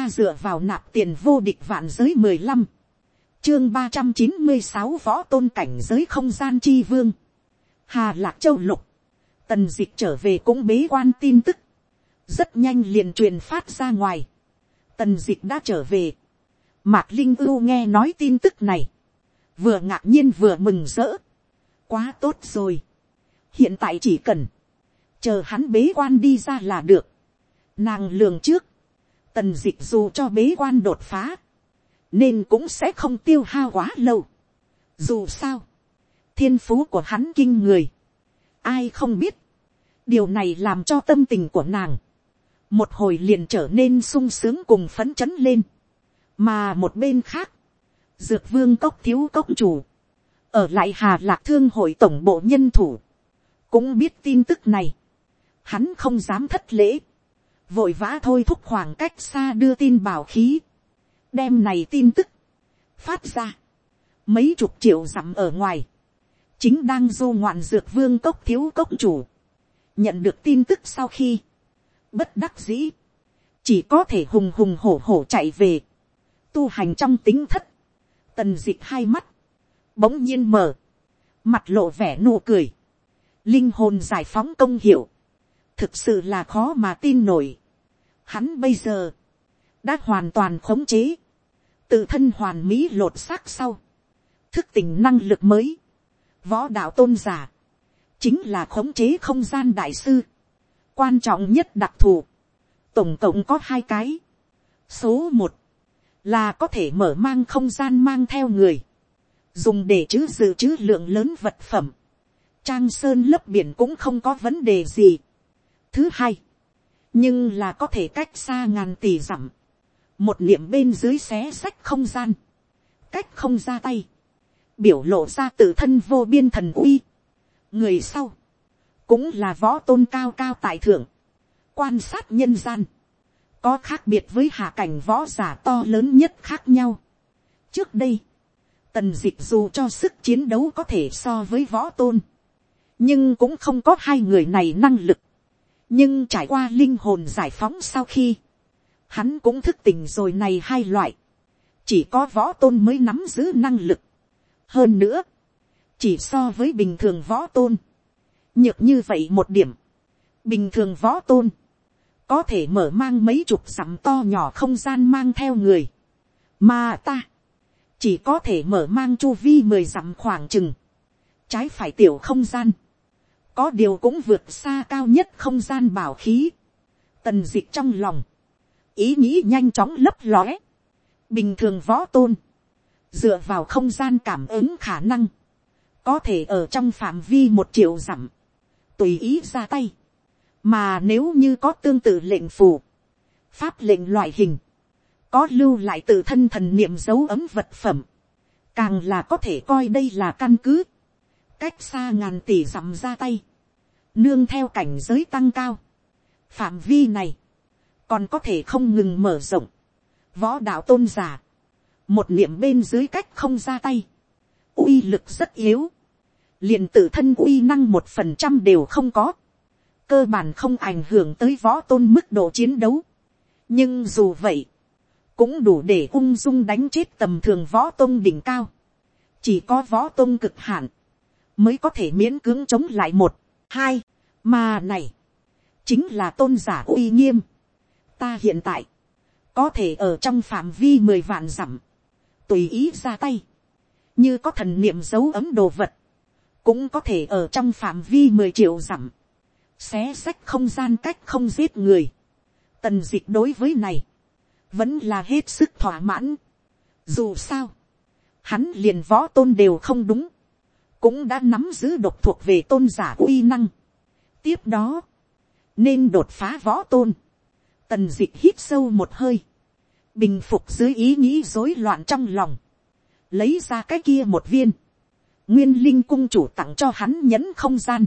ta dựa vào nạp tiền vô địch vạn giới mười lăm, chương ba trăm chín mươi sáu võ tôn cảnh giới không gian chi vương, hà lạc châu lục, tần d ị c h trở về cũng bế quan tin tức, rất nhanh liền truyền phát ra ngoài, tần d ị c h đã trở về, mạc linh ưu nghe nói tin tức này, vừa ngạc nhiên vừa mừng rỡ, quá tốt rồi, hiện tại chỉ cần, chờ hắn bế quan đi ra là được, nàng lường trước, tần dịch dù cho bế quan đột phá, nên cũng sẽ không tiêu hao quá lâu. Dù sao, thiên phú của hắn kinh người, ai không biết, điều này làm cho tâm tình của nàng, một hồi liền trở nên sung sướng cùng phấn chấn lên, mà một bên khác, dược vương cốc thiếu cốc chủ, ở lại hà lạc thương hội tổng bộ nhân thủ, cũng biết tin tức này, hắn không dám thất lễ, vội vã thôi thúc khoảng cách xa đưa tin bảo khí, đem này tin tức, phát ra, mấy chục triệu dặm ở ngoài, chính đang du ngoạn dược vương cốc thiếu cốc chủ, nhận được tin tức sau khi, bất đắc dĩ, chỉ có thể hùng hùng hổ hổ chạy về, tu hành trong tính thất, tần d ị c h hai mắt, bỗng nhiên mở, mặt lộ vẻ nụ cười, linh hồn giải phóng công hiệu, thực sự là khó mà tin nổi. Hắn bây giờ, đã hoàn toàn khống chế, tự thân hoàn mỹ lột xác sau, thức tỉnh năng lực mới, võ đạo tôn giả, chính là khống chế không gian đại sư, quan trọng nhất đặc thù, tổng cộng có hai cái. số một, là có thể mở mang không gian mang theo người, dùng để chữ dự trữ lượng lớn vật phẩm, trang sơn lấp biển cũng không có vấn đề gì. thứ hai, nhưng là có thể cách xa ngàn tỷ dặm, một niệm bên dưới xé sách không gian, cách không ra tay, biểu lộ ra tự thân vô biên thần uy. người sau, cũng là võ tôn cao cao tại thượng, quan sát nhân gian, có khác biệt với hạ cảnh võ giả to lớn nhất khác nhau. trước đây, tần d ị c h dù cho sức chiến đấu có thể so với võ tôn, nhưng cũng không có hai người này năng lực, nhưng trải qua linh hồn giải phóng sau khi, hắn cũng thức tỉnh rồi này hai loại, chỉ có võ tôn mới nắm giữ năng lực. hơn nữa, chỉ so với bình thường võ tôn, nhược như vậy một điểm, bình thường võ tôn, có thể mở mang mấy chục sắm to nhỏ không gian mang theo người, mà ta, chỉ có thể mở mang chu vi mười dặm khoảng chừng, trái phải tiểu không gian, có điều cũng vượt xa cao nhất không gian bảo khí, tần d ị c h trong lòng, ý nghĩ nhanh chóng lấp lóe, bình thường võ tôn, dựa vào không gian cảm ứng khả năng, có thể ở trong phạm vi một triệu dặm, tùy ý ra tay, mà nếu như có tương tự lệnh phù, pháp lệnh loại hình, có lưu lại tự thân thần niệm dấu ấm vật phẩm, càng là có thể coi đây là căn cứ, cách xa ngàn tỷ dặm ra tay, nương theo cảnh giới tăng cao, phạm vi này, còn có thể không ngừng mở rộng, võ đạo tôn giả, một niệm bên dưới cách không ra tay, uy lực rất yếu, liền tự thân uy năng một phần trăm đều không có, cơ bản không ảnh hưởng tới võ tôn mức độ chiến đấu, nhưng dù vậy, cũng đủ để ung dung đánh chết tầm thường võ tôn đỉnh cao, chỉ có võ tôn cực hạn, mới có thể miễn cưỡng chống lại một, hai, mà này, chính là tôn giả uy nghiêm. ta hiện tại, có thể ở trong phạm vi mười vạn dặm, tùy ý ra tay, như có thần niệm dấu ấm đồ vật, cũng có thể ở trong phạm vi mười triệu dặm, xé sách không gian cách không giết người. tần d ị c h đối với này, vẫn là hết sức thỏa mãn. dù sao, hắn liền võ tôn đều không đúng, cũng đã nắm giữ độc thuộc về tôn giả uy năng. Tiếp đó, nên đột phá võ tôn, tần d ị c h hít sâu một hơi, bình phục dưới ý nghĩ rối loạn trong lòng, lấy ra cái kia một viên, nguyên linh cung chủ tặng cho hắn nhẫn không gian,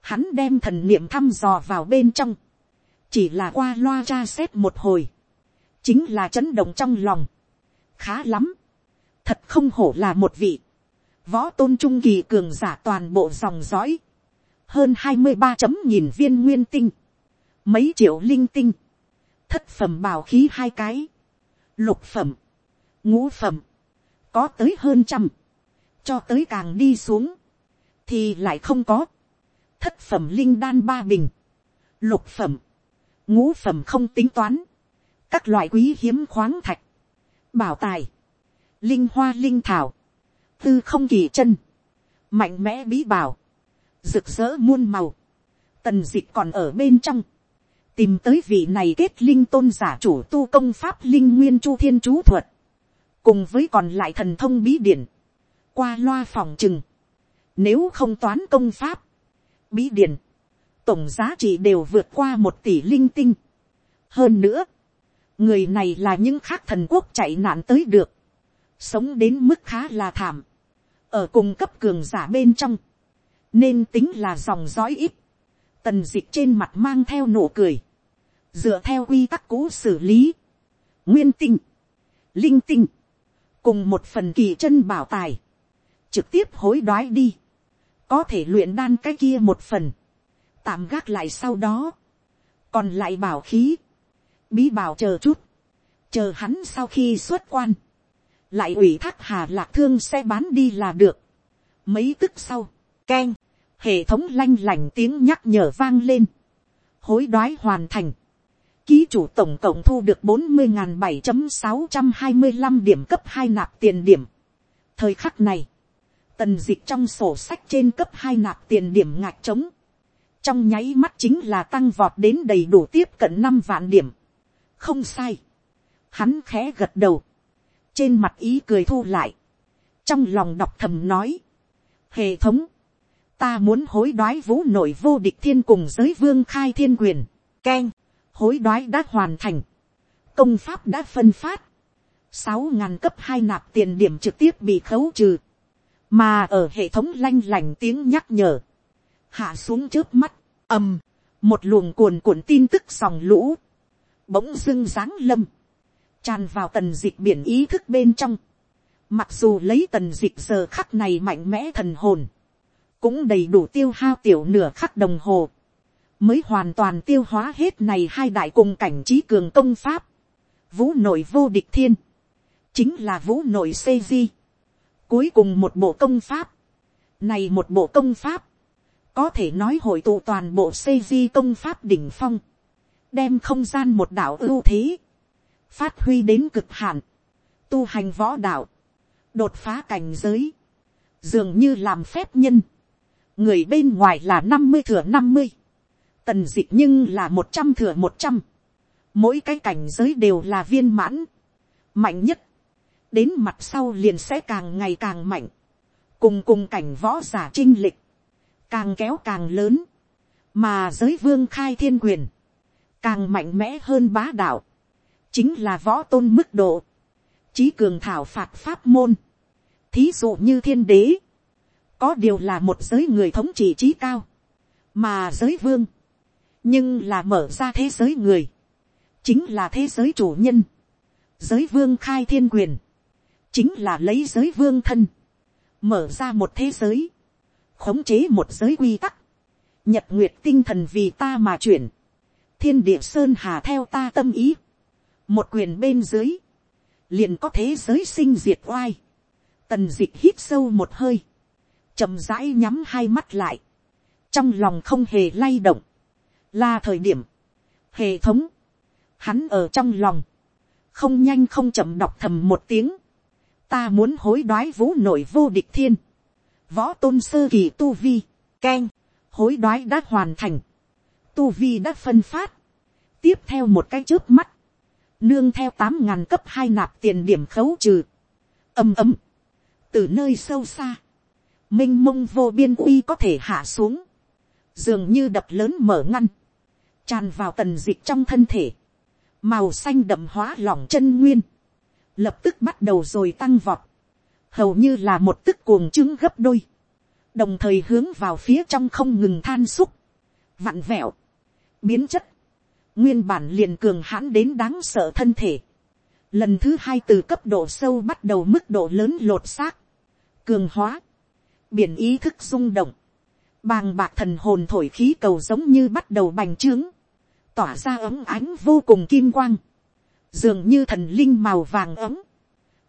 hắn đem thần niệm thăm dò vào bên trong, chỉ là qua loa tra xét một hồi, chính là chấn động trong lòng, khá lắm, thật không hổ là một vị, võ tôn trung kỳ cường giả toàn bộ dòng dõi, hơn hai mươi ba chấm nghìn viên nguyên tinh, mấy triệu linh tinh, thất phẩm bảo khí hai cái, lục phẩm, ngũ phẩm, có tới hơn trăm, cho tới càng đi xuống, thì lại không có, thất phẩm linh đan ba bình, lục phẩm, ngũ phẩm không tính toán, các loại quý hiếm khoáng thạch, bảo tài, linh hoa linh thảo, tư không kỳ chân, mạnh mẽ bí bảo, rực rỡ muôn màu, tần d ị c h còn ở bên trong, tìm tới vị này kết linh tôn giả chủ tu công pháp linh nguyên chu thiên chú thuật, cùng với còn lại thần thông bí điển, qua loa phòng chừng, nếu không toán công pháp, bí điển, tổng giá trị đều vượt qua một tỷ linh tinh. hơn nữa, người này là những khác thần quốc chạy nạn tới được, sống đến mức khá là thảm, ở cùng cấp cường giả bên trong, nên tính là dòng dõi ít, tần d ị c h trên mặt mang theo nụ cười, dựa theo quy tắc cũ xử lý, nguyên tinh, linh tinh, cùng một phần kỳ chân bảo tài, trực tiếp hối đoái đi, có thể luyện đan cái kia một phần, tạm gác lại sau đó, còn lại bảo khí, bí bảo chờ chút, chờ hắn sau khi xuất quan, lại ủy thác hà lạc thương sẽ bán đi là được. mấy tức sau, k e n hệ thống lanh lành tiếng nhắc nhở vang lên, hối đoái hoàn thành, ký chủ tổng cộng thu được bốn mươi bảy sáu trăm hai mươi năm điểm cấp hai nạp tiền điểm. thời khắc này, tần d ị c h trong sổ sách trên cấp hai nạp tiền điểm ngạc trống, trong nháy mắt chính là tăng vọt đến đầy đủ tiếp cận năm vạn điểm. không sai, hắn khẽ gật đầu, trên mặt ý cười thu lại, trong lòng đọc thầm nói, hệ thống, ta muốn hối đoái vũ nội vô địch thiên cùng giới vương khai thiên quyền, k e n hối đoái đã hoàn thành, công pháp đã phân phát, sáu ngàn cấp hai nạp tiền điểm trực tiếp bị khấu trừ, mà ở hệ thống lanh lành tiếng nhắc nhở, hạ xuống trước mắt, ầm, một luồng cuồn cuộn tin tức dòng lũ, bỗng dưng dáng lâm, tràn vào tần dịch biển ý thức bên trong. Mặc dù lấy tần dịch giờ khắc này mạnh mẽ thần hồn, cũng đầy đủ tiêu hao tiểu nửa khắc đồng hồ, mới hoàn toàn tiêu hóa hết này hai đại cùng cảnh trí cường công pháp, vũ nội vô địch thiên, chính là vũ nội xây di, cuối cùng một bộ công pháp, này một bộ công pháp, có thể nói hội tụ toàn bộ xây di công pháp đỉnh phong, đem không gian một đạo ưu thế, phát huy đến cực hạn, tu hành võ đạo, đột phá cảnh giới, dường như làm phép nhân, người bên ngoài là năm mươi thừa năm mươi, tần d ị nhưng là một trăm thừa một trăm, mỗi cái cảnh giới đều là viên mãn, mạnh nhất, đến mặt sau liền sẽ càng ngày càng mạnh, cùng cùng cảnh võ giả trinh lịch, càng kéo càng lớn, mà giới vương khai thiên quyền, càng mạnh mẽ hơn bá đạo, chính là võ tôn mức độ, trí cường thảo phạt pháp môn, thí dụ như thiên đế, có điều là một giới người thống trị trí cao, mà giới vương, nhưng là mở ra thế giới người, chính là thế giới chủ nhân, giới vương khai thiên quyền, chính là lấy giới vương thân, mở ra một thế giới, khống chế một giới quy tắc, nhật nguyệt tinh thần vì ta mà chuyển, thiên địa sơn hà theo ta tâm ý, một quyền bên dưới, liền có thế giới sinh diệt oai, tần d ị c h hít sâu một hơi, chậm rãi nhắm hai mắt lại, trong lòng không hề lay động, là thời điểm, hệ thống, hắn ở trong lòng, không nhanh không chậm đọc thầm một tiếng, ta muốn hối đoái vũ nội vô địch thiên, võ tôn sơ kỳ tu vi, k e n hối đoái đã hoàn thành, tu vi đã phân phát, tiếp theo một cái trước mắt, nương theo tám ngàn cấp hai nạp tiền điểm khấu trừ, ầm ầm, từ nơi sâu xa, m i n h mông vô biên uy có thể hạ xuống, dường như đập lớn mở ngăn, tràn vào tần d ị c h trong thân thể, màu xanh đậm hóa lỏng chân nguyên, lập tức bắt đầu rồi tăng vọt, hầu như là một tức cuồng trứng gấp đôi, đồng thời hướng vào phía trong không ngừng than xúc, vặn vẹo, biến chất, nguyên bản liền cường hãn đến đáng sợ thân thể, lần thứ hai từ cấp độ sâu bắt đầu mức độ lớn lột xác, cường hóa, biển ý thức rung động, bàng bạc thần hồn thổi khí cầu giống như bắt đầu bành trướng, tỏa ra ấm ánh vô cùng kim quang, dường như thần linh màu vàng ấm,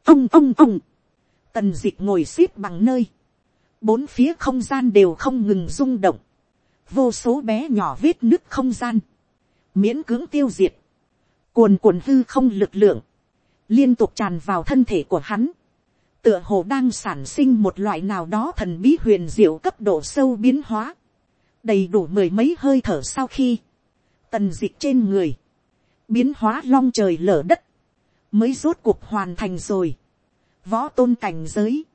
ông ông ông, tần d ị c h ngồi x ế p bằng nơi, bốn phía không gian đều không ngừng rung động, vô số bé nhỏ vết nứt không gian, miễn cưỡng tiêu diệt, cuồn cuộn hư không lực lượng, liên tục tràn vào thân thể của hắn, tựa hồ đang sản sinh một loại nào đó thần bí huyền diệu cấp độ sâu biến hóa, đầy đủ mười mấy hơi thở sau khi, tần dịch trên người, biến hóa long trời lở đất, mới rốt cuộc hoàn thành rồi. Võ tôn cảnh giới,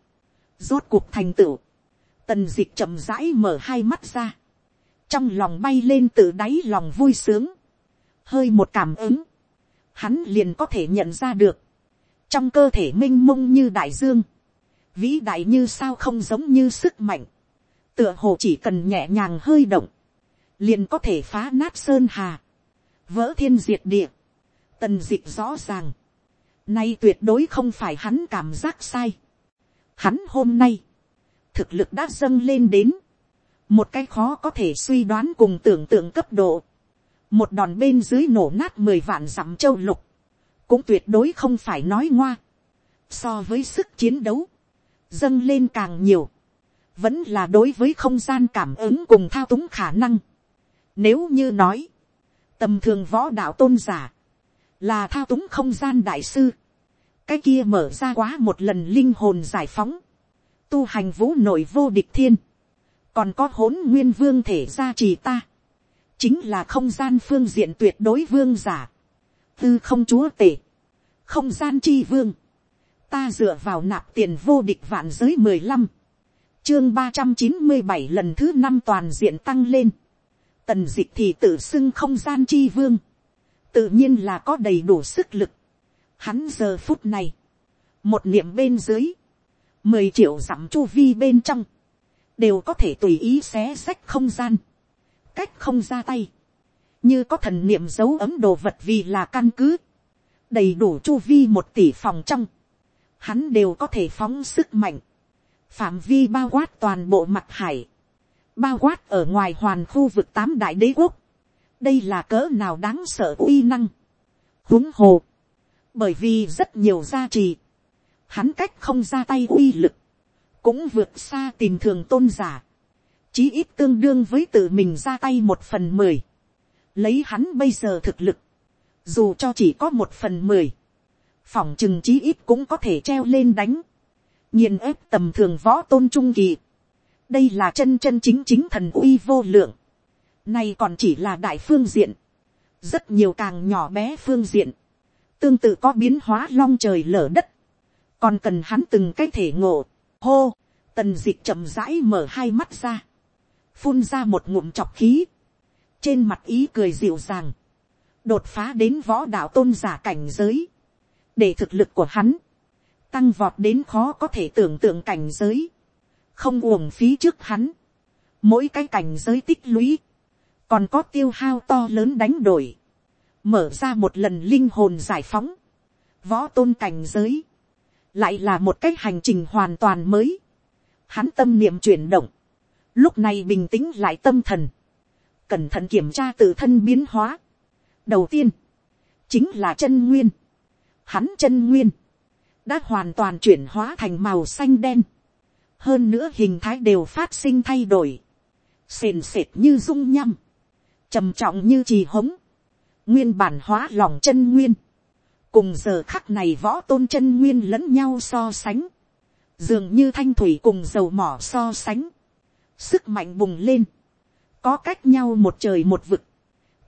rốt cuộc thành tựu, tần dịch chậm rãi mở hai mắt ra, trong lòng bay lên từ đáy lòng vui sướng, hơi một cảm ứng, hắn liền có thể nhận ra được, trong cơ thể m i n h mông như đại dương, vĩ đại như sao không giống như sức mạnh, tựa hồ chỉ cần nhẹ nhàng hơi động, liền có thể phá nát sơn hà, vỡ thiên diệt địa, tần d ị c h rõ ràng, Nay tuyệt đối không phải hắn cảm giác sai. Hắn hôm nay, thực lực đã dâng lên đến. Một cái khó có thể suy đoán cùng tưởng tượng cấp độ. Một đòn bên dưới nổ nát mười vạn dặm châu lục. Cũng tuyệt đối không phải nói ngoa. So với sức chiến đấu, dâng lên càng nhiều. Vẫn là đối với không gian cảm ứng cùng thao túng khả năng. Nếu như nói, tầm thường võ đạo tôn giả, là thao túng không gian đại sư, cái kia mở ra quá một lần linh hồn giải phóng, tu hành vũ nội vô địch thiên, còn có hỗn nguyên vương thể gia trì ta, chính là không gian phương diện tuyệt đối vương giả, tư không chúa tể, không gian chi vương, ta dựa vào nạp tiền vô địch vạn giới mười lăm, chương ba trăm chín mươi bảy lần thứ năm toàn diện tăng lên, tần d ị c h thì tự xưng không gian chi vương, tự nhiên là có đầy đủ sức lực. Hắn giờ phút này, một niệm bên dưới, mười triệu dặm chu vi bên trong, đều có thể tùy ý xé sách không gian, cách không ra tay, như có thần niệm dấu ấm đồ vật vì là căn cứ, đầy đủ chu vi một tỷ phòng trong, hắn đều có thể phóng sức mạnh, phạm vi bao quát toàn bộ mặt hải, bao quát ở ngoài hoàn khu vực tám đại đế quốc, đây là cỡ nào đáng sợ uy năng. huống hồ, bởi vì rất nhiều gia trì, hắn cách không ra tay uy lực, cũng vượt xa tìm thường tôn giả, chí ít tương đương với tự mình ra tay một phần mười, lấy hắn bây giờ thực lực, dù cho chỉ có một phần mười, phỏng chừng chí ít cũng có thể treo lên đánh, nhiên ép tầm thường võ tôn trung kỳ, đây là chân chân chính chính thần uy vô lượng, nay còn chỉ là đại phương diện, rất nhiều càng nhỏ bé phương diện, tương tự có biến hóa long trời lở đất, còn cần hắn từng cái thể ngộ, hô, tần d ị c h chậm rãi mở hai mắt ra, phun ra một ngụm chọc khí, trên mặt ý cười dịu dàng, đột phá đến võ đạo tôn giả cảnh giới, để thực lực của hắn, tăng vọt đến khó có thể tưởng tượng cảnh giới, không uổng phí trước hắn, mỗi cái cảnh giới tích lũy, còn có tiêu hao to lớn đánh đổi, mở ra một lần linh hồn giải phóng, võ tôn cảnh giới, lại là một cái hành trình hoàn toàn mới. Hắn tâm niệm chuyển động, lúc này bình tĩnh lại tâm thần, cẩn thận kiểm tra tự thân biến hóa. đầu tiên, chính là chân nguyên. Hắn chân nguyên, đã hoàn toàn chuyển hóa thành màu xanh đen. hơn nữa hình thái đều phát sinh thay đổi, sền sệt như dung nhăm, trầm trọng như trì hống, nguyên bản hóa lòng chân nguyên, cùng giờ khắc này võ tôn chân nguyên lẫn nhau so sánh, dường như thanh thủy cùng dầu mỏ so sánh, sức mạnh bùng lên, có cách nhau một trời một vực,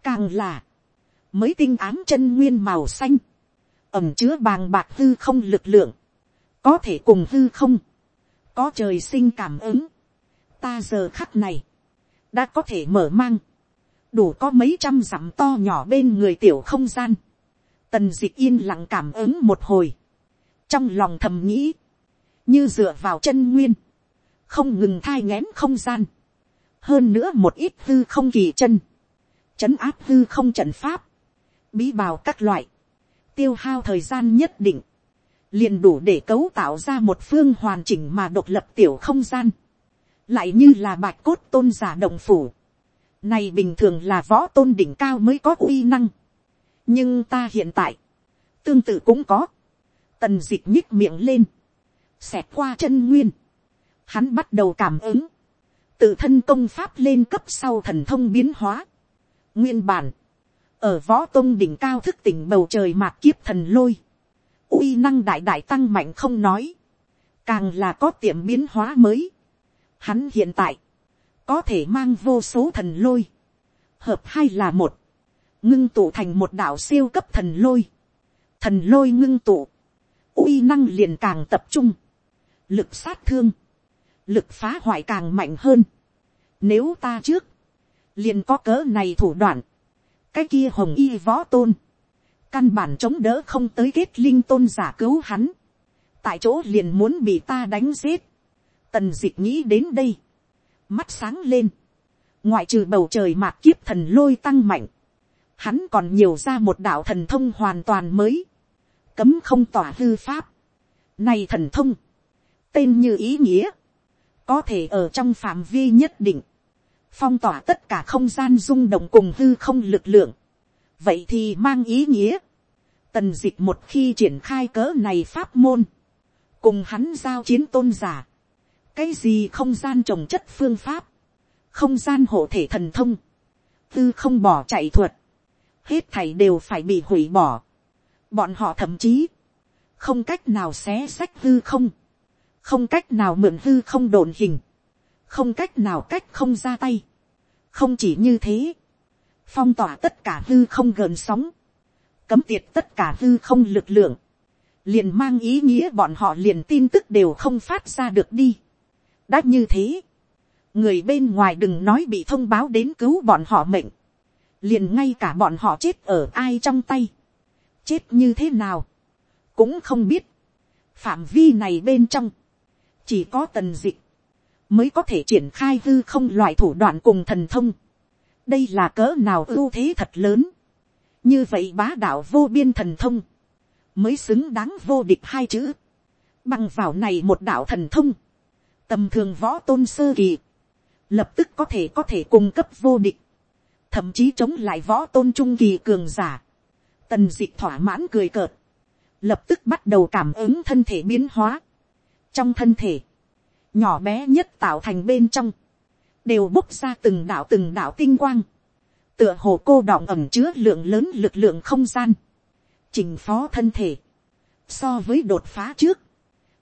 càng là, mới tinh ám chân nguyên màu xanh, ẩm chứa bàng bạc hư không lực lượng, có thể cùng hư không, có trời sinh cảm ứng, ta giờ khắc này, đã có thể mở mang, đủ có mấy trăm dặm to nhỏ bên người tiểu không gian, tần d ị yên lặng cảm ứng một hồi, trong lòng thầm nghĩ, như dựa vào chân nguyên, không ngừng thai ngén không gian, hơn nữa một ít hư không kỳ chân, chấn áp hư không trận pháp, bí bào các loại, tiêu hao thời gian nhất định, liền đủ để cấu tạo ra một phương hoàn chỉnh mà độc lập tiểu không gian, lại như là bạch cốt tôn giả động phủ, Này bình thường là võ tôn đỉnh cao mới có uy năng. Nhưng ta hiện tại. Tương tự cũng có. Tần dịch nhích miệng lên. Xẹt qua chân nguyên. Hắn bắt đầu cảm ứng. Tự thân công pháp lên cấp sau thần thông biến hóa. Nguyên bản. Ở võ tôn đỉnh cao thức tỉnh bầu trời mạc kiếp thần lôi. uy năng đại đại tăng mạnh không nói. Càng là có tiệm biến hóa mới. Hắn hiện tại có thể mang vô số thần lôi, hợp hai là một, ngưng tụ thành một đạo siêu cấp thần lôi, thần lôi ngưng tụ, uy năng liền càng tập trung, lực sát thương, lực phá hoại càng mạnh hơn. Nếu ta trước, liền có cỡ này thủ đoạn, cái kia hồng y võ tôn, căn bản chống đỡ không tới kết linh tôn giả cứu hắn, tại chỗ liền muốn bị ta đánh giết. Tần d nghĩ đến đây, mắt sáng lên, ngoại trừ bầu trời mạc kiếp thần lôi tăng mạnh, hắn còn nhiều ra một đạo thần thông hoàn toàn mới, cấm không tỏa hư pháp. Này thần thông, tên như ý nghĩa, có thể ở trong phạm vi nhất định, phong tỏa tất cả không gian rung động cùng hư không lực lượng. vậy thì mang ý nghĩa, tần d ị c h một khi triển khai cỡ này pháp môn, cùng hắn giao chiến tôn giả, cái gì không gian trồng chất phương pháp, không gian hộ thể thần thông, tư không bỏ chạy thuật, hết thảy đều phải bị hủy bỏ. Bọn họ thậm chí, không cách nào xé sách hư không, không cách nào mượn hư không đồn hình, không cách nào cách không ra tay. không chỉ như thế, phong tỏa tất cả hư không gần sóng, cấm tiệt tất cả hư không lực lượng, liền mang ý nghĩa bọn họ liền tin tức đều không phát ra được đi. Đã như thế, người bên ngoài đừng nói bị thông báo đến cứu bọn họ mệnh, liền ngay cả bọn họ chết ở ai trong tay, chết như thế nào, cũng không biết, phạm vi này bên trong, chỉ có tần dịch, mới có thể triển khai hư không loại thủ đoạn cùng thần thông, đây là cỡ nào ưu thế thật lớn, như vậy bá đạo vô biên thần thông, mới xứng đáng vô địch hai chữ, bằng vào này một đạo thần thông, tầm thường võ tôn sơ kỳ, lập tức có thể có thể cung cấp vô địch, thậm chí chống lại võ tôn trung kỳ cường giả, tần d ị c h thỏa mãn cười cợt, lập tức bắt đầu cảm ứng thân thể biến hóa, trong thân thể, nhỏ bé nhất tạo thành bên trong, đều bốc ra từng đạo từng đạo tinh quang, tựa hồ cô đọng ẩm chứa lượng lớn lực lượng không gian, trình phó thân thể, so với đột phá trước,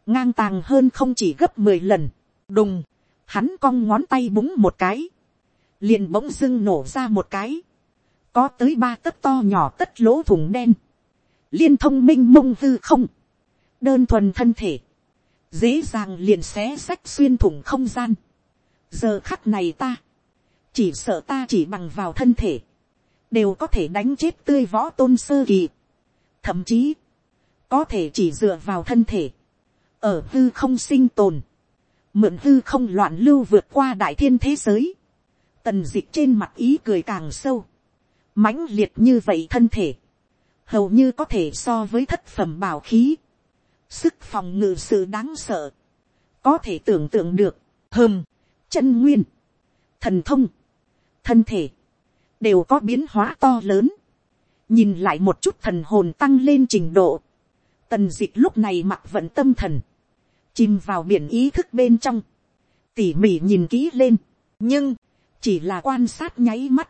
ngang tàng hơn không chỉ gấp mười lần, đùng, hắn cong ngón tay búng một cái, liền bỗng dưng nổ ra một cái, có tới ba tấc to nhỏ tất lỗ thủng đen, liên thông minh mông hư không, đơn thuần thân thể, dễ dàng liền xé sách xuyên thủng không gian. giờ khắc này ta, chỉ sợ ta chỉ bằng vào thân thể, đều có thể đánh chết tươi võ tôn sơ kỳ, thậm chí, có thể chỉ dựa vào thân thể, ở hư không sinh tồn, mượn hư không loạn lưu vượt qua đại thiên thế giới, tần d ị c h trên mặt ý cười càng sâu, mãnh liệt như vậy thân thể, hầu như có thể so với thất phẩm bảo khí, sức phòng ngự sự đáng sợ, có thể tưởng tượng được, hơm, chân nguyên, thần thông, thân thể, đều có biến hóa to lớn, nhìn lại một chút thần hồn tăng lên trình độ, tần d ị c h lúc này mặc vận tâm thần, chìm vào biển ý thức bên trong, tỉ mỉ nhìn kỹ lên, nhưng, chỉ là quan sát nháy mắt,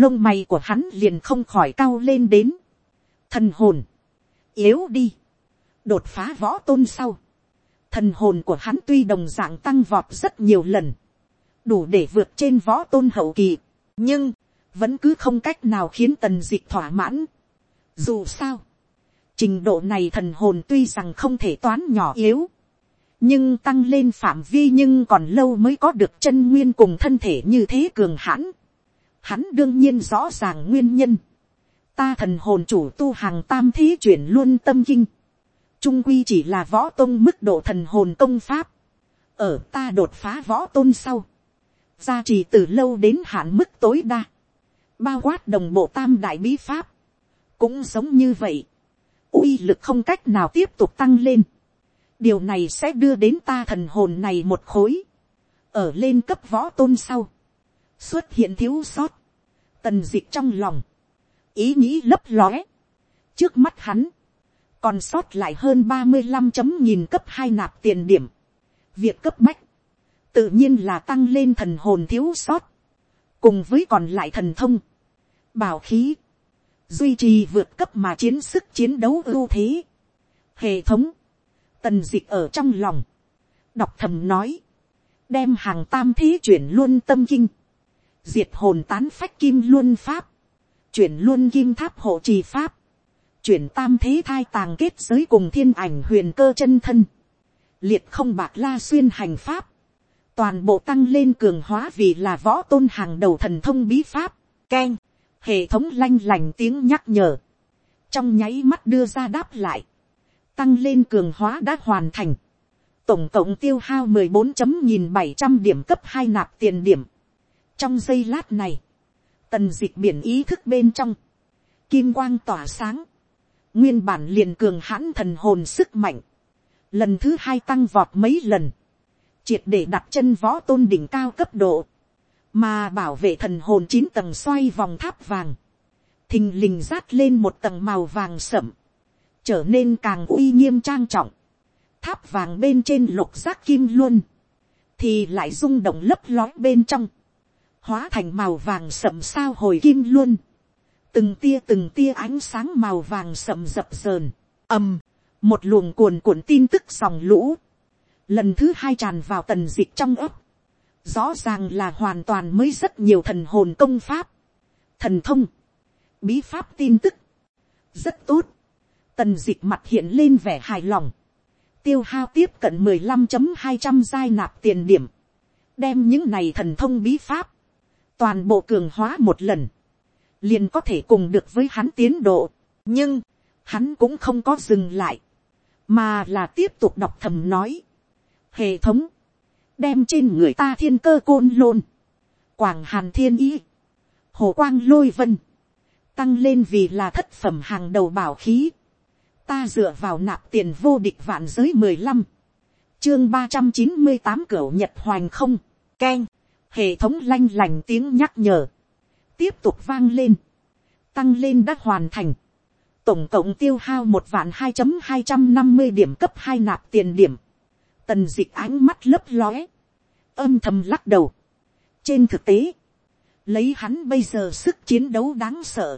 lông mày của hắn liền không khỏi cao lên đến, thần hồn, yếu đi, đột phá võ tôn sau, thần hồn của hắn tuy đồng d ạ n g tăng vọt rất nhiều lần, đủ để vượt trên võ tôn hậu kỳ, nhưng, vẫn cứ không cách nào khiến tần d ị c h thỏa mãn. Dù sao, trình độ này thần hồn tuy rằng không thể toán nhỏ yếu, nhưng tăng lên phạm vi nhưng còn lâu mới có được chân nguyên cùng thân thể như thế cường hãn. Hắn đương nhiên rõ ràng nguyên nhân. Ta thần hồn chủ tu hàng tam thế chuyển luôn tâm kinh. Trung quy chỉ là võ tôn mức độ thần hồn công pháp. Ở ta đột phá võ tôn sau. Gia trì từ lâu đến hạn mức tối đa. Bao quát đồng bộ tam đại bí pháp. Cũng giống như vậy. uy lực không cách nào tiếp tục tăng lên điều này sẽ đưa đến ta thần hồn này một khối, ở lên cấp võ tôn sau, xuất hiện thiếu sót, tần d ị c trong lòng, ý nghĩ lấp lóe, trước mắt hắn, còn sót lại hơn ba mươi năm chấm nhìn cấp hai nạp tiền điểm, việc cấp bách, tự nhiên là tăng lên thần hồn thiếu sót, cùng với còn lại thần thông, bảo khí, duy trì vượt cấp mà chiến sức chiến đấu ưu thế, hệ thống, tần d ị ở trong lòng, đọc thầm nói, đem hàng tam thế chuyển luôn tâm kinh, diệt hồn tán phách kim luôn pháp, chuyển luôn kim tháp hộ trì pháp, chuyển tam thế thai tàng kết giới cùng thiên ảnh huyền cơ chân thân, liệt không bạc la xuyên hành pháp, toàn bộ tăng lên cường hóa vì là võ tôn hàng đầu thần thông bí pháp, keng, hệ thống lanh lành tiếng nhắc nhở, trong nháy mắt đưa ra đáp lại, tăng lên cường hóa đã hoàn thành, tổng cộng tiêu hao mười bốn chấm nghìn bảy trăm điểm cấp hai nạp tiền điểm, trong giây lát này, tần dịch biển ý thức bên trong, kim quang tỏa sáng, nguyên bản liền cường hãn thần hồn sức mạnh, lần thứ hai tăng vọt mấy lần, triệt để đặt chân võ tôn đỉnh cao cấp độ, mà bảo vệ thần hồn chín tầng xoay vòng tháp vàng, thình lình rát lên một tầng màu vàng sẫm trở nên càng uy nghiêm trang trọng, tháp vàng bên trên lục giác kim luôn, thì lại rung động lấp lói bên trong, hóa thành màu vàng sậm sao hồi kim luôn, từng tia từng tia ánh sáng màu vàng sậm dập dờn, ầm, một luồng cuồn cuộn tin tức dòng lũ, lần thứ hai tràn vào tần dịch trong ấp, rõ ràng là hoàn toàn mới rất nhiều thần hồn công pháp, thần thông, bí pháp tin tức, rất tốt, tần dịch mặt hiện lên vẻ hài lòng, tiêu hao tiếp cận mười lăm chấm hai trăm giai nạp tiền điểm, đem những này thần thông bí pháp, toàn bộ cường hóa một lần, liền có thể cùng được với hắn tiến độ, nhưng, hắn cũng không có dừng lại, mà là tiếp tục đọc thầm nói, hệ thống, đem trên người ta thiên cơ côn lôn, quảng hàn thiên ý, hồ quang lôi vân, tăng lên vì là thất phẩm hàng đầu bảo khí, ta dựa vào nạp tiền vô địch vạn giới mười lăm, chương ba trăm chín mươi tám cửa nhật hoành không, k hệ thống lanh lành tiếng nhắc nhở, tiếp tục vang lên, tăng lên đã hoàn thành, tổng cộng tiêu hao một vạn hai chấm hai trăm năm mươi điểm cấp hai nạp tiền điểm, tần d ị c h ánh mắt lấp lóe, âm thầm lắc đầu. trên thực tế, lấy hắn bây giờ sức chiến đấu đáng sợ,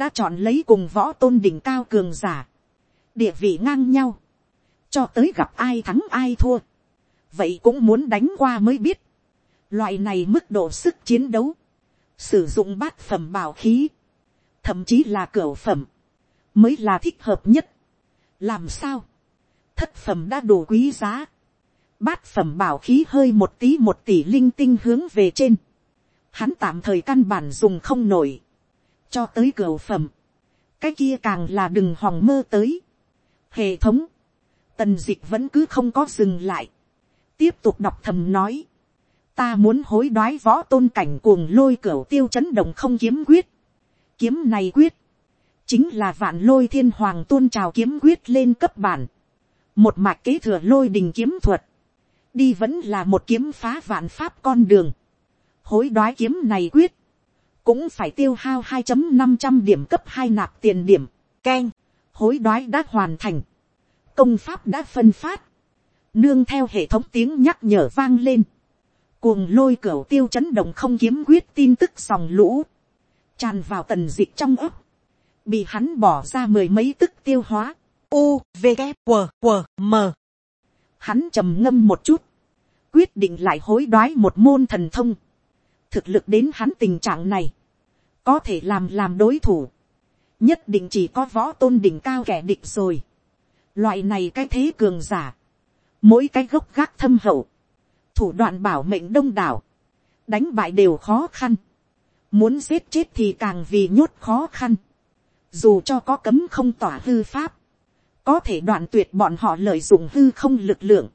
đã chọn lấy cùng võ tôn đỉnh cao cường giả, địa vị ngang nhau, cho tới gặp ai thắng ai thua, vậy cũng muốn đánh qua mới biết, Loại này mức độ sức chiến đấu. Sử dụng bát phẩm bảo khí. Thậm chí là cửa phẩm. Mới là thích hợp nhất. Làm sao? Thất phẩm đã đủ quý giá. Bát phẩm bảo khí hơi một tí một tỷ linh tinh hướng về trên. Hắn tạm thời căn bản dùng không nổi. Cho tới cửa phẩm. Cái kia càng là đừng hòng mơ tới. Hệ thống. Tần dịch vẫn cứ không có dừng lại. Tiếp tục đọc thầm nói ta muốn hối đoái võ tôn cảnh cuồng lôi cửa tiêu chấn động không kiếm quyết. Kiếm này quyết, chính là vạn lôi thiên hoàng tôn trào kiếm quyết lên cấp bản. Một mạch kế thừa lôi đình kiếm thuật. Đi vẫn là một kiếm phá vạn pháp con đường. Hối đoái kiếm này quyết, cũng phải tiêu hao 2.500 điểm cấp hai nạp tiền điểm. Ken, hối đoái đã hoàn thành. Công pháp đã phân phát. Nương theo hệ thống tiếng nhắc nhở vang lên cuồng lôi cửa tiêu chấn động không kiếm quyết tin tức dòng lũ, tràn vào tần dịch trong ấp, bị hắn bỏ ra mười mấy tức tiêu hóa, u, v, g, m. Hắn trầm ngâm một chút, quyết định lại hối đoái một môn thần thông, thực lực đến hắn tình trạng này, có thể làm làm đối thủ, nhất định chỉ có võ tôn đỉnh cao kẻ địch rồi, loại này cái thế cường giả, mỗi cái gốc gác thâm hậu, thủ đoạn bảo mệnh đông đảo, đánh bại đều khó khăn, muốn giết chết thì càng vì nhốt khó khăn, dù cho có cấm không tỏa hư pháp, có thể đoạn tuyệt bọn họ lợi dụng hư không lực lượng,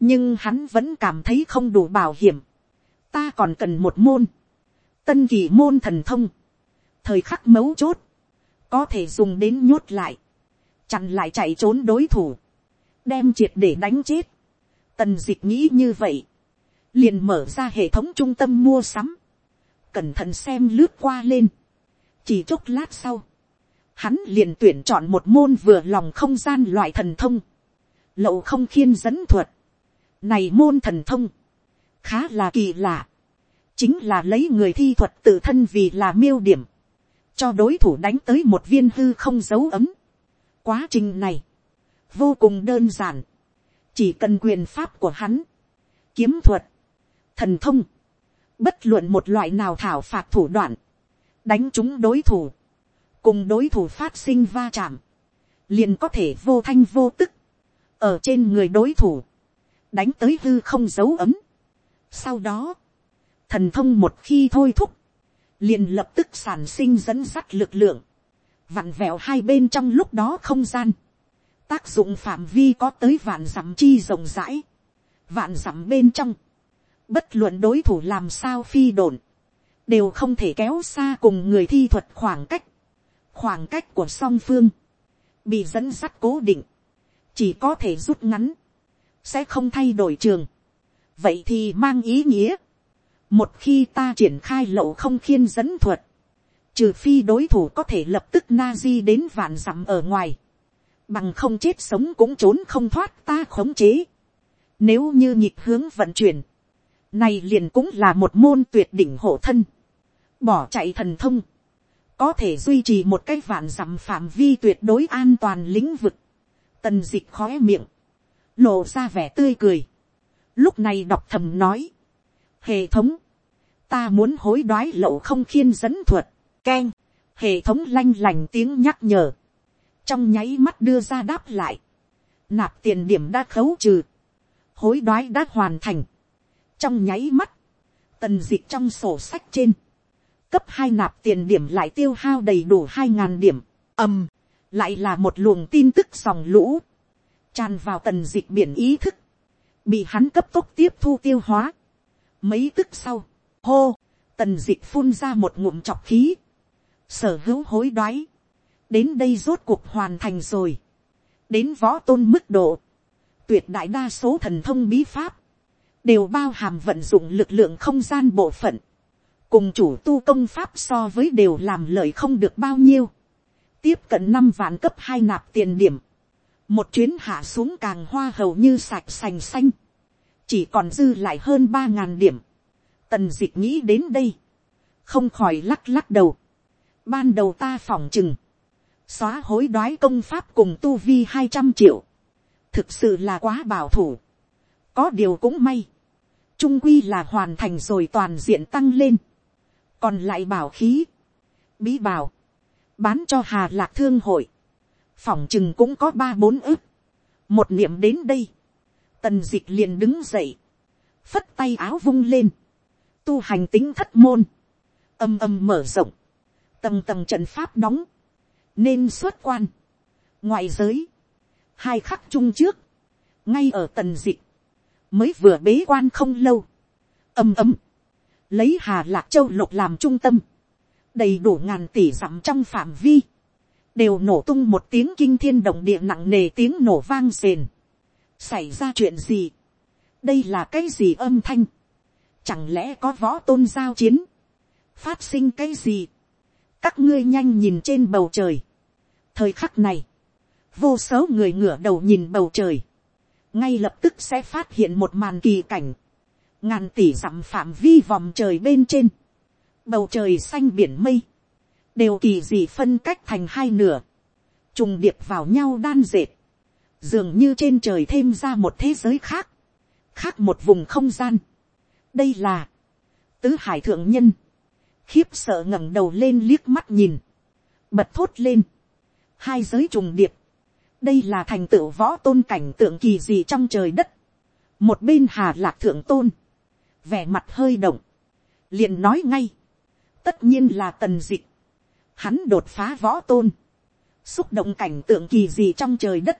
nhưng hắn vẫn cảm thấy không đủ bảo hiểm, ta còn cần một môn, tân kỳ môn thần thông, thời khắc mấu chốt, có thể dùng đến nhốt lại, chặn lại chạy trốn đối thủ, đem triệt để đánh chết, Tần dịch nghĩ như vậy. Liền mở ra hệ thống trung tâm mua sắm. cẩn thận xem lướt qua lên, chỉ chốc lát sau, hắn liền tuyển chọn một môn vừa lòng không gian loại thần thông, lậu không khiên dẫn thuật, này môn thần thông, khá là kỳ lạ, chính là lấy người thi thuật tự thân vì là miêu điểm, cho đối thủ đánh tới một viên hư không dấu ấm. Quá trình này, vô cùng đơn giản, chỉ cần quyền pháp của hắn, kiếm thuật, thần thông, bất luận một loại nào thảo phạt thủ đoạn, đánh chúng đối thủ, cùng đối thủ phát sinh va chạm, liền có thể vô thanh vô tức, ở trên người đối thủ, đánh tới hư không dấu ấm. Sau đó, thần thông một khi thôi thúc, liền lập tức sản sinh dẫn dắt lực lượng, vặn vẹo hai bên trong lúc đó không gian, tác dụng phạm vi có tới vạn dặm chi rộng rãi, vạn dặm bên trong, bất luận đối thủ làm sao phi đồn, đều không thể kéo xa cùng người thi thuật khoảng cách, khoảng cách của song phương, bị dẫn sắt cố định, chỉ có thể rút ngắn, sẽ không thay đổi trường. vậy thì mang ý nghĩa, một khi ta triển khai lậu không khiên dẫn thuật, trừ phi đối thủ có thể lập tức na di đến vạn dặm ở ngoài, bằng không chết sống cũng trốn không thoát ta khống chế. Nếu như nhịp hướng vận chuyển, này liền cũng là một môn tuyệt đỉnh hộ thân, bỏ chạy thần thông, có thể duy trì một cái vạn dặm phạm vi tuyệt đối an toàn lĩnh vực, tần dịch ị khói miệng, lộ ra vẻ tươi cười, lúc này đọc thầm nói, hệ thống, ta muốn hối đoái lậu không khiên dẫn thuật, k hệ thống lanh lành tiếng nhắc nhở, trong nháy mắt đưa ra đáp lại, nạp tiền điểm đã khấu trừ, hối đoái đã hoàn thành, trong nháy mắt, tần dịch trong sổ sách trên, cấp hai nạp tiền điểm lại tiêu hao đầy đủ hai ngàn điểm, ầm, lại là một luồng tin tức dòng lũ, tràn vào tần dịch biển ý thức, bị hắn cấp tốc tiếp thu tiêu hóa. Mấy tức sau, hô, tần dịch phun ra một ngụm chọc khí, sở hữu hối đoái, đến đây rốt cuộc hoàn thành rồi, đến võ tôn mức độ, tuyệt đại đa số thần thông bí pháp, đều bao hàm vận dụng lực lượng không gian bộ phận, cùng chủ tu công pháp so với đều làm lợi không được bao nhiêu, tiếp cận năm vạn cấp hai nạp tiền điểm, một chuyến hạ xuống càng hoa hầu như sạch sành xanh, chỉ còn dư lại hơn ba ngàn điểm, tần d ị c h nghĩ đến đây, không khỏi lắc lắc đầu, ban đầu ta phỏng chừng, xóa hối đoái công pháp cùng tu vi hai trăm triệu, thực sự là quá bảo thủ, có điều cũng may, trung quy là hoàn thành rồi toàn diện tăng lên, còn lại bảo khí, bí bảo, bán cho hà lạc thương hội, phỏng chừng cũng có ba bốn ức. một niệm đến đây, tần d ị c h liền đứng dậy, phất tay áo vung lên, tu hành tính thất môn, âm âm mở rộng, tầng tầng trận pháp đóng, nên xuất quan, ngoại giới, hai khắc chung trước, ngay ở tần d ị c h mới vừa bế quan không lâu, ầm ầm lấy hà lạc châu lục làm trung tâm, đầy đủ ngàn tỷ dặm trong phạm vi, đều nổ tung một tiếng kinh thiên động địa nặng nề tiếng nổ vang rền. xảy ra chuyện gì, đây là cái gì âm thanh, chẳng lẽ có võ tôn giao chiến, phát sinh cái gì, các ngươi nhanh nhìn trên bầu trời. thời khắc này, vô số người ngửa đầu nhìn bầu trời, ngay lập tức sẽ phát hiện một màn kỳ cảnh, ngàn tỷ dặm phạm vi vòng trời bên trên, bầu trời xanh biển mây, đều kỳ dị phân cách thành hai nửa, trùng điệp vào nhau đan dệt, dường như trên trời thêm ra một thế giới khác, khác một vùng không gian. đây là, tứ hải thượng nhân, khiếp sợ ngẩng đầu lên liếc mắt nhìn, bật thốt lên, hai giới trùng điệp, đây là thành tựu võ tôn cảnh tượng kỳ gì trong trời đất, một bên hà lạc thượng tôn, vẻ mặt hơi động, liền nói ngay, tất nhiên là tần dịch, hắn đột phá võ tôn, xúc động cảnh tượng kỳ gì trong trời đất,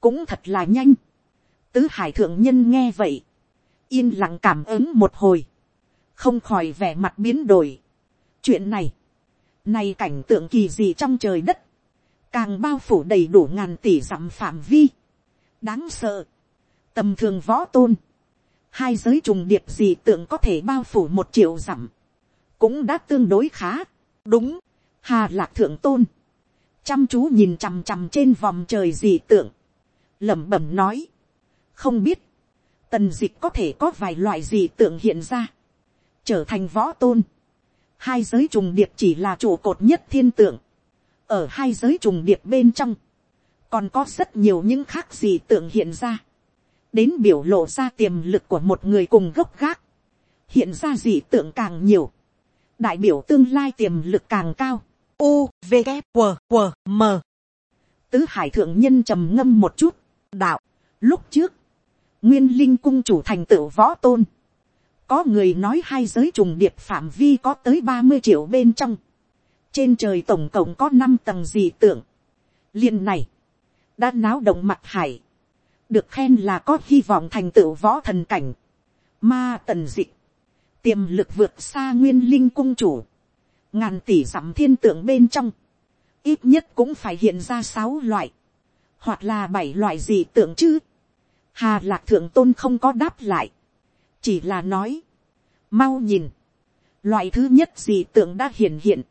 cũng thật là nhanh. tứ hải thượng nhân nghe vậy, yên lặng cảm ứng một hồi, không khỏi vẻ mặt biến đổi. chuyện này, này cảnh tượng kỳ gì trong trời đất, càng bao phủ đầy đủ ngàn tỷ dặm phạm vi, đáng sợ, tầm thường võ tôn, hai giới trùng điệp gì tượng có thể bao phủ một triệu dặm, cũng đã tương đối khá. đúng, hà lạc thượng tôn, chăm chú nhìn chằm chằm trên vòng trời dị tượng, lẩm bẩm nói, không biết, tần dịch có thể có vài loại dị tượng hiện ra, trở thành võ tôn, hai giới trùng điệp chỉ là trụ cột nhất thiên tượng, ở hai giới trùng điệp bên trong, còn có rất nhiều những khác gì tượng hiện ra, đến biểu lộ ra tiềm lực của một người cùng gốc gác, hiện ra dị tượng càng nhiều, đại biểu tương lai tiềm lực càng cao, u v q q m. Tứ hải thượng nhân trầm ngâm một chút, đạo, lúc trước, nguyên linh cung chủ thành tựu võ tôn, có người nói hai giới trùng điệp phạm vi có tới ba mươi triệu bên trong, trên trời tổng cộng có năm tầng dị tượng, liền này, đã náo động mặt hải, được khen là có hy vọng thành tựu võ thần cảnh, ma tần dịch, tiềm lực vượt xa nguyên linh cung chủ, ngàn tỷ dặm thiên tượng bên trong, ít nhất cũng phải hiện ra sáu loại, hoặc là bảy loại dị tượng chứ. Hà lạc thượng tôn không có đáp lại, chỉ là nói, mau nhìn, loại thứ nhất dị tượng đã hiện hiện,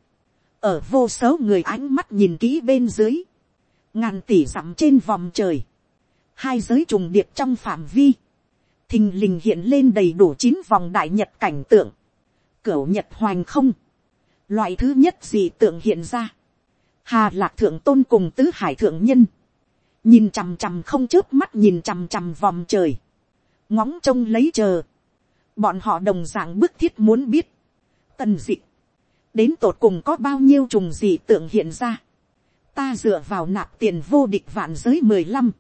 ở vô số người ánh mắt nhìn kỹ bên dưới, ngàn tỷ dặm trên vòng trời, hai giới trùng điệp trong phạm vi, thình lình hiện lên đầy đủ chín vòng đại nhật cảnh tượng, cửu nhật hoành không, loại thứ nhất gì tượng hiện ra, hà lạc thượng tôn cùng tứ hải thượng nhân, nhìn chằm chằm không chớp mắt nhìn chằm chằm vòng trời, ngóng trông lấy chờ, bọn họ đồng d ạ n g bức thiết muốn biết, tần d ị đến tột cùng có bao nhiêu trùng gì tượng hiện ra, ta dựa vào nạp tiền vô địch vạn giới mười lăm,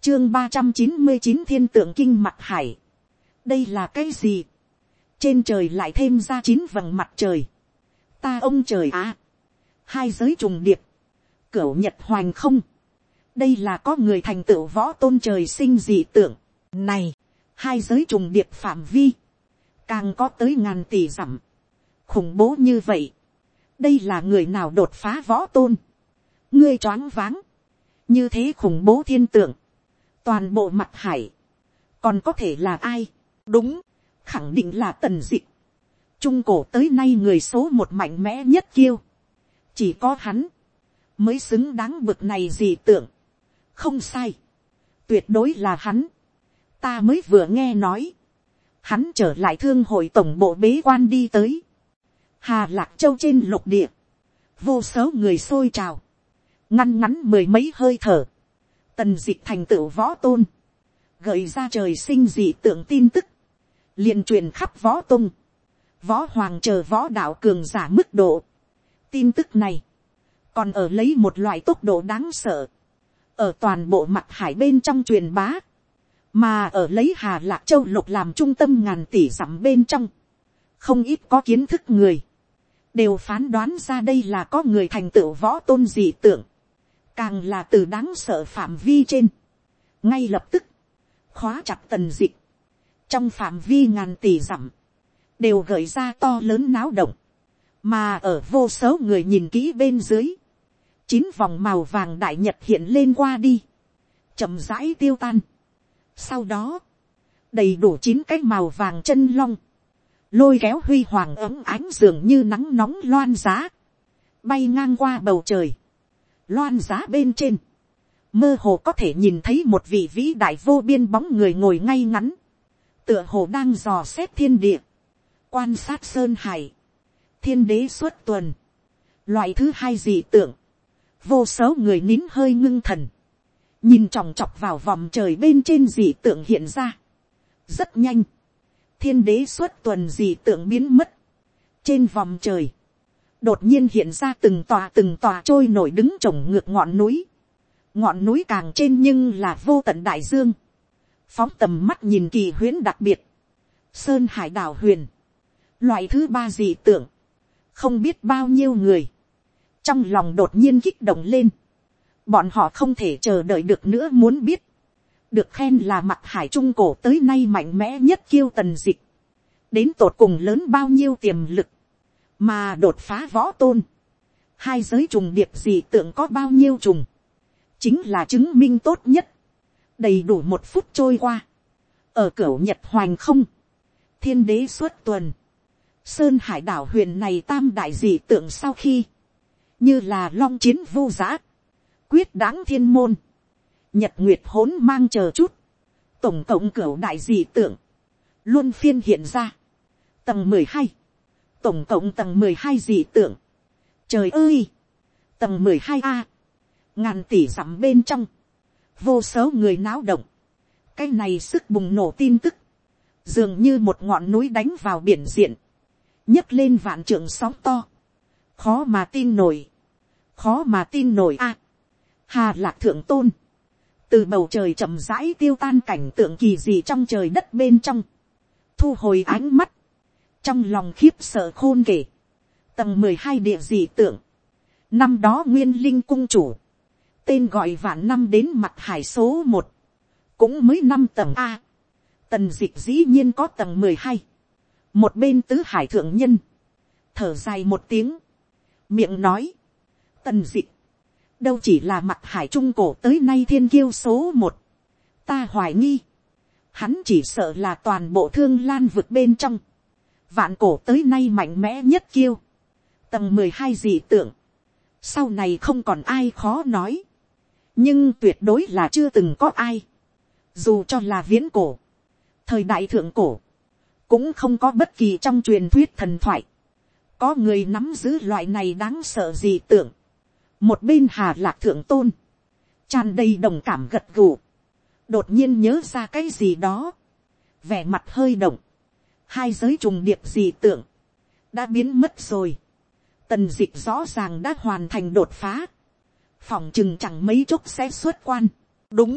chương ba trăm chín mươi chín thiên tượng kinh mặt hải, đây là cái gì, trên trời lại thêm ra chín vầng mặt trời, ta ông trời á, hai giới trùng điệp, cửu nhật hoành không, đây là có người thành tựu võ tôn trời sinh dị tượng. này, hai giới trùng điệp phạm vi, càng có tới ngàn tỷ dặm, khủng bố như vậy, đây là người nào đột phá võ tôn, ngươi choáng váng, như thế khủng bố thiên tượng, toàn bộ mặt hải, còn có thể là ai, đúng, khẳng định là tần dịch, trung cổ tới nay người số một mạnh mẽ nhất kiêu, chỉ có hắn, mới xứng đáng bực này gì tưởng, không sai, tuyệt đối là hắn, ta mới vừa nghe nói, hắn trở lại thương hội tổng bộ bế quan đi tới, hà lạc châu trên lục địa, vô số người xôi trào, ngăn ngắn mười mấy hơi thở, tần dịch thành tựu võ tôn, gợi ra trời sinh dị tượng tin tức, liền truyền khắp võ tung, võ hoàng chờ võ đạo cường giả mức độ. tin tức này, còn ở lấy một loại tốc độ đáng sợ, ở toàn bộ mặt hải bên trong truyền bá, mà ở lấy hà lạc châu lục làm trung tâm ngàn tỷ dặm bên trong, không ít có kiến thức người, đều phán đoán ra đây là có người thành tựu võ tôn dị tưởng, càng là từ đáng sợ phạm vi trên, ngay lập tức, khóa chặt tần dịch, trong phạm vi ngàn tỷ dặm, đều gợi ra to lớn náo động, mà ở vô số người nhìn kỹ bên dưới, chín vòng màu vàng đại nhật hiện lên qua đi, chậm rãi tiêu tan. Sau đó, đầy đủ chín cái màu vàng chân long, lôi kéo huy hoàng ấm ánh dường như nắng nóng loan giá, bay ngang qua bầu trời, loan giá bên trên, mơ hồ có thể nhìn thấy một vị vĩ đại vô biên bóng người ngồi ngay ngắn, tựa hồ đang dò xét thiên địa, quan sát sơn hải, thiên đế xuất tuần, loại thứ hai dị tượng, vô số người nín hơi ngưng thần, nhìn chòng chọc vào vòng trời bên trên dị tượng hiện ra. rất nhanh, thiên đế xuất tuần dị tượng biến mất. trên vòng trời, đột nhiên hiện ra từng tòa từng tòa trôi nổi đứng trồng ngược ngọn núi. ngọn núi càng trên nhưng là vô tận đại dương. phóng tầm mắt nhìn kỳ huyến đặc biệt. sơn hải đảo huyền. loại thứ ba dị tượng. không biết bao nhiêu người trong lòng đột nhiên kích động lên, bọn họ không thể chờ đợi được nữa muốn biết, được khen là mặt hải trung cổ tới nay mạnh mẽ nhất kiêu tần dịch, đến tột cùng lớn bao nhiêu tiềm lực, mà đột phá võ tôn, hai giới trùng điệp gì tượng có bao nhiêu trùng, chính là chứng minh tốt nhất, đầy đủ một phút trôi qua, ở cửa nhật hoành không, thiên đế xuất tuần, sơn hải đảo huyền này tam đại dị tượng sau khi, như là long chiến vô giã, quyết đáng thiên môn, nhật nguyệt hỗn mang chờ chút, tổng cộng cửu đại dị tượng, luôn phiên hiện ra, tầng mười hai, tổng cộng tầng mười hai dị tượng, trời ơi, tầng mười hai a, ngàn tỷ dặm bên trong, vô số người náo động, cái này sức bùng nổ tin tức, dường như một ngọn núi đánh vào biển diện, nhấc lên vạn trượng sóng to, khó mà tin nổi, khó mà tin nổi a, hà lạc thượng tôn, từ bầu trời chậm rãi tiêu tan cảnh tượng kỳ dị trong trời đất bên trong, thu hồi ánh mắt, trong lòng khiếp sợ khôn kể, tầng mười hai địa dị tượng, năm đó nguyên linh cung chủ, tên gọi vạn năm đến mặt hải số một, cũng mới năm tầng a, tần dịch dĩ nhiên có tầng mười hai, một bên tứ hải thượng nhân, thở dài một tiếng, miệng nói, tần dịch, đâu chỉ là mặt hải trung cổ tới nay thiên kiêu số một, ta hoài nghi, hắn chỉ sợ là toàn bộ thương lan vượt bên trong, vạn cổ tới nay mạnh mẽ nhất kiêu, tầng mười hai dị tưởng, sau này không còn ai khó nói, nhưng tuyệt đối là chưa từng có ai, dù cho là viễn cổ, thời đại thượng cổ, cũng không có bất kỳ trong truyền thuyết thần thoại, có người nắm giữ loại này đáng sợ gì tưởng, một bên hà lạc thượng tôn, tràn đầy đồng cảm gật gù, đột nhiên nhớ ra cái gì đó, vẻ mặt hơi động, hai giới trùng điệp gì tưởng, đã biến mất rồi, tần d ị c h rõ ràng đã hoàn thành đột phá, phòng chừng chẳng mấy chốc sẽ xuất quan, đúng,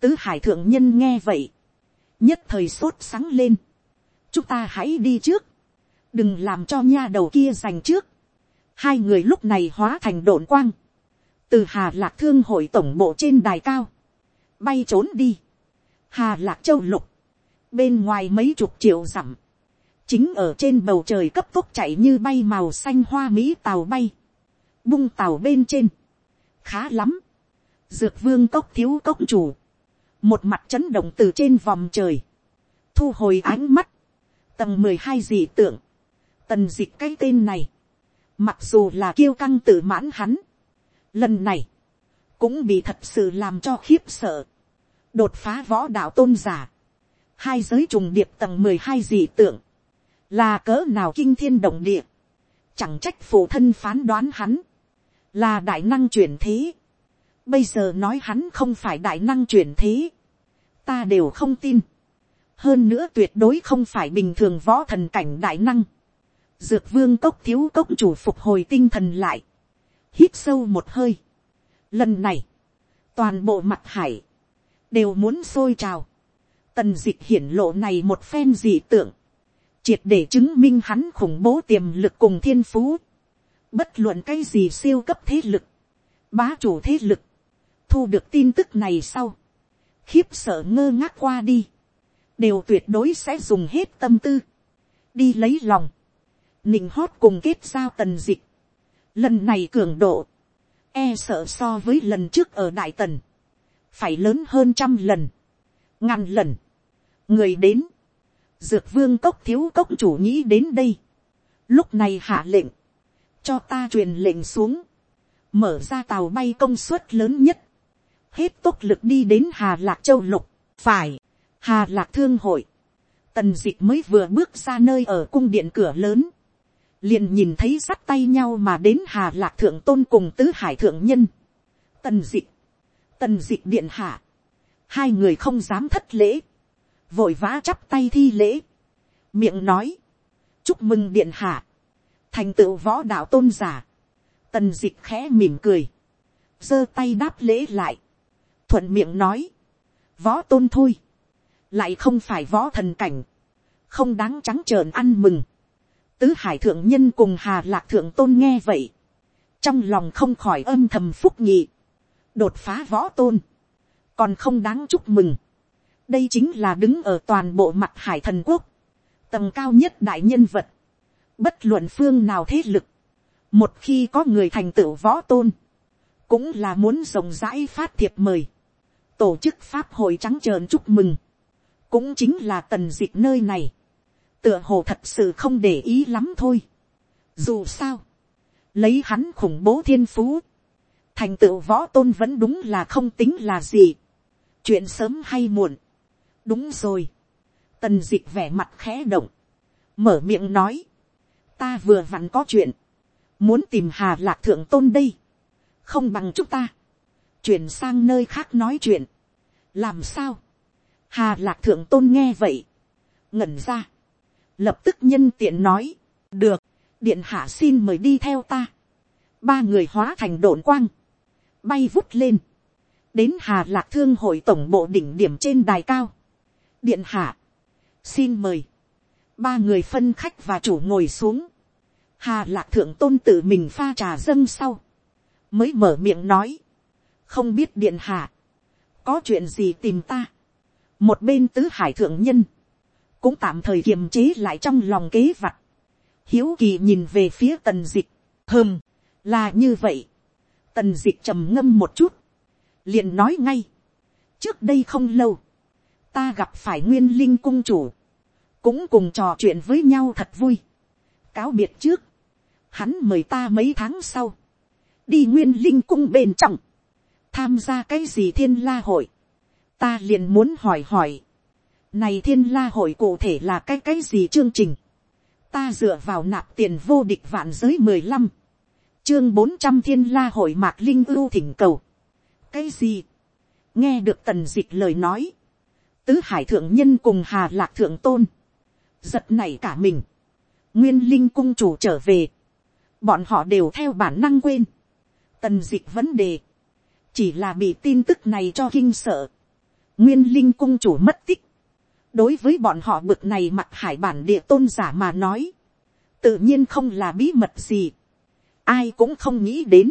tứ hải thượng nhân nghe vậy, nhất thời sốt sáng lên, chúng ta hãy đi trước, đừng làm cho nha đầu kia giành trước, hai người lúc này hóa thành đồn quang, từ hà lạc thương hội tổng bộ trên đài cao, bay trốn đi, hà lạc châu lục, bên ngoài mấy chục triệu dặm, chính ở trên bầu trời cấp tốc chạy như bay màu xanh hoa mỹ tàu bay, bung tàu bên trên, khá lắm, dược vương cốc thiếu cốc chủ, một mặt chấn động từ trên vòng trời, thu hồi ánh mắt, tầng mười hai dị tượng, tần d ị c cái tên này, mặc dù là kiêu căng tự mãn hắn, Lần này, cũng bị thật sự làm cho khiếp sợ. Đột phá võ đạo tôn giả. Hai giới trùng điệp tầng mười hai dị tượng. Là cỡ nào kinh thiên động địa. Chẳng trách phụ thân phán đoán hắn. Là đại năng chuyển thế. Bây giờ nói hắn không phải đại năng chuyển thế. Ta đều không tin. Hơn nữa tuyệt đối không phải bình thường võ thần cảnh đại năng. Dược vương cốc thiếu cốc chủ phục hồi tinh thần lại hít sâu một hơi. Lần này, toàn bộ mặt hải, đều muốn sôi trào. Tần dịch hiển lộ này một phen dị tượng, triệt để chứng minh hắn khủng bố tiềm lực cùng thiên phú. Bất luận cái gì siêu cấp thế lực, bá chủ thế lực, thu được tin tức này sau, khiếp sợ ngơ ngác qua đi, đều tuyệt đối sẽ dùng hết tâm tư, đi lấy lòng, nịnh hót cùng kết giao tần dịch, Lần này cường độ, e sợ so với lần trước ở Đại Tần, phải lớn hơn trăm lần, ngàn lần. Người đến, dược vương cốc thiếu cốc chủ nghĩ đến đây. Lúc này hạ lệnh, cho ta truyền lệnh xuống, mở ra tàu bay công suất lớn nhất, hết tốc lực đi đến Hà Lạc Châu Lục, phải, Hà Lạc Thương Hội. Tần dịch mới vừa bước ra nơi ở cung điện cửa lớn, liền nhìn thấy sắt tay nhau mà đến hà lạc thượng tôn cùng tứ hải thượng nhân. tần d ị tần d ị điện hạ, hai người không dám thất lễ, vội vã chắp tay thi lễ, miệng nói, chúc mừng điện hạ, thành tựu võ đạo tôn giả, tần d ị khẽ mỉm cười, giơ tay đáp lễ lại, thuận miệng nói, võ tôn thôi, lại không phải võ thần cảnh, không đáng trắng trợn ăn mừng, tứ hải thượng nhân cùng hà lạc thượng tôn nghe vậy, trong lòng không khỏi âm thầm phúc nhị, đột phá võ tôn, còn không đáng chúc mừng. đây chính là đứng ở toàn bộ mặt hải thần quốc, tầng cao nhất đại nhân vật, bất luận phương nào thế lực, một khi có người thành tựu võ tôn, cũng là muốn rộng rãi phát thiệp mời, tổ chức pháp hội trắng trợn chúc mừng, cũng chính là tần d ị c h nơi này, tựa hồ thật sự không để ý lắm thôi. dù sao, lấy hắn khủng bố thiên phú, thành tựu võ tôn vẫn đúng là không tính là gì. chuyện sớm hay muộn. đúng rồi. tần d ị vẻ mặt khẽ động, mở miệng nói, ta vừa vặn có chuyện, muốn tìm hà lạc thượng tôn đây, không bằng chúng ta, chuyển sang nơi khác nói chuyện, làm sao, hà lạc thượng tôn nghe vậy, ngẩn ra, lập tức nhân tiện nói, được, điện hạ xin mời đi theo ta, ba người hóa thành đồn quang, bay vút lên, đến hà lạc thương hội tổng bộ đỉnh điểm trên đài cao. điện hạ, xin mời, ba người phân khách và chủ ngồi xuống, hà lạc thượng tôn tự mình pha trà dâng sau, mới mở miệng nói, không biết điện hạ, có chuyện gì tìm ta, một bên tứ hải thượng nhân, cũng tạm thời kiềm chế lại trong lòng kế vặt, hiếu kỳ nhìn về phía tần dịch, hơm, là như vậy, tần dịch trầm ngâm một chút, liền nói ngay, trước đây không lâu, ta gặp phải nguyên linh cung chủ, cũng cùng trò chuyện với nhau thật vui. cáo biệt trước, hắn mời ta mấy tháng sau, đi nguyên linh cung bên trong, tham gia cái gì thiên la hội, ta liền muốn hỏi hỏi, này thiên la hội cụ thể là cái cái gì chương trình, ta dựa vào nạp tiền vô địch vạn giới mười lăm, chương bốn trăm thiên la hội mạc linh ưu thỉnh cầu. cái gì, nghe được tần dịch lời nói, tứ hải thượng nhân cùng hà lạc thượng tôn, giật này cả mình, nguyên linh cung chủ trở về, bọn họ đều theo bản năng quên, tần dịch vấn đề, chỉ là bị tin tức này cho kinh sợ, nguyên linh cung chủ mất tích, đối với bọn họ bực này mặc hải bản địa tôn giả mà nói, tự nhiên không là bí mật gì, ai cũng không nghĩ đến,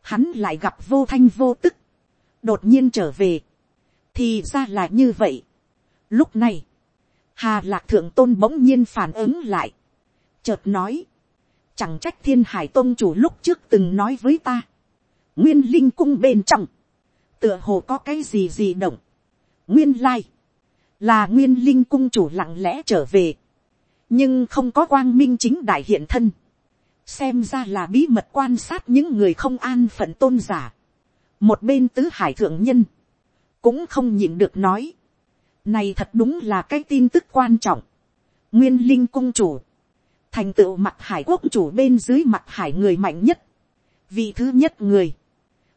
hắn lại gặp vô thanh vô tức, đột nhiên trở về, thì ra là như vậy. Lúc này, hà lạc thượng tôn bỗng nhiên phản ứng lại, chợt nói, chẳng trách thiên hải tôn chủ lúc trước từng nói với ta, nguyên linh cung bên trong, tựa hồ có cái gì gì động, nguyên lai, là nguyên linh cung chủ lặng lẽ trở về, nhưng không có quang minh chính đại hiện thân, xem ra là bí mật quan sát những người không an phận tôn giả. một bên tứ hải thượng nhân, cũng không nhịn được nói. này thật đúng là cái tin tức quan trọng. nguyên linh cung chủ, thành tựu mặt hải quốc chủ bên dưới mặt hải người mạnh nhất, vị thứ nhất người,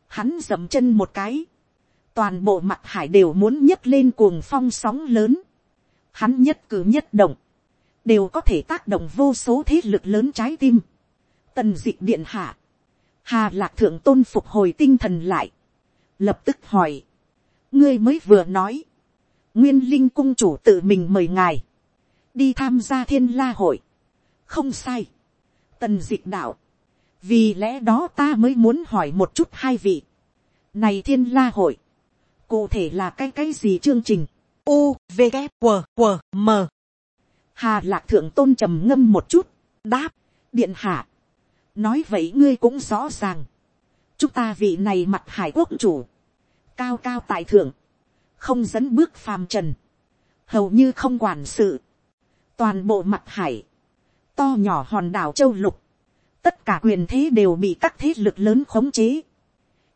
hắn dậm chân một cái, toàn bộ mặt hải đều muốn nhấc lên cuồng phong sóng lớn, hắn nhất cử nhất động, đều có thể tác động vô số thế lực lớn trái tim. Tần dịch điện hạ, hà lạc thượng tôn phục hồi tinh thần lại, lập tức hỏi, ngươi mới vừa nói, nguyên linh cung chủ tự mình mời ngài, đi tham gia thiên la hội, không sai, tần dịch đạo, vì lẽ đó ta mới muốn hỏi một chút hai vị, này thiên la hội, cụ thể là cái cái gì chương trình, u v g q q m. Hà lạc thượng tôn trầm ngâm một chút, đáp, điện hạ, nói vậy ngươi cũng rõ ràng, chúng ta vị này mặt hải quốc chủ, cao cao tại thượng, không dẫn bước phàm trần, hầu như không quản sự, toàn bộ mặt hải, to nhỏ hòn đảo châu lục, tất cả quyền thế đều bị các thế lực lớn khống chế,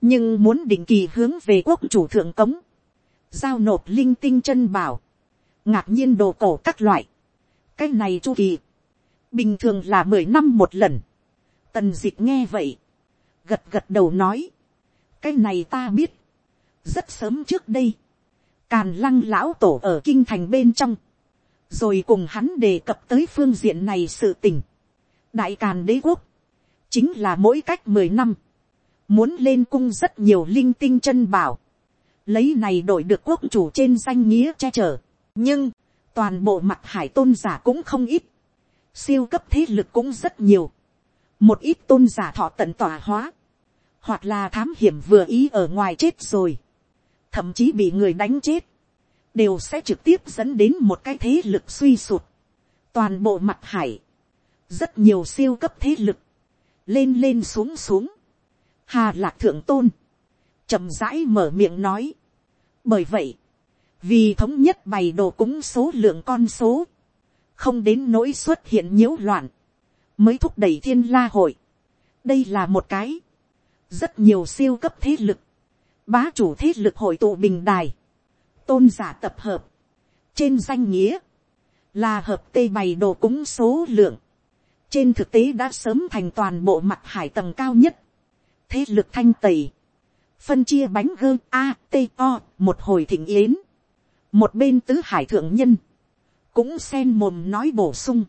nhưng muốn định kỳ hướng về quốc chủ thượng cống, giao nộp linh tinh chân bảo, ngạc nhiên đồ cổ các loại, cái này chu kỳ, bình thường là mười năm một lần, Tần dịch nghe vậy. Gật gật đầu nói. Cái này ta biết. Rất sớm trước đây. Càn lăng lão tổ ở kinh thành bên trong. Rồi cùng hắn đề cập tới phương diện này sự tình. Đại càn đế quốc. Chính là mỗi cách mười năm. Muốn lên cung rất nhiều linh tinh chân bảo. Lấy này đổi được quốc chủ trên danh nghĩa che chở. Nhưng, toàn bộ mặt hải tôn giả cũng không ít. Siêu cấp thế lực cũng rất nhiều một ít tôn giả thọ tận tỏa hóa, hoặc là thám hiểm vừa ý ở ngoài chết rồi, thậm chí bị người đánh chết, đều sẽ trực tiếp dẫn đến một cái thế lực suy sụt. Toàn bộ mặt hải, rất nhiều siêu cấp thế lực, lên lên xuống xuống. Hà lạc thượng tôn, chậm rãi mở miệng nói. Bởi vậy, vì thống nhất bày đồ cúng số lượng con số, không đến nỗi xuất hiện nhiễu loạn, mới thúc đẩy thiên la hội. đây là một cái, rất nhiều siêu cấp thế lực, bá chủ thế lực hội tụ bình đài, tôn giả tập hợp, trên danh nghĩa, là hợp tê bày đồ cúng số lượng, trên thực tế đã sớm thành toàn bộ mặt hải tầng cao nhất, thế lực thanh tẩy, phân chia bánh gơ a t o một hồi thịnh yến, một bên tứ hải thượng nhân, cũng sen mồm nói bổ sung,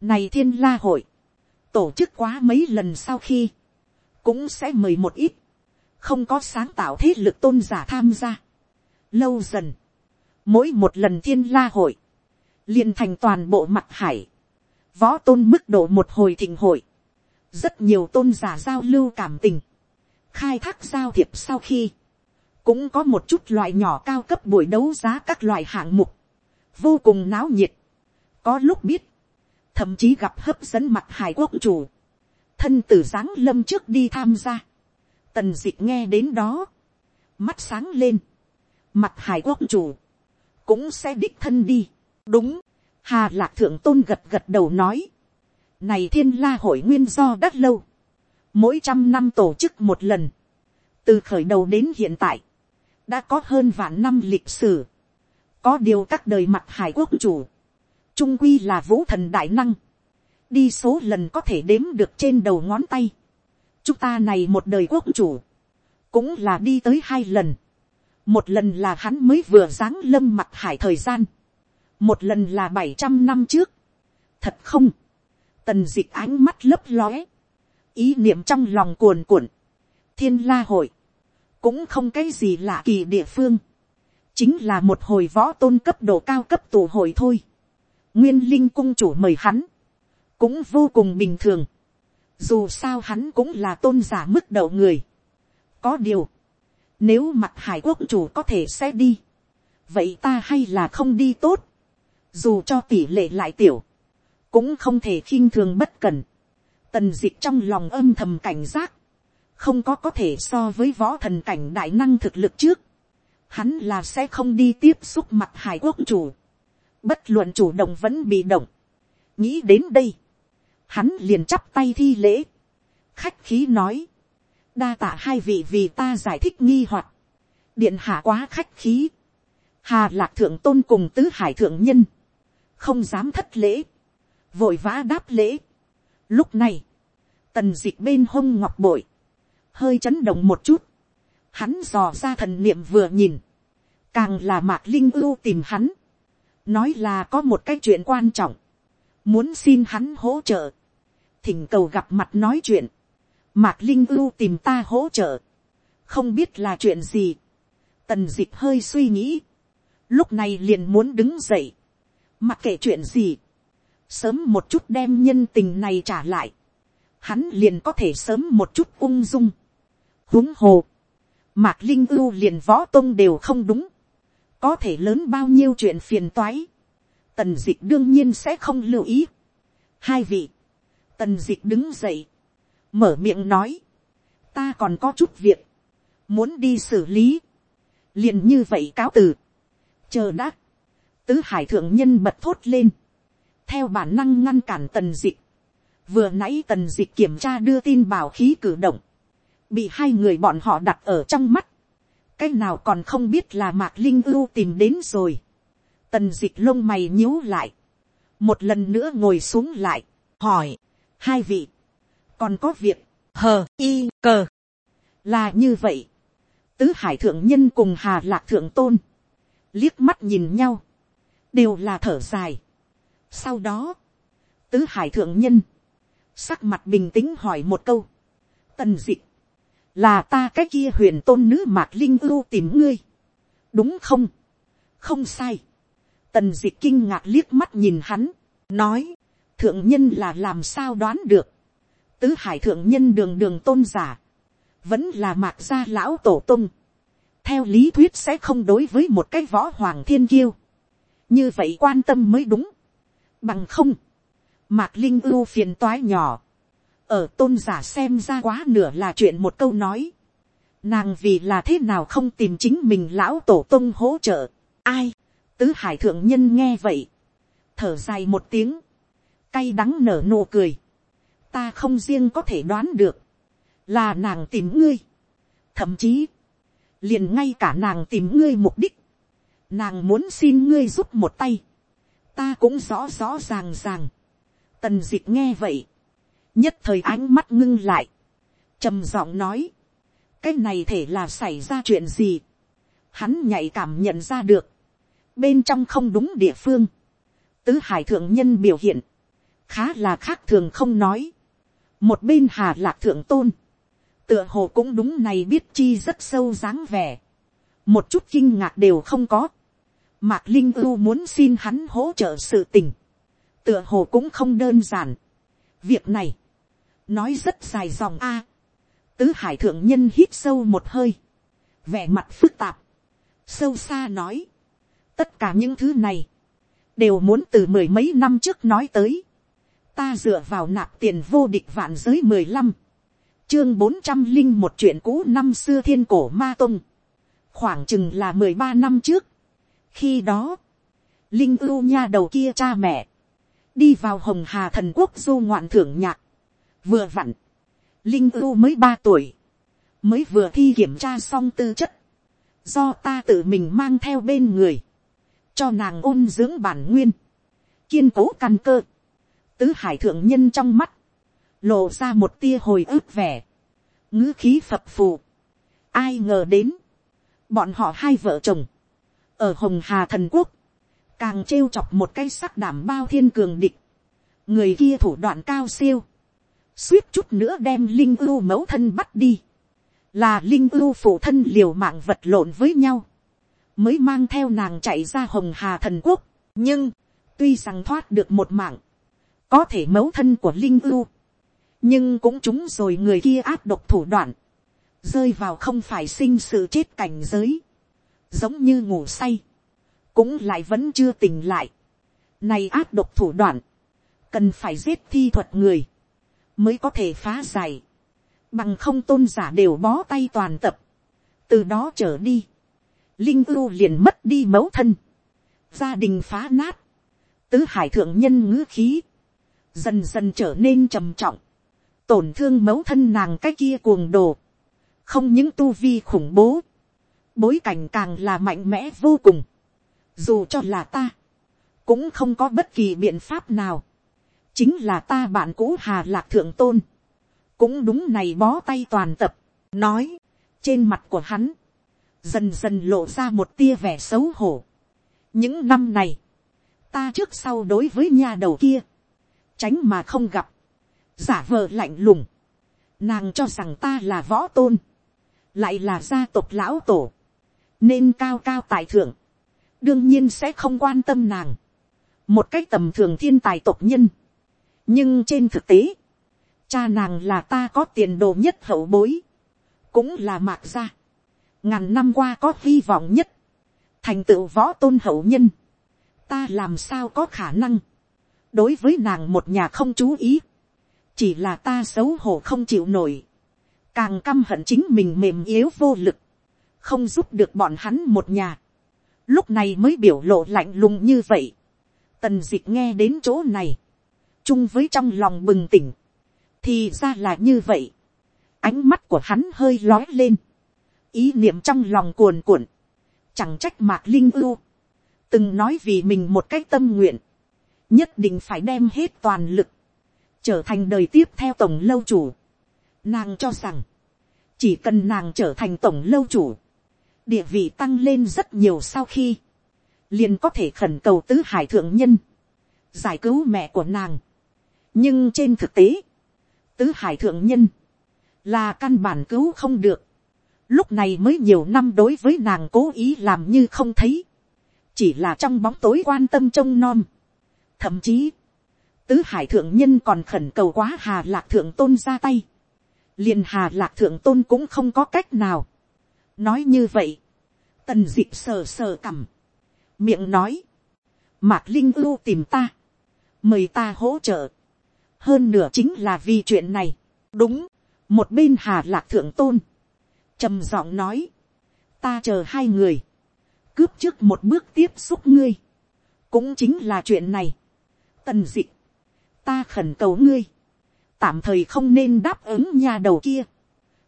này thiên la hội, tổ chức quá mấy lần sau khi, cũng sẽ mời một ít, không có sáng tạo thế lực tôn giả tham gia. Lâu dần, mỗi một lần thiên la hội, liền thành toàn bộ mặt hải, võ tôn mức độ một hồi thịnh hội, rất nhiều tôn giả giao lưu cảm tình, khai thác giao thiệp sau khi, cũng có một chút loại nhỏ cao cấp buổi đấu giá các loại hạng mục, vô cùng náo nhiệt, có lúc biết, thậm chí gặp hấp dẫn mặt hải quốc chủ, thân tử giáng lâm trước đi tham gia, tần d ị c h nghe đến đó, mắt sáng lên, mặt hải quốc chủ, cũng sẽ đích thân đi, đúng, hà lạc thượng tôn gật gật đầu nói, này thiên la hội nguyên do đắt lâu, mỗi trăm năm tổ chức một lần, từ khởi đầu đến hiện tại, đã có hơn vạn năm lịch sử, có điều các đời mặt hải quốc chủ, trung quy là vũ thần đại năng, đi số lần có thể đếm được trên đầu ngón tay. chúng ta này một đời quốc chủ, cũng là đi tới hai lần. một lần là hắn mới vừa giáng lâm mặt hải thời gian, một lần là bảy trăm năm trước. thật không, tần d ị ánh mắt lấp lóe, ý niệm trong lòng cuồn cuộn, thiên la hội, cũng không cái gì lạ kỳ địa phương, chính là một hồi võ tôn cấp độ cao cấp tù hội thôi. nguyên linh cung chủ mời hắn, cũng vô cùng bình thường. Dù sao hắn cũng là tôn giả mức đầu người. Có điều, nếu mặt hải quốc chủ có thể sẽ đi, vậy ta hay là không đi tốt. Dù cho tỷ lệ lại tiểu, cũng không thể khinh thường bất cẩn. Tần dịch trong lòng âm thầm cảnh giác, không có có thể so với võ thần cảnh đại năng thực lực trước. Hắn là sẽ không đi tiếp xúc mặt hải quốc chủ. Bất luận chủ động vẫn bị động. Nghĩ đến đây hắn liền chắp tay thi lễ, khách khí nói, đa tạ hai vị vì ta giải thích nghi hoặc, điện hạ quá khách khí, hà lạc thượng tôn cùng tứ hải thượng nhân, không dám thất lễ, vội vã đáp lễ. Lúc này, tần dịch bên hông ngọc bội, hơi chấn động một chút, hắn dò ra thần niệm vừa nhìn, càng là mạc linh ưu tìm hắn, nói là có một cái chuyện quan trọng, muốn xin hắn hỗ trợ, thỉnh cầu gặp mặt nói chuyện, mạc linh ưu tìm ta hỗ trợ, không biết là chuyện gì, tần dịch hơi suy nghĩ, lúc này liền muốn đứng dậy, mặc kệ chuyện gì, sớm một chút đem nhân tình này trả lại, hắn liền có thể sớm một chút ung dung, huống hồ, mạc linh ưu liền võ tôn đều không đúng, có thể lớn bao nhiêu chuyện phiền toái, tần d ị c h đương nhiên sẽ không lưu ý. hai vị, Tần dịch đứng dậy. Mở miệng nói. Ta còn có chút việc. Muốn đi xử lý. liền như vậy cáo từ. Chờ đã. Tứ hải thượng nhân bật thốt lên. Theo bản năng ngăn cản tần dịch. Vừa nãy tần dịch kiểm tra đưa tin bảo khí cử động. Bị hai người bọn họ đặt ở trong mắt. Cái nào còn không biết là mạc linh ưu tìm đến rồi. Tần dịch lông mày nhíu lại. Một lần nữa ngồi xuống lại. Hỏi hai vị, còn có việc, hờ y cờ, là như vậy, tứ hải thượng nhân cùng hà lạc thượng tôn, liếc mắt nhìn nhau, đều là thở dài sau đó, tứ hải thượng nhân, sắc mặt bình tĩnh hỏi một câu, tần d ị là ta cái kia huyền tôn nữ mạc linh ưu tìm ngươi, đúng không, không sai, tần d ị kinh ngạc liếc mắt nhìn hắn, nói, thượng nhân là làm sao đoán được, tứ hải thượng nhân đường đường tôn giả, vẫn là mạc gia lão tổ tung, theo lý thuyết sẽ không đối với một cái võ hoàng thiên kiêu, như vậy quan tâm mới đúng, bằng không, mạc linh ưu phiền toái nhỏ, ở tôn giả xem ra quá nửa là chuyện một câu nói, nàng vì là thế nào không tìm chính mình lão tổ tông hỗ trợ, ai, tứ hải thượng nhân nghe vậy, thở dài một tiếng, cay đắng nở nụ cười, ta không riêng có thể đoán được, là nàng tìm ngươi, thậm chí, liền ngay cả nàng tìm ngươi mục đích, nàng muốn xin ngươi giúp một tay, ta cũng rõ rõ ràng ràng, tần d ị c h nghe vậy, nhất thời ánh mắt ngưng lại, trầm giọng nói, cái này thể là xảy ra chuyện gì, hắn nhạy cảm nhận ra được, bên trong không đúng địa phương, tứ hải thượng nhân biểu hiện, khá là khác thường không nói, một bên hà lạc thượng tôn, tựa hồ cũng đúng này biết chi rất sâu dáng vẻ, một chút kinh ngạc đều không có, Mạc Linh ưu muốn xin hắn hỗ trợ sự tình. Tựa hồ cũng không đơn giản. Việc này. Nói rất dài dòng A. Tứ hải thượng nhân hít sâu một hơi. Vẻ mặt phức tạp. Sâu xa nói. Tất cả những thứ này. Đều muốn từ mười mấy năm trước nói tới. Ta dựa vào nạp tiền vô địch vạn giới mười lăm chương bốn trăm linh một chuyện cũ năm xưa thiên cổ ma tông. Khoảng chừng là mười ba năm trước khi đó, linh ưu nha đầu kia cha mẹ, đi vào hồng hà thần quốc du ngoạn thưởng nhạc, vừa vặn, linh ưu mới ba tuổi, mới vừa thi kiểm tra xong tư chất, do ta tự mình mang theo bên người, cho nàng ôn dưỡng bản nguyên, kiên cố căn cơ, tứ hải thượng nhân trong mắt, lộ ra một tia hồi ức vẻ, ngữ khí phập phù, ai ngờ đến, bọn họ hai vợ chồng, ở hồng hà thần quốc, càng trêu chọc một cái sắc đảm bao thiên cường địch, người kia thủ đoạn cao siêu, suýt chút nữa đem linh ưu mẫu thân bắt đi, là linh ưu phụ thân liều mạng vật lộn với nhau, mới mang theo nàng chạy ra hồng hà thần quốc, nhưng, tuy rằng thoát được một mạng, có thể mẫu thân của linh ưu, nhưng cũng chúng rồi người kia áp độc thủ đoạn, rơi vào không phải sinh sự chết cảnh giới, giống như ngủ say, cũng lại vẫn chưa tỉnh lại. Này áp độc thủ đoạn, cần phải giết thi thuật người, mới có thể phá giải. Bằng không tôn giả đều bó tay toàn tập. Từ đó trở đi, Linh ưu liền mất đi mẫu thân. Gia đình phá nát. Tứ hải thượng nhân ngữ khí. Dần dần trở nên trầm trọng. Tổn thương mẫu thân nàng cái kia cuồng đồ. Không những tu vi khủng bố bối cảnh càng là mạnh mẽ vô cùng. Dù cho là ta, cũng không có bất kỳ biện pháp nào. Chính là ta bạn cũ Hà Lạc Thượng Tôn. Cũng đúng này bó tay toàn tập. Nói, trên mặt của hắn, dần dần lộ ra một tia vẻ xấu hổ. Những năm này, ta trước sau đối với nhà đầu kia, tránh mà không gặp, giả vờ lạnh lùng, nàng cho rằng ta là võ tôn, lại là gia tộc lão tổ, nên cao cao tài thượng, đương nhiên sẽ không quan tâm nàng, một cách tầm thường thiên tài tộc nhân. nhưng trên thực tế, cha nàng là ta có tiền đồ nhất hậu bối, cũng là mạc gia, ngàn năm qua có hy vọng nhất, thành tựu võ tôn hậu nhân, ta làm sao có khả năng, đối với nàng một nhà không chú ý, chỉ là ta xấu hổ không chịu nổi, càng căm hận chính mình mềm yếu vô lực, không giúp được bọn hắn một nhà, lúc này mới biểu lộ lạnh lùng như vậy. Tần d ị c h nghe đến chỗ này, chung với trong lòng bừng tỉnh, thì ra là như vậy. ánh mắt của hắn hơi lói lên, ý niệm trong lòng cuồn cuộn, chẳng trách mạc linh ưu, từng nói vì mình một cách tâm nguyện, nhất định phải đem hết toàn lực, trở thành đời tiếp theo tổng lâu chủ. Nàng cho rằng, chỉ cần nàng trở thành tổng lâu chủ, địa vị tăng lên rất nhiều sau khi, liền có thể khẩn cầu tứ hải thượng nhân, giải cứu mẹ của nàng. nhưng trên thực tế, tứ hải thượng nhân, là căn bản cứu không được. lúc này mới nhiều năm đối với nàng cố ý làm như không thấy, chỉ là trong bóng tối quan tâm trông nom. thậm chí, tứ hải thượng nhân còn khẩn cầu quá hà lạc thượng tôn ra tay, liền hà lạc thượng tôn cũng không có cách nào nói như vậy, tần dịp sờ sờ cằm, miệng nói, mạc linh ưu tìm ta, mời ta hỗ trợ, hơn nửa chính là vì chuyện này, đúng, một bên hà lạc thượng tôn, trầm giọng nói, ta chờ hai người, cướp trước một bước tiếp xúc ngươi, cũng chính là chuyện này, tần dị. ta khẩn cầu ngươi, tạm thời không nên đáp ứng nhà đầu kia,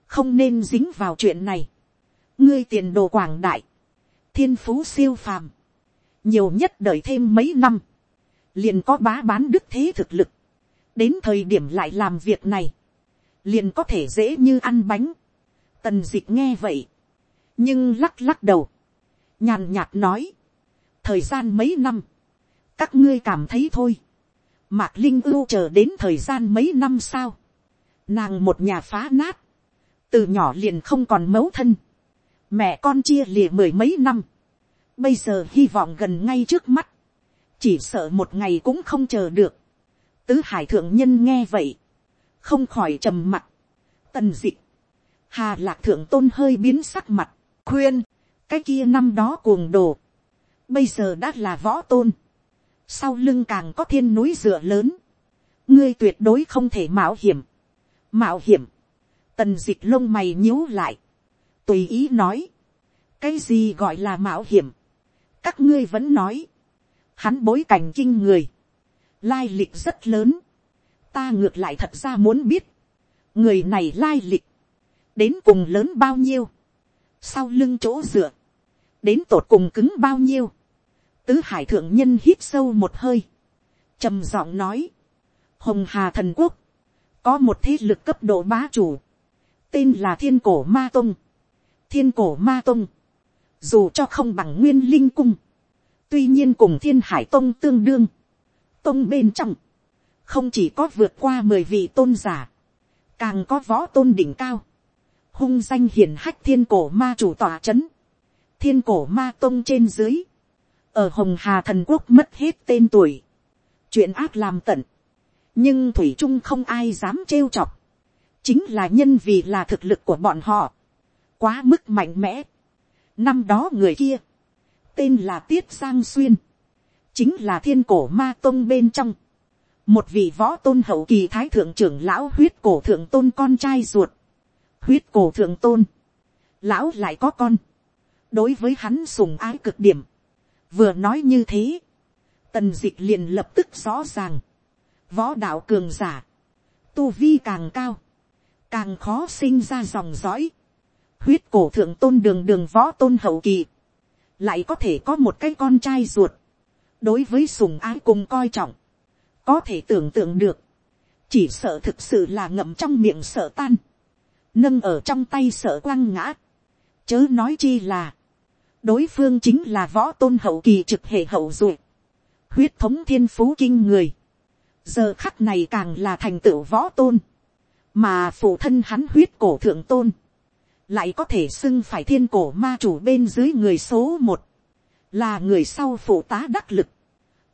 không nên dính vào chuyện này, ngươi tiền đồ quảng đại, thiên phú siêu phàm, nhiều nhất đợi thêm mấy năm, liền có bá bán đức thế thực lực, đến thời điểm lại làm việc này, liền có thể dễ như ăn bánh. Tần d ị c h nghe vậy, nhưng lắc lắc đầu, nhàn nhạt nói, thời gian mấy năm, các ngươi cảm thấy thôi, mạc linh ưu chờ đến thời gian mấy năm sao, nàng một nhà phá nát, từ nhỏ liền không còn mấu thân, mẹ con chia lìa mười mấy năm, bây giờ hy vọng gần ngay trước mắt, chỉ sợ một ngày cũng không chờ được, tứ hải thượng nhân nghe vậy, không khỏi trầm mặt, tần d ị hà lạc thượng tôn hơi biến sắc mặt, khuyên, cái kia năm đó cuồng đồ, bây giờ đã là võ tôn, sau lưng càng có thiên núi dựa lớn, ngươi tuyệt đối không thể mạo hiểm, mạo hiểm, tần d ị lông mày nhíu lại, tùy ý nói, cái gì gọi là mạo hiểm, các ngươi vẫn nói, hắn bối cảnh kinh người, lai lịch rất lớn, ta ngược lại thật ra muốn biết, người này lai lịch, đến cùng lớn bao nhiêu, sau lưng chỗ dựa, đến tột cùng cứng bao nhiêu, tứ hải thượng nhân hít sâu một hơi, trầm giọng nói, hồng hà thần quốc, có một thế lực cấp độ bá chủ, tên là thiên cổ ma tông, thiên cổ ma tông, dù cho không bằng nguyên linh cung, tuy nhiên cùng thiên hải tông tương đương, tông bên trong, không chỉ có vượt qua mười vị tôn giả, càng có võ tôn đỉnh cao, hung danh hiển hách thiên cổ ma chủ tòa c h ấ n thiên cổ ma tông trên dưới, ở hồng hà thần quốc mất hết tên tuổi, chuyện ác làm tận, nhưng thủy trung không ai dám trêu chọc, chính là nhân vì là thực lực của bọn họ, quá mức mạnh mẽ. năm đó người kia, tên là tiết giang xuyên, chính là thiên cổ ma tông bên trong, một vị võ tôn hậu kỳ thái thượng trưởng lão huyết cổ thượng tôn con trai ruột, huyết cổ thượng tôn, lão lại có con, đối với hắn sùng ái cực điểm, vừa nói như thế, tần d ị c h liền lập tức rõ ràng, võ đạo cường giả, tu vi càng cao, càng khó sinh ra dòng dõi, huyết cổ thượng tôn đường đường võ tôn hậu kỳ, lại có thể có một cái con trai ruột, đối với sùng ái cùng coi trọng, có thể tưởng tượng được, chỉ sợ thực sự là ngậm trong miệng sợ tan, nâng ở trong tay sợ quăng ngã, chớ nói chi là, đối phương chính là võ tôn hậu kỳ trực hệ hậu duệ, huyết thống thiên phú kinh người, giờ khắc này càng là thành tựu võ tôn, mà phụ thân hắn huyết cổ thượng tôn, lại có thể xưng phải thiên cổ ma chủ bên dưới người số một, là người sau phụ tá đắc lực,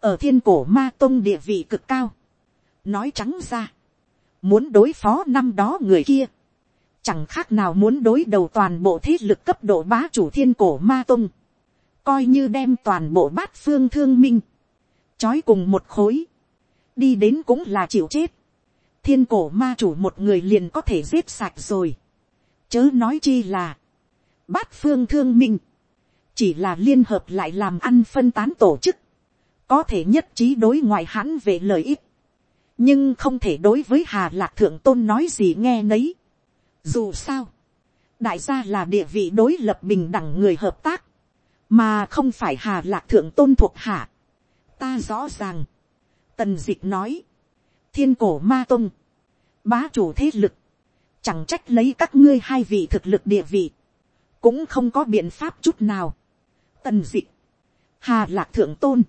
ở thiên cổ ma tông địa vị cực cao, nói trắng ra, muốn đối phó năm đó người kia, chẳng khác nào muốn đối đầu toàn bộ thế lực cấp độ bá chủ thiên cổ ma tông, coi như đem toàn bộ bát phương thương minh, trói cùng một khối, đi đến cũng là chịu chết, thiên cổ ma chủ một người liền có thể giết sạch rồi, chớ nói chi là, bát phương thương minh, chỉ là liên hợp lại làm ăn phân tán tổ chức, có thể nhất trí đối ngoại hãn về lợi ích, nhưng không thể đối với hà lạc thượng tôn nói gì nghe nấy. dù sao, đại gia là địa vị đối lập bình đẳng người hợp tác, mà không phải hà lạc thượng tôn thuộc hạ. ta rõ ràng, tần d ị c h nói, thiên cổ ma tôn, bá chủ thế lực, chẳng trách lấy các ngươi hai vị thực lực địa vị, cũng không có biện pháp chút nào. tần dị. Hà lạc thượng tôn,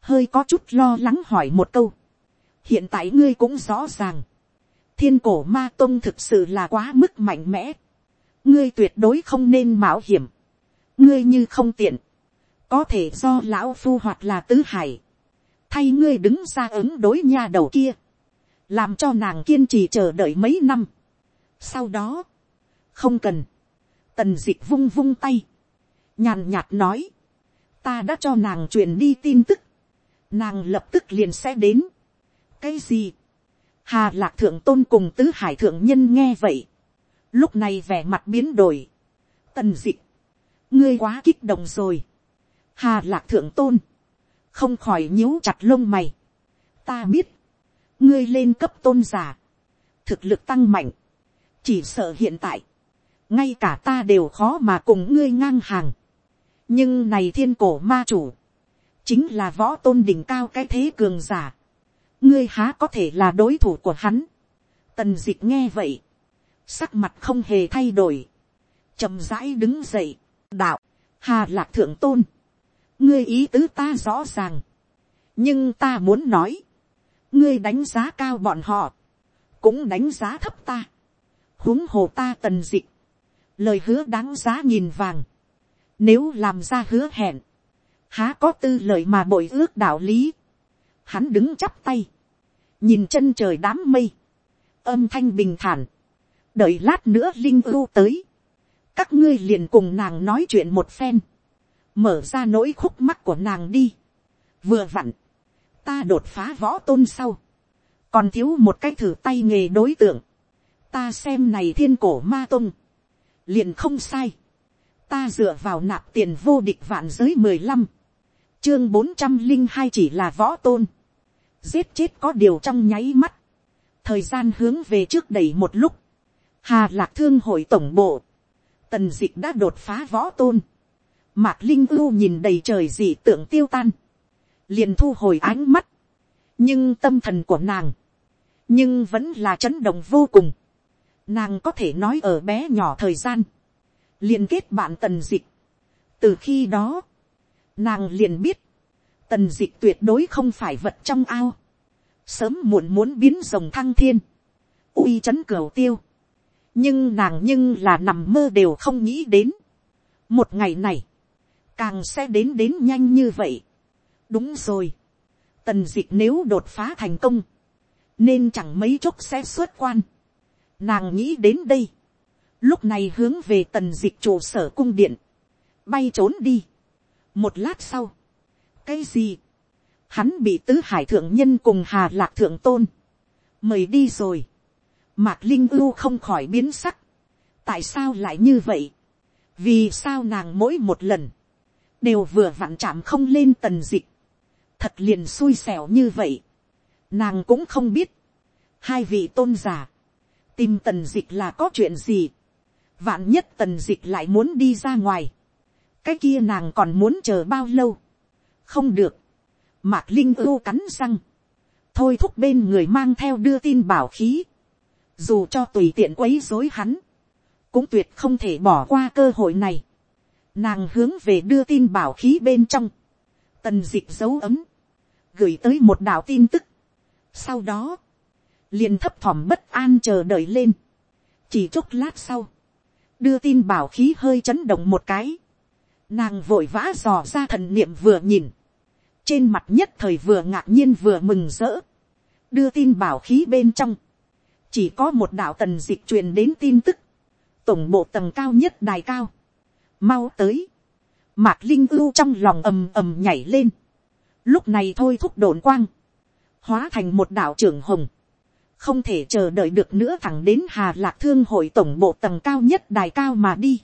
hơi có chút lo lắng hỏi một câu. hiện tại ngươi cũng rõ ràng, thiên cổ ma tông thực sự là quá mức mạnh mẽ, ngươi tuyệt đối không nên mạo hiểm, ngươi như không tiện, có thể do lão phu hoặc là tứ hải, thay ngươi đứng ra ứng đối nha đầu kia, làm cho nàng kiên trì chờ đợi mấy năm sau đó, không cần, tần d ị c h vung vung tay, nhàn nhạt nói, ta đã cho nàng truyền đi tin tức, nàng lập tức liền sẽ đến. cái gì, hà lạc thượng tôn cùng tứ hải thượng nhân nghe vậy, lúc này vẻ mặt biến đổi, tần d ị ngươi quá kích động rồi, hà lạc thượng tôn, không khỏi nhíu chặt lông mày, ta biết, ngươi lên cấp tôn giả, thực lực tăng mạnh, chỉ sợ hiện tại, ngay cả ta đều khó mà cùng ngươi ngang hàng. nhưng này thiên cổ ma chủ, chính là võ tôn đỉnh cao cái thế cường giả. ngươi há có thể là đối thủ của hắn. tần d ị c h nghe vậy, sắc mặt không hề thay đổi, chậm rãi đứng dậy, đạo, hà lạc thượng tôn, ngươi ý tứ ta rõ ràng, nhưng ta muốn nói, ngươi đánh giá cao bọn họ, cũng đánh giá thấp ta, huống hồ ta tần dịch. Lời hứa đáng giá nhìn vàng, nếu làm ra hứa hẹn, há có tư lời mà bội ước đạo lý, hắn đứng chắp tay, nhìn chân trời đám mây, âm thanh bình thản, đợi lát nữa linh ưu tới, các ngươi liền cùng nàng nói chuyện một phen, mở ra nỗi khúc mắt của nàng đi, vừa vặn, ta đột phá võ tôn sau, còn thiếu một cái thử tay nghề đối tượng, ta xem này thiên cổ ma tôn, liền không sai. ta dựa vào nạp tiền vô địch vạn giới mười lăm, chương bốn trăm linh hai chỉ là võ tôn, giết chết có điều trong nháy mắt, thời gian hướng về trước đầy một lúc, hà lạc thương hội tổng bộ, tần d ị c h đã đột phá võ tôn, mạc linh ưu nhìn đầy trời dị tượng tiêu tan, liền thu hồi ánh mắt, nhưng tâm thần của nàng, nhưng vẫn là chấn động vô cùng, nàng có thể nói ở bé nhỏ thời gian, liền kết bạn tần dịch. từ khi đó, nàng liền biết, tần dịch tuyệt đối không phải vật trong ao, sớm muộn muốn biến rồng thăng thiên, uy c h ấ n cửu tiêu, nhưng nàng nhưng là nằm mơ đều không nghĩ đến, một ngày này, càng sẽ đến đến nhanh như vậy. đúng rồi, tần dịch nếu đột phá thành công, nên chẳng mấy chốc sẽ xuất quan, Nàng nghĩ đến đây. Lúc này hướng về tần dịch trụ sở cung điện. Bay trốn đi. Một lát sau. Cái gì? Hắn bị tứ hải thượng nhân cùng hà lạc thượng tôn. Mời đi rồi. Mạc Linh ưu không khỏi biến sắc. Tại sao lại như vậy? Vì sao nàng mỗi một lần. Đều vừa vặn chạm không lên tần dịch. Thật liền xui xẻo như vậy. Nàng cũng không biết. Hai vị tôn giả tìm tần dịch là có chuyện gì. vạn nhất tần dịch lại muốn đi ra ngoài. cái kia nàng còn muốn chờ bao lâu. không được. mạc linh ưu cắn răng. thôi thúc bên người mang theo đưa tin bảo khí. dù cho tùy tiện quấy dối hắn. cũng tuyệt không thể bỏ qua cơ hội này. nàng hướng về đưa tin bảo khí bên trong. tần dịch dấu ấm. gửi tới một đạo tin tức. sau đó, liền thấp thỏm bất an chờ đợi lên. chỉ chốc lát sau, đưa tin bảo khí hơi chấn động một cái. nàng vội vã dò ra thần niệm vừa nhìn. trên mặt nhất thời vừa ngạc nhiên vừa mừng rỡ. đưa tin bảo khí bên trong. chỉ có một đạo tần dịch truyền đến tin tức. tổng bộ tầng cao nhất đài cao. mau tới. mạc linh ưu trong lòng ầm ầm nhảy lên. lúc này thôi thúc đồn quang. hóa thành một đạo trưởng hồng không thể chờ đợi được nữa thẳng đến hà lạc thương hội tổng bộ tầng cao nhất đài cao mà đi.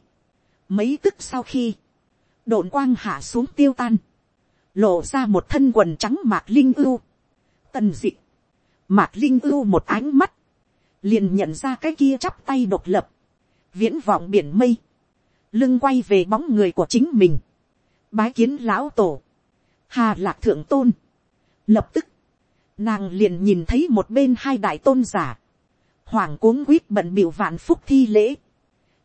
mấy tức sau khi, đồn quang hạ xuống tiêu tan, lộ ra một thân quần trắng mạc linh ưu, tần dị, mạc linh ưu một ánh mắt, liền nhận ra cái kia chắp tay độc lập, viễn vọng biển mây, lưng quay về bóng người của chính mình, bái kiến lão tổ, hà lạc thượng tôn, lập tức, nàng liền nhìn thấy một bên hai đại tôn giả, hoàng cuống quýt bận biểu vạn phúc thi lễ,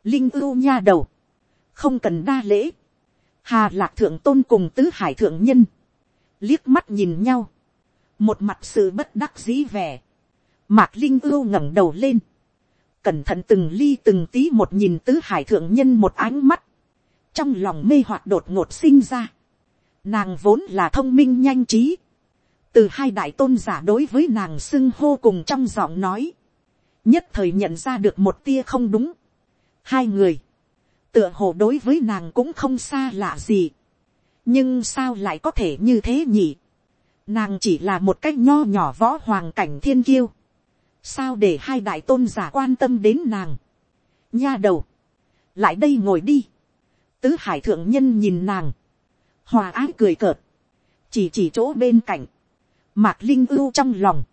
linh ưu nha đầu, không cần đa lễ, hà lạc thượng tôn cùng tứ hải thượng nhân, liếc mắt nhìn nhau, một mặt sự bất đắc dĩ vẻ, mạc linh ưu ngẩng đầu lên, cẩn thận từng ly từng tí một nhìn tứ hải thượng nhân một ánh mắt, trong lòng mê hoạt đột ngột sinh ra, nàng vốn là thông minh nhanh trí, từ hai đại tôn giả đối với nàng xưng hô cùng trong giọng nói, nhất thời nhận ra được một tia không đúng. hai người, tựa hồ đối với nàng cũng không xa lạ gì, nhưng sao lại có thể như thế nhỉ. nàng chỉ là một cách nho nhỏ võ hoàng cảnh thiên kiêu, sao để hai đại tôn giả quan tâm đến nàng. nha đầu, lại đây ngồi đi, tứ hải thượng nhân nhìn nàng, hòa ái cười cợt, chỉ chỉ chỗ bên cạnh, mạc linh ưu trong lòng,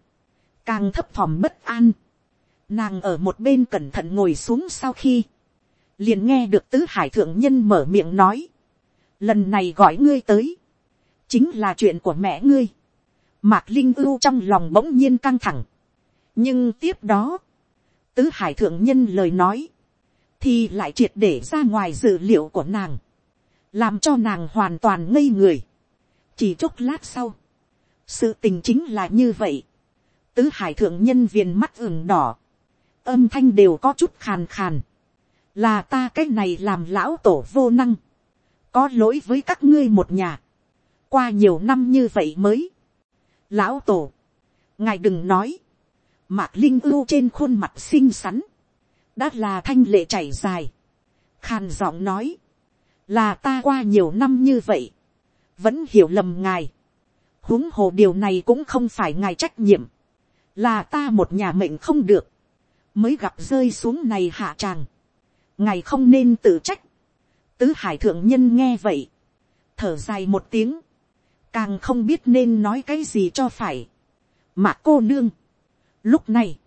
càng thấp thỏm bất an, nàng ở một bên cẩn thận ngồi xuống sau khi, liền nghe được tứ hải thượng nhân mở miệng nói, lần này gọi ngươi tới, chính là chuyện của mẹ ngươi, mạc linh ưu trong lòng bỗng nhiên căng thẳng, nhưng tiếp đó, tứ hải thượng nhân lời nói, thì lại triệt để ra ngoài dự liệu của nàng, làm cho nàng hoàn toàn ngây người. chỉ chốc lát sau, sự tình chính là như vậy, tứ hải thượng nhân viền mắt ửng đỏ, âm thanh đều có chút khàn khàn, là ta cái này làm lão tổ vô năng, có lỗi với các ngươi một nhà, qua nhiều năm như vậy mới, lão tổ, ngài đừng nói, mạc linh ưu trên khuôn mặt xinh xắn, đã là thanh lệ chảy dài, khàn giọng nói, là ta qua nhiều năm như vậy, vẫn hiểu lầm ngài, huống hồ điều này cũng không phải ngài trách nhiệm, là ta một nhà mệnh không được, mới gặp rơi xuống này hạ tràng, ngài không nên tự trách, tứ hải thượng nhân nghe vậy, thở dài một tiếng, càng không biết nên nói cái gì cho phải, mà cô nương, lúc này,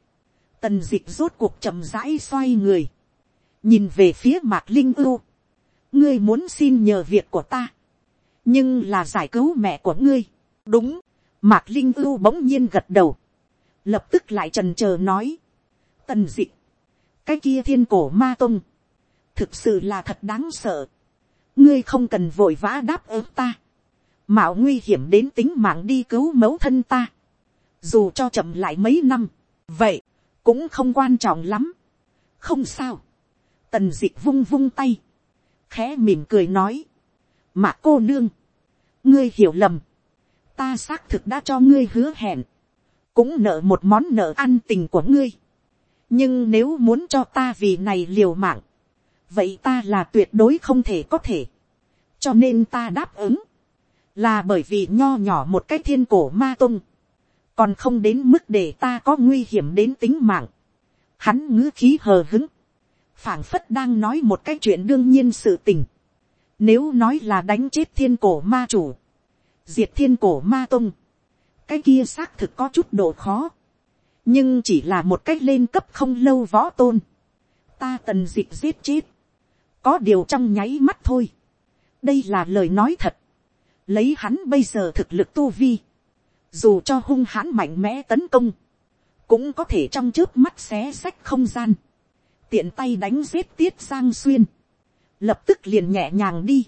tần d ị c h rốt cuộc chậm rãi xoay người, nhìn về phía mạc linh ưu, ngươi muốn xin nhờ việc của ta, nhưng là giải cứu mẹ của ngươi, đúng, mạc linh ưu bỗng nhiên gật đầu, lập tức lại trần c h ờ nói, tần d ị cái kia thiên cổ ma tôn thực sự là thật đáng sợ, ngươi không cần vội vã đáp ứng ta, mạo nguy hiểm đến tính mạng đi cứu mẫu thân ta, dù cho chậm lại mấy năm, vậy, cũng không quan trọng lắm. không sao, tần d ị vung vung tay, khẽ mỉm cười nói, mà cô nương, ngươi hiểu lầm, ta xác thực đã cho ngươi hứa hẹn, cũng nợ một món nợ ăn tình của ngươi, nhưng nếu muốn cho ta vì này liều mạng, vậy ta là tuyệt đối không thể có thể, cho nên ta đáp ứng, là bởi vì nho nhỏ một cái thiên cổ ma tung, còn không đến mức để ta có nguy hiểm đến tính mạng. Hắn ngữ khí hờ hứng, phảng phất đang nói một cái chuyện đương nhiên sự tình. Nếu nói là đánh chết thiên cổ ma chủ, diệt thiên cổ ma tung, cái kia xác thực có chút độ khó. nhưng chỉ là một cách lên cấp không lâu võ tôn. ta tần dịp giết chết, có điều trong nháy mắt thôi. đây là lời nói thật. lấy hắn bây giờ thực lực tu vi dù cho hung hãn mạnh mẽ tấn công, cũng có thể trong trước mắt xé sách không gian, tiện tay đánh giết tiết sang xuyên, lập tức liền nhẹ nhàng đi,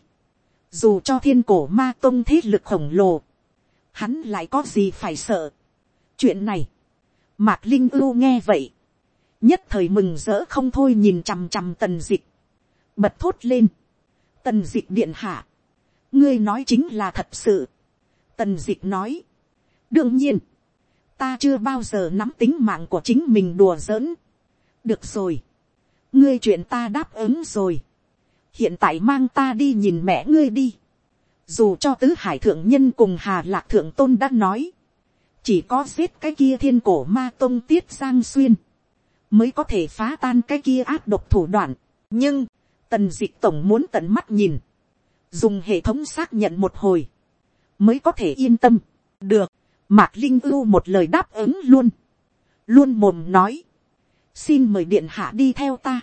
dù cho thiên cổ ma tông thế lực khổng lồ, hắn lại có gì phải sợ. chuyện này, mạc linh ưu nghe vậy, nhất thời mừng rỡ không thôi nhìn chằm chằm tần dịch, bật thốt lên, tần dịch điện hạ, ngươi nói chính là thật sự, tần dịch nói, đương nhiên, ta chưa bao giờ nắm tính mạng của chính mình đùa giỡn. được rồi, ngươi chuyện ta đáp ứng rồi, hiện tại mang ta đi nhìn mẹ ngươi đi. dù cho tứ hải thượng nhân cùng hà lạc thượng tôn đã nói, chỉ có giết cái kia thiên cổ ma tôn tiết giang xuyên, mới có thể phá tan cái kia áp độc thủ đoạn. nhưng, tần dịch tổng muốn tận mắt nhìn, dùng hệ thống xác nhận một hồi, mới có thể yên tâm. được, Mạc Linh ưu một lời đáp ứng luôn. Luôn mồm nói. Xin mời điện hạ đi theo ta.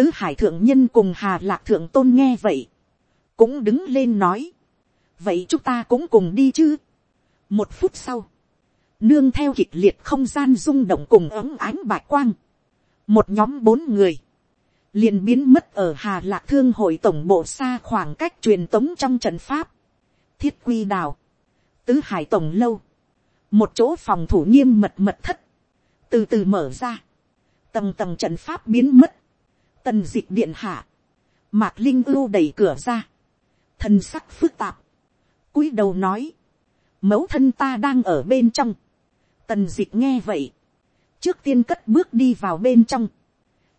Tứ hải thượng nhân cùng hà lạc thượng tôn nghe vậy. Cũng đứng lên nói. Vậy chúng ta cũng cùng đi chứ. Một phút sau. Nương theo kịch liệt không gian rung động cùng ấm ánh bạc quang. Một nhóm bốn người. liền biến mất ở hà lạc thương hội tổng bộ xa khoảng cách truyền tống trong trận pháp. Thiết quy đào. Tứ hải tổng lâu một chỗ phòng thủ nghiêm mật mật thất, từ từ mở ra, tầng tầng trận pháp biến mất, tần dịch điện hạ, mạc linh ưu đẩy cửa ra, thân sắc phức tạp, cúi đầu nói, mẫu thân ta đang ở bên trong, tần dịch nghe vậy, trước tiên cất bước đi vào bên trong,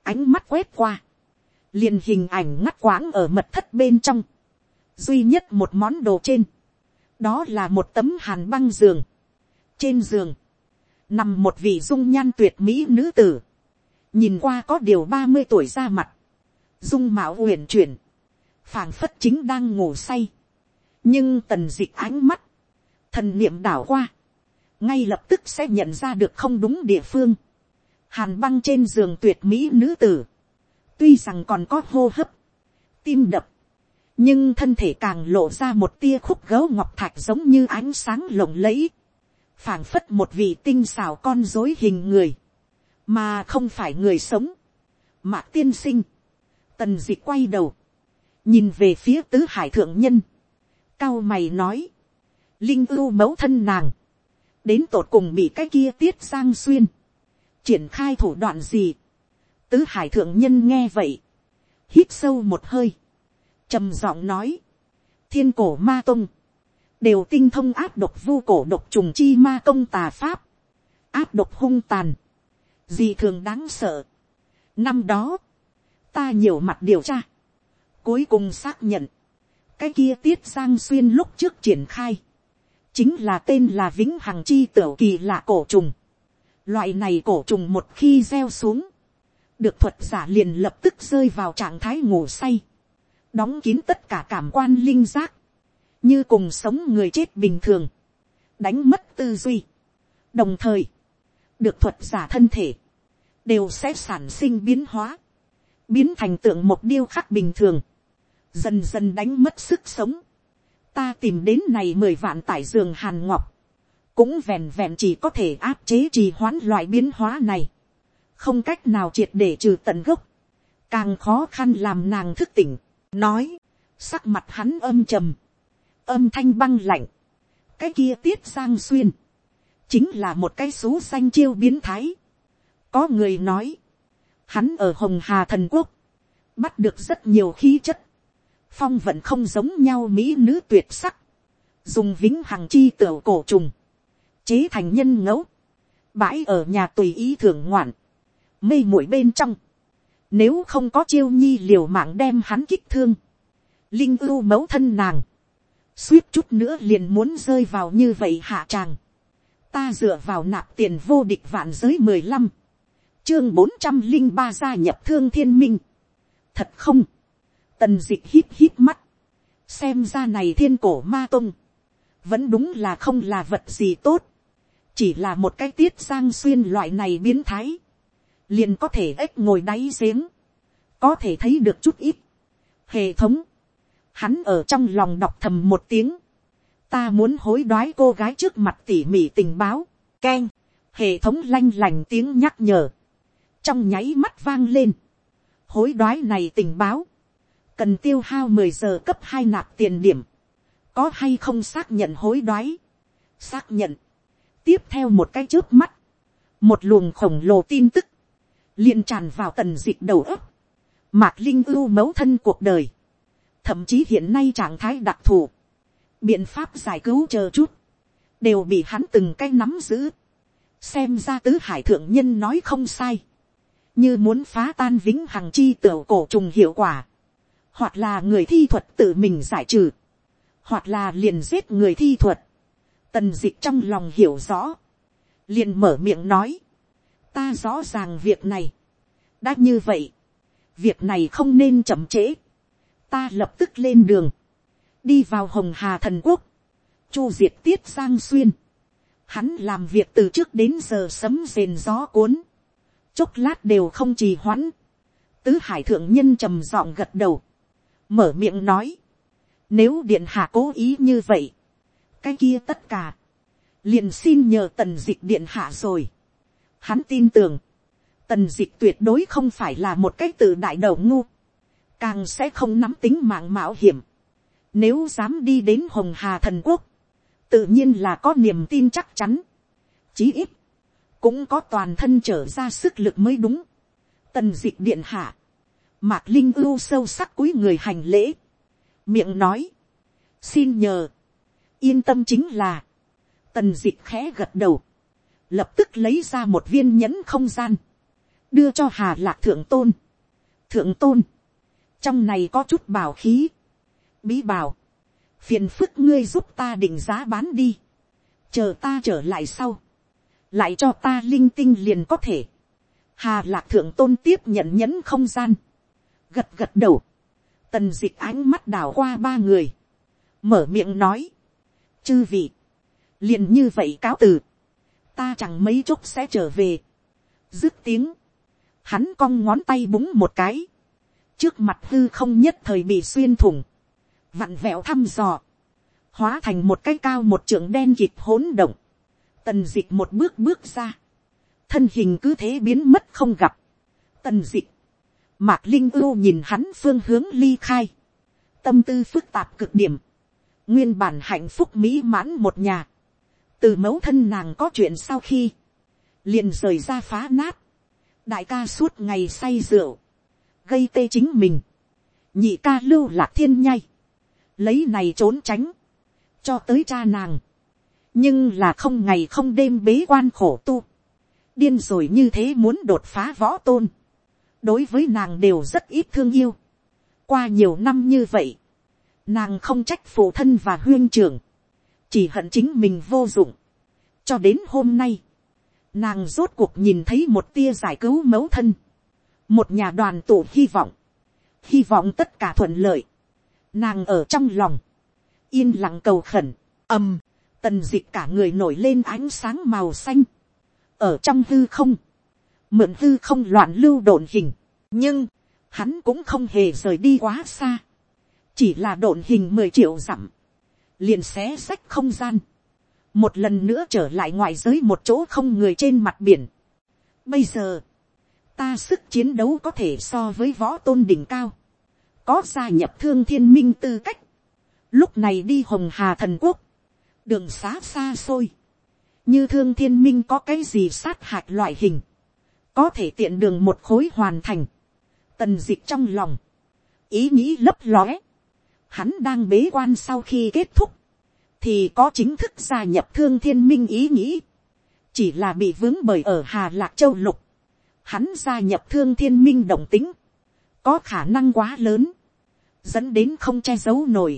ánh mắt quét qua, liền hình ảnh ngắt quãng ở mật thất bên trong, duy nhất một món đồ trên, đó là một tấm hàn băng giường, trên giường, nằm một vị dung nhan tuyệt mỹ nữ tử, nhìn qua có điều ba mươi tuổi ra mặt, dung mạo uyển chuyển, phảng phất chính đang ngủ say, nhưng tần d ị c h ánh mắt, thần niệm đảo qua, ngay lập tức sẽ nhận ra được không đúng địa phương. hàn băng trên giường tuyệt mỹ nữ tử, tuy rằng còn có hô hấp, tim đập, nhưng thân thể càng lộ ra một tia khúc gấu ngọc thạch giống như ánh sáng lộng lẫy, phảng phất một vị tinh xào con dối hình người, mà không phải người sống. Mạc tiên sinh, tần d ị quay đầu, nhìn về phía tứ hải thượng nhân, cao mày nói, linh ưu mẫu thân nàng, đến tột cùng bị cái kia tiết giang xuyên, triển khai thủ đoạn gì, tứ hải thượng nhân nghe vậy, hít sâu một hơi, trầm giọng nói, thiên cổ ma tông, đều tinh thông áp độc vu cổ độc trùng chi ma công tà pháp, áp độc hung tàn, gì thường đáng sợ. Năm đó, ta nhiều mặt điều tra, cuối cùng xác nhận, cái kia tiết giang xuyên lúc trước triển khai, chính là tên là vĩnh hằng chi tiểu kỳ lạ cổ trùng. Loại này cổ trùng một khi gieo xuống, được thuật giả liền lập tức rơi vào trạng thái ngủ say, đóng kín tất cả cảm quan linh giác, như cùng sống người chết bình thường, đánh mất tư duy. đồng thời, được thuật giả thân thể, đều sẽ sản sinh biến hóa, biến thành tượng một điêu khắc bình thường, dần dần đánh mất sức sống. ta tìm đến này mười vạn tải giường hàn ngọc, cũng vẹn vẹn chỉ có thể áp chế trì hoãn loại biến hóa này, không cách nào triệt để trừ tận gốc, càng khó khăn làm nàng thức tỉnh, nói, sắc mặt hắn âm trầm, âm thanh băng lạnh, cái kia tiết sang xuyên, chính là một cái số xanh chiêu biến thái có người nói, hắn ở hồng hà thần quốc, bắt được rất nhiều khí chất, phong vận không giống nhau mỹ nữ tuyệt sắc, dùng vĩnh hằng chi tửu cổ trùng, chế thành nhân ngẫu, bãi ở nhà tùy ý thưởng ngoạn, mê mũi bên trong, nếu không có chiêu nhi liều mạng đem hắn kích thương, linh ưu mẫu thân nàng, suýt chút nữa liền muốn rơi vào như vậy hạ tràng, ta dựa vào nạp tiền vô địch vạn giới mười lăm, chương bốn trăm linh ba gia nhập thương thiên minh, thật không, tần d ị c h hít hít mắt, xem ra này thiên cổ ma tông vẫn đúng là không là vật gì tốt, chỉ là một cái tiết sang xuyên loại này biến thái, liền có thể ếch ngồi đáy giếng, có thể thấy được chút ít. Hệ thống, hắn ở trong lòng đọc thầm một tiếng, ta muốn hối đoái cô gái trước mặt tỉ mỉ tình báo, k e n hệ thống lanh lành tiếng nhắc nhở, trong nháy mắt vang lên, hối đoái này tình báo, cần tiêu hao mười giờ cấp hai nạp tiền điểm, có hay không xác nhận hối đoái, xác nhận, tiếp theo một cái trước mắt, một luồng khổng lồ tin tức, liền tràn vào tần dịch đầu ấp, mạc linh ưu mẫu thân cuộc đời, thậm chí hiện nay trạng thái đặc thù, biện pháp giải cứu chờ chút, đều bị hắn từng cái nắm giữ, xem ra tứ hải thượng nhân nói không sai, như muốn phá tan vĩnh hằng chi tiểu cổ trùng hiệu quả, hoặc là người thi thuật tự mình giải trừ, hoặc là liền giết người thi thuật, tần dịch trong lòng hiểu rõ, liền mở miệng nói, ta rõ ràng việc này, đã như vậy, việc này không nên chậm trễ, ta lập tức lên đường, đi vào hồng hà thần quốc, chu diệt tiết giang xuyên, hắn làm việc từ trước đến giờ sấm rền gió cuốn, chốc lát đều không trì hoãn, tứ hải thượng nhân trầm giọng gật đầu, mở miệng nói, nếu điện hạ cố ý như vậy, cái kia tất cả, liền xin nhờ tần dịch điện hạ rồi. Hắn tin tưởng, tần dịch tuyệt đối không phải là một cái tự đại đầu ngu, càng sẽ không nắm tính mạng mạo hiểm. Nếu dám đi đến hồng hà thần quốc, tự nhiên là có niềm tin chắc chắn. Chí ít, cũng có toàn thân trở ra sức lực mới đúng. Tần dịch điện hạ, Mạc Linh ưu sâu sắc cúi người hành lễ. Miệng nói. Xin nhờ. Yên tâm chính là. Tần dịch khẽ gật đầu. Lập tức lấy ra một viên nhẫn không gian. Đưa cho Hà Lạc Thượng Tôn. Thượng Tôn. Trong này có chút bảo khí. Bí bảo. Phiền phức ngươi giúp ta định giá bán đi. Chờ ta trở lại sau. Lại cho ta linh tinh liền có thể. Hà Lạc Thượng Tôn tiếp nhận nhẫn không gian. Gật gật đầu, tần dịch ánh mắt đảo qua ba người, mở miệng nói, chư vị, liền như vậy cáo từ, ta chẳng mấy chốc sẽ trở về, dứt tiếng, hắn cong ngón tay búng một cái, trước mặt hư không nhất thời bị xuyên thủng, vặn vẹo thăm dò, hóa thành một cái cao một trưởng đen kịt hỗn động, tần dịch một bước bước ra, thân hình cứ thế biến mất không gặp, tần dịch. mạc linh ưu nhìn hắn phương hướng ly khai, tâm tư phức tạp cực điểm, nguyên bản hạnh phúc mỹ mãn một nhà, từ mẫu thân nàng có chuyện sau khi, liền rời ra phá nát, đại ca suốt ngày say rượu, gây tê chính mình, nhị ca lưu lạc thiên nhai, lấy này trốn tránh, cho tới cha nàng, nhưng là không ngày không đêm bế quan khổ tu, điên rồi như thế muốn đột phá võ tôn, đối với nàng đều rất ít thương yêu, qua nhiều năm như vậy, nàng không trách phụ thân và huyên trưởng, chỉ hận chính mình vô dụng, cho đến hôm nay, nàng rốt cuộc nhìn thấy một tia giải cứu mẫu thân, một nhà đoàn tụ hy vọng, hy vọng tất cả thuận lợi, nàng ở trong lòng, yên lặng cầu khẩn, ầm, tần dịch cả người nổi lên ánh sáng màu xanh, ở trong hư không, mượn hư không loạn lưu độn hình, nhưng, hắn cũng không hề rời đi quá xa, chỉ là độn hình mười triệu dặm, liền xé sách không gian, một lần nữa trở lại ngoài giới một chỗ không người trên mặt biển. Bây giờ, ta sức chiến đấu có thể so với võ tôn đỉnh cao, có gia nhập thương thiên minh tư cách, lúc này đi hồng hà thần quốc, đường xá xa xôi, như thương thiên minh có cái gì sát hạt loại hình, có thể tiện đường một khối hoàn thành, tần d ị c h trong lòng, ý nghĩ lấp lóe, hắn đang bế quan sau khi kết thúc, thì có chính thức gia nhập thương thiên minh ý nghĩ, chỉ là bị vướng bởi ở hà lạc châu lục, hắn gia nhập thương thiên minh động tính, có khả năng quá lớn, dẫn đến không che giấu nổi,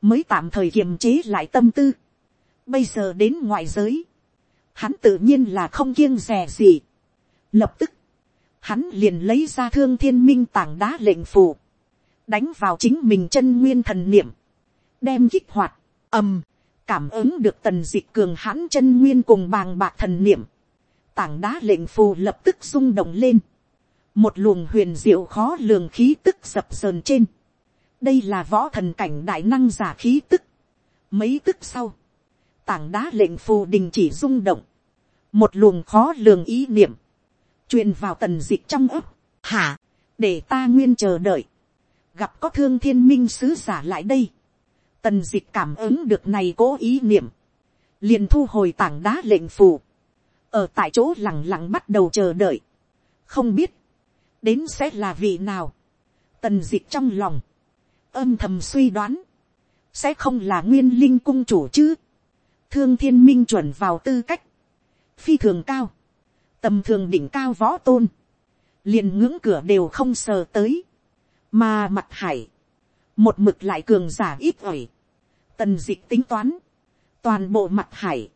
mới tạm thời kiềm chế lại tâm tư. Bây giờ đến ngoại giới, hắn tự nhiên là không kiêng rè gì. Lập tức, hắn liền lấy ra thương thiên minh tảng đá lệnh phù, đánh vào chính mình chân nguyên thần niệm, đem kích hoạt, ầm, cảm ứng được tần dịch cường hãn chân nguyên cùng bàng bạc thần niệm, tảng đá lệnh phù lập tức rung động lên, một luồng huyền diệu khó lường khí tức dập sờn trên, đây là võ thần cảnh đại năng giả khí tức. mấy tức sau, tảng đá lệnh phù đình chỉ rung động, một luồng khó lường ý niệm, truyền vào tần dịch trong ấp, hả, để ta nguyên chờ đợi, gặp có thương thiên minh sứ giả lại đây, tần dịch cảm ứng được này cố ý niệm, liền thu hồi tảng đá lệnh phù, ở tại chỗ lẳng lặng bắt đầu chờ đợi, không biết, đến sẽ là vị nào, tần dịch trong lòng, âm thầm suy đoán, sẽ không là nguyên linh cung chủ chứ thương thiên minh chuẩn vào tư cách, phi thường cao, tầm thường đỉnh cao võ tôn, liền ngưỡng cửa đều không sờ tới, mà mặt hải, một mực lại cường giả ít ỏi, tần dịch tính toán, toàn bộ mặt hải,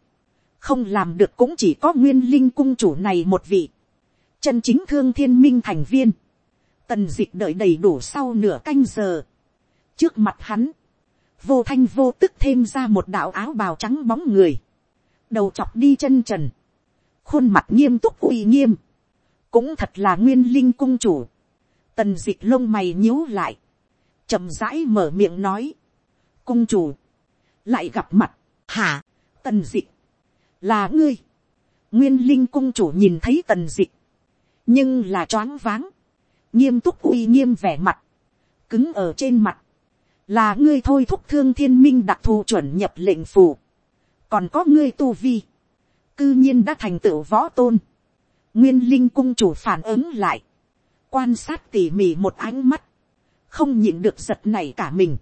không làm được cũng chỉ có nguyên linh cung chủ này một vị, chân chính thương thiên minh thành viên, tần dịch đợi đầy đủ sau nửa canh giờ, trước mặt hắn, vô thanh vô tức thêm ra một đạo áo bào trắng bóng người, đầu chọc đi chân trần, khuôn mặt nghiêm túc uy nghiêm, cũng thật là nguyên linh cung chủ, tần d ị c h lông mày nhíu lại, chậm rãi mở miệng nói, cung chủ, lại gặp mặt, hả, tần d ị c h là ngươi, nguyên linh cung chủ nhìn thấy tần d ị c h nhưng là choáng váng, nghiêm túc uy nghiêm vẻ mặt, cứng ở trên mặt, là ngươi thôi thúc thương thiên minh đặc thù chuẩn nhập lệnh phù, còn có ngươi tu vi, cư nhiên đã thành tựu võ tôn, nguyên linh cung chủ phản ứng lại, quan sát tỉ mỉ một ánh mắt, không nhịn được giật này cả mình,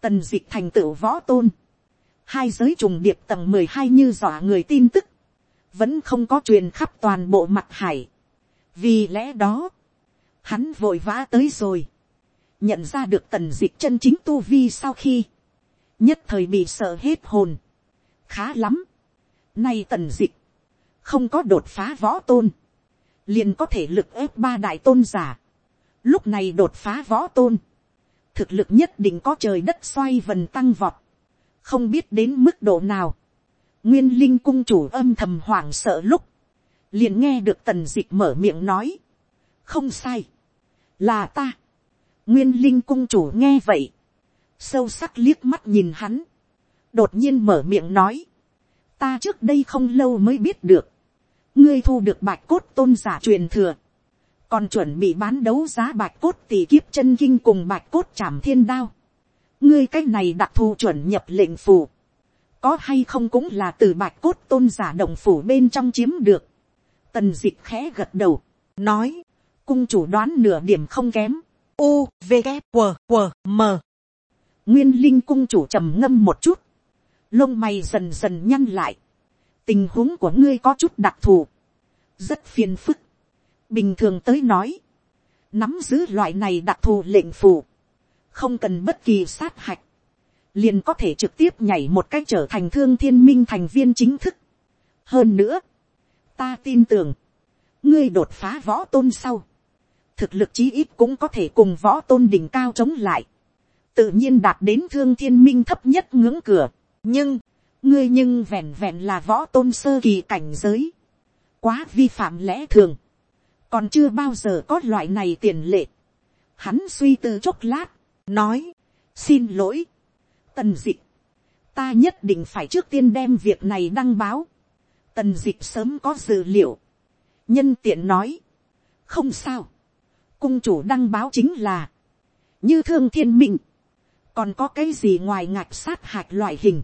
tần d ị c h thành tựu võ tôn, hai giới trùng điệp tầng mười hai như dọa người tin tức, vẫn không có truyền khắp toàn bộ mặt hải, vì lẽ đó, hắn vội vã tới rồi, nhận ra được tần dịch chân chính tu vi sau khi, nhất thời bị sợ hết hồn, khá lắm, nay tần dịch, không có đột phá võ tôn, liền có thể lực ép ba đại tôn giả, lúc này đột phá võ tôn, thực lực nhất định có trời đất xoay vần tăng vọt, không biết đến mức độ nào, nguyên linh cung chủ âm thầm hoảng sợ lúc, liền nghe được tần d ị c h mở miệng nói, không sai, là ta, nguyên linh cung chủ nghe vậy, sâu sắc liếc mắt nhìn hắn, đột nhiên mở miệng nói, ta trước đây không lâu mới biết được, ngươi thu được bạch cốt tôn giả truyền thừa, còn chuẩn bị bán đấu giá bạch cốt tỷ kiếp chân kinh cùng bạch cốt trảm thiên đao, ngươi cái này đặc thù chuẩn nhập lệnh phù, có hay không cũng là từ bạch cốt tôn giả động phủ bên trong chiếm được. Tần dịch khẽ gật đầu, nói, cung chủ đoán nửa điểm không kém. U, V, K, W, W, M. Nguyên linh cung chủ trầm ngâm một chút, lông mày dần dần nhăn lại. Tình huống của ngươi có chút đặc thù, rất phiền phức. Bình thường tới nói, nắm giữ loại này đặc thù lệnh phù, không cần bất kỳ sát hạch, liền có thể trực tiếp nhảy một cách trở thành thương thiên minh thành viên chính thức. hơn nữa, ta tin tưởng, ngươi đột phá võ tôn sau, thực lực chí ít cũng có thể cùng võ tôn đỉnh cao chống lại, tự nhiên đạt đến thương thiên minh thấp nhất ngưỡng cửa, nhưng, ngươi nhưng vẹn vẹn là võ tôn sơ kỳ cảnh giới, quá vi phạm lẽ thường, còn chưa bao giờ có loại này tiền lệ. Hắn suy tư chốc lát, nói, xin lỗi, tần dịch, ta nhất định phải trước tiên đem việc này đăng báo, tần dịch sớm có dữ liệu, nhân tiện nói, không sao, cung chủ đăng báo chính là, như thương thiên minh, còn có cái gì ngoài ngạch sát hạch loại hình,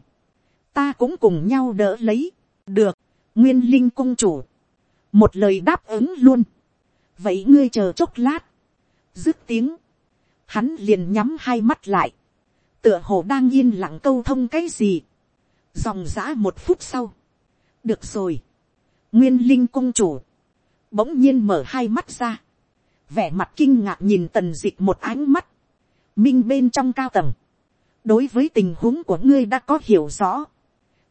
ta cũng cùng nhau đỡ lấy, được, nguyên linh cung chủ, một lời đáp ứng luôn, vậy ngươi chờ chốc lát, dứt tiếng, hắn liền nhắm hai mắt lại, tựa hồ đang yên lặng câu thông cái gì, dòng giã một phút sau, được rồi, nguyên linh cung chủ, bỗng nhiên mở hai mắt ra, vẻ mặt kinh ngạc nhìn tần dịch một ánh mắt, minh bên trong cao tầng, đối với tình huống của ngươi đã có hiểu rõ,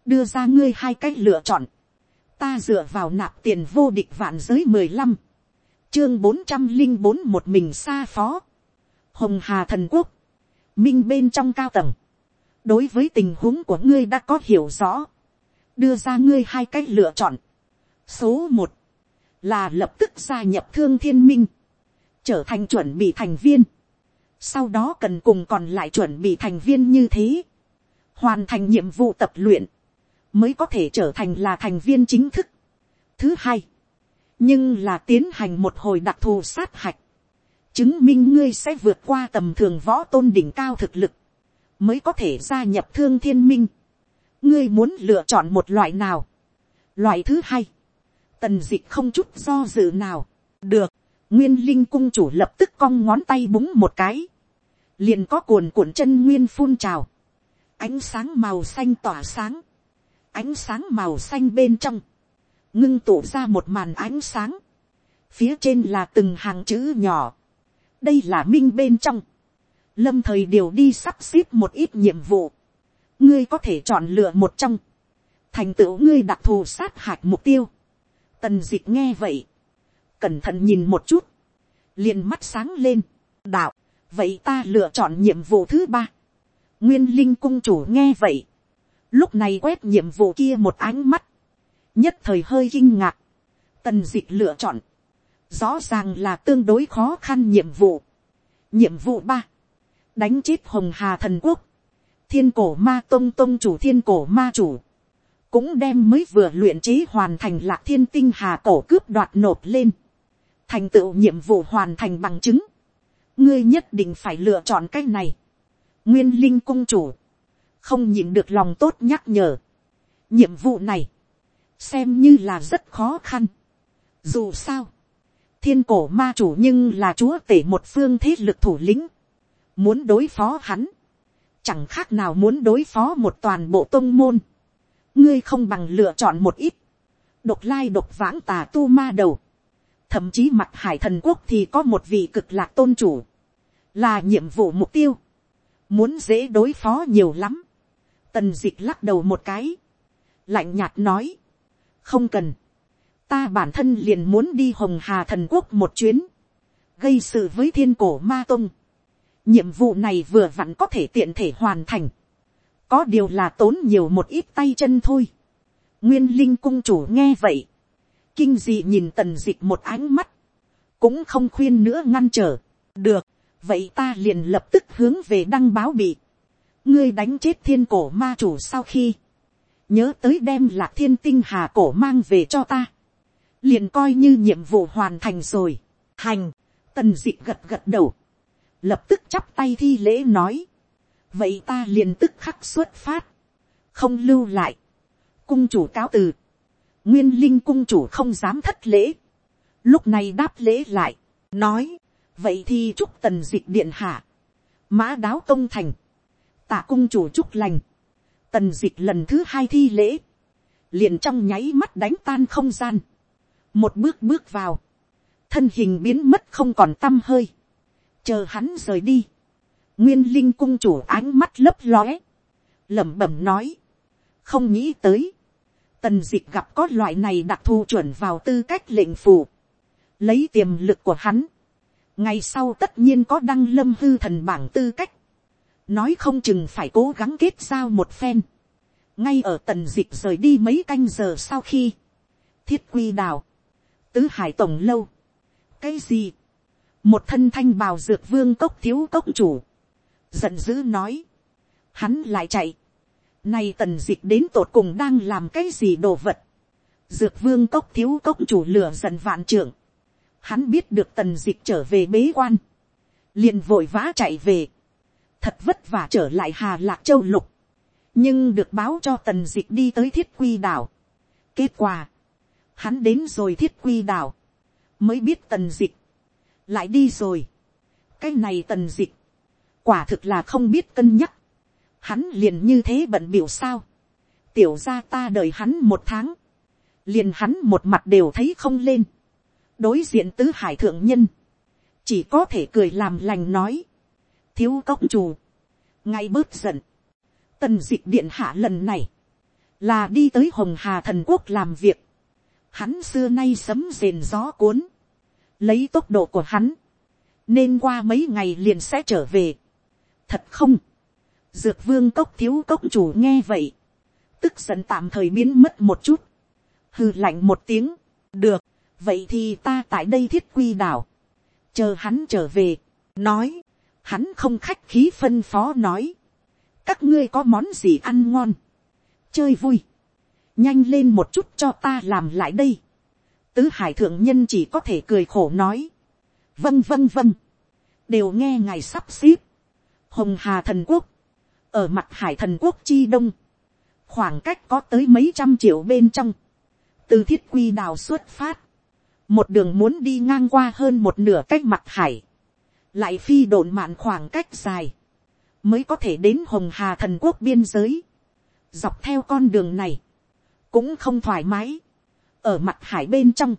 đưa ra ngươi hai cách lựa chọn, ta dựa vào nạp tiền vô địch vạn giới mười lăm, chương bốn trăm linh bốn một mình xa phó, hồng hà thần quốc, minh bên trong cao tầng, đối với tình huống của ngươi đã có hiểu rõ, đưa ra ngươi hai cách lựa chọn. số một, là lập tức gia nhập thương thiên minh, trở thành chuẩn bị thành viên, sau đó cần cùng còn lại chuẩn bị thành viên như thế, hoàn thành nhiệm vụ tập luyện, mới có thể trở thành là thành viên chính thức. thứ hai, nhưng là tiến hành một hồi đặc thù sát hạch, chứng minh ngươi sẽ vượt qua tầm thường võ tôn đỉnh cao thực lực, mới có thể gia nhập thương thiên minh. ngươi muốn lựa chọn một loại nào. loại thứ hai, tần d ị không chút do dự nào, được, nguyên linh cung chủ lập tức cong ngón tay búng một cái, liền có cuồn cuộn chân nguyên phun trào, ánh sáng màu xanh tỏa sáng, ánh sáng màu xanh bên trong, ngưng tụ ra một màn ánh sáng, phía trên là từng hàng chữ nhỏ, đây là minh bên trong, lâm thời điều đi sắp xếp một ít nhiệm vụ, ngươi có thể chọn lựa một trong, thành tựu ngươi đặc thù sát hạch mục tiêu, tần d ị c h nghe vậy, cẩn thận nhìn một chút, liền mắt sáng lên, đạo, vậy ta lựa chọn nhiệm vụ thứ ba, nguyên linh cung chủ nghe vậy, lúc này quét nhiệm vụ kia một ánh mắt, nhất thời hơi kinh ngạc, tần d ị c h lựa chọn, rõ ràng là tương đối khó khăn nhiệm vụ. nhiệm vụ ba, đánh chết hồng hà thần quốc, thiên cổ ma tông tông chủ thiên cổ ma chủ, cũng đem mới vừa luyện chế hoàn thành lạc thiên tinh hà cổ cướp đoạt nộp lên, thành tựu nhiệm vụ hoàn thành bằng chứng, ngươi nhất định phải lựa chọn cái này, nguyên linh cung chủ, không nhìn được lòng tốt nhắc nhở, nhiệm vụ này, xem như là rất khó khăn, dù sao, thiên cổ ma chủ nhưng là chúa tể một phương thế lực thủ lĩnh, muốn đối phó hắn, chẳng khác nào muốn đối phó một toàn bộ tôn môn, ngươi không bằng lựa chọn một ít, độc lai độc vãng tà tu ma đầu, thậm chí mặt hải thần quốc thì có một vị cực lạc tôn chủ, là nhiệm vụ mục tiêu, muốn dễ đối phó nhiều lắm, tần d ị c h lắc đầu một cái, lạnh nhạt nói, không cần, ta bản thân liền muốn đi hồng hà thần quốc một chuyến, gây sự với thiên cổ ma tông. nhiệm vụ này vừa vặn có thể tiện thể hoàn thành, có điều là tốn nhiều một ít tay chân thôi. nguyên linh cung chủ nghe vậy, kinh dị nhìn tần d một ánh mắt, cũng không khuyên nữa ngăn trở, được, vậy ta liền lập tức hướng về đăng báo bị, ngươi đánh chết thiên cổ ma chủ sau khi, nhớ tới đem lạc thiên tinh hà cổ mang về cho ta, liền coi như nhiệm vụ hoàn thành rồi, hành, tần d ị gật gật đầu, lập tức chắp tay thi lễ nói, vậy ta liền tức khắc xuất phát, không lưu lại, cung chủ cáo từ, nguyên linh cung chủ không dám thất lễ, lúc này đáp lễ lại, nói, vậy thì chúc tần dịch điện hạ, mã đáo công thành, tạ cung chủ chúc lành, tần dịch lần thứ hai thi lễ, liền trong nháy mắt đánh tan không gian, một bước bước vào, thân hình biến mất không còn t â m hơi, chờ hắn rời đi, nguyên linh cung chủ ánh mắt lấp lóe, lẩm bẩm nói, không nghĩ tới, tần dịch gặp có loại này đặc thù chuẩn vào tư cách lệnh phù, lấy tiềm lực của hắn, ngày sau tất nhiên có đăng lâm hư thần bảng tư cách, nói không chừng phải cố gắng kết giao một phen, ngay ở tần dịch rời đi mấy canh giờ sau khi, thiết quy đào, tứ hải tổng lâu, cái gì, một thân thanh bào dược vương cốc thiếu cốc chủ, giận dữ nói, hắn lại chạy, Nay tần dịch đến tột cùng đang làm cái gì đồ vật. Dược vương cốc thiếu cốc chủ lửa dần vạn trưởng. Hắn biết được tần dịch trở về bế quan. liền vội vã chạy về. Thật vất vả trở lại Hà Lạc Châu Lục. Nhưng được báo cho tần dịch đi tới thiết quy đảo. Kết quả. Hắn đến rồi thiết quy đảo. Mới biết tần dịch. Lại đi rồi. Cái này tần dịch. Quả thực là không biết cân nhắc hắn liền như thế bận biểu sao, tiểu ra ta đợi hắn một tháng, liền hắn một mặt đều thấy không lên, đối diện tứ hải thượng nhân, chỉ có thể cười làm lành nói, thiếu cốc chủ, ngay bớt giận, tần d ị c h điện hạ lần này, là đi tới hồng hà thần quốc làm việc, hắn xưa nay sấm rền gió cuốn, lấy tốc độ của hắn, nên qua mấy ngày liền sẽ trở về, thật không, Dược vương cốc thiếu cốc chủ nghe vậy. Tức giận tạm thời biến mất một chút. hư lạnh một tiếng. Được. Vậy thì ta tại đây thiết quy đảo. Chờ hắn trở về. Nói. Hắn không khách khí phân phó nói. Các ngươi có món gì ăn ngon. Chơi vui. Nhanh lên một chút cho ta làm lại đây. Tứ hải thượng nhân chỉ có thể cười khổ nói. Vâng vâng vâng. Đều nghe ngài sắp xếp. Hồng Hà thần quốc ở mặt hải thần quốc chi đông, khoảng cách có tới mấy trăm triệu bên trong, từ thiết quy đào xuất phát, một đường muốn đi ngang qua hơn một nửa cách mặt hải, lại phi độn mạn khoảng cách dài, mới có thể đến hồng hà thần quốc biên giới, dọc theo con đường này, cũng không thoải mái, ở mặt hải bên trong,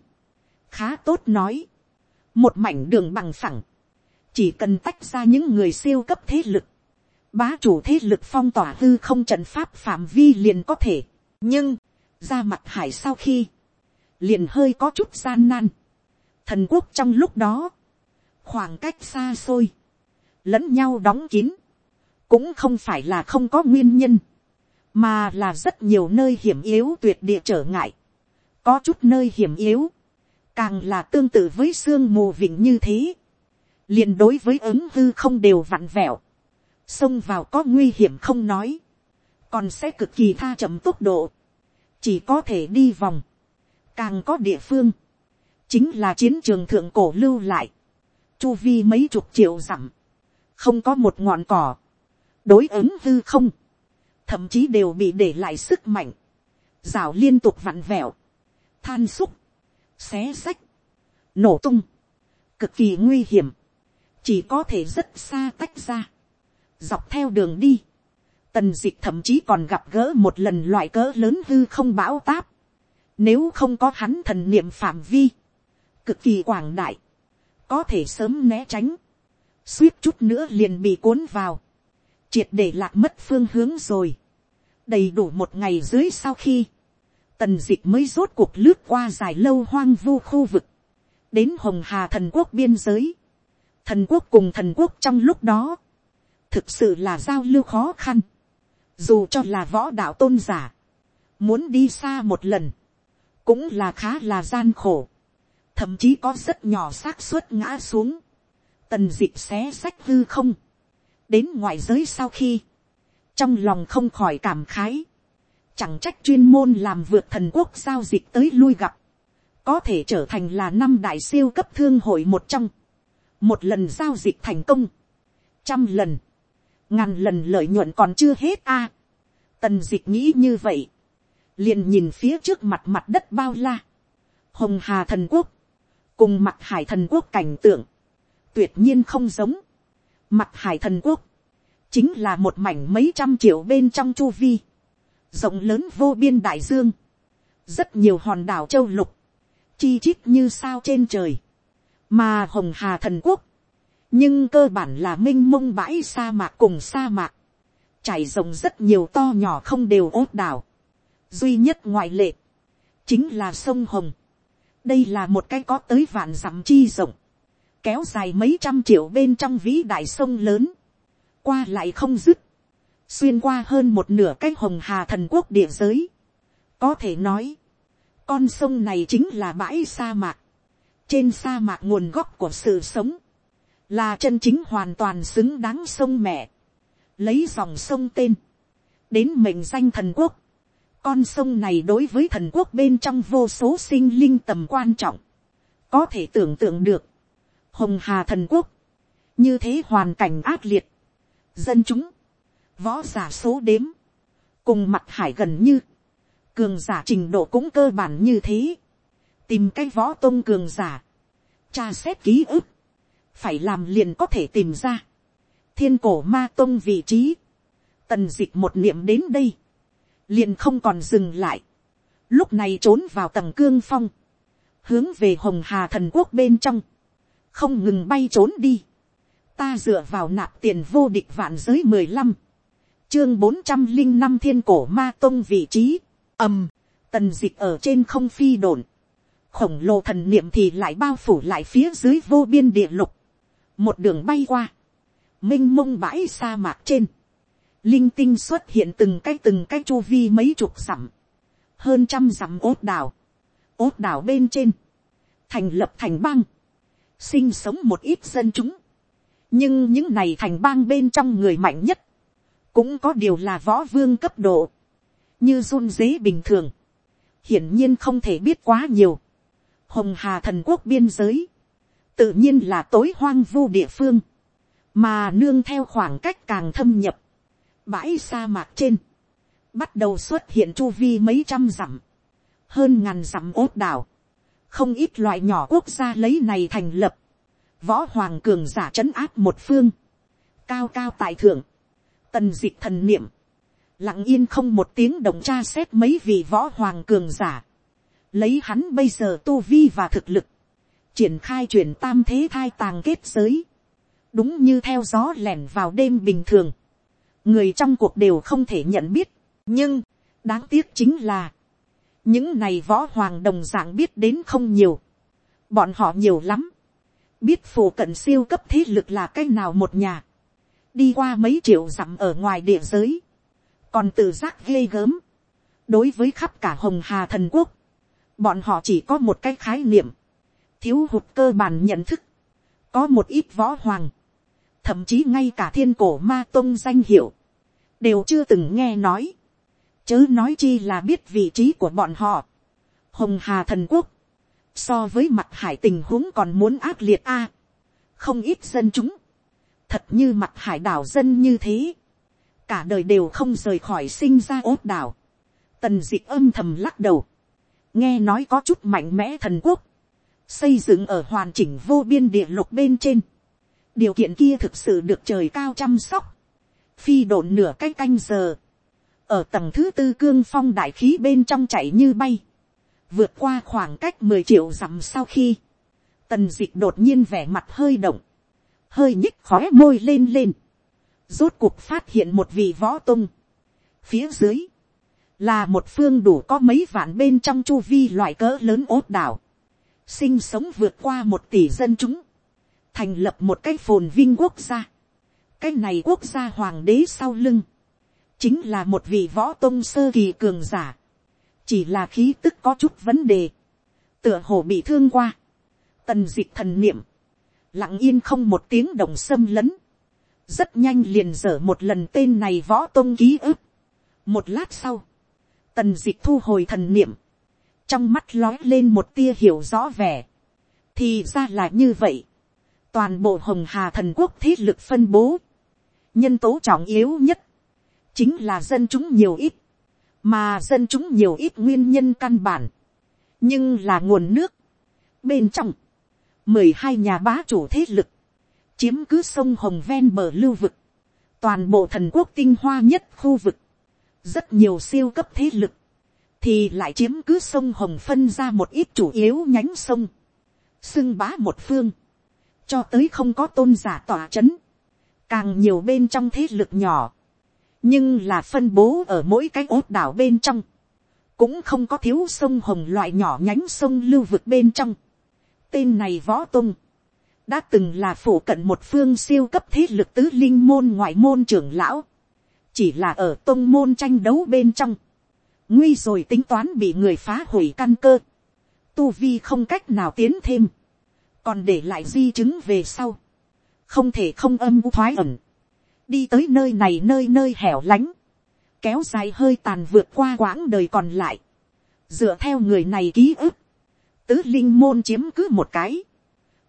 khá tốt nói, một mảnh đường bằng phẳng, chỉ cần tách ra những người siêu cấp thế lực, bá chủ thế lực phong tỏa hư không trận pháp phạm vi liền có thể, nhưng, ra mặt hải sau khi, liền hơi có chút gian nan. Thần quốc trong lúc đó, khoảng cách xa xôi, lẫn nhau đóng kín, cũng không phải là không có nguyên nhân, mà là rất nhiều nơi hiểm yếu tuyệt địa trở ngại, có chút nơi hiểm yếu, càng là tương tự với sương mù vịnh như thế, liền đối với ứng hư không đều vặn vẹo, xông vào có nguy hiểm không nói, còn sẽ cực kỳ tha chậm tốc độ, chỉ có thể đi vòng, càng có địa phương, chính là chiến trường thượng cổ lưu lại, chu vi mấy chục triệu dặm, không có một ngọn cỏ, đối ứng hư không, thậm chí đều bị để lại sức mạnh, rào liên tục vặn vẹo, than xúc, xé xách, nổ tung, cực kỳ nguy hiểm, chỉ có thể rất xa tách ra, dọc theo đường đi, tần dịch thậm chí còn gặp gỡ một lần loại cỡ lớn hư không bão táp, nếu không có hắn thần niệm phạm vi, cực kỳ quảng đại, có thể sớm né tránh, suýt chút nữa liền bị cuốn vào, triệt để lạc mất phương hướng rồi, đầy đủ một ngày dưới sau khi, tần dịch mới rốt cuộc lướt qua dài lâu hoang vu khu vực, đến hồng hà thần quốc biên giới, thần quốc cùng thần quốc trong lúc đó, thực sự là giao lưu khó khăn, dù cho là võ đạo tôn giả, muốn đi xa một lần, cũng là khá là gian khổ, thậm chí có rất nhỏ xác suất ngã xuống, tần d ị xé sách hư không, đến ngoại giới sau khi, trong lòng không khỏi cảm khái, chẳng trách chuyên môn làm vượt thần quốc giao dịch tới lui gặp, có thể trở thành là năm đại siêu cấp thương hội một trong, một lần giao dịch thành công, trăm lần, ngàn lần lợi nhuận còn chưa hết a. tần Dịch nghĩ như vậy, liền nhìn phía trước mặt mặt đất bao la, hồng hà thần quốc, cùng mặt hải thần quốc cảnh tượng, tuyệt nhiên không giống, mặt hải thần quốc, chính là một mảnh mấy trăm triệu bên trong chu vi, rộng lớn vô biên đại dương, rất nhiều hòn đảo châu lục, chi chít như sao trên trời, mà hồng hà thần quốc, nhưng cơ bản là m i n h mông bãi sa mạc cùng sa mạc, trải rộng rất nhiều to nhỏ không đều ốt đảo, duy nhất ngoại lệ, chính là sông hồng, đây là một cái có tới vạn dặm chi rộng, kéo dài mấy trăm triệu bên trong vĩ đại sông lớn, qua lại không dứt, xuyên qua hơn một nửa cái hồng hà thần quốc địa giới. có thể nói, con sông này chính là bãi sa mạc, trên sa mạc nguồn gốc của sự sống, là chân chính hoàn toàn xứng đáng sông mẹ, lấy dòng sông tên, đến mệnh danh thần quốc, con sông này đối với thần quốc bên trong vô số sinh linh tầm quan trọng, có thể tưởng tượng được, hồng hà thần quốc, như thế hoàn cảnh ác liệt, dân chúng, võ giả số đếm, cùng mặt hải gần như, cường giả trình độ cũng cơ bản như thế, tìm cái võ tôn cường giả, tra xét ký ức, phải làm liền có thể tìm ra. thiên cổ ma tông vị trí, tần d ị c h một niệm đến đây, liền không còn dừng lại, lúc này trốn vào tầng cương phong, hướng về hồng hà thần quốc bên trong, không ngừng bay trốn đi, ta dựa vào nạp tiền vô địch vạn giới mười lăm, chương bốn trăm linh năm thiên cổ ma tông vị trí, ầm, tần d ị c h ở trên không phi đồn, khổng lồ thần niệm thì lại bao phủ lại phía dưới vô biên địa lục, một đường bay qua, m i n h mông bãi sa mạc trên, linh tinh xuất hiện từng cái từng cái chu vi mấy chục dặm, hơn trăm dặm ốt đảo, ốt đảo bên trên, thành lập thành bang, sinh sống một ít dân chúng, nhưng những này thành bang bên trong người mạnh nhất, cũng có điều là võ vương cấp độ, như run dế bình thường, hiển nhiên không thể biết quá nhiều. Hồng hà thần quốc biên giới, tự nhiên là tối hoang vu địa phương, mà nương theo khoảng cách càng thâm nhập, bãi sa mạc trên, bắt đầu xuất hiện chu vi mấy trăm dặm, hơn ngàn dặm ốt đảo, không ít loại nhỏ quốc gia lấy này thành lập, võ hoàng cường giả c h ấ n áp một phương, cao cao tại thượng, tần d ị c h thần niệm, lặng yên không một tiếng động tra xét mấy vị võ hoàng cường giả, lấy hắn bây giờ tu vi và thực lực, triển khai chuyển tam thế thai tàng kết giới, đúng như theo gió lẻn vào đêm bình thường, người trong cuộc đều không thể nhận biết, nhưng, đáng tiếc chính là, những này võ hoàng đồng d ạ n g biết đến không nhiều, bọn họ nhiều lắm, biết phổ cận siêu cấp thế lực là cái nào một nhà, đi qua mấy triệu dặm ở ngoài địa giới, còn tự giác ghê gớm, đối với khắp cả hồng hà thần quốc, bọn họ chỉ có một cái khái niệm, thiếu hụt cơ bản nhận thức, có một ít võ hoàng, thậm chí ngay cả thiên cổ ma tôn danh hiệu, đều chưa từng nghe nói, chớ nói chi là biết vị trí của bọn họ. Hồng Hà thần quốc, so với mặt hải tình huống còn muốn ác liệt a, không ít dân chúng, thật như mặt hải đảo dân như thế, cả đời đều không rời khỏi sinh ra ốt đảo, tần d ị âm thầm lắc đầu, nghe nói có chút mạnh mẽ thần quốc, xây dựng ở hoàn chỉnh vô biên địa lục bên trên. điều kiện kia thực sự được trời cao chăm sóc. phi độn nửa cái canh, giờ. ở tầng thứ tư cương phong đại khí bên trong chạy như bay. vượt qua khoảng cách mười triệu dặm sau khi, tần d ị c h đột nhiên vẻ mặt hơi động, hơi nhích khói môi lên lên. rốt cuộc phát hiện một vị võ tung. phía dưới, là một phương đủ có mấy vạn bên trong chu vi loại cỡ lớn ốt đảo sinh sống vượt qua một tỷ dân chúng, thành lập một cái phồn vinh quốc gia. cái này quốc gia hoàng đế sau lưng, chính là một vị võ tôn sơ kỳ cường giả, chỉ là khí tức có chút vấn đề, tựa hồ bị thương qua, tần d ị c h thần niệm, lặng yên không một tiếng động xâm lấn, rất nhanh liền dở một lần tên này võ tôn ký ức. một lát sau, tần d ị c h thu hồi thần niệm, trong mắt lói lên một tia hiểu rõ vẻ, thì ra là như vậy, toàn bộ hồng hà thần quốc thế lực phân bố, nhân tố trọng yếu nhất, chính là dân chúng nhiều ít, mà dân chúng nhiều ít nguyên nhân căn bản, nhưng là nguồn nước. bên trong, mười hai nhà bá chủ thế lực, chiếm cứ sông hồng ven bờ lưu vực, toàn bộ thần quốc tinh hoa nhất khu vực, rất nhiều siêu cấp thế lực, thì lại chiếm cứ sông hồng phân ra một ít chủ yếu nhánh sông, xưng bá một phương, cho tới không có tôn giả tỏa c h ấ n càng nhiều bên trong thế lực nhỏ, nhưng là phân bố ở mỗi cái ốt đảo bên trong, cũng không có thiếu sông hồng loại nhỏ nhánh sông lưu vực bên trong. Tên này võ tung, đã từng là phổ cận một phương siêu cấp thế lực tứ linh môn ngoại môn trưởng lão, chỉ là ở tôn môn tranh đấu bên trong, nguy rồi tính toán bị người phá hủy căn cơ, tu vi không cách nào tiến thêm, còn để lại di chứng về sau, không thể không âm u thoái ẩn, đi tới nơi này nơi nơi hẻo lánh, kéo dài hơi tàn vượt qua quãng đời còn lại, dựa theo người này ký ức, tứ linh môn chiếm cứ một cái,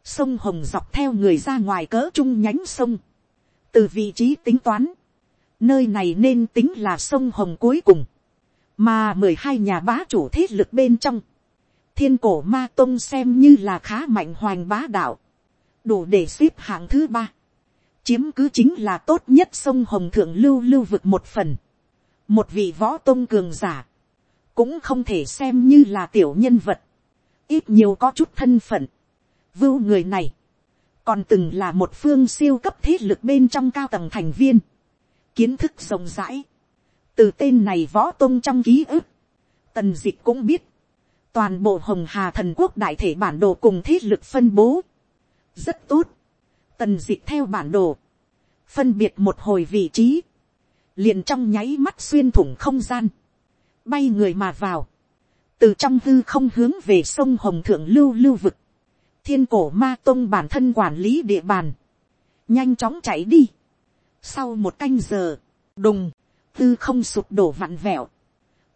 sông hồng dọc theo người ra ngoài cỡ trung nhánh sông, từ vị trí tính toán, nơi này nên tính là sông hồng cuối cùng, mà mười hai nhà bá chủ thế lực bên trong, thiên cổ ma tông xem như là khá mạnh hoành bá đạo, đủ để xếp hạng thứ ba. Chiếm cứ chính là tốt nhất sông hồng thượng lưu lưu vực một phần, một vị võ tôn cường giả, cũng không thể xem như là tiểu nhân vật, ít nhiều có chút thân phận, vưu người này, còn từng là một phương siêu cấp thế lực bên trong cao tầng thành viên, kiến thức rộng rãi, từ tên này võ tôn trong ký ức, tần d ị c h cũng biết, toàn bộ hồng hà thần quốc đại thể bản đồ cùng thế lực phân bố, rất tốt, tần d theo bản đồ, phân biệt một hồi vị trí, liền trong nháy mắt xuyên thủng không gian, bay người mà vào, từ trong hư không hướng về sông hồng thượng lưu lưu vực, thiên cổ ma tôn bản thân quản lý địa bàn, nhanh chóng chạy đi. Sau một canh giờ, đùng, tư không sụp đổ vặn vẹo,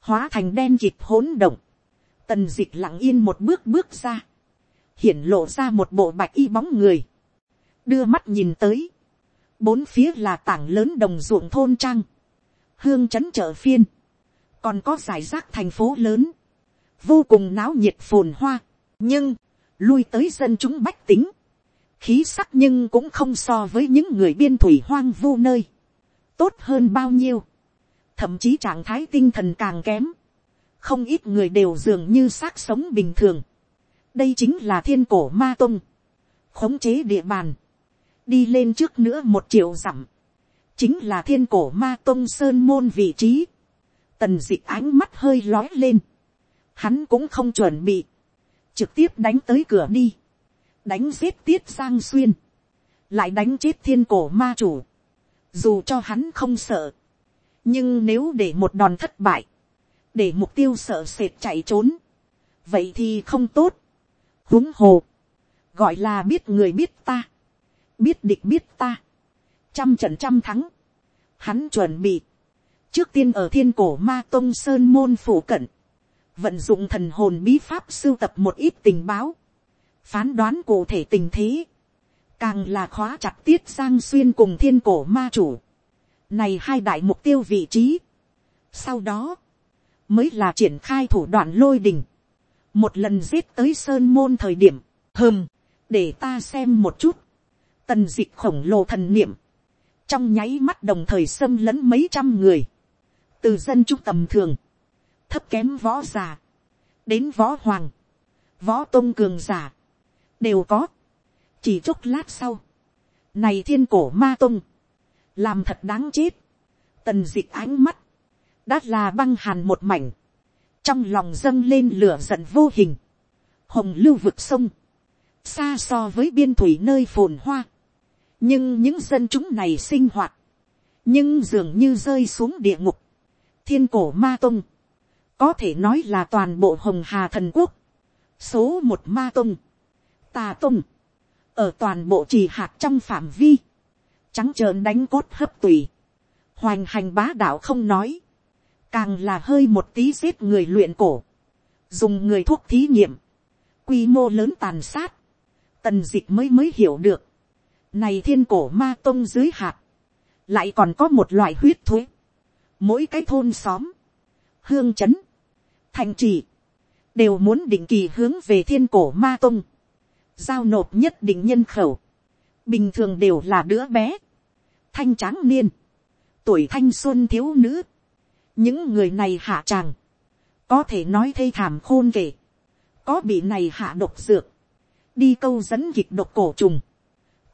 hóa thành đen kịt hỗn động, tần d ị c h lặng yên một bước bước ra, hiển lộ ra một bộ bạch y bóng người, đưa mắt nhìn tới, bốn phía là tảng lớn đồng ruộng thôn trang, hương trấn chợ phiên, còn có giải rác thành phố lớn, vô cùng náo nhiệt phồn hoa, nhưng, lui tới dân chúng bách tính, khí sắc nhưng cũng không so với những người biên thủy hoang vu nơi, tốt hơn bao nhiêu, thậm chí trạng thái tinh thần càng kém, không ít người đều dường như xác sống bình thường, đây chính là thiên cổ ma tông, khống chế địa bàn, đi lên trước nữa một triệu dặm, chính là thiên cổ ma tông sơn môn vị trí, tần d ị ánh mắt hơi lói lên, hắn cũng không chuẩn bị, trực tiếp đánh tới cửa đi, đánh giết tiết sang xuyên, lại đánh chết thiên cổ ma chủ, dù cho hắn không sợ, nhưng nếu để một đòn thất bại, để mục tiêu sợ sệt chạy trốn, vậy thì không tốt, huống hồ, gọi là biết người biết ta, biết địch biết ta, trăm trận trăm thắng, hắn chuẩn bị, trước tiên ở thiên cổ ma tông sơn môn phủ cận, vận dụng thần hồn bí pháp sưu tập một ít tình báo, phán đoán cụ thể tình thế, càng là khóa chặt tiết sang xuyên cùng thiên cổ ma chủ, này hai đại mục tiêu vị trí, sau đó, mới là triển khai thủ đoạn lôi đình, một lần giết tới sơn môn thời điểm, hơm, để ta xem một chút, tần dịch khổng lồ thần niệm, trong nháy mắt đồng thời xâm lấn mấy trăm người, từ dân trung tầm thường, thấp kém võ già, đến võ hoàng, võ tôn cường giả, đều có, chỉ chốc lát sau, này thiên cổ ma tôn, làm thật đáng chết, tần dịch ánh mắt, đã là băng hàn một mảnh, trong lòng dâng lên lửa giận vô hình, hồng lưu vực sông, xa so với biên thủy nơi phồn hoa, nhưng những dân chúng này sinh hoạt, nhưng dường như rơi xuống địa ngục, thiên cổ ma tông, có thể nói là toàn bộ hồng hà thần quốc, số một ma tông, tà tông, ở toàn bộ trì hạt trong phạm vi, trắng trợn đánh cốt hấp tùy, hoành hành bá đạo không nói, càng là hơi một tí giết người luyện cổ, dùng người thuốc thí nghiệm, quy mô lớn tàn sát, tần dịch mới mới hiểu được, này thiên cổ ma tông dưới hạt, lại còn có một loại huyết thuế, mỗi cái thôn xóm, hương chấn, thành trì, đều muốn định kỳ hướng về thiên cổ ma tông, giao nộp nhất định nhân khẩu, bình thường đều là đứa bé, thanh tráng niên, tuổi thanh xuân thiếu nữ, những người này hạ tràng, có thể nói thê thảm khôn kể, có bị này hạ độc dược, đi câu dẫn kịch độc cổ trùng,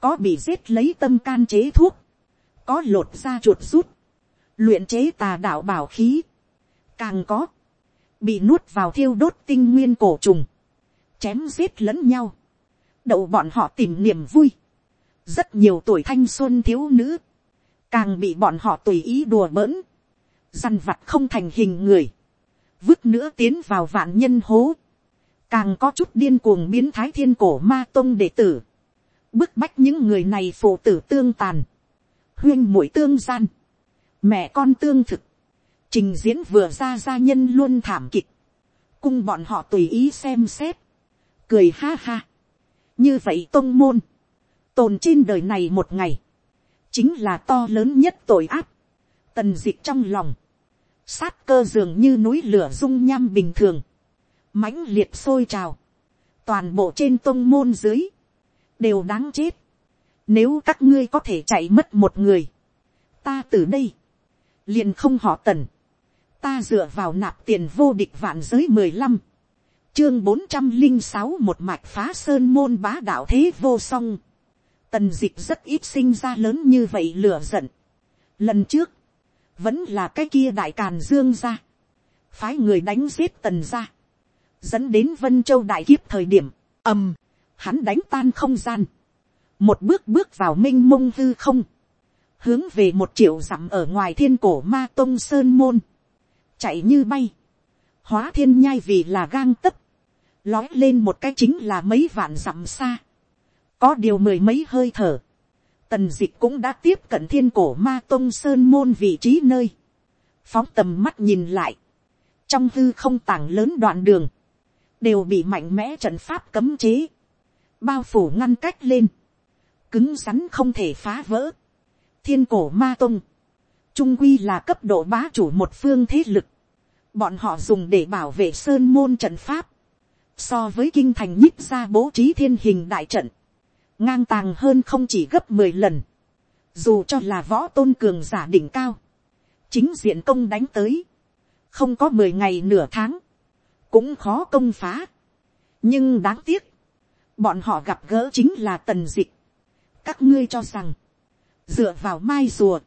có bị giết lấy tâm can chế thuốc, có lột ra chuột rút, luyện chế tà đạo bảo khí, càng có, bị nuốt vào thiêu đốt tinh nguyên cổ trùng, chém giết lẫn nhau, đậu bọn họ tìm niềm vui, rất nhiều tuổi thanh xuân thiếu nữ, càng bị bọn họ tùy ý đùa bỡn, dằn vặt không thành hình người, vứt nữa tiến vào vạn nhân hố, càng có chút điên cuồng biến thái thiên cổ ma tôn đệ tử, bức bách những người này phụ tử tương tàn, huyên mũi tương gian, mẹ con tương thực, trình diễn vừa ra gia nhân luôn thảm kịch, cung bọn họ tùy ý xem xét, cười ha ha, như vậy tôn môn, tồn trên đời này một ngày, chính là to lớn nhất tội ác, tần diệt trong lòng, sát cơ dường như núi lửa dung nham bình thường, mãnh liệt sôi trào, toàn bộ trên tôn môn dưới, đều đáng chết. Nếu các ngươi có thể chạy mất một người, ta từ đây, liền không họ tần, ta dựa vào nạp tiền vô địch vạn giới mười lăm, chương bốn trăm linh sáu một mạch phá sơn môn bá đạo thế vô song, tần dịch rất ít sinh ra lớn như vậy lửa giận. Lần trước, vẫn là cái kia đại càn dương ra, phái người đánh giết tần ra, dẫn đến vân châu đại kiếp thời điểm, ầm, hắn đánh tan không gian, một bước bước vào m i n h mông hư không, hướng về một triệu dặm ở ngoài thiên cổ ma tông sơn môn, chạy như bay, hóa thiên nhai vì là gang tấp. Lói lên một cái chính là mấy vạn dặm xa, có điều mười mấy hơi thở, tần dịch cũng đã tiếp cận thiên cổ ma tông sơn môn vị trí nơi, phóng tầm mắt nhìn lại, trong hư không tảng lớn đoạn đường, đều bị mạnh mẽ trận pháp cấm chế, bao phủ ngăn cách lên, cứng rắn không thể phá vỡ, thiên cổ ma tông, trung quy là cấp độ bá chủ một phương thế lực, bọn họ dùng để bảo vệ sơn môn trận pháp, so với kinh thành nhích ra bố trí thiên hình đại trận, ngang tàng hơn không chỉ gấp mười lần, dù cho là võ tôn cường giả đỉnh cao, chính diện công đánh tới, không có mười ngày nửa tháng, cũng khó công phá. nhưng đáng tiếc, bọn họ gặp gỡ chính là tần dịch. các ngươi cho rằng, dựa vào mai rùa,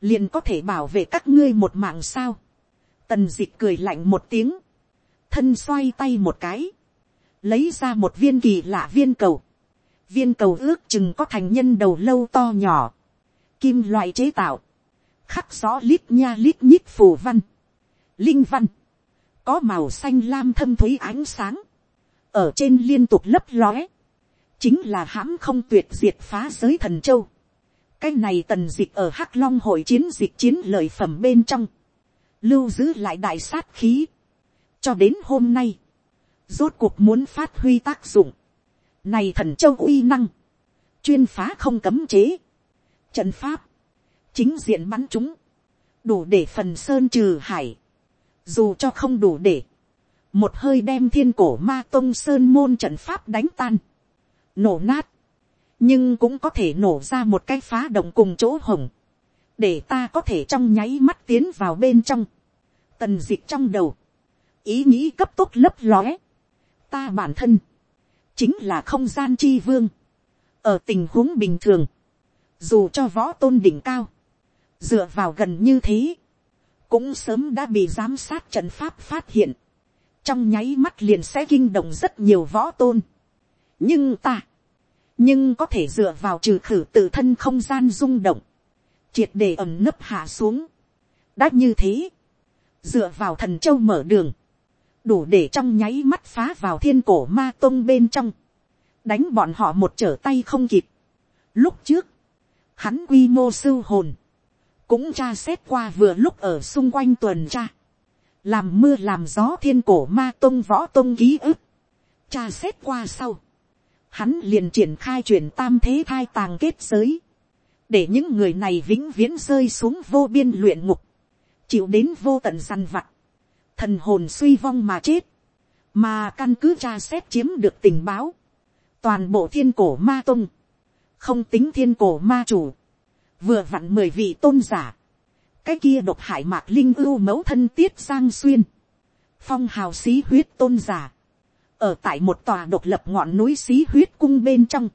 liền có thể bảo vệ các ngươi một mạng sao. tần dịch cười lạnh một tiếng, thân xoay tay một cái, lấy ra một viên kỳ lạ viên cầu, viên cầu ước chừng có thành nhân đầu lâu to nhỏ, kim loại chế tạo, khắc rõ lít nha lít nhít phù văn, linh văn, có màu xanh lam thâm t h ú y ánh sáng, ở trên liên tục lấp lóe, chính là hãm không tuyệt diệt phá giới thần châu. cái này tần dịch ở hắc long hội chiến dịch chiến lợi phẩm bên trong, lưu giữ lại đại sát khí, cho đến hôm nay, rốt cuộc muốn phát huy tác dụng, này thần châu uy năng. Chuyên phá không cấm chế. Trận pháp. Chính diện bắn chúng. Đủ để phần sơn trừ hải. Dù cho không đủ để. Một hơi đem thiên cổ ma tông sơn môn trận pháp đánh tan. Nổ nát. Nhưng cũng có thể nổ ra một cái phá động cùng chỗ hồng. Để ta có thể trong nháy mắt tiến vào bên trong. Tần dịch trong đầu. Ý nghĩ cấp tốc lấp lóe. Ta bản thân chính là không gian chi vương. ở tình huống bình thường, dù cho võ tôn đỉnh cao, dựa vào gần như thế, cũng sớm đã bị giám sát trận pháp phát hiện, trong nháy mắt liền sẽ kinh động rất nhiều võ tôn. nhưng ta, nhưng có thể dựa vào trừ khử tự thân không gian rung động, triệt để ẩm nấp hạ xuống. đã như thế, dựa vào thần châu mở đường, đủ để trong nháy mắt phá vào thiên cổ ma tông bên trong, đánh bọn họ một trở tay không kịp. Lúc trước, hắn quy mô sưu hồn, cũng tra xét qua vừa lúc ở xung quanh tuần tra, làm mưa làm gió thiên cổ ma tông võ tông ký ức, tra xét qua sau, hắn liền triển khai chuyển tam thế thai tàng kết giới, để những người này vĩnh viễn rơi xuống vô biên luyện ngục, chịu đến vô tận săn vặt, thần hồn suy vong mà chết, mà căn cứ tra xét chiếm được tình báo, toàn bộ thiên cổ ma tung, không tính thiên cổ ma chủ, vừa vặn mười vị tôn giả, cái kia độc hải mạc linh ưu mẫu thân tiết sang xuyên, phong hào xí huyết tôn giả, ở tại một tòa độc lập ngọn núi xí huyết cung bên trong,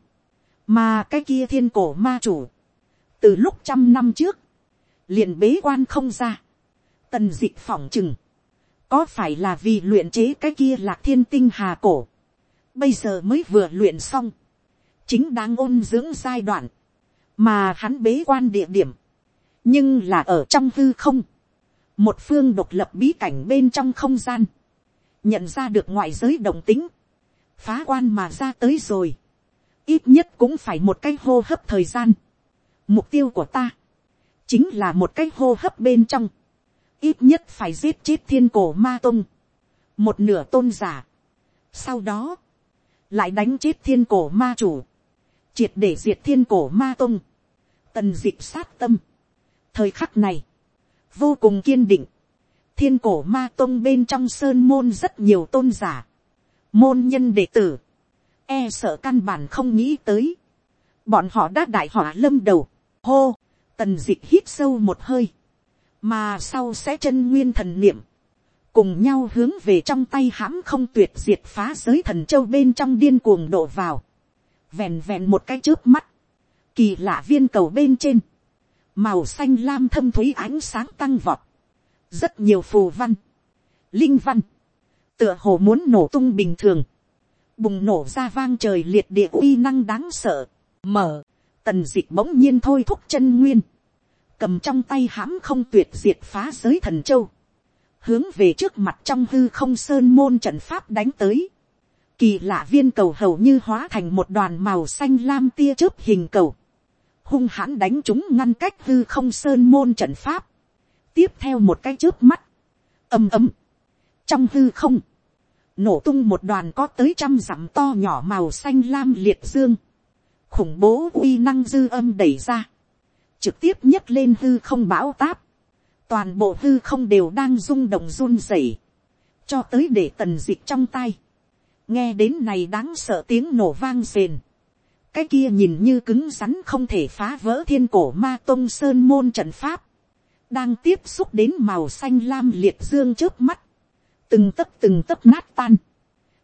mà cái kia thiên cổ ma chủ, từ lúc trăm năm trước, liền bế quan không ra, tần d ị phỏng chừng, có phải là vì luyện chế cái kia lạc thiên tinh hà cổ, bây giờ mới vừa luyện xong, chính đang ôn dưỡng giai đoạn, mà hắn bế quan địa điểm, nhưng là ở trong hư không, một phương độc lập bí cảnh bên trong không gian, nhận ra được ngoại giới đồng tính, phá quan mà ra tới rồi, ít nhất cũng phải một cái hô hấp thời gian. Mục tiêu của ta, chính là một cái hô hấp bên trong, ít nhất phải giết chết thiên cổ ma tôn, một nửa tôn giả. Sau đó, lại đánh chết thiên cổ ma chủ, triệt để diệt thiên cổ ma tôn, tần diệt sát tâm. thời khắc này, vô cùng kiên định, thiên cổ ma tôn bên trong sơn môn rất nhiều tôn giả, môn nhân đệ tử, e sợ căn bản không nghĩ tới, bọn họ đã đại họa lâm đầu, hô, tần d ị hít sâu một hơi, mà sau sẽ chân nguyên thần niệm, cùng nhau hướng về trong tay hãm không tuyệt diệt phá giới thần châu bên trong điên cuồng đổ vào, vèn vèn một cái trước mắt, kỳ lạ viên cầu bên trên, màu xanh lam thâm t h ú y ánh sáng tăng vọt, rất nhiều phù văn, linh văn, tựa hồ muốn nổ tung bình thường, bùng nổ ra vang trời liệt địa uy năng đáng sợ, mở, tần d ị c h bỗng nhiên thôi thúc chân nguyên, cầm trong tay hãm không tuyệt diệt phá giới thần châu, hướng về trước mặt trong hư không sơn môn trận pháp đánh tới, kỳ lạ viên cầu hầu như hóa thành một đoàn màu xanh lam tia chớp hình cầu, hung hãn đánh chúng ngăn cách hư không sơn môn trận pháp, tiếp theo một cái chớp mắt, ầm ầm, trong hư không, nổ tung một đoàn có tới trăm dặm to nhỏ màu xanh lam liệt dương, khủng bố uy năng dư âm đẩy ra, trực tiếp nhấc lên hư không bão táp, toàn bộ hư không đều đang rung động run rẩy, cho tới để tần dịch trong tay, nghe đến này đáng sợ tiếng nổ vang rền, cái kia nhìn như cứng rắn không thể phá vỡ thiên cổ ma tôn sơn môn trận pháp, đang tiếp xúc đến màu xanh lam liệt dương trước mắt, từng tấc từng tấc nát tan,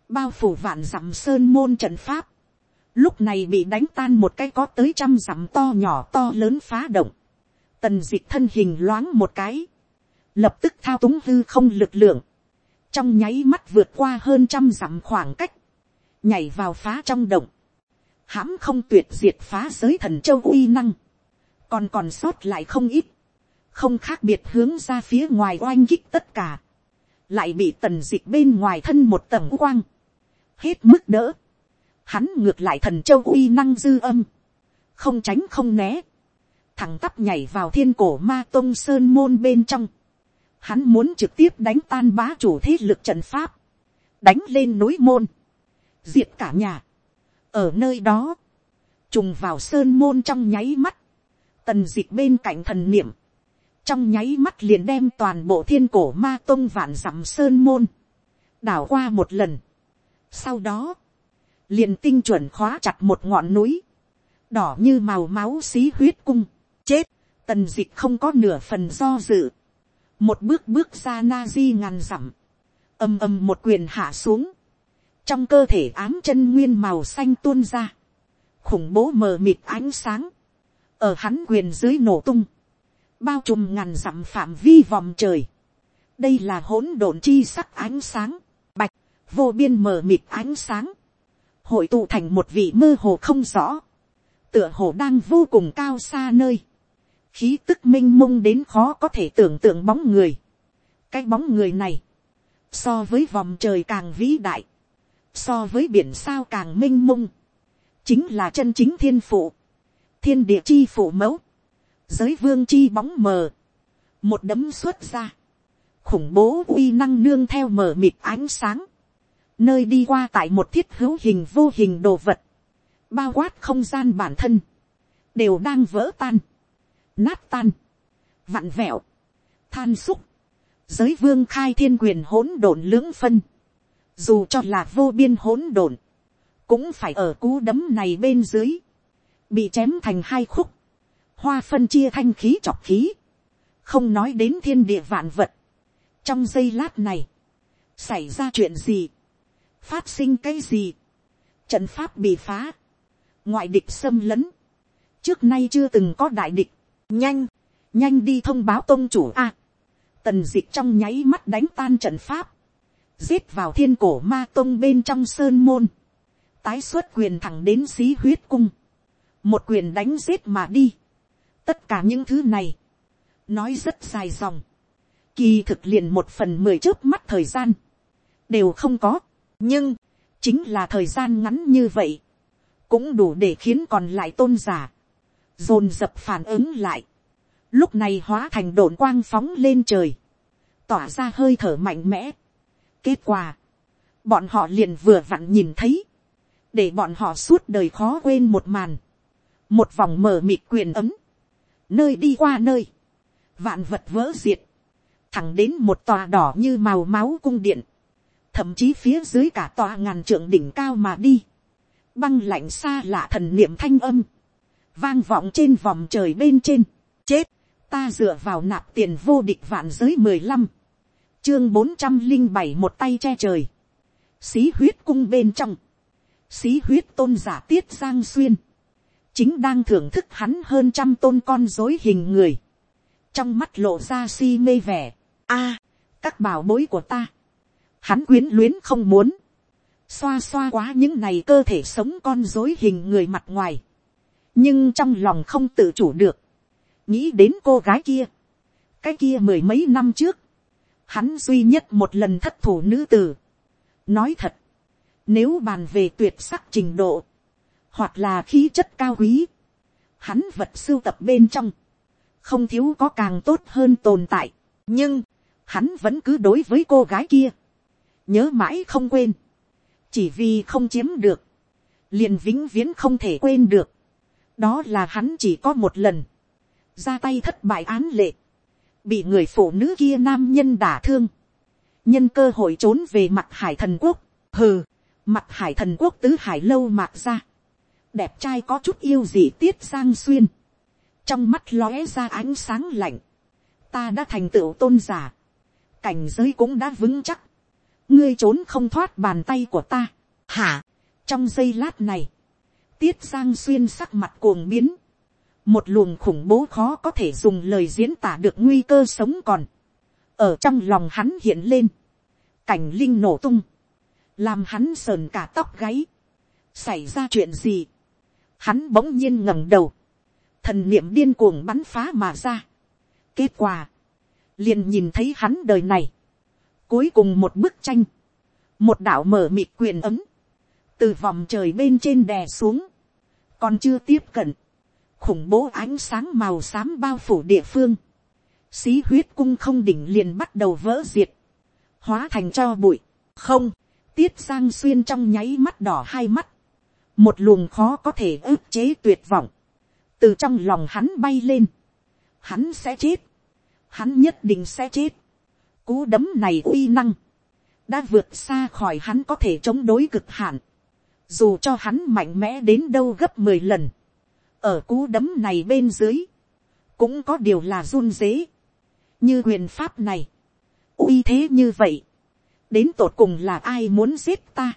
bao phủ vạn dặm sơn môn trận pháp, lúc này bị đánh tan một cái có tới trăm dặm to nhỏ to lớn phá động, tần d ị c h thân hình loáng một cái, lập tức thao túng hư không lực lượng, trong nháy mắt vượt qua hơn trăm dặm khoảng cách, nhảy vào phá trong động, hãm không tuyệt diệt phá giới thần châu uy năng, còn còn sót lại không ít, không khác biệt hướng ra phía ngoài oanh kích tất cả, lại bị tần dịch bên ngoài thân một tầng quang, hết mức đỡ, hắn ngược lại thần châu uy năng dư âm, không tránh không né, thằng tắp nhảy vào thiên cổ ma tôn sơn môn bên trong, hắn muốn trực tiếp đánh tan bá chủ thế lực trận pháp, đánh lên núi môn, diệt cả nhà, ở nơi đó, trùng vào sơn môn trong nháy mắt, tần dịch bên cạnh thần niệm, trong nháy mắt liền đem toàn bộ thiên cổ ma tông vạn dặm sơn môn, đảo qua một lần. Sau đó, liền tinh chuẩn khóa chặt một ngọn núi, đỏ như màu máu xí huyết cung, chết, tần d ị c h không có nửa phần do dự, một bước bước ra na di ngàn dặm, ầm ầm một quyền hạ xuống, trong cơ thể ám chân nguyên màu xanh tuôn ra, khủng bố mờ mịt ánh sáng, ở hắn quyền dưới nổ tung, bao trùm ngàn dặm phạm vi vòng trời. đây là hỗn độn chi sắc ánh sáng, bạch, vô biên mờ mịt ánh sáng, hội tụ thành một vị mơ hồ không rõ, tựa hồ đang vô cùng cao xa nơi, khí tức m i n h mông đến khó có thể tưởng tượng bóng người, cái bóng người này, so với vòng trời càng vĩ đại, so với biển sao càng m i n h mông, chính là chân chính thiên phụ, thiên địa chi phụ mẫu, giới vương chi bóng mờ, một đấm xuất ra, khủng bố uy năng nương theo mờ mịt ánh sáng, nơi đi qua tại một thiết hữu hình vô hình đồ vật, bao quát không gian bản thân, đều đang vỡ tan, nát tan, vặn vẹo, than xúc, giới vương khai thiên quyền hỗn độn lưỡng phân, dù cho là vô biên hỗn độn, cũng phải ở cú đấm này bên dưới, bị chém thành hai khúc, hoa phân chia thanh khí chọc khí, không nói đến thiên địa vạn vật, trong giây lát này, xảy ra chuyện gì, phát sinh cái gì, trận pháp bị phá, ngoại địch xâm lấn, trước nay chưa từng có đại địch, nhanh, nhanh đi thông báo tôn chủ a, tần dịch trong nháy mắt đánh tan trận pháp, giết vào thiên cổ ma tông bên trong sơn môn, tái xuất quyền thẳng đến xí huyết cung, một quyền đánh giết mà đi. tất cả những thứ này, nói rất dài dòng, kỳ thực liền một phần mười trước mắt thời gian, đều không có, nhưng, chính là thời gian ngắn như vậy, cũng đủ để khiến còn lại tôn giả, dồn dập phản ứng lại, lúc này hóa thành đồn quang phóng lên trời, tỏa ra hơi thở mạnh mẽ. kết quả, bọn họ liền vừa vặn nhìn thấy, để bọn họ suốt đời khó quên một màn, một vòng mờ mịt quyền ấm, nơi đi qua nơi, vạn vật vỡ diệt, thẳng đến một tòa đỏ như màu máu cung điện, thậm chí phía dưới cả tòa ngàn trượng đỉnh cao mà đi, băng lạnh xa lạ thần niệm thanh âm, vang vọng trên vòng trời bên trên, chết, ta dựa vào nạp tiền vô địch vạn giới mười lăm, chương bốn trăm linh bảy một tay che trời, xí huyết cung bên trong, xí huyết tôn giả tiết giang xuyên, chính đang thưởng thức hắn hơn trăm tôn con dối hình người, trong mắt lộ ra si mê vẻ, a, các bảo bối của ta, hắn quyến luyến không muốn, xoa xoa quá những này cơ thể sống con dối hình người mặt ngoài, nhưng trong lòng không tự chủ được, nghĩ đến cô gái kia, cái kia mười mấy năm trước, hắn duy nhất một lần thất thủ nữ tử. nói thật, nếu bàn về tuyệt sắc trình độ, hoặc là khí chất cao quý, hắn vật sưu tập bên trong, không thiếu có càng tốt hơn tồn tại, nhưng, hắn vẫn cứ đối với cô gái kia, nhớ mãi không quên, chỉ vì không chiếm được, liền vĩnh viễn không thể quên được, đó là hắn chỉ có một lần, ra tay thất bại án lệ, bị người phụ nữ kia nam nhân đả thương, nhân cơ hội trốn về mặt hải thần quốc, hừ, mặt hải thần quốc tứ hải lâu mạc ra, đẹp trai có chút yêu gì tiết sang xuyên, trong mắt lóe ra ánh sáng lạnh, ta đã thành tựu tôn giả, cảnh giới cũng đã vững chắc, ngươi trốn không thoát bàn tay của ta, hả, trong giây lát này, tiết sang xuyên sắc mặt cuồng biến, một luồng khủng bố khó có thể dùng lời diễn tả được nguy cơ sống còn, ở trong lòng hắn hiện lên, cảnh linh nổ tung, làm hắn sờn cả tóc gáy, xảy ra chuyện gì, hắn bỗng nhiên ngẩng đầu, thần niệm điên cuồng bắn phá mà ra, kết quả, liền nhìn thấy hắn đời này, cuối cùng một bức tranh, một đạo mở mịt quyền ấm, từ vòng trời bên trên đè xuống, còn chưa tiếp cận, khủng bố ánh sáng màu xám bao phủ địa phương, xí huyết cung không đỉnh liền bắt đầu vỡ diệt, hóa thành cho bụi, không, tiết sang xuyên trong nháy mắt đỏ hai mắt, một luồng khó có thể ức chế tuyệt vọng, từ trong lòng hắn bay lên, hắn sẽ chết, hắn nhất định sẽ chết, cú đấm này uy năng, đã vượt xa khỏi hắn có thể chống đối cực hạn, dù cho hắn mạnh mẽ đến đâu gấp mười lần, ở cú đấm này bên dưới, cũng có điều là run dế, như quyền pháp này, uy thế như vậy, đến tột cùng là ai muốn giết ta,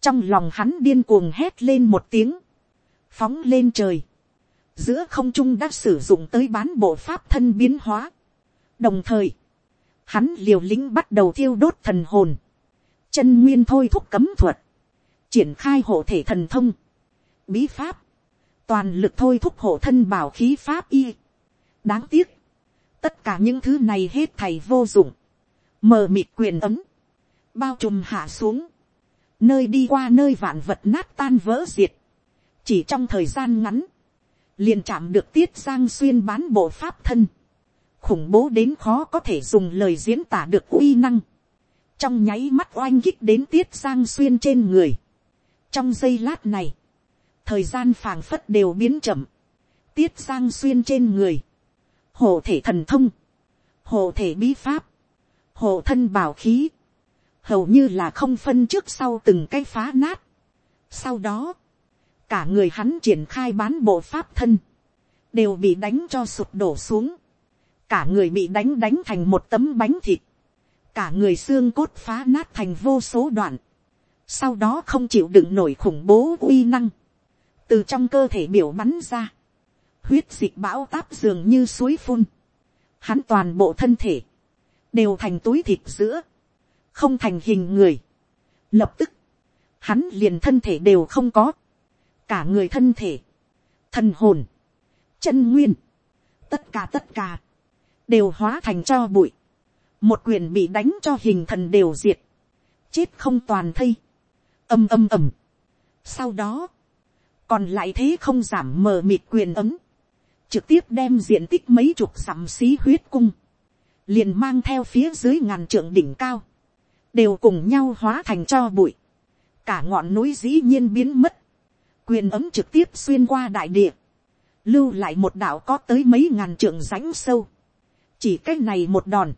trong lòng hắn điên cuồng hét lên một tiếng, phóng lên trời, giữa không trung đã sử dụng tới bán bộ pháp thân biến hóa, đồng thời, hắn liều lĩnh bắt đầu thiêu đốt thần hồn, chân nguyên thôi thúc cấm thuật, triển khai hộ thể thần thông, bí pháp, toàn lực thôi thúc hộ thân bảo khí pháp y. đáng tiếc, tất cả những thứ này hết thầy vô dụng, mờ mịt quyền ấm, bao trùm hạ xuống, nơi đi qua nơi vạn vật nát tan vỡ diệt, chỉ trong thời gian ngắn, liền chạm được tiết giang xuyên bán bộ pháp thân, khủng bố đến khó có thể dùng lời diễn tả được uy năng, trong nháy mắt oanh kích đến tiết giang xuyên trên người, trong giây lát này, thời gian phảng phất đều biến chậm, tiết giang xuyên trên người, hộ thể thần thông, hộ thể bí pháp, hộ thân bảo khí, hầu như là không phân trước sau từng cái phá nát. Sau đó, cả người hắn triển khai bán bộ pháp thân, đều bị đánh cho sụp đổ xuống, cả người bị đánh đánh thành một tấm bánh thịt, cả người xương cốt phá nát thành vô số đoạn, sau đó không chịu đựng nổi khủng bố uy năng, từ trong cơ thể biểu bắn ra, huyết dịch bão táp dường như suối phun, hắn toàn bộ thân thể, đều thành túi thịt giữa, không thành hình người. Lập tức, hắn liền thân thể đều không có, cả người thân thể, thần hồn, chân nguyên, tất cả tất cả, đều hóa thành cho bụi, một quyền bị đánh cho hình thần đều diệt, chết không toàn thây, âm âm ầm. Sau đó, còn lại thế không giảm mờ mịt quyền ấm, trực tiếp đem diện tích mấy chục dặm xí huyết cung, liền mang theo phía dưới ngàn trượng đỉnh cao, đều cùng nhau hóa thành cho bụi, cả ngọn núi dĩ nhiên biến mất, quyền ấm trực tiếp xuyên qua đại địa, lưu lại một đạo có tới mấy ngàn trượng rãnh sâu, chỉ cái này một đòn,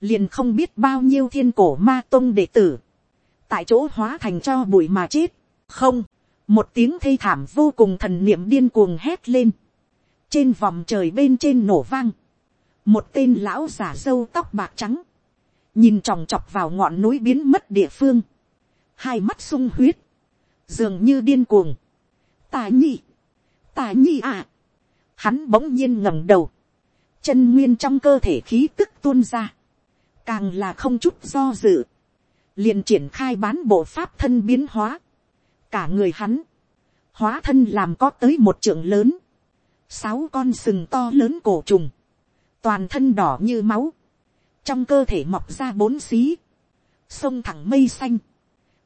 liền không biết bao nhiêu thiên cổ ma tông đệ tử, tại chỗ hóa thành cho bụi mà chết, không, một tiếng thê thảm vô cùng thần niệm điên cuồng hét lên, trên vòng trời bên trên nổ vang, một tên lão giả dâu tóc bạc trắng, nhìn tròng chọc vào ngọn núi biến mất địa phương, hai mắt sung huyết, dường như điên cuồng, tà nhi, tà nhi à, hắn bỗng nhiên ngẩng đầu, chân nguyên trong cơ thể khí tức tuôn ra, càng là không chút do dự, liền triển khai bán bộ pháp thân biến hóa, cả người hắn, hóa thân làm có tới một trưởng lớn, sáu con sừng to lớn cổ trùng, toàn thân đỏ như máu, trong cơ thể mọc ra bốn xí, sông thẳng mây xanh,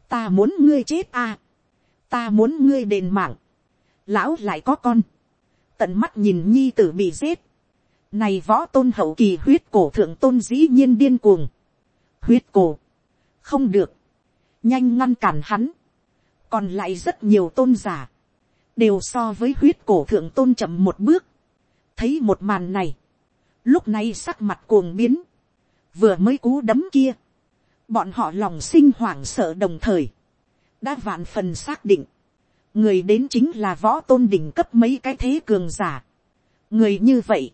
ta muốn ngươi chết à, ta muốn ngươi đền mạng, lão lại có con, tận mắt nhìn nhi tử bị giết, này võ tôn hậu kỳ huyết cổ thượng tôn dĩ nhiên điên cuồng, huyết cổ, không được, nhanh ngăn cản hắn, còn lại rất nhiều tôn giả, đều so với huyết cổ thượng tôn chậm một bước, thấy một màn này, lúc này sắc mặt cuồng biến, vừa mới cú đấm kia, bọn họ lòng sinh hoảng sợ đồng thời, đã vạn phần xác định, người đến chính là võ tôn đỉnh cấp mấy cái thế cường giả. người như vậy,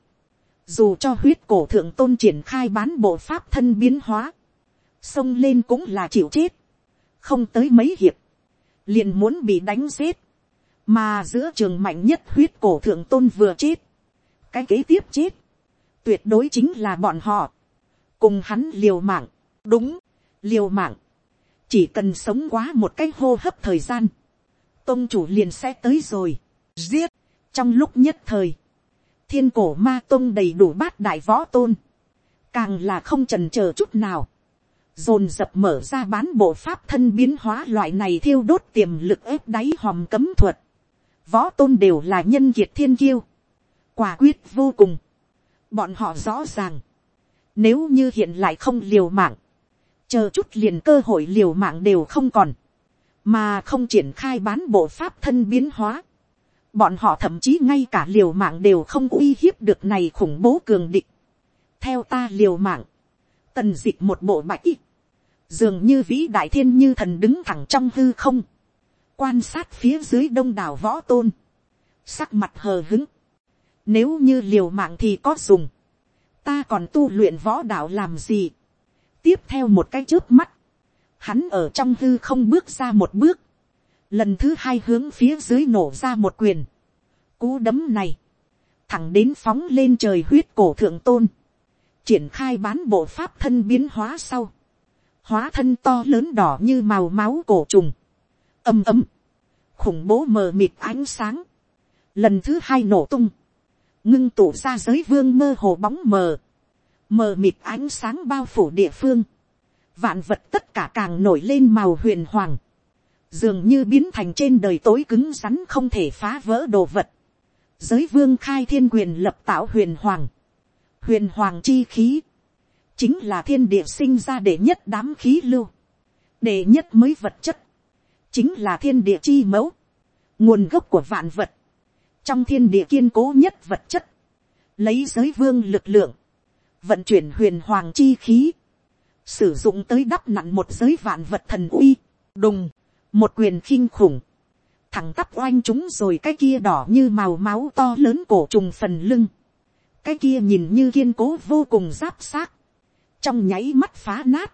dù cho huyết cổ thượng tôn triển khai bán bộ pháp thân biến hóa, xông lên cũng là chịu chết, không tới mấy hiệp, liền muốn bị đánh giết, mà giữa trường mạnh nhất huyết cổ thượng tôn vừa chết, cái kế tiếp chết, tuyệt đối chính là bọn họ. Cùng hắn liều mạng, đúng, liều mạng, chỉ cần sống quá một cái hô hấp thời gian, tôn chủ liền sẽ tới rồi, giết, trong lúc nhất thời, thiên cổ ma tôn đầy đủ bát đại võ tôn, càng là không trần c h ờ chút nào, dồn dập mở ra bán bộ pháp thân biến hóa loại này thiêu đốt tiềm lực ép đáy hòm cấm thuật, võ tôn đều là nhân kiệt thiên kiêu, quả quyết vô cùng, bọn họ rõ ràng, nếu như hiện lại không liều mạng. Chờ chút liền cơ hội liều mạng đều không còn. Mà không triển khai bán bộ pháp thân biến hóa. Bọn họ thậm chí ngay cả liều mạng đều không uy hiếp được này khủng bố cường địch. Theo ta liều mạng. Tần dịch một bộ bạch Dường như vĩ đại thiên như thần đứng thẳng trong hư không. Quan sát phía dưới đông đảo võ tôn. Sắc mặt hờ hứng. Nếu như liều mạng thì có dùng ta còn tu luyện võ đạo làm gì. tiếp theo một cái trước mắt, hắn ở trong hư không bước ra một bước, lần thứ hai hướng phía dưới nổ ra một quyền, cú đấm này, thẳng đến phóng lên trời huyết cổ thượng tôn, triển khai bán bộ pháp thân biến hóa sau, hóa thân to lớn đỏ như màu máu cổ trùng, ầm ầm, khủng bố mờ mịt ánh sáng, lần thứ hai nổ tung, ngưng tụ ra giới vương mơ hồ bóng mờ, mờ mịt ánh sáng bao phủ địa phương, vạn vật tất cả càng nổi lên màu huyền hoàng, dường như biến thành trên đời tối cứng rắn không thể phá vỡ đồ vật. Giới vương khai thiên quyền lập tạo huyền hoàng, huyền hoàng chi khí, chính là thiên địa sinh ra để nhất đám khí lưu, để nhất mới vật chất, chính là thiên địa chi mẫu, nguồn gốc của vạn vật, trong thiên địa kiên cố nhất vật chất, lấy giới vương lực lượng, vận chuyển huyền hoàng chi khí, sử dụng tới đắp nặn một giới vạn vật thần uy, đùng, một quyền khinh khủng, thẳng tắp oanh chúng rồi cái kia đỏ như màu máu to lớn cổ trùng phần lưng, cái kia nhìn như kiên cố vô cùng giáp xác, trong nháy mắt phá nát,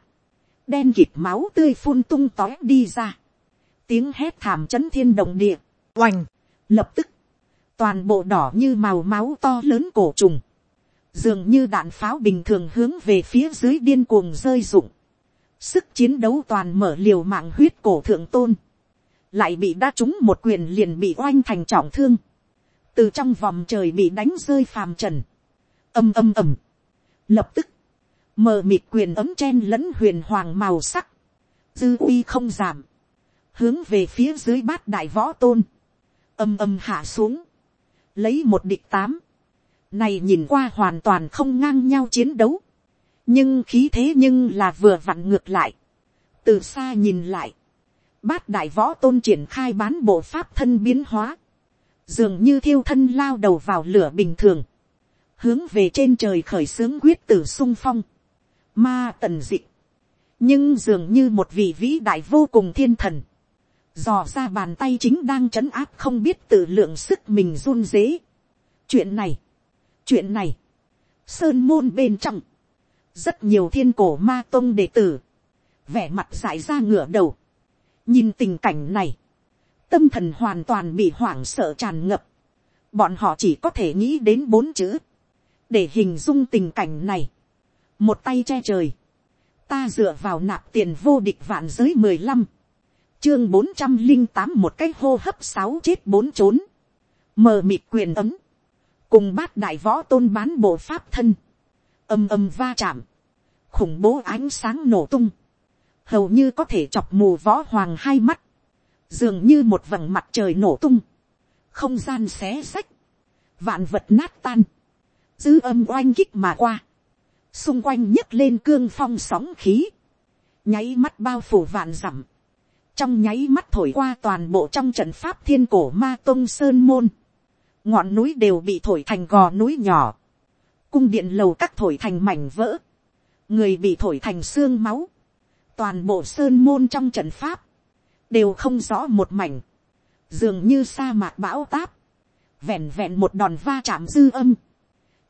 đen kịp máu tươi phun tung tói đi ra, tiếng hét thảm c h ấ n thiên động địa, oành, lập tức, toàn bộ đỏ như màu máu to lớn cổ trùng, dường như đạn pháo bình thường hướng về phía dưới điên cuồng rơi rụng, sức chiến đấu toàn mở liều mạng huyết cổ thượng tôn, lại bị đa trúng một quyền liền bị oanh thành trọng thương, từ trong vòng trời bị đánh rơi phàm trần, âm âm ầm, lập tức, mờ mịt quyền ấm chen lẫn huyền hoàng màu sắc, dư uy không giảm, hướng về phía dưới bát đại võ tôn, âm âm hạ xuống, lấy một địch tám, này nhìn qua hoàn toàn không ngang nhau chiến đấu, nhưng khí thế nhưng là vừa vặn ngược lại, từ xa nhìn lại, bát đại võ tôn triển khai bán bộ pháp thân biến hóa, dường như thiêu thân lao đầu vào lửa bình thường, hướng về trên trời khởi xướng quyết tử sung phong, ma tần dị, nhưng dường như một vị vĩ đại vô cùng thiên thần, dò ra bàn tay chính đang trấn áp không biết tự lượng sức mình run dế. chuyện này, chuyện này, sơn môn bên trong, rất nhiều thiên cổ ma tôn đệ tử, vẻ mặt dại ra ngửa đầu, nhìn tình cảnh này, tâm thần hoàn toàn bị hoảng sợ tràn ngập, bọn họ chỉ có thể nghĩ đến bốn chữ, để hình dung tình cảnh này, một tay che trời, ta dựa vào nạp tiền vô địch vạn giới mười lăm, chương bốn trăm linh tám một cái hô hấp sáu chết bốn trốn, mờ mịt quyền ấm, cùng bát đại võ tôn bán bộ pháp thân, âm âm va chạm, khủng bố ánh sáng nổ tung, hầu như có thể chọc mù võ hoàng hai mắt, dường như một vầng mặt trời nổ tung, không gian xé xách, vạn vật nát tan, dư âm oanh kích mà qua, xung quanh nhấc lên cương phong sóng khí, nháy mắt bao phủ vạn dặm, trong nháy mắt thổi qua toàn bộ trong trận pháp thiên cổ ma tông sơn môn, ngọn núi đều bị thổi thành gò núi nhỏ, cung điện lầu các thổi thành mảnh vỡ, người bị thổi thành xương máu, toàn bộ sơn môn trong trận pháp, đều không rõ một mảnh, dường như sa mạc bão táp, vẹn vẹn một đòn va chạm dư âm,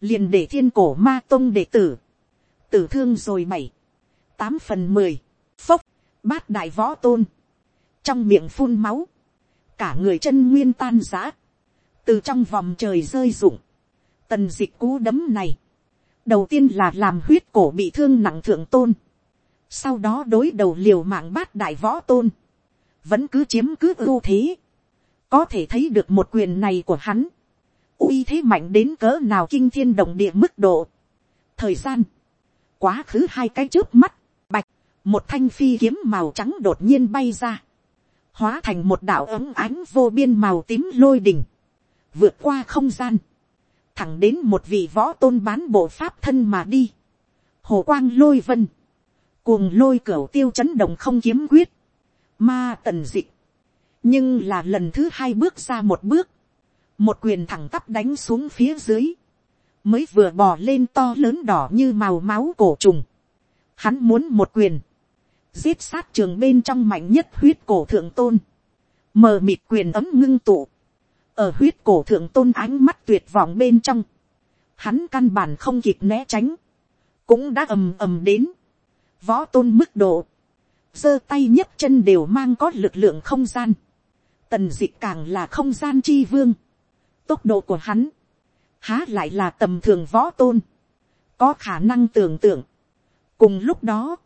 liền để thiên cổ ma tông đệ tử, tử thương rồi bảy, tám phần mười, phốc, bát đại võ tôn, trong miệng phun máu, cả người chân nguyên tan giã, từ trong vòng trời rơi rụng, tần dịch cú đấm này, đầu tiên là làm huyết cổ bị thương nặng thượng tôn, sau đó đối đầu liều mạng bát đại võ tôn, vẫn cứ chiếm cứ ưu thế, có thể thấy được một quyền này của hắn, uy thế mạnh đến cỡ nào kinh thiên động địa mức độ. thời gian, quá khứ hai cái trước mắt, bạch, một thanh phi kiếm màu trắng đột nhiên bay ra, hóa thành một đạo ấm ánh vô biên màu tím lôi đỉnh, vượt qua không gian, thẳng đến một vị võ tôn bán bộ pháp thân mà đi, hồ quang lôi vân, cuồng lôi cửa tiêu chấn động không kiếm quyết, ma tần dịch, nhưng là lần thứ hai bước ra một bước, một quyền thẳng tắp đánh xuống phía dưới, mới vừa bò lên to lớn đỏ như màu máu cổ trùng, hắn muốn một quyền, giết sát trường bên trong mạnh nhất huyết cổ thượng tôn, mờ mịt quyền ấm ngưng tụ, ở huyết cổ thượng tôn ánh mắt tuyệt vọng bên trong, hắn căn bản không kịp né tránh, cũng đã ầm ầm đến, võ tôn mức độ, giơ tay nhấc chân đều mang có lực lượng không gian, tần d ị càng là không gian chi vương, tốc độ của hắn, há lại là tầm thường võ tôn, có khả năng tưởng tượng. cùng lúc đó,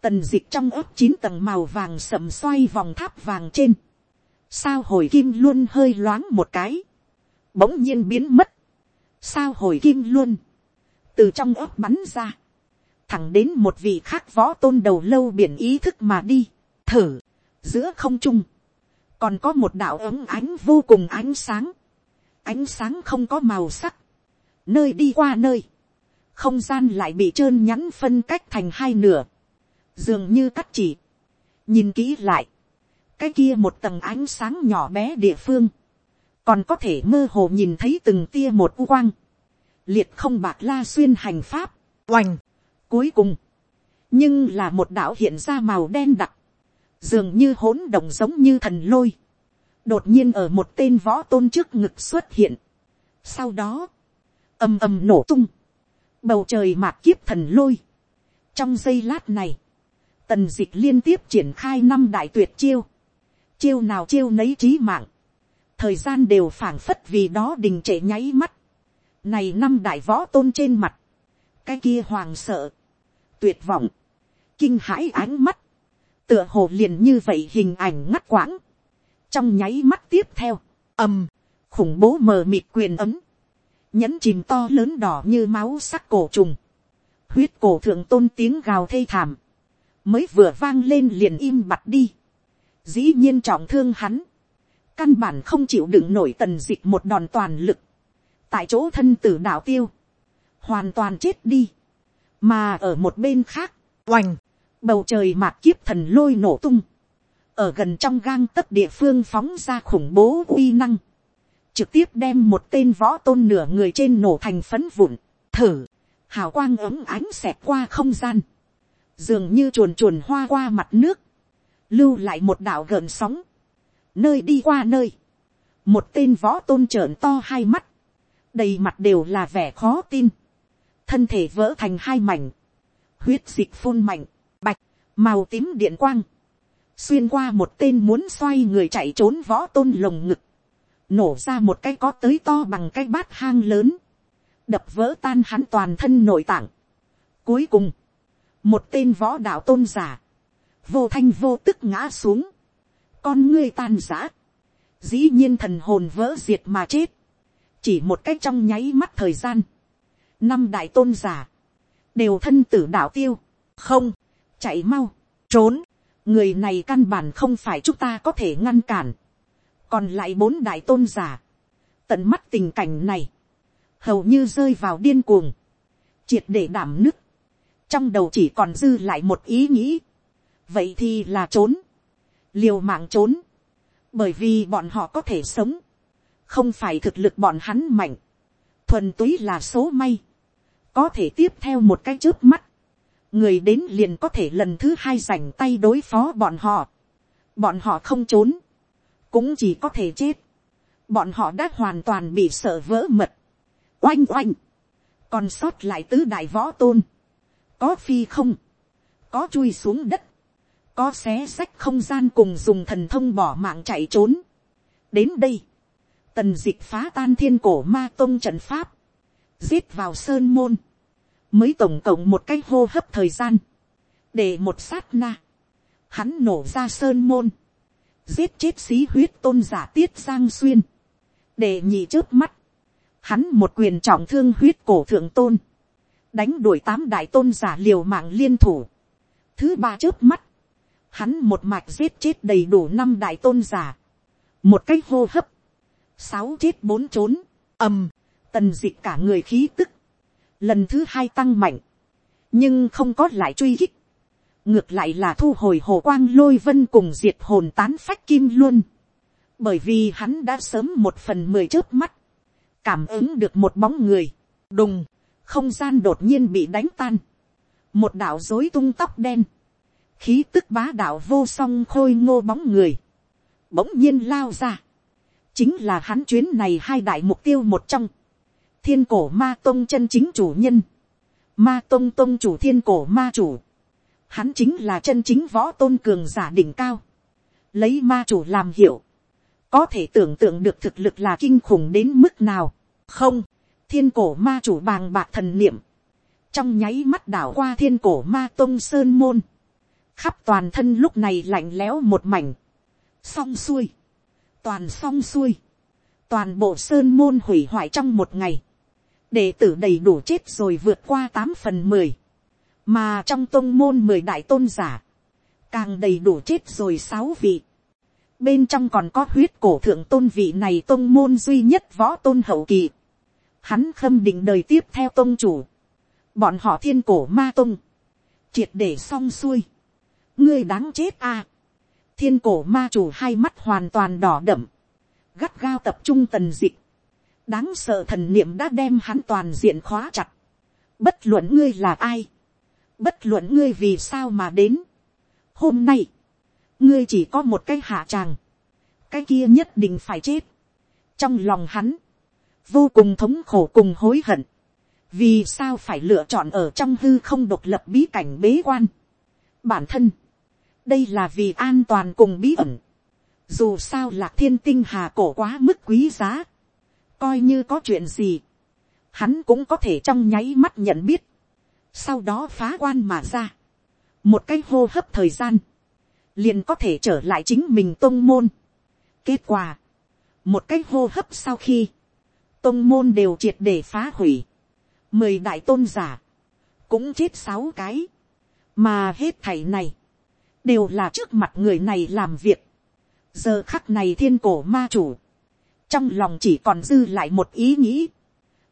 tần dịch trong ớt chín tầng màu vàng sầm xoay vòng tháp vàng trên, sao hồi kim luôn hơi loáng một cái, bỗng nhiên biến mất, sao hồi kim luôn, từ trong ớt bắn ra, thẳng đến một vị khác võ tôn đầu lâu biển ý thức mà đi, thở. Giữa không trung, còn có một đạo ấm ánh vô cùng ánh sáng, ánh sáng không có màu sắc, nơi đi qua nơi, không gian lại bị trơn nhắn phân cách thành hai nửa, dường như cắt chỉ, nhìn kỹ lại, cái kia một tầng ánh sáng nhỏ bé địa phương, còn có thể mơ hồ nhìn thấy từng tia một u quang, liệt không bạc la xuyên hành pháp, oành, cuối cùng, nhưng là một đạo hiện ra màu đen đặc, dường như hỗn động giống như thần lôi, đột nhiên ở một tên võ tôn trước ngực xuất hiện. Sau đó, ầm ầm nổ tung, bầu trời mạc kiếp thần lôi. trong giây lát này, tần d ị c h liên tiếp triển khai năm đại tuyệt chiêu, chiêu nào chiêu nấy trí mạng, thời gian đều phảng phất vì đó đình trệ nháy mắt, này năm đại võ tôn trên mặt, cái kia hoàng sợ, tuyệt vọng, kinh hãi ánh mắt, tựa hồ liền như vậy hình ảnh ngắt quãng, trong nháy mắt tiếp theo, ầm, khủng bố mờ mịt quyền ấm, nhẫn chìm to lớn đỏ như máu sắc cổ trùng, huyết cổ thượng tôn tiếng gào thê thảm, mới vừa vang lên liền im bặt đi, dĩ nhiên trọng thương hắn, căn bản không chịu đựng nổi tần dịch một đòn toàn lực, tại chỗ thân tử đạo tiêu, hoàn toàn chết đi, mà ở một bên khác, oành, bầu trời mạc kiếp thần lôi nổ tung, ở gần trong gang tấc địa phương phóng ra khủng bố uy năng, trực tiếp đem một tên võ tôn nửa người trên nổ thành phấn vụn, thử, hào quang ấm ánh xẹt qua không gian, dường như chuồn chuồn hoa qua mặt nước, lưu lại một đạo gợn sóng, nơi đi qua nơi, một tên võ tôn trợn to hai mắt, đầy mặt đều là vẻ khó tin, thân thể vỡ thành hai mảnh, huyết dịch phun mạnh, bạch, màu tím điện quang, xuyên qua một tên muốn xoay người chạy trốn võ tôn lồng ngực, nổ ra một cái có tới to bằng cái bát hang lớn, đập vỡ tan hắn toàn thân nội tạng. Cuối cùng, một tên võ đạo tôn giả, vô thanh vô tức ngã xuống, con ngươi tan giã, dĩ nhiên thần hồn vỡ diệt mà chết, chỉ một cách trong nháy mắt thời gian, năm đại tôn giả, đều thân tử đạo tiêu, không, chạy mau, trốn, người này căn bản không phải chúng ta có thể ngăn cản, còn lại bốn đại tôn giả, tận mắt tình cảnh này, hầu như rơi vào điên cuồng, triệt để đảm nứt, trong đầu chỉ còn dư lại một ý nghĩ, vậy thì là trốn, liều mạng trốn, bởi vì bọn họ có thể sống, không phải thực lực bọn hắn mạnh, thuần túy là số may, có thể tiếp theo một cái trước mắt, người đến liền có thể lần thứ hai dành tay đối phó bọn họ, bọn họ không trốn, cũng chỉ có thể chết. Bọn họ đã hoàn toàn bị sợ vỡ mật. Oanh oanh. Còn sót lại tứ đại võ tôn. Có phi không. Có chui xuống đất. Có xé sách không gian cùng dùng thần thông bỏ mạng chạy trốn. Đến đây. Tần dịch phá tan thiên cổ ma tôn trận pháp. Giết vào sơn môn. Mới tổng cộng một cái hô hấp thời gian. Để một sát na. Hắn nổ ra sơn môn giết chết xí huyết tôn giả tiết giang xuyên, để nhị trước mắt, hắn một quyền trọng thương huyết cổ thượng tôn, đánh đuổi tám đại tôn giả liều mạng liên thủ, thứ ba trước mắt, hắn một mạch giết chết đầy đủ năm đại tôn giả, một cách hô hấp, sáu chết bốn trốn, ầm, tần d ị cả người khí tức, lần thứ hai tăng mạnh, nhưng không có lại truy kích, ngược lại là thu hồi hồ quang lôi vân cùng diệt hồn tán phách kim luôn, bởi vì hắn đã sớm một phần mười trước mắt, cảm ứng được một bóng người, đùng, không gian đột nhiên bị đánh tan, một đạo dối tung tóc đen, khí tức bá đạo vô song khôi ngô bóng người, bỗng nhiên lao ra, chính là hắn chuyến này hai đại mục tiêu một trong, thiên cổ ma tông chân chính chủ nhân, ma tông tông chủ thiên cổ ma chủ, Hắn chính là chân chính võ tôn cường giả đỉnh cao. Lấy ma chủ làm hiệu. Có thể tưởng tượng được thực lực là kinh khủng đến mức nào. Không. Thiên cổ ma chủ bàng bạc thần niệm. Trong nháy mắt đảo qua thiên cổ ma tôn sơn môn. Khắp toàn thân lúc này lạnh lẽo một mảnh. Xong xuôi. Toàn xong xuôi. Toàn bộ sơn môn hủy hoại trong một ngày. Đệ tử đầy đủ chết rồi vượt qua tám phần mười, mà trong tôn môn mười đại tôn giả, càng đầy đủ chết rồi sáu vị, bên trong còn có huyết cổ thượng tôn vị này tôn môn duy nhất võ tôn hậu kỳ, hắn khâm định đời tiếp theo tôn chủ, bọn họ thiên cổ ma tôn, triệt để xong xuôi, ngươi đáng chết à, thiên cổ ma chủ hai mắt hoàn toàn đỏ đậm, gắt gao tập trung tần dịch, đáng sợ thần niệm đã đem hắn toàn diện khóa chặt, bất luận ngươi là ai, bất luận ngươi vì sao mà đến, hôm nay, ngươi chỉ có một cái hạ tràng, cái kia nhất định phải chết, trong lòng hắn, vô cùng thống khổ cùng hối hận, vì sao phải lựa chọn ở trong hư không độc lập bí cảnh bế quan. bản thân, đây là vì an toàn cùng bí ẩn, dù sao lạc thiên tinh hà cổ quá mức quý giá, coi như có chuyện gì, hắn cũng có thể trong nháy mắt nhận biết, sau đó phá quan mà ra, một cái hô hấp thời gian, liền có thể trở lại chính mình tôn môn. kết quả, một cái hô hấp sau khi, tôn môn đều triệt để phá hủy, mười đại tôn giả, cũng chết sáu cái, mà hết thảy này, đều là trước mặt người này làm việc. giờ khắc này thiên cổ ma chủ, trong lòng chỉ còn dư lại một ý nghĩ,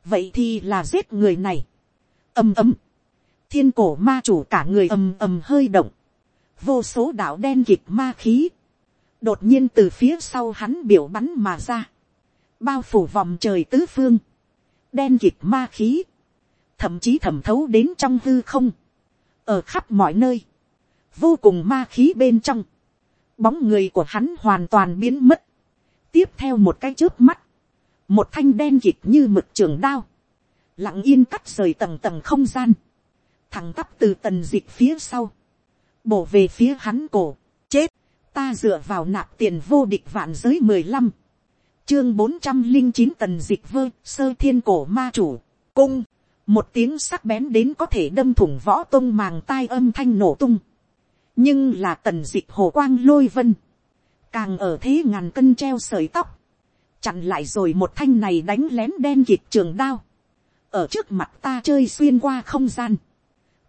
vậy thì là giết người này, ầm ầm, thiên cổ ma chủ cả người ầm ầm hơi động, vô số đạo đen kịch ma khí, đột nhiên từ phía sau hắn biểu bắn mà ra, bao phủ vòng trời tứ phương, đen kịch ma khí, thậm chí thẩm thấu đến trong hư không, ở khắp mọi nơi, vô cùng ma khí bên trong, bóng người của hắn hoàn toàn biến mất, tiếp theo một cái trước mắt, một thanh đen kịt như mực trường đao, lặng yên cắt rời tầng tầng không gian, thẳng tắp từ tần dịch phía sau, bổ về phía hắn cổ, chết, ta dựa vào nạp tiền vô địch vạn giới mười lăm, chương bốn trăm linh chín tần dịch vơ sơ thiên cổ ma chủ, cung, một tiếng sắc bén đến có thể đâm thủng võ tôn màng tai âm thanh nổ tung, nhưng là tần dịch hồ quang lôi vân, càng ở thế ngàn cân treo sợi tóc, chặn lại rồi một thanh này đánh lén đen kịt trường đao, ở trước mặt ta chơi xuyên qua không gian,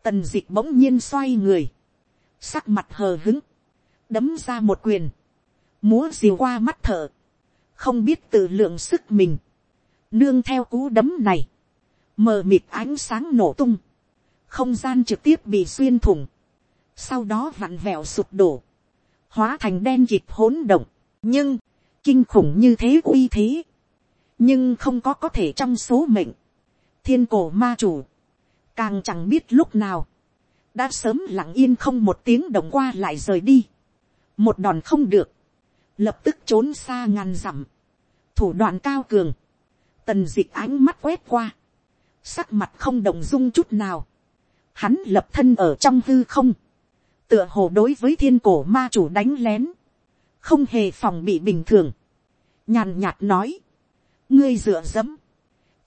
tần dịch bỗng nhiên xoay người, sắc mặt hờ hứng, đấm ra một quyền, múa diều qua mắt thở, không biết tự lượng sức mình, nương theo cú đấm này, mờ mịt ánh sáng nổ tung, không gian trực tiếp bị xuyên thủng, sau đó vặn vẹo sụp đổ, hóa thành đen kịt hỗn động, nhưng, kinh khủng như thế uy thế, nhưng không có có thể trong số mệnh, thiên cổ ma chủ, càng chẳng biết lúc nào, đã sớm lặng yên không một tiếng động qua lại rời đi, một đòn không được, lập tức trốn xa ngàn dặm, thủ đoạn cao cường, tần d ị c h ánh mắt quét qua, sắc mặt không động dung chút nào, hắn lập thân ở trong hư không, tựa hồ đối với thiên cổ ma chủ đánh lén, không hề phòng bị bình thường, nhàn nhạt nói, ngươi dựa dẫm,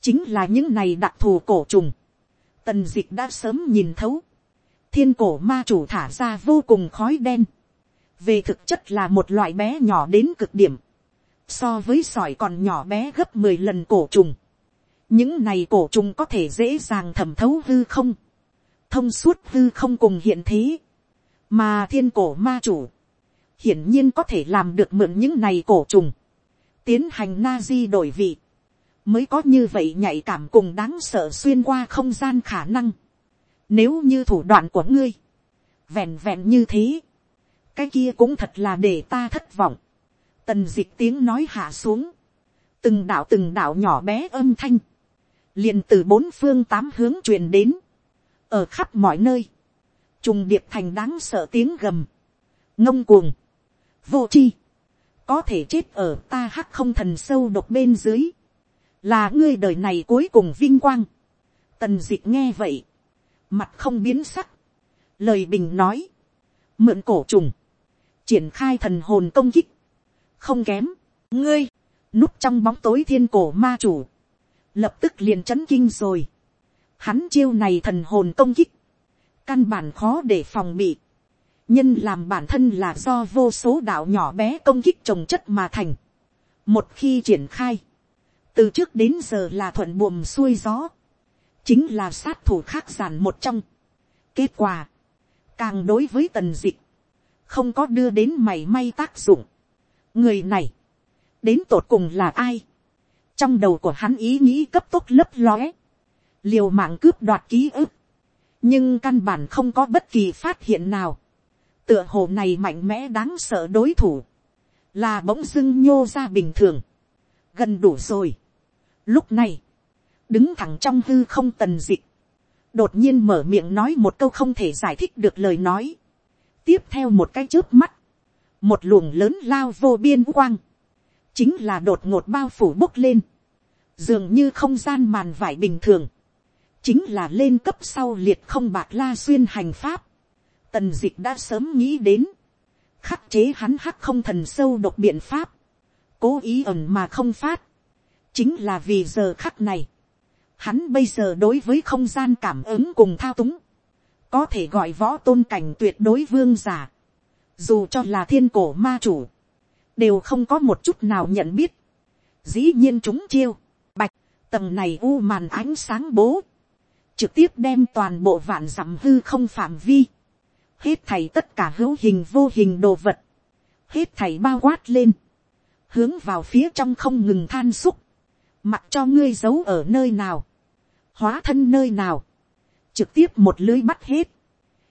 chính là những này đặc thù cổ trùng, tần d ị c h đã sớm nhìn thấu, thiên cổ ma chủ thả ra vô cùng khói đen, về thực chất là một loại bé nhỏ đến cực điểm, so với sỏi còn nhỏ bé gấp mười lần cổ trùng, những này cổ trùng có thể dễ dàng thẩm thấu hư không, thông suốt hư không cùng hiện thế, mà thiên cổ ma chủ, hiển nhiên có thể làm được mượn những này cổ trùng, tiến hành na di đổi vị, mới có như vậy nhạy cảm cùng đáng sợ xuyên qua không gian khả năng. Nếu như thủ đoạn của ngươi, vẹn vẹn như thế, cái kia cũng thật là để ta thất vọng. Tần d ị c h tiếng nói hạ xuống, từng đạo từng đạo nhỏ bé âm thanh, liền từ bốn phương tám hướng truyền đến, ở khắp mọi nơi, trùng điệp thành đáng sợ tiếng gầm, ngông cuồng, vô chi, có thể chết ở ta hắc không thần sâu độc bên dưới, là ngươi đời này cuối cùng vinh quang. Tần d ị c h nghe vậy, mặt không biến sắc, lời bình nói, mượn cổ trùng, triển khai thần hồn công kích, không kém, ngươi, núp trong bóng tối thiên cổ ma chủ, lập tức liền c h ấ n kinh rồi, hắn chiêu này thần hồn công kích, căn bản khó để phòng bị, nhân làm bản thân là do vô số đạo nhỏ bé công kích trồng chất mà thành. một khi triển khai, từ trước đến giờ là thuận buồm xuôi gió, chính là sát thủ khác giản một trong. kết quả, càng đối với tần dịch, không có đưa đến mảy may tác dụng. người này, đến tột cùng là ai, trong đầu của hắn ý nghĩ cấp tốc lấp lóe, liều mạng cướp đoạt ký ức, nhưng căn bản không có bất kỳ phát hiện nào, tựa hồ này mạnh mẽ đáng sợ đối thủ, là bỗng dưng nhô ra bình thường, gần đủ rồi. Lúc này, đứng thẳng trong hư không tần dịch, đột nhiên mở miệng nói một câu không thể giải thích được lời nói. tiếp theo một cái trước mắt, một luồng lớn lao vô biên quang, chính là đột ngột bao phủ bốc lên, dường như không gian màn vải bình thường, chính là lên cấp sau liệt không bạc la xuyên hành pháp, tần dịch đã sớm nghĩ đến, khắc chế hắn hắc không thần sâu độc biện pháp, cố ý ẩn mà không phát, chính là vì giờ khắc này, hắn bây giờ đối với không gian cảm ứng cùng thao túng, có thể gọi võ tôn cảnh tuyệt đối vương giả, dù cho là thiên cổ ma chủ, đều không có một chút nào nhận biết, dĩ nhiên chúng chiêu, bạch, tầng này u màn ánh sáng bố, trực tiếp đem toàn bộ vạn dặm hư không phạm vi, hết thảy tất cả hữu hình vô hình đồ vật, hết thảy bao quát lên, hướng vào phía trong không ngừng than xúc, mặc cho ngươi giấu ở nơi nào, hóa thân nơi nào, trực tiếp một lưới bắt hết,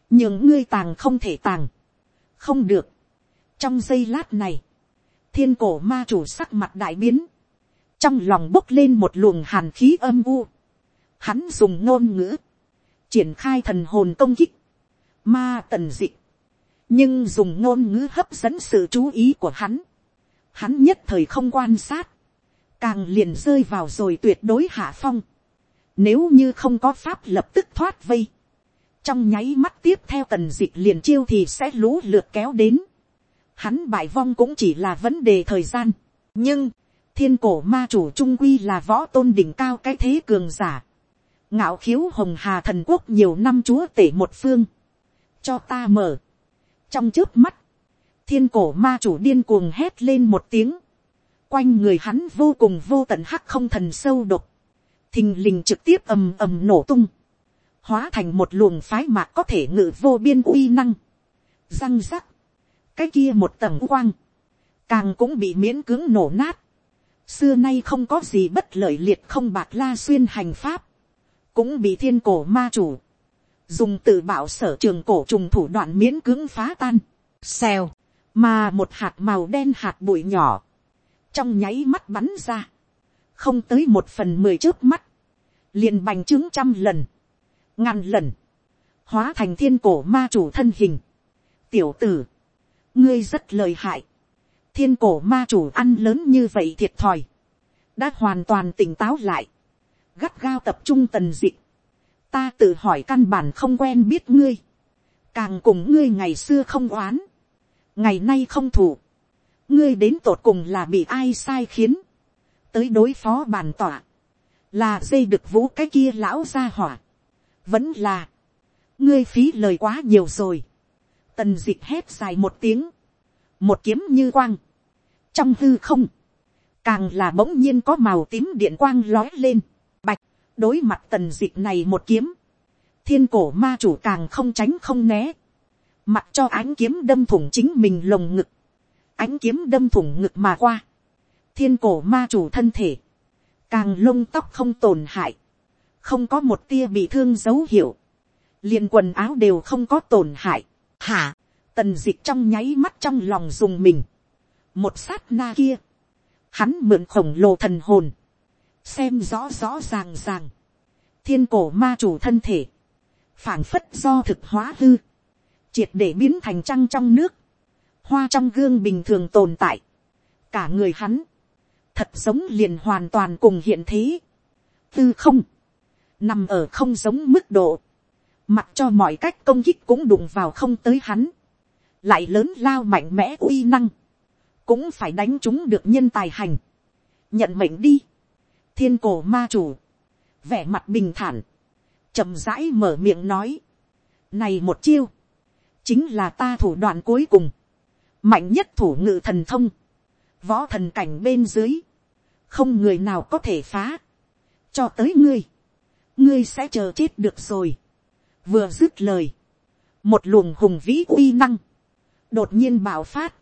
những ngươi tàng không thể tàng, không được. trong giây lát này, thiên cổ ma chủ sắc mặt đại biến, trong lòng bốc lên một luồng hàn khí âm u, hắn dùng ngôn ngữ, triển khai thần hồn công kích, ma tần dị, nhưng dùng ngôn ngữ hấp dẫn sự chú ý của hắn, hắn nhất thời không quan sát, càng liền rơi vào rồi tuyệt đối hạ phong, nếu như không có pháp lập tức thoát vây, trong nháy mắt tiếp theo tần dịch liền chiêu thì sẽ lũ lượt kéo đến, hắn bại vong cũng chỉ là vấn đề thời gian, nhưng, thiên cổ ma chủ trung quy là võ tôn đỉnh cao cái thế cường giả, ngạo khiếu hồng hà thần quốc nhiều năm chúa tể một phương, cho ta mở. trong trước mắt, thiên cổ ma chủ điên cuồng hét lên một tiếng, quanh người hắn vô cùng vô tận hắc không thần sâu độc, thình lình trực tiếp ầm ầm nổ tung, hóa thành một luồng phái mạc có thể ngự vô biên uy năng, răng rắc, cái kia một tầng quang, càng cũng bị miễn cưỡng nổ nát, xưa nay không có gì bất lợi liệt không bạc la xuyên hành pháp, cũng bị thiên cổ ma chủ, dùng tự bảo sở trường cổ trùng thủ đoạn miễn cưỡng phá tan, xèo, mà một hạt màu đen hạt bụi nhỏ, trong nháy mắt bắn ra, không tới một phần mười trước mắt, liền bành trướng trăm lần, ngàn lần, hóa thành thiên cổ ma chủ thân hình. tiểu tử, ngươi rất lời hại, thiên cổ ma chủ ăn lớn như vậy thiệt thòi, đã hoàn toàn tỉnh táo lại, gắt gao tập trung tần dịch. ta tự hỏi căn bản không quen biết ngươi, càng cùng ngươi ngày xưa không oán, ngày nay không thủ, ngươi đến tột cùng là bị ai sai khiến, tới đối phó bàn tỏa, là dây được vũ cái kia lão ra hỏa, vẫn là, ngươi phí lời quá nhiều rồi, tần dịch hét dài một tiếng, một kiếm như quang, trong hư không, càng là bỗng nhiên có màu tím điện quang lói lên, đối mặt tần d ị này một kiếm, thiên cổ ma chủ càng không tránh không né, mặc cho ánh kiếm đâm thủng chính mình lồng ngực, ánh kiếm đâm thủng ngực mà qua, thiên cổ ma chủ thân thể, càng lông tóc không tổn hại, không có một tia bị thương dấu hiệu, liền quần áo đều không có tổn hại, hả, tần d ị trong nháy mắt trong lòng dùng mình, một sát na kia, hắn mượn khổng lồ thần hồn, xem rõ rõ ràng ràng, thiên cổ ma chủ thân thể, phảng phất do thực hóa hư, triệt để biến thành trăng trong nước, hoa trong gương bình thường tồn tại, cả người hắn, thật giống liền hoàn toàn cùng hiện thế. tư không, nằm ở không giống mức độ, mặc cho mọi cách công kích cũng đụng vào không tới hắn, lại lớn lao mạnh mẽ uy năng, cũng phải đánh chúng được nhân tài hành, nhận mệnh đi, thiên cổ ma chủ, vẻ mặt bình thản, chậm rãi mở miệng nói, này một chiêu, chính là ta thủ đoạn cuối cùng, mạnh nhất thủ ngự thần thông, võ thần cảnh bên dưới, không người nào có thể phá, cho tới ngươi, ngươi sẽ chờ chết được rồi, vừa dứt lời, một luồng hùng vĩ uy năng, đột nhiên bạo phát,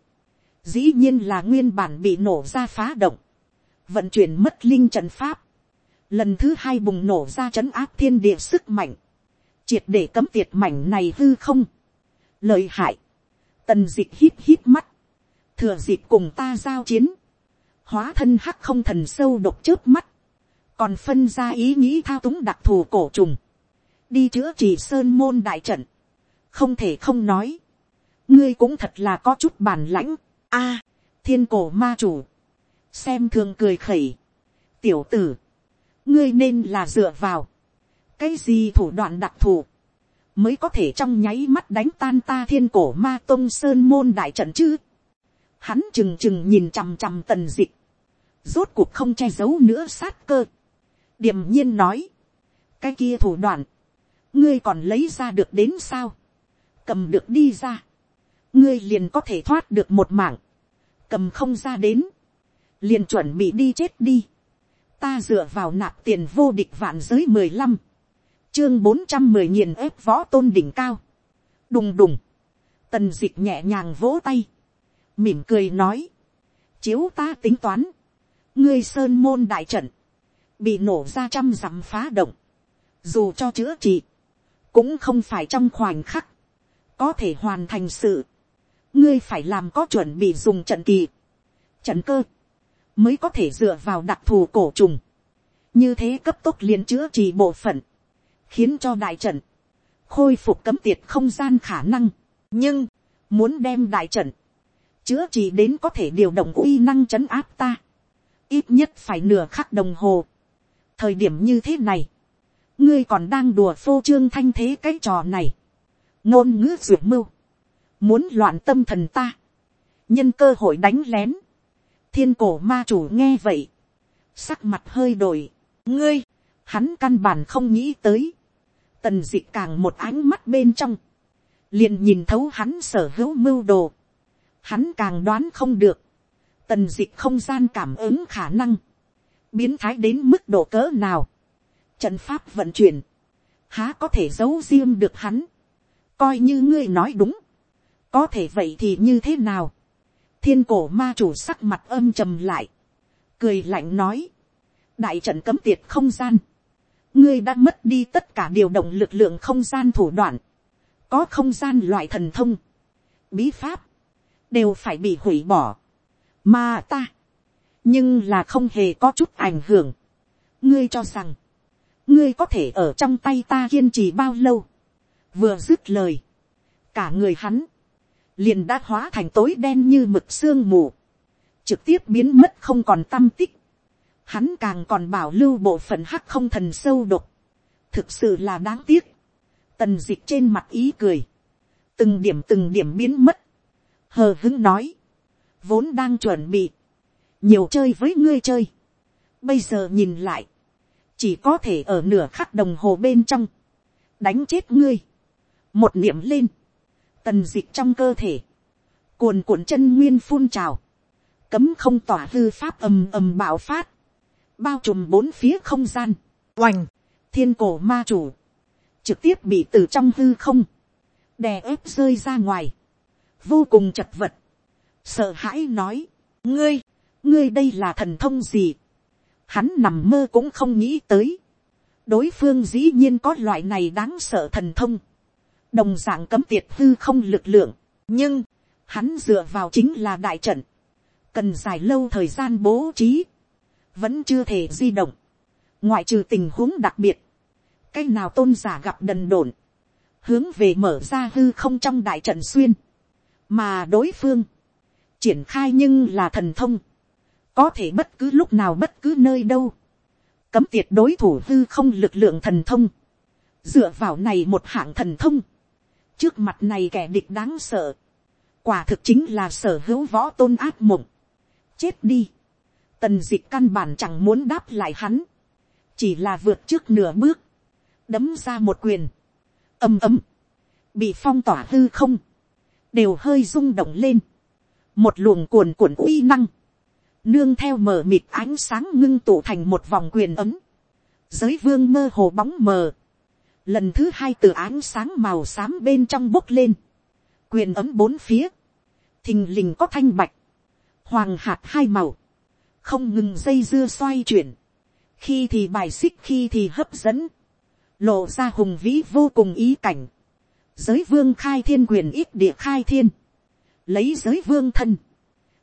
dĩ nhiên là nguyên bản bị nổ ra phá động, vận chuyển mất linh trận pháp, lần thứ hai bùng nổ ra c h ấ n áp thiên địa sức mạnh, triệt để cấm tiệt mảnh này hư không, lợi hại, tần d ị c h hít hít mắt, thừa dịp cùng ta giao chiến, hóa thân hắc không thần sâu độc trước mắt, còn phân ra ý nghĩ thao túng đặc thù cổ trùng, đi chữa trị sơn môn đại trận, không thể không nói, ngươi cũng thật là có chút bản lãnh, a, thiên cổ ma chủ, xem thường cười khẩy, tiểu tử, ngươi nên là dựa vào, cái gì thủ đoạn đặc thù, mới có thể trong nháy mắt đánh tan ta thiên cổ ma tôn sơn môn đại trận chứ. Hắn trừng trừng nhìn chằm chằm tần dịch, rốt cuộc không che giấu nữa sát cơ. điềm nhiên nói, cái kia thủ đoạn, ngươi còn lấy ra được đến sao, cầm được đi ra, ngươi liền có thể thoát được một mạng, cầm không ra đến, liền chuẩn bị đi chết đi. Ta dựa vào nạp tiền vô địch vạn giới mười lăm, chương bốn trăm mười nghìn ép võ tôn đỉnh cao, đùng đùng, tần d ị c h nhẹ nhàng vỗ tay, mỉm cười nói, chiếu ta tính toán, ngươi sơn môn đại trận, bị nổ ra trăm dặm phá động, dù cho chữa trị, cũng không phải trong khoảnh khắc, có thể hoàn thành sự, ngươi phải làm có chuẩn bị dùng trận kỳ, trận cơ, mới có thể dựa vào đặc thù cổ trùng, như thế cấp tốc liền chữa trị bộ phận, khiến cho đại trận, khôi phục cấm tiệt không gian khả năng, nhưng, muốn đem đại trận, chữa trị đến có thể điều động uy năng chấn áp ta, ít nhất phải nửa khắc đồng hồ. thời điểm như thế này, ngươi còn đang đùa phô trương thanh thế cái trò này, ngôn ngữ duyệt mưu, muốn loạn tâm thần ta, nhân cơ hội đánh lén, thiên cổ ma chủ nghe vậy, sắc mặt hơi đổi, ngươi, hắn căn bản không nghĩ tới, tần d ị càng một ánh mắt bên trong, liền nhìn thấu hắn sở hữu mưu đồ, hắn càng đoán không được, tần d ị không gian cảm ứng khả năng, biến thái đến mức độ cỡ nào, trận pháp vận chuyển, há có thể giấu riêng được hắn, coi như ngươi nói đúng, có thể vậy thì như thế nào, thiên cổ ma chủ sắc mặt âm trầm lại, cười lạnh nói, đại trận cấm tiệt không gian, ngươi đã mất đi tất cả điều động lực lượng không gian thủ đoạn, có không gian loại thần thông, bí pháp, đều phải bị hủy bỏ, mà ta, nhưng là không hề có chút ảnh hưởng, ngươi cho rằng, ngươi có thể ở trong tay ta kiên trì bao lâu, vừa dứt lời, cả người hắn, liền đã hóa thành tối đen như mực sương mù, trực tiếp biến mất không còn tâm tích. Hắn càng còn bảo lưu bộ phận hắc không thần sâu độc, thực sự là đáng tiếc. Tần dịch trên mặt ý cười, từng điểm từng điểm biến mất, hờ hứng nói, vốn đang chuẩn bị, nhiều chơi với ngươi chơi. Bây giờ nhìn lại, chỉ có thể ở nửa khắc đồng hồ bên trong, đánh chết ngươi, một niệm lên, tần dịch trong cơ thể, cuồn cuộn chân nguyên phun trào, cấm không tỏa hư pháp ầm ầm bạo phát, bao trùm bốn phía không gian, oành, thiên cổ ma chủ, trực tiếp bị từ trong hư không, đè ép rơi ra ngoài, vô cùng chật vật, sợ hãi nói, ngươi, ngươi đây là thần thông gì, hắn nằm mơ cũng không nghĩ tới, đối phương dĩ nhiên có loại này đáng sợ thần thông, đồng dạng cấm tiệt hư không lực lượng, nhưng, hắn dựa vào chính là đại trận, cần dài lâu thời gian bố trí, vẫn chưa thể di động, ngoại trừ tình huống đặc biệt, cái nào tôn giả gặp đần độn, hướng về mở ra hư không trong đại trận xuyên, mà đối phương, triển khai nhưng là thần thông, có thể bất cứ lúc nào bất cứ nơi đâu, cấm tiệt đối thủ hư không lực lượng thần thông, dựa vào này một hạng thần thông, trước mặt này kẻ địch đáng sợ, quả thực chính là sở hữu võ tôn ác mộng, chết đi, tần d ị c h căn bản chẳng muốn đáp lại hắn, chỉ là vượt trước nửa bước, đấm ra một quyền, ầm ầm, bị phong tỏa hư không, đều hơi rung động lên, một luồng cuồn cuộn uy năng, nương theo mờ mịt ánh sáng ngưng tụ thành một vòng quyền ấm, giới vương mơ hồ bóng mờ, lần thứ hai từ ánh sáng màu xám bên trong bốc lên, quyền ấm bốn phía, thình lình có thanh bạch, hoàng hạt hai màu, không ngừng dây dưa xoay chuyển, khi thì bài xích khi thì hấp dẫn, lộ ra hùng vĩ vô cùng ý cảnh, giới vương khai thiên quyền ít địa khai thiên, lấy giới vương thân,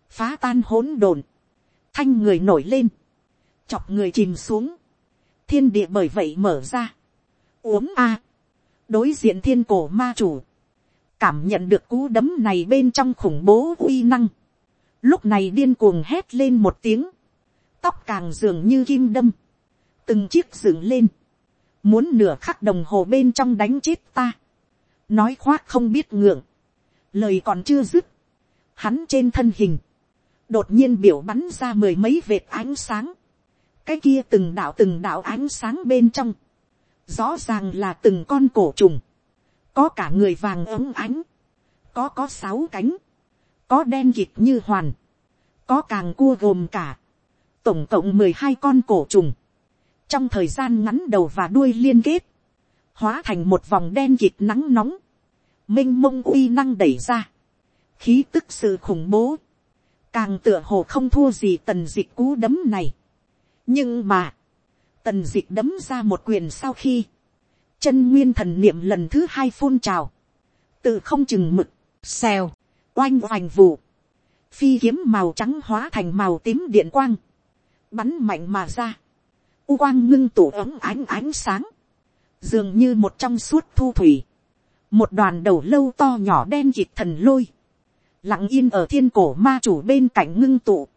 phá tan hỗn độn, thanh người nổi lên, chọc người chìm xuống, thiên địa bởi vậy mở ra, uống a, đối diện thiên cổ ma chủ, cảm nhận được cú đấm này bên trong khủng bố uy năng, lúc này điên cuồng hét lên một tiếng, tóc càng dường như kim đâm, từng chiếc dựng lên, muốn nửa khắc đồng hồ bên trong đánh chết ta, nói khoác không biết ngượng, lời còn chưa dứt, hắn trên thân hình, đột nhiên biểu bắn ra mười mấy vệt ánh sáng, cái kia từng đạo từng đạo ánh sáng bên trong, rõ ràng là từng con cổ trùng, có cả người vàng ấm ánh, có có sáu cánh, có đen kịt như hoàn, có càng cua gồm cả, tổng cộng mười hai con cổ trùng, trong thời gian ngắn đầu và đuôi liên kết, hóa thành một vòng đen kịt nắng nóng, m i n h mông uy năng đẩy ra, khí tức sự khủng bố, càng tựa hồ không thua gì tần d ị c h cú đấm này. nhưng mà, tần dịch đấm ra một quyền sau khi, chân nguyên thần niệm lần thứ hai phun trào, tự không chừng mực, xèo, oanh oành vụ, phi kiếm màu trắng hóa thành màu tím điện quang, bắn mạnh mà ra, u quang ngưng tụ ấm ánh ánh sáng, dường như một trong suốt thu thủy, một đoàn đầu lâu to nhỏ đen kịt thần lôi, lặng yên ở thiên cổ ma chủ bên cạnh ngưng tụ,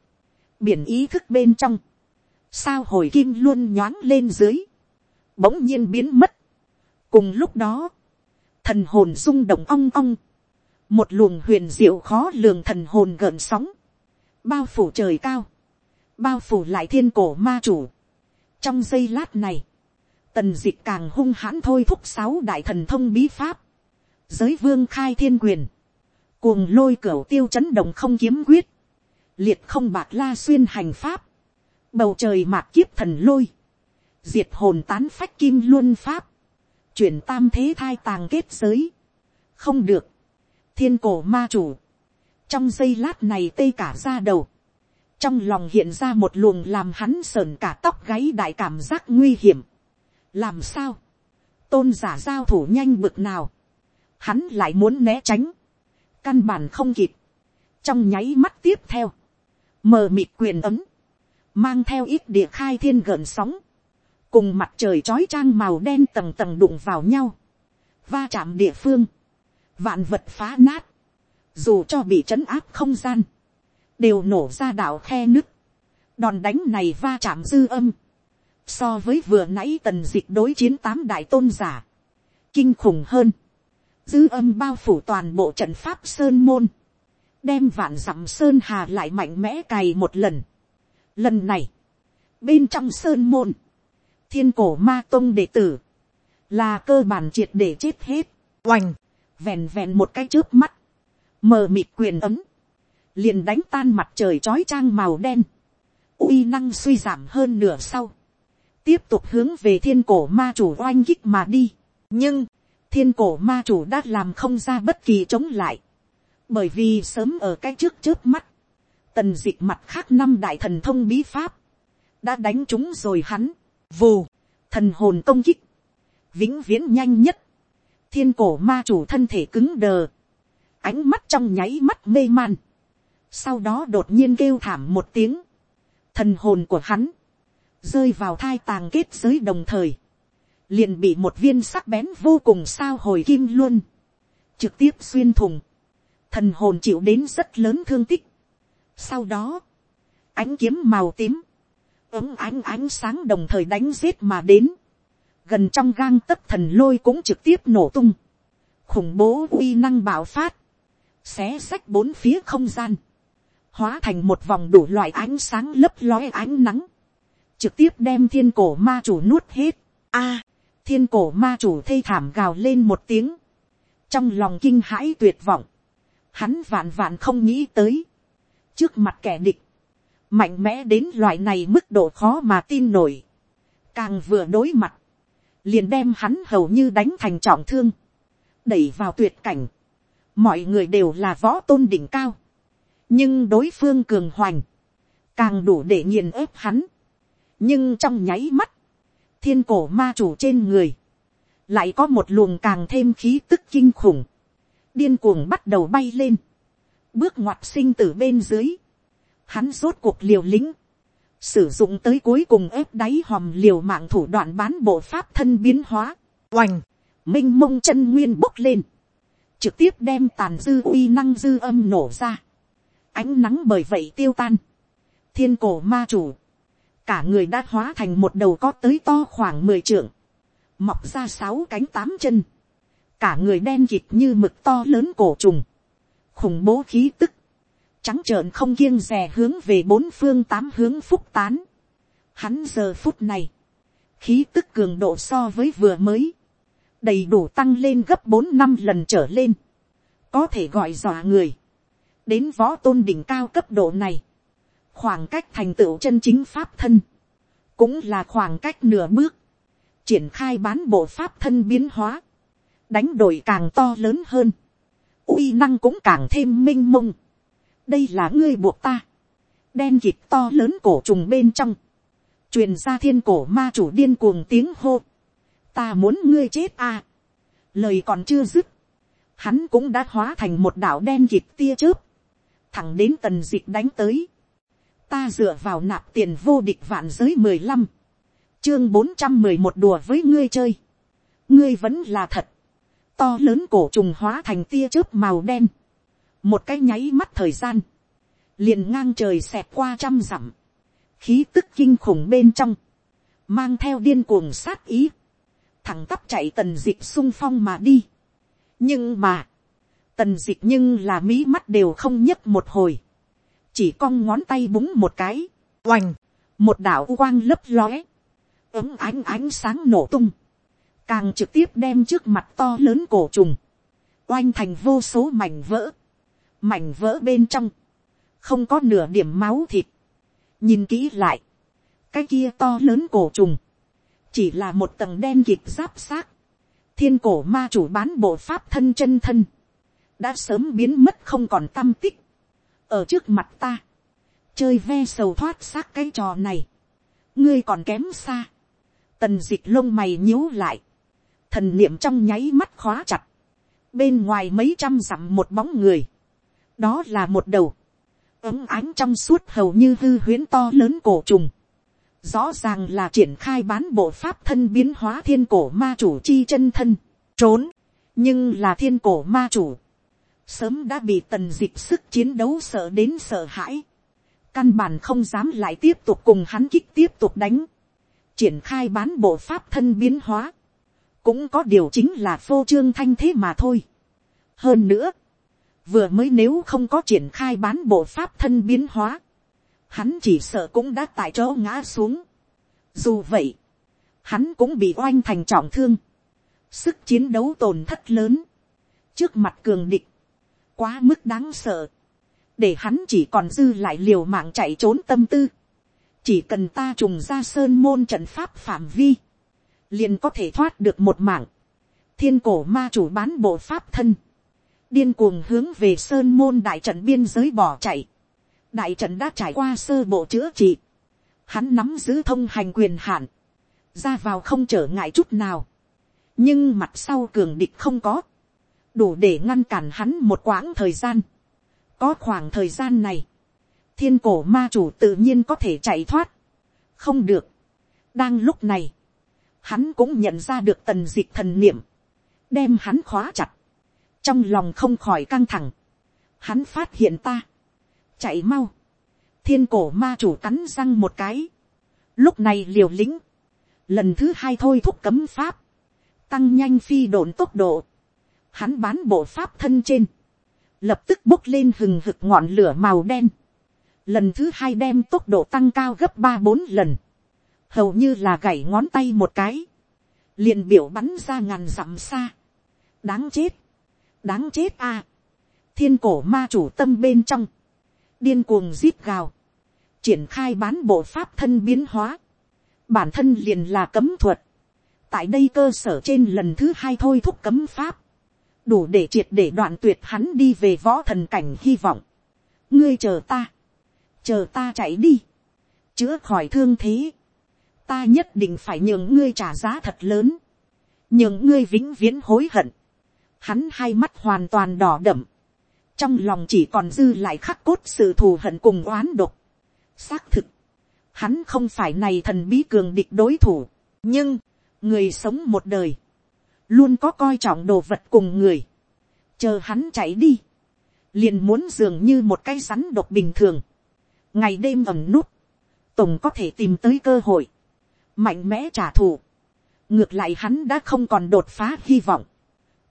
biển ý thức bên trong, sao hồi kim luôn nhoáng lên dưới, bỗng nhiên biến mất. cùng lúc đó, thần hồn rung động ong ong, một luồng huyền diệu khó lường thần hồn gợn sóng, bao phủ trời cao, bao phủ lại thiên cổ ma chủ, trong giây lát này, tần d ị c h càng hung hãn thôi thúc sáu đại thần thông bí pháp, giới vương khai thiên quyền, cuồng lôi cửa tiêu chấn động không kiếm quyết, liệt không bạc la xuyên hành pháp, bầu trời mạc kiếp thần lôi, diệt hồn tán phách kim luân pháp, chuyển tam thế thai tàng kết giới, không được, thiên cổ ma chủ, trong giây lát này tê cả ra đầu, trong lòng hiện ra một luồng làm hắn sờn cả tóc gáy đại cảm giác nguy hiểm. làm sao, tôn giả giao thủ nhanh bực nào, hắn lại muốn né tránh, căn bản không kịp, trong nháy mắt tiếp theo, mờ mịt quyền ấm, mang theo ít địa khai thiên gợn sóng, cùng mặt trời trói trang màu đen tầng tầng đụng vào nhau, va chạm địa phương, vạn vật phá nát, dù cho bị trấn áp không gian, đều nổ ra đạo khe nứt, đòn đánh này va chạm dư âm, so với vừa nãy tần dịch đối chiến tám đại tôn giả, kinh khủng hơn, dư âm bao phủ toàn bộ trận pháp sơn môn, đem vạn dặm sơn hà lại mạnh mẽ cày một lần. Lần này, bên trong sơn môn, thiên cổ ma tông đệ tử, là cơ bản triệt để chết hết, oành, vẹn vẹn một cái trước mắt, mờ mịt quyền ấm, liền đánh tan mặt trời trói trang màu đen, uy năng suy giảm hơn nửa sau, tiếp tục hướng về thiên cổ ma chủ oanh kích mà đi. nhưng, thiên cổ ma chủ đã làm không ra bất kỳ chống lại, bởi vì sớm ở cái trước trước mắt, tần dịch mặt khác năm đại thần thông bí pháp, đã đánh chúng rồi hắn, vù, thần hồn công kích, vĩnh viễn nhanh nhất, thiên cổ ma chủ thân thể cứng đờ, ánh mắt trong nháy mắt mê man, sau đó đột nhiên kêu thảm một tiếng, thần hồn của hắn, rơi vào thai tàng kết giới đồng thời, liền bị một viên sắc bén vô cùng sao hồi kim luôn, trực tiếp xuyên thùng, thần hồn chịu đến rất lớn thương tích. Sau đó, ánh kiếm màu tím, ứng ánh ánh sáng đồng thời đánh giết mà đến, gần trong gang tấc thần lôi cũng trực tiếp nổ tung, khủng bố uy năng bạo phát, xé sách bốn phía không gian, hóa thành một vòng đủ loại ánh sáng lấp lóe ánh nắng, trực tiếp đem thiên cổ ma chủ nuốt hết. A, thiên cổ ma chủ thê thảm gào lên một tiếng, trong lòng kinh hãi tuyệt vọng, hắn vạn vạn không nghĩ tới, trước mặt kẻ địch, mạnh mẽ đến loại này mức độ khó mà tin nổi, càng vừa đối mặt, liền đem hắn hầu như đánh thành trọng thương, đẩy vào tuyệt cảnh, mọi người đều là võ tôn đỉnh cao, nhưng đối phương cường hoành, càng đủ để nghiền ép hắn, nhưng trong nháy mắt, thiên cổ ma chủ trên người, lại có một luồng càng thêm khí tức kinh khủng, điên cuồng bắt đầu bay lên, bước ngoặt sinh tử bên dưới, hắn rốt cuộc liều lĩnh, sử dụng tới cuối cùng ép đáy hòm liều mạng thủ đoạn bán bộ pháp thân biến hóa, oành, m i n h mông chân nguyên bốc lên, trực tiếp đem tàn dư uy năng dư âm nổ ra, ánh nắng bởi vậy tiêu tan, thiên cổ ma chủ, cả người đã hóa thành một đầu có tới to khoảng mười trượng, mọc ra sáu cánh tám chân, cả người đen kịt như mực to lớn cổ trùng, khủng bố khí tức, trắng trợn không kiêng rè hướng về bốn phương tám hướng phúc tán. Hắn giờ phút này, khí tức cường độ so với vừa mới, đầy đủ tăng lên gấp bốn năm lần trở lên, có thể gọi dọa người, đến võ tôn đỉnh cao cấp độ này, khoảng cách thành tựu chân chính pháp thân, cũng là khoảng cách nửa bước, triển khai bán bộ pháp thân biến hóa, đánh đổi càng to lớn hơn, uy năng cũng càng thêm m i n h mông, đây là ngươi buộc ta, đen kịp to lớn cổ trùng bên trong, truyền ra thiên cổ ma chủ điên cuồng tiếng hô, ta muốn ngươi chết à, lời còn chưa dứt, hắn cũng đã hóa thành một đảo đen kịp tia chớp, thẳng đến tần d ị c h đánh tới, ta dựa vào nạp tiền vô địch vạn giới mười lăm, chương bốn trăm mười một đùa với ngươi chơi, ngươi vẫn là thật, to lớn cổ trùng hóa thành tia chớp màu đen, một cái nháy mắt thời gian, liền ngang trời xẹt qua trăm dặm, khí tức kinh khủng bên trong, mang theo điên cuồng sát ý, thẳng tắp chạy tần d ị c h sung phong mà đi. nhưng mà, tần d ị c h nhưng là mí mắt đều không nhấc một hồi, chỉ cong ngón tay búng một cái, oành, một đạo quang lấp lóe, ấm ánh ánh sáng nổ tung, càng trực tiếp đem trước mặt to lớn cổ trùng, oanh thành vô số mảnh vỡ, mảnh vỡ bên trong, không có nửa điểm máu thịt. nhìn kỹ lại, cái kia to lớn cổ trùng, chỉ là một tầng đen kịp giáp xác, thiên cổ ma chủ bán bộ pháp thân chân thân, đã sớm biến mất không còn tâm tích, ở trước mặt ta, chơi ve sầu thoát xác cái trò này, ngươi còn kém xa, tần d ị c h lông mày nhíu lại, thần niệm trong nháy mắt khóa chặt, bên ngoài mấy trăm dặm một bóng người, đó là một đầu, ấm ánh trong suốt hầu như hư huyến to lớn cổ trùng, rõ ràng là triển khai bán bộ pháp thân biến hóa thiên cổ ma chủ chi chân thân, trốn, nhưng là thiên cổ ma chủ, sớm đã bị tần dịp sức chiến đấu sợ đến sợ hãi, căn bản không dám lại tiếp tục cùng hắn kích tiếp tục đánh, triển khai bán bộ pháp thân biến hóa, cũng có điều chính là phô trương thanh thế mà thôi. hơn nữa, vừa mới nếu không có triển khai bán bộ pháp thân biến hóa, hắn chỉ sợ cũng đã tại chỗ ngã xuống. Dù vậy, hắn cũng bị oanh thành trọng thương, sức chiến đấu tổn thất lớn, trước mặt cường địch, quá mức đáng sợ, để hắn chỉ còn dư lại liều mạng chạy trốn tâm tư, chỉ cần ta trùng ra sơn môn trận pháp phạm vi, liền có thể thoát được một mạng, thiên cổ ma chủ bán bộ pháp thân, điên cuồng hướng về sơn môn đại trận biên giới bỏ chạy. đại trận đã trải qua sơ bộ chữa trị. hắn nắm giữ thông hành quyền hạn, ra vào không trở ngại chút nào. nhưng mặt sau cường địch không có, đủ để ngăn cản hắn một quãng thời gian. có khoảng thời gian này, thiên cổ ma chủ tự nhiên có thể chạy thoát. không được. đang lúc này, hắn cũng nhận ra được tần d thần niệm, đem hắn khóa chặt. Trong lòng không khỏi căng thẳng, hắn phát hiện ta, chạy mau, thiên cổ ma chủ cắn răng một cái, lúc này liều lĩnh, lần thứ hai thôi thúc cấm pháp, tăng nhanh phi độn tốc độ, hắn bán bộ pháp thân trên, lập tức bốc lên hừng hực ngọn lửa màu đen, lần thứ hai đem tốc độ tăng cao gấp ba bốn lần, hầu như là gảy ngón tay một cái, liền biểu bắn ra ngàn dặm xa, đáng chết, đáng chết a. À. thiên cổ ma chủ tâm bên trong, điên cuồng zip gào, triển khai bán bộ pháp thân biến hóa, bản thân liền là cấm thuật, tại đây cơ sở trên lần thứ hai thôi thúc cấm pháp, đủ để triệt để đoạn tuyệt hắn đi về võ thần cảnh hy vọng. ngươi chờ ta, chờ ta chạy đi, chữa khỏi thương thế, ta nhất định phải nhường ngươi trả giá thật lớn, nhường ngươi vĩnh viễn hối hận, hắn hai mắt hoàn toàn đỏ đậm, trong lòng chỉ còn dư lại khắc cốt sự thù hận cùng oán độc. xác thực, hắn không phải này thần bí cường địch đối thủ, nhưng, người sống một đời, luôn có coi trọng đồ vật cùng người, chờ hắn chạy đi, liền muốn dường như một cái rắn độc bình thường, ngày đêm ẩm nút, tổng có thể tìm tới cơ hội, mạnh mẽ trả thù, ngược lại hắn đã không còn đột phá hy vọng,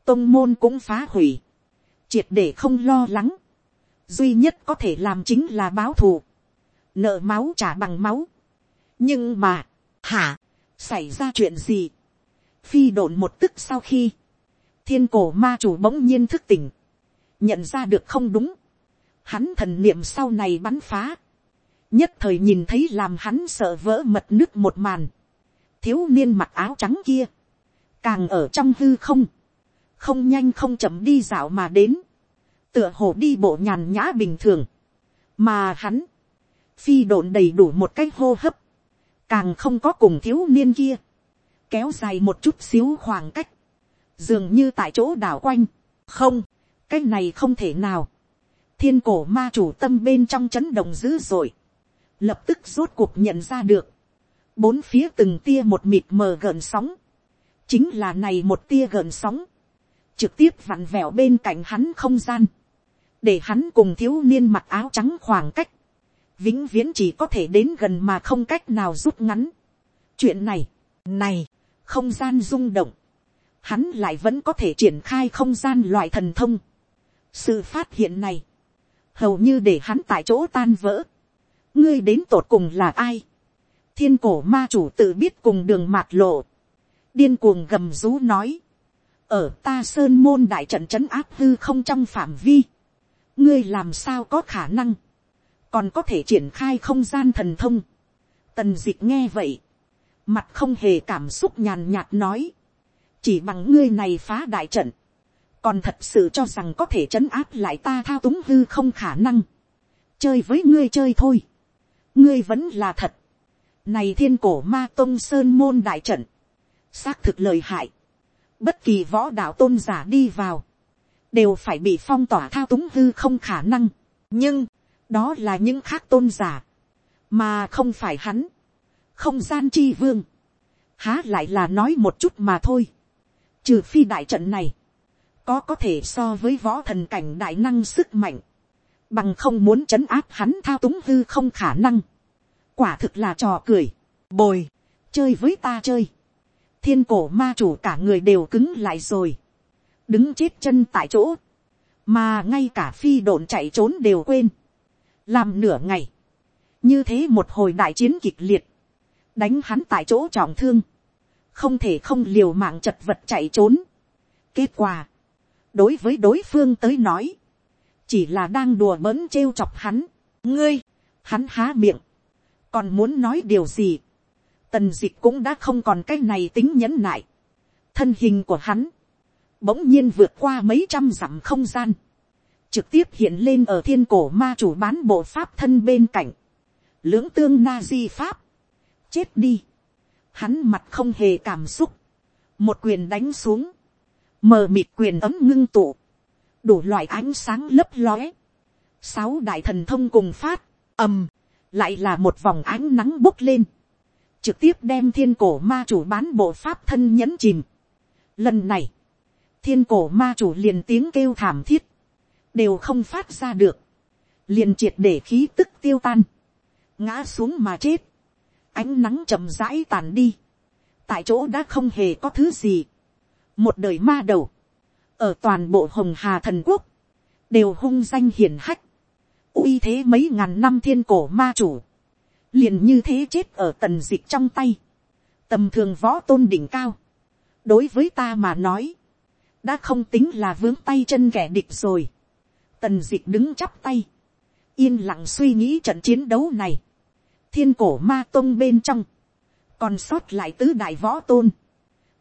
tôn môn cũng phá hủy, triệt để không lo lắng, duy nhất có thể làm chính là báo thù, nợ máu trả bằng máu. nhưng mà, hả, xảy ra chuyện gì, phi đồn một tức sau khi, thiên cổ ma chủ bỗng nhiên thức tỉnh, nhận ra được không đúng, hắn thần niệm sau này bắn phá, nhất thời nhìn thấy làm hắn sợ vỡ mật nước một màn, thiếu niên mặc áo trắng kia, càng ở trong hư không, không nhanh không chậm đi dạo mà đến, tựa hồ đi bộ nhàn nhã bình thường, mà hắn, phi độn đầy đủ một cái hô hấp, càng không có cùng thiếu niên kia, kéo dài một chút xíu khoảng cách, dường như tại chỗ đảo quanh, không, cái này không thể nào, thiên cổ ma chủ tâm bên trong chấn động dữ dội, lập tức rốt cuộc nhận ra được, bốn phía từng tia một mịt mờ gợn sóng, chính là này một tia gợn sóng, trực tiếp vặn vẹo bên cạnh hắn không gian, để hắn cùng thiếu niên mặc áo trắng khoảng cách, vĩnh viễn chỉ có thể đến gần mà không cách nào rút ngắn. chuyện này, này, không gian rung động, hắn lại vẫn có thể triển khai không gian loại thần thông. sự phát hiện này, hầu như để hắn tại chỗ tan vỡ ngươi đến tột cùng là ai. thiên cổ ma chủ tự biết cùng đường mạt lộ. điên cuồng gầm rú nói. ở ta sơn môn đại trận c h ấ n áp hư không trong phạm vi. ngươi làm sao có khả năng. còn có thể triển khai không gian thần thông. tần d ị c h nghe vậy. mặt không hề cảm xúc nhàn nhạt nói chỉ bằng ngươi này phá đại trận, còn thật sự cho rằng có thể trấn áp lại ta thao túng hư không khả năng, chơi với ngươi chơi thôi, ngươi vẫn là thật, này thiên cổ ma tôn sơn môn đại trận, xác thực lời hại, bất kỳ võ đạo tôn giả đi vào, đều phải bị phong tỏa thao túng hư không khả năng, nhưng, đó là những khác tôn giả, mà không phải hắn, không gian chi vương, há lại là nói một chút mà thôi, Trừ phi đại trận này. Có có thể so với võ thần cảnh đại năng sức mạnh. Bằng không muốn trấn áp hắn thao túng hư không khả năng. Quả thực là trò cười. Bồi. Chơi với ta chơi. Thiên cổ ma chủ cả người đều cứng lại rồi. Đứng chết chân tại chỗ. Mà ngay cả phi độn chạy trốn đều quên. Làm nửa ngày. Như thế một hồi đại chiến kịch liệt. Đánh hắn tại chỗ trọng thương không thể không liều mạng chật vật chạy trốn. kết quả, đối với đối phương tới nói, chỉ là đang đùa bỡn trêu chọc hắn, ngươi, hắn há miệng, còn muốn nói điều gì, tần d ị c h cũng đã không còn cái này tính nhẫn nại, thân hình của hắn, bỗng nhiên vượt qua mấy trăm dặm không gian, trực tiếp hiện lên ở thiên cổ ma chủ bán bộ pháp thân bên cạnh, lưỡng tương na di pháp, chết đi, hắn mặt không hề cảm xúc, một quyền đánh xuống, mờ mịt quyền ấm ngưng tụ, đủ loại ánh sáng lấp lóe, sáu đại thần thông cùng phát, ầm, lại là một vòng ánh nắng bốc lên, trực tiếp đem thiên cổ ma chủ bán bộ pháp thân nhẫn chìm. Lần này, thiên cổ ma chủ liền tiếng kêu thảm thiết, đều không phát ra được, liền triệt để khí tức tiêu tan, ngã xuống mà chết. Ánh nắng chậm rãi tàn đi, tại chỗ đã không hề có thứ gì, một đời ma đầu, ở toàn bộ hồng hà thần quốc, đều hung danh hiển hách, uy thế mấy ngàn năm thiên cổ ma chủ, liền như thế chết ở tần dịch trong tay, tầm thường võ tôn đỉnh cao, đối với ta mà nói, đã không tính là vướng tay chân kẻ địch rồi, tần dịch đứng chắp tay, yên lặng suy nghĩ trận chiến đấu này, thiên cổ ma tôn bên trong, còn sót lại tứ đại võ tôn,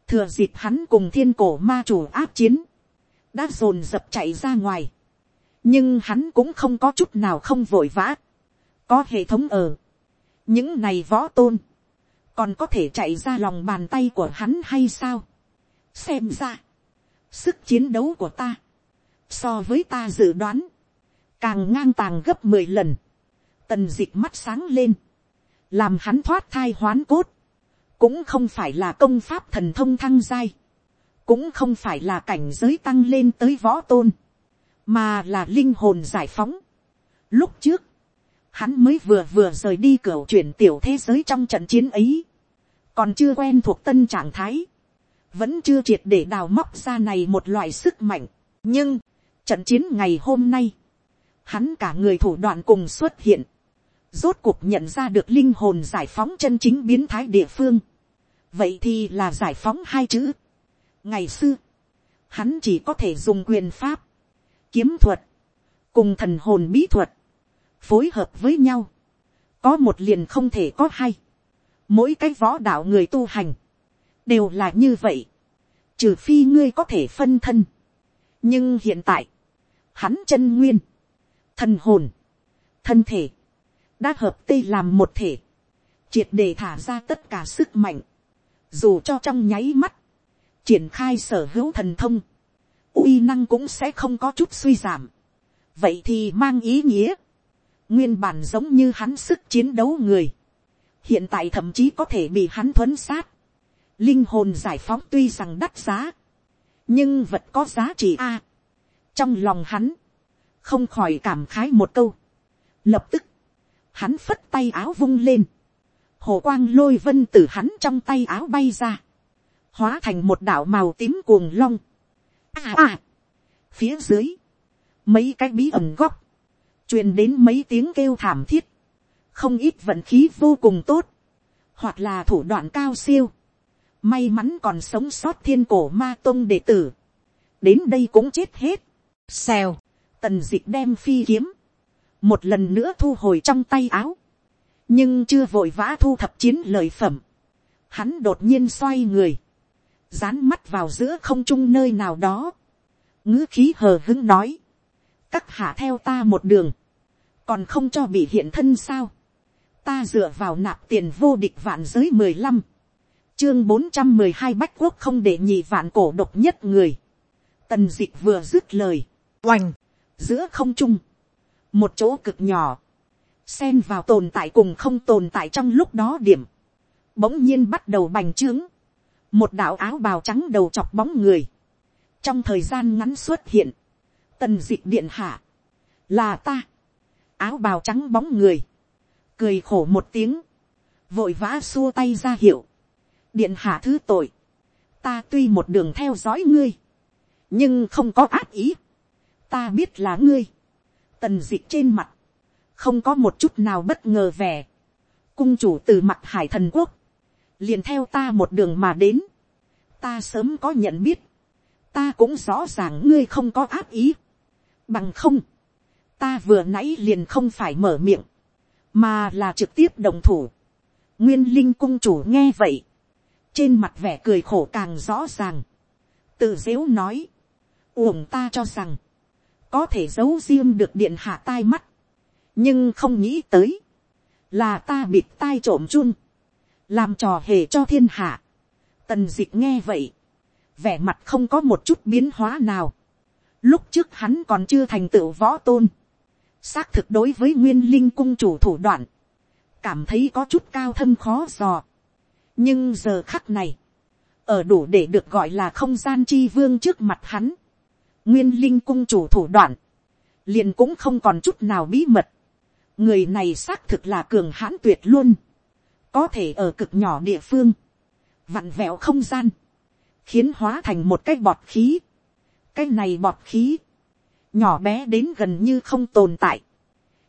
thừa dịp hắn cùng thiên cổ ma chủ áp chiến, đã dồn dập chạy ra ngoài, nhưng hắn cũng không có chút nào không vội vã, có hệ thống ở, những này võ tôn, còn có thể chạy ra lòng bàn tay của hắn hay sao, xem ra, sức chiến đấu của ta, so với ta dự đoán, càng ngang tàng gấp mười lần, tần d ị c h mắt sáng lên, làm hắn thoát thai hoán cốt, cũng không phải là công pháp thần thông thăng giai, cũng không phải là cảnh giới tăng lên tới võ tôn, mà là linh hồn giải phóng. Lúc trước, hắn mới vừa vừa rời đi cửa chuyển tiểu thế giới trong trận chiến ấy, còn chưa quen thuộc tân trạng thái, vẫn chưa triệt để đào móc ra này một loại sức mạnh. nhưng, trận chiến ngày hôm nay, hắn cả người thủ đoạn cùng xuất hiện, rốt cuộc nhận ra được linh hồn giải phóng chân chính biến thái địa phương. vậy thì là giải phóng hai chữ ngày xưa, hắn chỉ có thể dùng quyền pháp, kiếm thuật, cùng thần hồn bí thuật, phối hợp với nhau, có một liền không thể có hai, mỗi cái võ đạo người tu hành, đều là như vậy, trừ phi ngươi có thể phân thân, nhưng hiện tại, hắn chân nguyên, thần hồn, thân thể, đã hợp tê làm một thể, triệt để thả ra tất cả sức mạnh, dù cho trong nháy mắt, triển khai sở hữu thần thông, uy năng cũng sẽ không có chút suy giảm. vậy thì mang ý nghĩa, nguyên bản giống như hắn sức chiến đấu người, hiện tại thậm chí có thể bị hắn thuấn sát, linh hồn giải phóng tuy rằng đắt giá, nhưng vật có giá trị a. trong lòng hắn, không khỏi cảm khái một câu. Lập tức, hắn phất tay áo vung lên. Hồ quang lôi vân từ hắn trong tay áo bay ra. Hóa thành một đảo màu tím cuồng long. À à! Phía dưới, mấy cái bí ẩn góc. truyền đến mấy tiếng kêu thảm thiết. Không ít vận khí vô cùng tốt. Hoặc là thủ đoạn cao siêu. May mắn còn sống sót thiên cổ ma tông đệ tử. Đến đây cũng chết hết. Xèo tần dịch đem phi kiếm, một lần nữa thu hồi trong tay áo, nhưng chưa vội vã thu thập chiến lợi phẩm, hắn đột nhiên xoay người, dán mắt vào giữa không trung nơi nào đó, ngữ khí hờ hứng nói, các hạ theo ta một đường, còn không cho bị hiện thân sao, ta dựa vào nạp tiền vô địch vạn giới mười lăm, chương bốn trăm mười hai bách quốc không để nhị vạn cổ độc nhất người, tần d ị c h vừa dứt lời, oành, giữa không trung, một chỗ cực nhỏ, xen vào tồn tại cùng không tồn tại trong lúc đó điểm, bỗng nhiên bắt đầu bành trướng, một đạo áo bào trắng đầu chọc bóng người, trong thời gian ngắn xuất hiện, tần d ị c h điện hạ, là ta, áo bào trắng bóng người, cười khổ một tiếng, vội vã xua tay ra hiệu, điện hạ thứ tội, ta tuy một đường theo dõi ngươi, nhưng không có ác ý, ta biết là ngươi, tần d ị trên mặt, không có một chút nào bất ngờ vẻ, cung chủ từ mặt hải thần quốc, liền theo ta một đường mà đến, ta sớm có nhận biết, ta cũng rõ ràng ngươi không có áp ý, bằng không, ta vừa nãy liền không phải mở miệng, mà là trực tiếp đồng thủ, nguyên linh cung chủ nghe vậy, trên mặt vẻ cười khổ càng rõ ràng, tự dếu nói, uổng ta cho rằng, có thể giấu riêng được điện hạ tai mắt, nhưng không nghĩ tới, là ta bịt tai trộm chun, làm trò hề cho thiên hạ. Tần d nghe vậy, vẻ mặt không có một chút biến hóa nào. Lúc trước hắn còn chưa thành tựu võ tôn, xác thực đối với nguyên linh cung chủ thủ đoạn, cảm thấy có chút cao thâm khó dò. nhưng giờ khắc này, ở đủ để được gọi là không gian chi vương trước mặt hắn, nguyên linh cung chủ thủ đoạn, liền cũng không còn chút nào bí mật. người này xác thực là cường hãn tuyệt luôn, có thể ở cực nhỏ địa phương, vặn vẹo không gian, khiến hóa thành một cái bọt khí. cái này bọt khí, nhỏ bé đến gần như không tồn tại,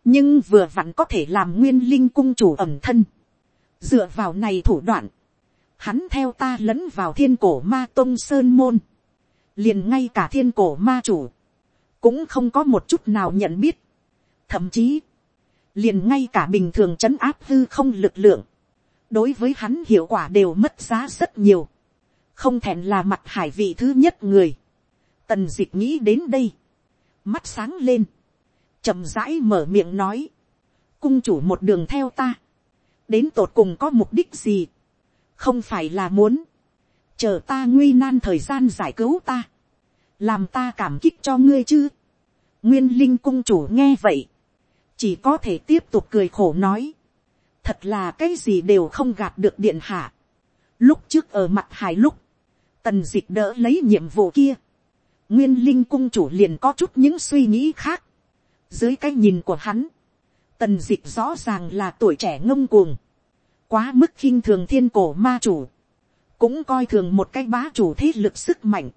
nhưng vừa vặn có thể làm nguyên linh cung chủ ẩm thân. dựa vào này thủ đoạn, hắn theo ta lẫn vào thiên cổ ma tông sơn môn, liền ngay cả thiên cổ ma chủ, cũng không có một chút nào nhận biết, thậm chí, liền ngay cả bình thường chấn áp hư không lực lượng, đối với hắn hiệu quả đều mất giá rất nhiều, không thèn là mặt hải vị thứ nhất người, tần d ị c h nghĩ đến đây, mắt sáng lên, chậm rãi mở miệng nói, cung chủ một đường theo ta, đến tột cùng có mục đích gì, không phải là muốn, chờ ta nguy nan thời gian giải cứu ta, làm ta cảm kích cho ngươi chứ, nguyên linh cung chủ nghe vậy, chỉ có thể tiếp tục cười khổ nói, thật là cái gì đều không gạt được điện hạ. Lúc trước ở mặt hải lúc, tần dịch đỡ lấy nhiệm vụ kia, nguyên linh cung chủ liền có chút những suy nghĩ khác. dưới cái nhìn của hắn, tần dịch rõ ràng là tuổi trẻ ngông cuồng, quá mức khinh thường thiên cổ ma chủ, cũng coi thường một cái bá chủ thế lực sức mạnh.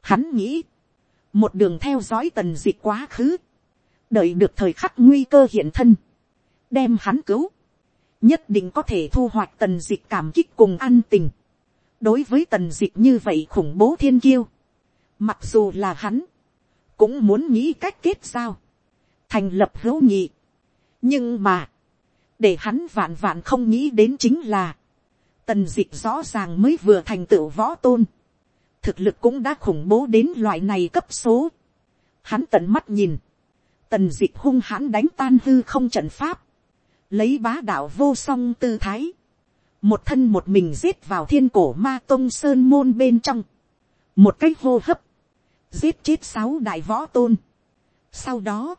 Hắn nghĩ, một đường theo dõi tần dịch quá khứ, đợi được thời khắc nguy cơ hiện thân, đem hắn cứu, nhất định có thể thu hoạch tần d ị c h cảm kích cùng an tình đối với tần dịch như vậy khủng bố thiên kiêu, mặc dù là hắn, cũng muốn nghĩ cách kết giao, thành lập hữu nhị. nhưng mà, để hắn vạn vạn không nghĩ đến chính là, tần dịch rõ ràng mới vừa thành tựu võ tôn, thực lực cũng đã khủng bố đến loại này cấp số. Hắn tận mắt nhìn, tần dịch hung hãn đánh tan hư không trận pháp, lấy bá đạo vô song tư thái, một thân một mình giết vào thiên cổ ma tông sơn môn bên trong, một cái hô hấp, giết chết sáu đại võ tôn. Sau đó,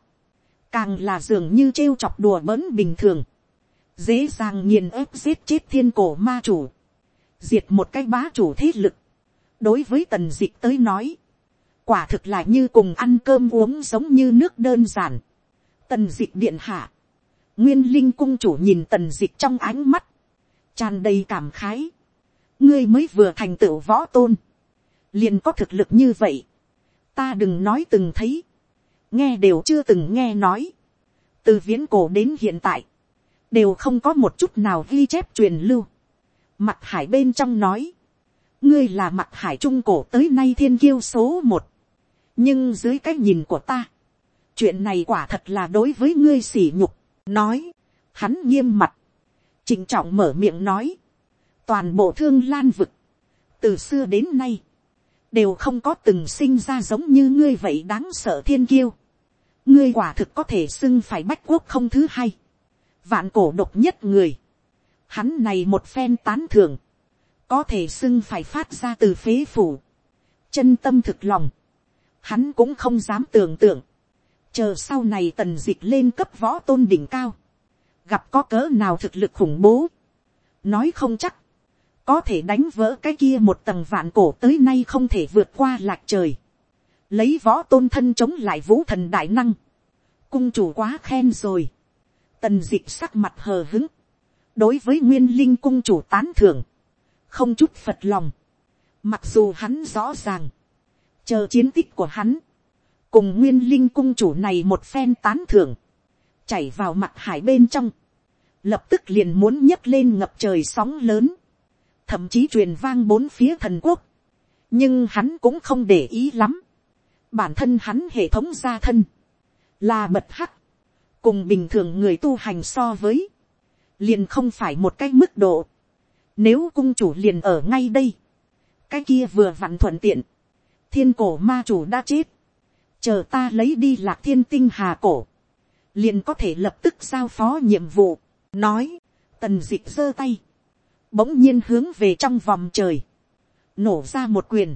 càng là dường như trêu chọc đùa bỡn bình thường, dễ dàng nghiền ép giết chết thiên cổ ma chủ, diệt một cái bá chủ thế lực. đối với tần d ị c h tới nói, quả thực là như cùng ăn cơm uống giống như nước đơn giản. tần d ị c h điện hạ, nguyên linh cung chủ nhìn tần dịch trong ánh mắt, tràn đầy cảm khái, ngươi mới vừa thành tựu võ tôn, liền có thực lực như vậy, ta đừng nói từng thấy, nghe đều chưa từng nghe nói, từ viễn cổ đến hiện tại, đều không có một chút nào ghi chép truyền lưu, mặt hải bên trong nói, ngươi là mặt hải trung cổ tới nay thiên kiêu số một, nhưng dưới cái nhìn của ta, chuyện này quả thật là đối với ngươi sỉ nhục, nói, hắn nghiêm mặt, trịnh trọng mở miệng nói, toàn bộ thương lan vực, từ xưa đến nay, đều không có từng sinh ra giống như ngươi vậy đáng sợ thiên kiêu. ngươi quả thực có thể xưng phải bách quốc không thứ hai, vạn cổ độc nhất người, hắn này một phen tán thường, có thể xưng phải phát ra từ phế phủ, chân tâm thực lòng, hắn cũng không dám tưởng tượng, chờ sau này tần dịch lên cấp võ tôn đỉnh cao, gặp có cỡ nào thực lực khủng bố, nói không chắc, có thể đánh vỡ cái kia một tầng vạn cổ tới nay không thể vượt qua lạc trời, lấy võ tôn thân chống lại vũ thần đại năng, cung chủ quá khen rồi, tần dịch sắc mặt hờ hứng, đối với nguyên linh cung chủ tán thưởng, không chút phật lòng, mặc dù hắn rõ ràng, chờ chiến tích của hắn, cùng nguyên linh cung chủ này một phen tán thưởng, chảy vào mặt hải bên trong, lập tức liền muốn nhấc lên ngập trời sóng lớn, thậm chí truyền vang bốn phía thần quốc, nhưng hắn cũng không để ý lắm, bản thân hắn hệ thống gia thân, là bật hắc, cùng bình thường người tu hành so với, liền không phải một cái mức độ, nếu cung chủ liền ở ngay đây, cái kia vừa vặn thuận tiện, thiên cổ ma chủ đã chết, chờ ta lấy đi lạc thiên tinh hà cổ, liền có thể lập tức giao phó nhiệm vụ, nói, tần d ị giơ tay, bỗng nhiên hướng về trong vòng trời, nổ ra một quyền,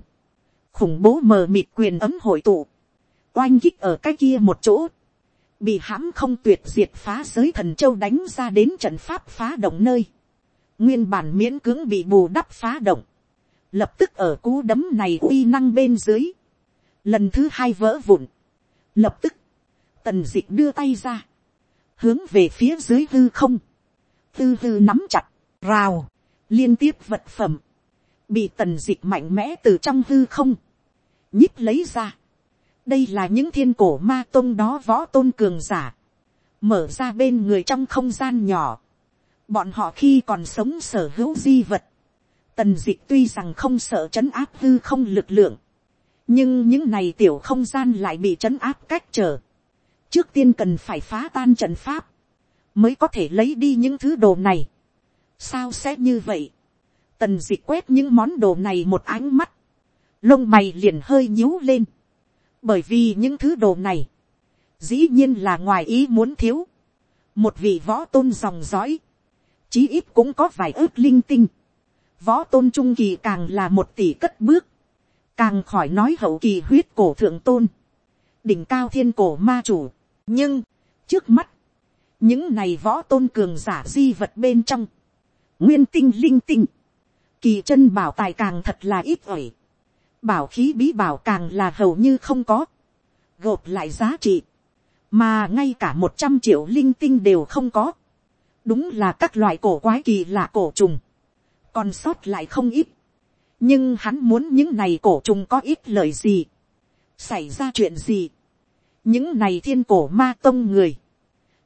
khủng bố mờ mịt quyền ấm hội tụ, oanh kích ở cái kia một chỗ, bị hãm không tuyệt diệt phá giới thần châu đánh ra đến trận pháp phá động nơi, nguyên bản miễn cưỡng bị bù đắp phá động, lập tức ở cú đấm này uy năng bên dưới, lần thứ hai vỡ vụn, lập tức, tần d ị đưa tay ra, hướng về phía dưới hư không, tư hư nắm chặt, rào, liên tiếp vật phẩm, bị tần d ị mạnh mẽ từ trong hư không, nhích lấy ra. đây là những thiên cổ ma tôn đó võ tôn cường giả, mở ra bên người trong không gian nhỏ, bọn họ khi còn sống sở hữu di vật, tần d ị tuy rằng không sợ c h ấ n áp hư không lực lượng, nhưng những này tiểu không gian lại bị trấn áp cách trở, trước tiên cần phải phá tan trận pháp, mới có thể lấy đi những thứ đồ này. sao sẽ như vậy. tần d ị c h quét những món đồ này một ánh mắt, lông mày liền hơi nhíu lên, bởi vì những thứ đồ này, dĩ nhiên là ngoài ý muốn thiếu, một vị võ tôn dòng dõi, chí ít cũng có vài ước linh tinh, võ tôn trung kỳ càng là một tỷ cất bước, càng khỏi nói hậu kỳ huyết cổ thượng tôn, đỉnh cao thiên cổ ma chủ, nhưng, trước mắt, những này võ tôn cường giả di vật bên trong, nguyên tinh linh tinh, kỳ chân bảo tài càng thật là ít ỏi, bảo khí bí bảo càng là hầu như không có, gộp lại giá trị, mà ngay cả một trăm triệu linh tinh đều không có, đúng là các loại cổ quái kỳ lạ cổ trùng, còn sót lại không ít, nhưng hắn muốn những này cổ trùng có ít lời gì, xảy ra chuyện gì, những này thiên cổ ma tông người,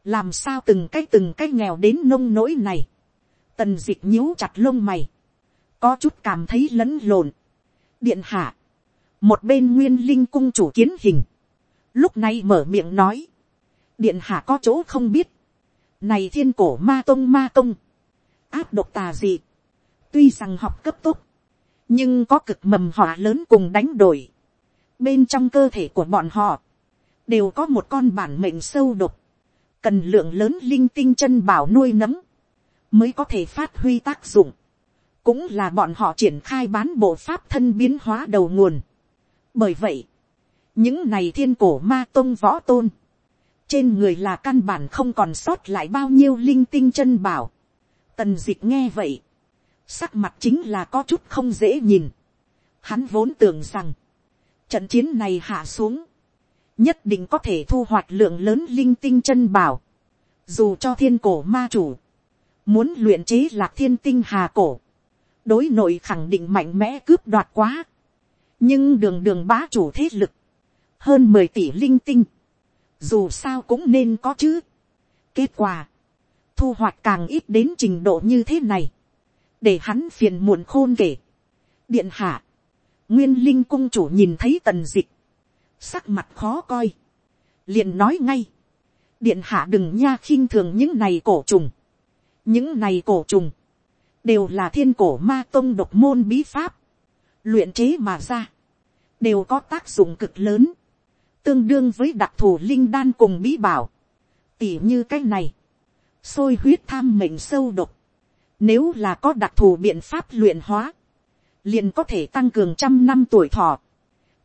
làm sao từng cái từng cái nghèo đến nông nỗi này, tần d ị c h nhíu chặt lông mày, có chút cảm thấy lẫn lộn, điện hạ, một bên nguyên linh cung chủ kiến hình, lúc này mở miệng nói, điện hạ có chỗ không biết, này thiên cổ ma tông ma tông, áp độc tà dị. Tuy rằng học cấp tốc, nhưng có cực mầm họa lớn cùng đánh đổi, bên trong cơ thể của bọn họ, đều có một con bản mệnh sâu độc, cần lượng lớn linh tinh chân bảo nuôi nấm, mới có thể phát huy tác dụng, cũng là bọn họ triển khai bán bộ pháp thân biến hóa đầu nguồn. bởi vậy, những này thiên cổ ma tôn võ tôn, trên người là căn bản không còn sót lại bao nhiêu linh tinh chân bảo. tần dịch nghe vậy, sắc mặt chính là có chút không dễ nhìn. hắn vốn tưởng rằng, trận chiến này hạ xuống, nhất định có thể thu hoạch lượng lớn linh tinh chân bảo. Dù cho thiên cổ ma chủ, muốn luyện chế lạc thiên tinh hà cổ, đối nội khẳng định mạnh mẽ cướp đoạt quá. nhưng đường đường bá chủ thế lực, hơn mười tỷ linh tinh, dù sao cũng nên có chứ. kết quả, thu hoạch càng ít đến trình độ như thế này, để hắn phiền muộn khôn kể. điện hạ, nguyên linh cung chủ nhìn thấy tần dịch, sắc mặt khó coi, liền nói ngay, điện hạ đừng nha khinh thường những này cổ trùng, những này cổ trùng, đều là thiên cổ ma tông độc môn bí pháp, luyện chế mà ra, đều có tác dụng cực lớn, tương đương với đặc thù linh đan cùng bí bảo, tỉ như cái này, sôi huyết tham mệnh sâu độc, nếu là có đặc thù biện pháp luyện hóa, liền có thể tăng cường trăm năm tuổi thọ,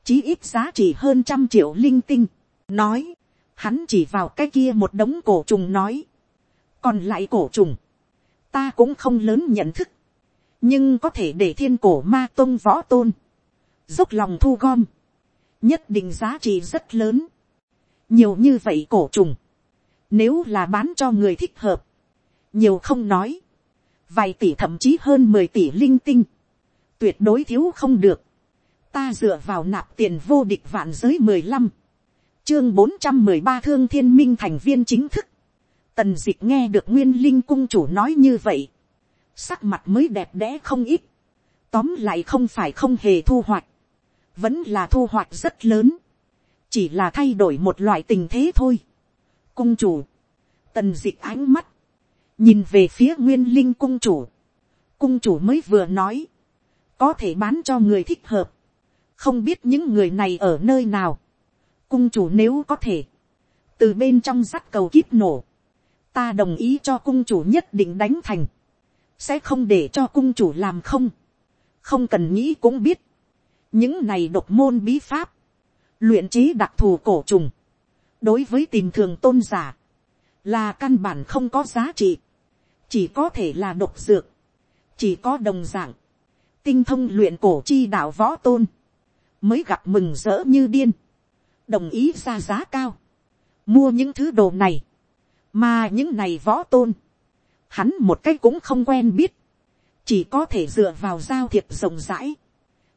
chí ít giá trị hơn trăm triệu linh tinh, nói, hắn chỉ vào cái kia một đống cổ trùng nói, còn lại cổ trùng, ta cũng không lớn nhận thức, nhưng có thể để thiên cổ ma tôn võ tôn, dốc lòng thu gom, nhất định giá trị rất lớn, nhiều như vậy cổ trùng, nếu là bán cho người thích hợp, nhiều không nói, vài tỷ thậm chí hơn mười tỷ linh tinh, tuyệt đối thiếu không được, ta dựa vào nạp tiền vô địch vạn giới mười lăm, chương bốn trăm mười ba thương thiên minh thành viên chính thức, tần d ị c h nghe được nguyên linh cung chủ nói như vậy, sắc mặt mới đẹp đẽ không ít, tóm lại không phải không hề thu hoạch, vẫn là thu hoạch rất lớn, chỉ là thay đổi một loại tình thế thôi. cung chủ, tần d ị c h ánh mắt, nhìn về phía nguyên linh cung chủ, cung chủ mới vừa nói, có thể bán cho người thích hợp, không biết những người này ở nơi nào, cung chủ nếu có thể, từ bên trong sắt cầu kíp nổ, ta đồng ý cho cung chủ nhất định đánh thành, sẽ không để cho cung chủ làm không, không cần nghĩ cũng biết, những này độc môn bí pháp, luyện trí đặc thù cổ trùng, đối với tìm thường tôn giả, là căn bản không có giá trị, chỉ có thể là độc dược, chỉ có đồng dạng, tinh thông luyện cổ chi đạo võ tôn, mới gặp mừng rỡ như điên, đồng ý ra giá cao, mua những thứ đồ này, mà những này võ tôn, hắn một cách cũng không quen biết, chỉ có thể dựa vào giao thiệp rộng rãi,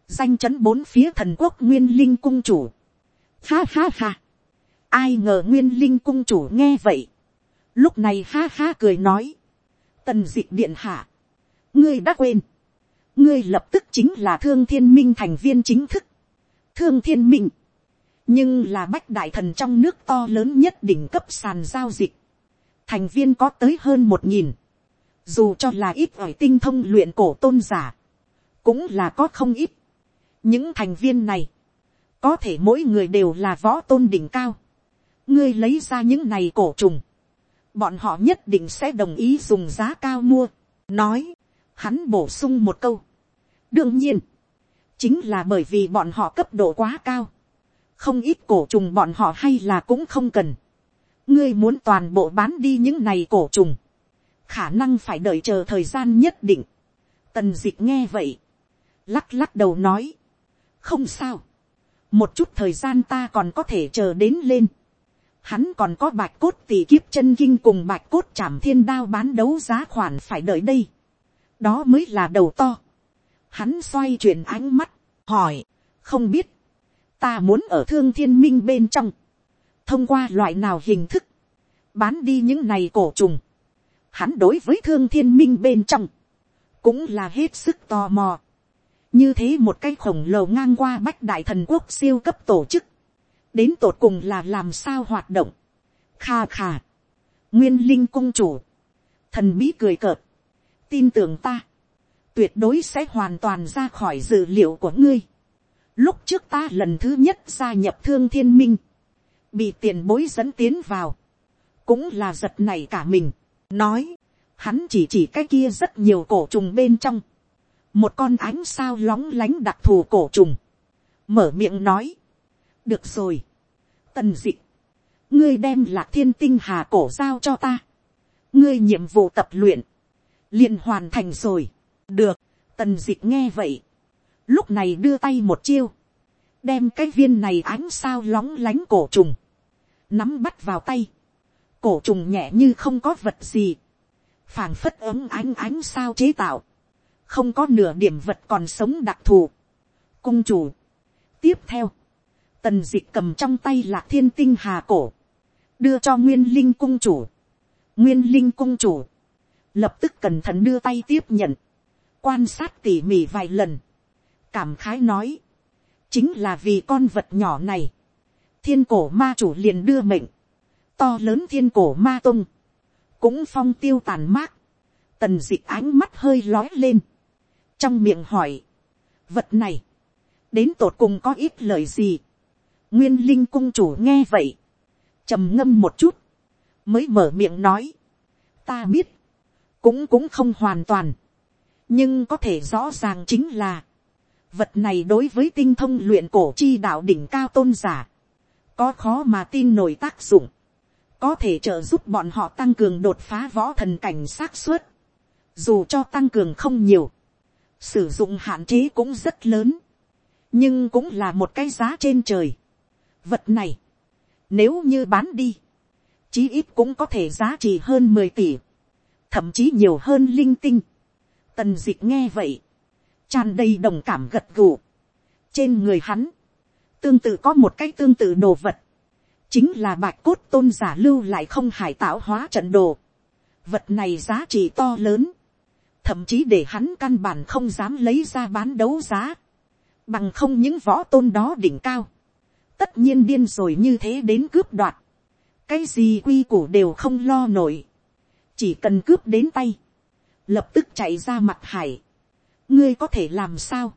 danh chấn bốn phía thần quốc nguyên linh cung chủ. Ha ha ha, ai ngờ nguyên linh cung chủ nghe vậy, lúc này ha ha cười nói, tần dịch điện hạ, ngươi đã quên, ngươi lập tức chính là thương thiên minh thành viên chính thức, thương thiên minh, nhưng là bách đại thần trong nước to lớn nhất đỉnh cấp sàn giao dịch, thành viên có tới hơn một nghìn, dù cho là ít ỏi tinh thông luyện cổ tôn giả, cũng là có không ít. những thành viên này, có thể mỗi người đều là võ tôn đỉnh cao. ngươi lấy ra những này cổ trùng, bọn họ nhất định sẽ đồng ý dùng giá cao mua. nói, hắn bổ sung một câu. đương nhiên, chính là bởi vì bọn họ cấp độ quá cao, không ít cổ trùng bọn họ hay là cũng không cần. ngươi muốn toàn bộ bán đi những này cổ trùng, khả năng phải đợi chờ thời gian nhất định. tần d ị c h nghe vậy, lắc lắc đầu nói, không sao, một chút thời gian ta còn có thể chờ đến lên. Hắn còn có bạch cốt tỷ kiếp chân kinh cùng bạch cốt chảm thiên đao bán đấu giá khoản phải đợi đây. đó mới là đầu to. Hắn xoay chuyển ánh mắt, hỏi, không biết, ta muốn ở thương thiên minh bên trong, thông qua loại nào hình thức, bán đi những này cổ trùng, hắn đối với thương thiên minh bên trong, cũng là hết sức tò mò. như thế một cái khổng lồ ngang qua bách đại thần quốc siêu cấp tổ chức, đến tột cùng là làm sao hoạt động. kha kha, nguyên linh cung chủ, thần bí cười cợt, tin tưởng ta, tuyệt đối sẽ hoàn toàn ra khỏi dự liệu của ngươi. Lúc trước ta lần thứ nhất gia nhập thương thiên minh, bị tiền bối dẫn tiến vào, cũng là giật này cả mình. Nói, hắn chỉ chỉ cái kia rất nhiều cổ trùng bên trong, một con ánh sao lóng lánh đặc thù cổ trùng, mở miệng nói, được rồi, tần d ị ngươi đem lạc thiên tinh hà cổ giao cho ta, ngươi nhiệm vụ tập luyện, liền hoàn thành rồi, được, tần d ị nghe vậy, lúc này đưa tay một chiêu, đem cái viên này ánh sao lóng lánh cổ trùng, nắm bắt vào tay, cổ trùng nhẹ như không có vật gì, phảng phất ấm ánh ánh sao chế tạo, không có nửa điểm vật còn sống đặc thù. cung chủ, tiếp theo, tần dịch cầm trong tay lạc thiên tinh hà cổ, đưa cho nguyên linh cung chủ, nguyên linh cung chủ, lập tức cẩn thận đưa tay tiếp nhận, quan sát tỉ mỉ vài lần, cảm khái nói, chính là vì con vật nhỏ này, thiên cổ ma chủ liền đưa mệnh, to lớn thiên cổ ma tung, cũng phong tiêu tàn mát, tần d ị ánh mắt hơi lói lên, trong miệng hỏi, vật này, đến tột cùng có ít lời gì, nguyên linh cung chủ nghe vậy, trầm ngâm một chút, mới mở miệng nói, ta biết, cũng cũng không hoàn toàn, nhưng có thể rõ ràng chính là, vật này đối với tinh thông luyện cổ chi đạo đỉnh cao tôn giả, có khó mà tin nổi tác dụng, có thể trợ giúp bọn họ tăng cường đột phá võ thần cảnh xác suất, dù cho tăng cường không nhiều, sử dụng hạn chế cũng rất lớn, nhưng cũng là một cái giá trên trời. Vật này, nếu như bán đi, chí ít cũng có thể giá trị hơn mười tỷ, thậm chí nhiều hơn linh tinh. Tần d ị c h nghe vậy, tràn đầy đồng cảm gật gù. trên người hắn, tương tự có một cái tương tự đồ vật, chính là bạch cốt tôn giả lưu lại không hải tạo hóa trận đồ. Vật này giá trị to lớn, thậm chí để hắn căn bản không dám lấy ra bán đấu giá, bằng không những võ tôn đó đỉnh cao, tất nhiên điên rồi như thế đến cướp đoạt, cái gì quy củ đều không lo nổi, chỉ cần cướp đến tay, lập tức chạy ra mặt hải, ngươi có thể làm sao,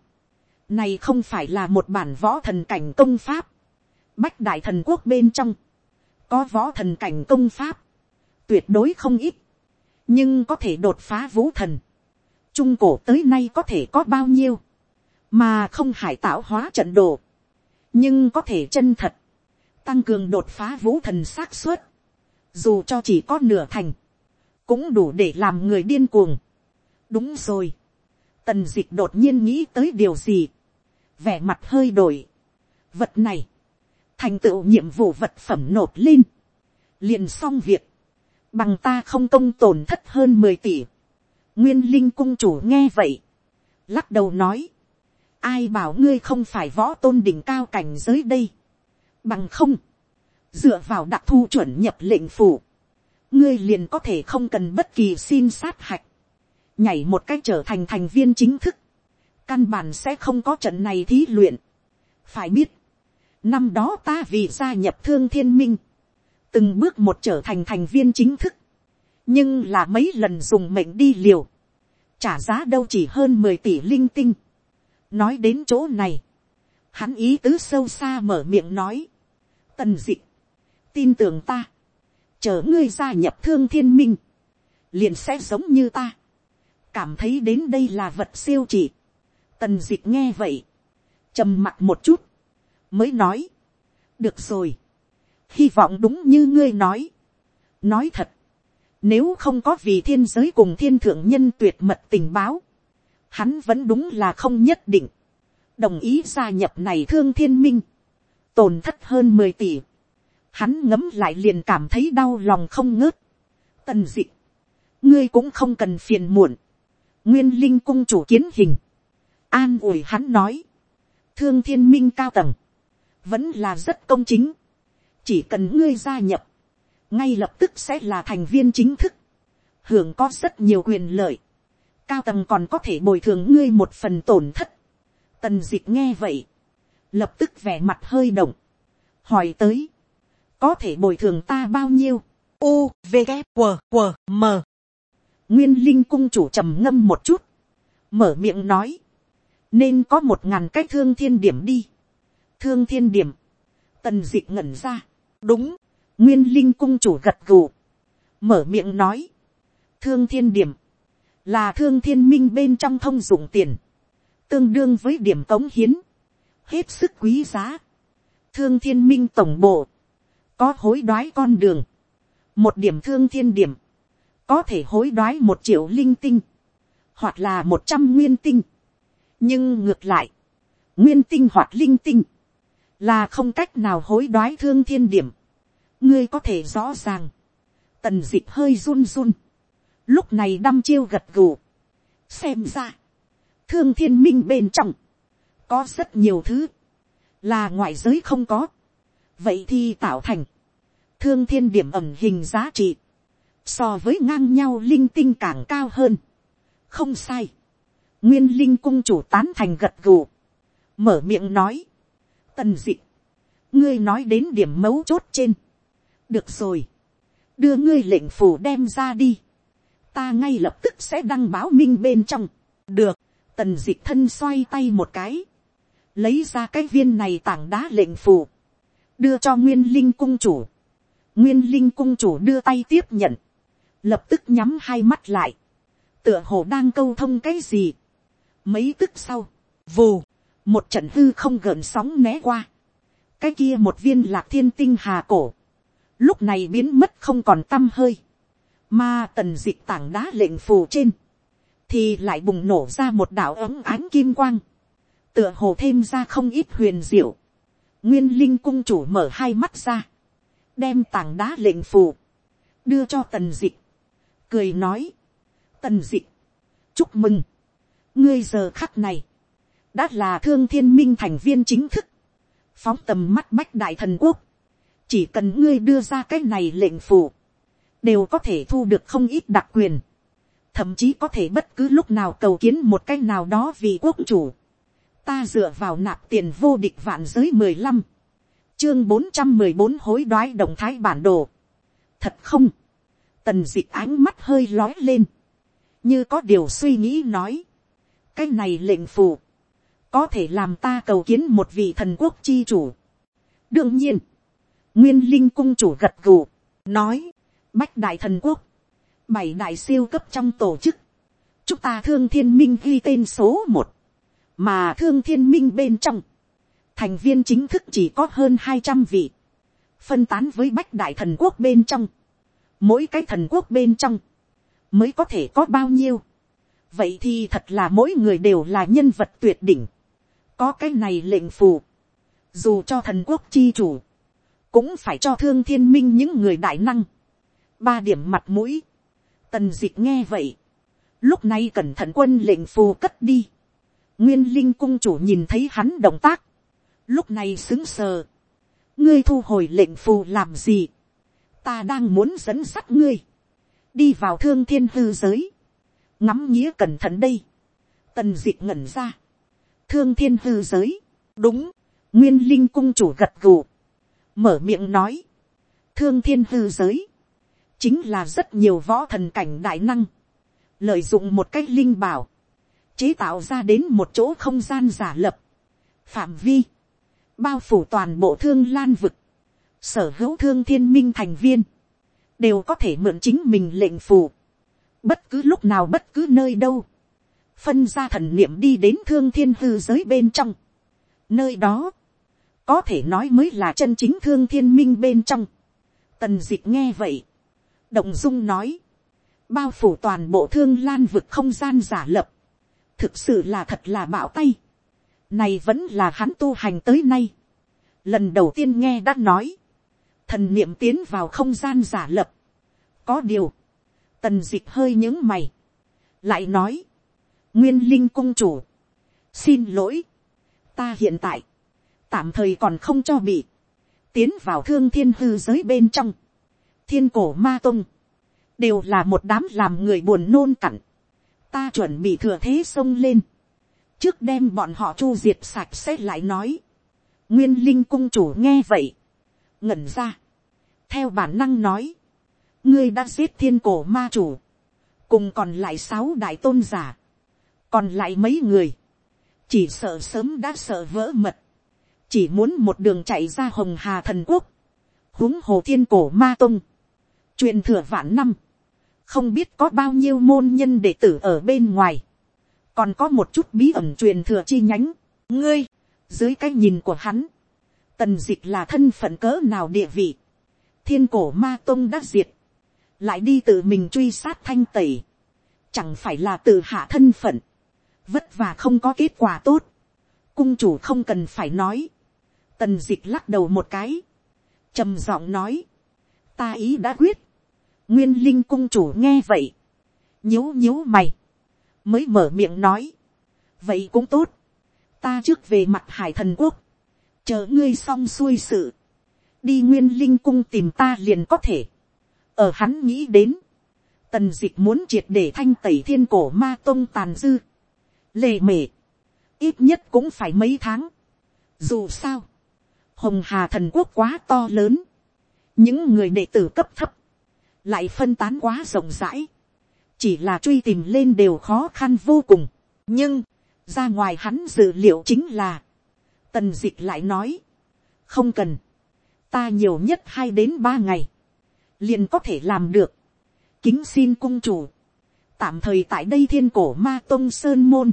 này không phải là một bản võ thần cảnh công pháp, bách đại thần quốc bên trong, có võ thần cảnh công pháp, tuyệt đối không ít, nhưng có thể đột phá vũ thần, trung cổ tới nay có thể có bao nhiêu, mà không hải tạo hóa trận đồ, nhưng có thể chân thật, tăng cường đột phá vũ thần xác suất, dù cho chỉ có nửa thành, cũng đủ để làm người điên cuồng. đúng rồi, tần d ị c h đột nhiên nghĩ tới điều gì, vẻ mặt hơi đổi, vật này, thành tựu nhiệm vụ vật phẩm nộp lên, liền xong việc, bằng ta không công tổn thất hơn mười tỷ. nguyên linh cung chủ nghe vậy, lắc đầu nói, ai bảo ngươi không phải võ tôn đỉnh cao cảnh giới đây, bằng không, dựa vào đặc thu chuẩn nhập lệnh phủ, ngươi liền có thể không cần bất kỳ xin sát hạch, nhảy một cách trở thành thành viên chính thức, căn bản sẽ không có trận này thí luyện. phải biết, Năm đó ta vì gia nhập thương thiên minh. Từng bước một trở thành thành viên chính thức. nhưng là mấy lần dùng mệnh đi liều, trả giá đâu chỉ hơn mười tỷ linh tinh nói đến chỗ này, hắn ý tứ sâu xa mở miệng nói, tần d ị tin tưởng ta, chờ ngươi gia nhập thương thiên minh, liền sẽ giống như ta, cảm thấy đến đây là vật siêu trị. tần d ị nghe vậy, trầm mặt một chút, mới nói, được rồi, hy vọng đúng như ngươi nói, nói thật, nếu không có vì thiên giới cùng thiên thượng nhân tuyệt mật tình báo. Hắn vẫn đúng là không nhất định. Đồng ý gia nhập này thương thiên minh. Tổn thất hơn mười tỷ. Hắn ngấm lại liền cảm thấy đau lòng không ngớt. Tần dị. Ngươi cũng không cần phiền muộn. Nguyên linh cung chủ kiến hình. An ủi hắn nói. Thương thiên minh cao tầng. Vẫn là rất công chính. Chỉ cần ngươi gia nhập ngay lập tức sẽ là thành viên chính thức, hưởng có rất nhiều quyền lợi, cao tầng còn có thể bồi thường ngươi một phần tổn thất. Tần d ị c h nghe vậy, lập tức vẻ mặt hơi động, hỏi tới, có thể bồi thường ta bao nhiêu, u v g q q m nguyên linh cung chủ trầm ngâm một chút, mở miệng nói, nên có một ngàn cái thương thiên điểm đi, thương thiên điểm, tần d ị c h ngẩn ra, đúng, Nguyên linh cung chủ gật gù. Mở miệng nói. Thương thiên điểm. Là thương thiên minh bên trong thông dụng tiền. Tương đương với điểm cống hiến. Hết sức quý giá. Thương thiên minh tổng bộ. Có hối đoái con đường. Một điểm thương thiên điểm. Có thể hối đoái một triệu linh tinh. Hoặc là một trăm nguyên tinh. Nhưng ngược lại. Nguyên tinh hoặc linh tinh. Là không cách nào hối đoái thương thiên điểm ngươi có thể rõ ràng, tần d ị c hơi run run, lúc này đăm chiêu gật gù, xem ra, thương thiên minh bên trong, có rất nhiều thứ, là ngoại giới không có, vậy thì tạo thành, thương thiên điểm ẩm hình giá trị, so với ngang nhau linh tinh càng cao hơn, không sai, nguyên linh cung chủ tán thành gật gù, mở miệng nói, tần dị, ngươi nói đến điểm mấu chốt trên, được rồi, đưa ngươi lệnh phủ đem ra đi, ta ngay lập tức sẽ đăng báo minh bên trong, được, tần d ị c h thân xoay tay một cái, lấy ra cái viên này tảng đá lệnh phù, đưa cho nguyên linh cung chủ, nguyên linh cung chủ đưa tay tiếp nhận, lập tức nhắm hai mắt lại, tựa hồ đang câu thông cái gì, mấy tức sau, vù, một trận hư không gợn sóng né qua, cái kia một viên lạc thiên tinh hà cổ, lúc này biến mất không còn t â m hơi, mà tần dịch tảng đá lệnh phù trên, thì lại bùng nổ ra một đạo ấm ánh kim quang, tựa hồ thêm ra không ít huyền diệu, nguyên linh cung chủ mở hai mắt ra, đem tảng đá lệnh phù, đưa cho tần dịch. cười nói, tần dịch. chúc mừng, ngươi giờ khắc này, đã là thương thiên minh thành viên chính thức, phóng tầm mắt bách đại thần quốc, chỉ cần ngươi đưa ra cái này lệnh phù, đều có thể thu được không ít đặc quyền, thậm chí có thể bất cứ lúc nào cầu kiến một cách nào đó vì quốc chủ. Ta dựa vào nạp tiền vô địch vạn giới mười lăm, chương bốn trăm mười bốn hối đoái động thái bản đồ. Thật không, tần dịch ánh mắt hơi lói lên, như có điều suy nghĩ nói, cái này lệnh phù, có thể làm ta cầu kiến một vị thần quốc chi chủ. đương nhiên, Nguyên linh cung chủ gật gù, nói, bách đại thần quốc, bảy đại siêu cấp trong tổ chức, chúng ta thương thiên minh ghi tên số một, mà thương thiên minh bên trong, thành viên chính thức chỉ có hơn hai trăm vị, phân tán với bách đại thần quốc bên trong, mỗi cái thần quốc bên trong, mới có thể có bao nhiêu, vậy thì thật là mỗi người đều là nhân vật tuyệt đỉnh, có cái này lệnh phù, dù cho thần quốc chi chủ, cũng phải cho thương thiên minh những người đại năng, ba điểm mặt mũi, tần d ị nghe vậy, lúc này cẩn thận quân lệnh phù cất đi, nguyên linh cung chủ nhìn thấy hắn động tác, lúc này xứng sờ, ngươi thu hồi lệnh phù làm gì, ta đang muốn dẫn sắt ngươi, đi vào thương thiên hư giới, ngắm nghĩa cẩn thận đây, tần d ị ệ t ngẩn ra, thương thiên hư giới, đúng, nguyên linh cung chủ gật gù, mở miệng nói, thương thiên hư giới, chính là rất nhiều võ thần cảnh đại năng, lợi dụng một cách linh bảo, chế tạo ra đến một chỗ không gian giả lập, phạm vi, bao phủ toàn bộ thương lan vực, sở hữu thương thiên minh thành viên, đều có thể mượn chính mình lệnh phù, bất cứ lúc nào bất cứ nơi đâu, phân ra thần niệm đi đến thương thiên hư giới bên trong, nơi đó, có thể nói mới là chân chính thương thiên minh bên trong, tần d ị c h nghe vậy, động dung nói, bao phủ toàn bộ thương lan vực không gian giả lập, thực sự là thật là bạo tay, này vẫn là hắn tu hành tới nay, lần đầu tiên nghe đã nói, thần niệm tiến vào không gian giả lập, có điều, tần dịch hơi những mày, lại nói, nguyên linh cung chủ, xin lỗi, ta hiện tại, tạm thời còn không cho bị, tiến vào thương thiên hư giới bên trong, thiên cổ ma tông, đều là một đám làm người buồn nôn cặn, ta chuẩn bị thừa thế xông lên, trước đem bọn họ chu diệt sạch sẽ lại nói, nguyên linh cung chủ nghe vậy, ngẩn ra, theo bản năng nói, ngươi đã giết thiên cổ ma chủ, cùng còn lại sáu đại tôn giả, còn lại mấy người, chỉ sợ sớm đã sợ vỡ mật, chỉ muốn một đường chạy ra hồng hà thần quốc, huống hồ thiên cổ ma tông, truyền thừa vạn năm, không biết có bao nhiêu môn nhân đệ tử ở bên ngoài, còn có một chút bí ẩn truyền thừa chi nhánh, ngươi, dưới cái nhìn của hắn, tần dịch là thân phận cỡ nào địa vị, thiên cổ ma tông đã diệt, lại đi tự mình truy sát thanh tẩy, chẳng phải là tự hạ thân phận, vất vả không có kết quả tốt, cung chủ không cần phải nói, tần dịch lắc đầu một cái, trầm giọng nói, ta ý đã quyết, nguyên linh cung chủ nghe vậy, nhíu nhíu mày, mới mở miệng nói, vậy cũng tốt, ta trước về mặt hải thần quốc, chờ ngươi xong xuôi sự, đi nguyên linh cung tìm ta liền có thể, ở hắn nghĩ đến, tần d ị c h muốn triệt để thanh tẩy thiên cổ ma tôn tàn dư, lề mề, ít nhất cũng phải mấy tháng, dù sao, hồng hà thần quốc quá to lớn, những người đệ tử cấp thấp, lại phân tán quá rộng rãi, chỉ là truy tìm lên đều khó khăn vô cùng, nhưng, ra ngoài hắn dự liệu chính là, tần d ị c h lại nói, không cần, ta nhiều nhất hai đến ba ngày, liền có thể làm được, kính xin cung chủ, tạm thời tại đây thiên cổ ma tôn sơn môn,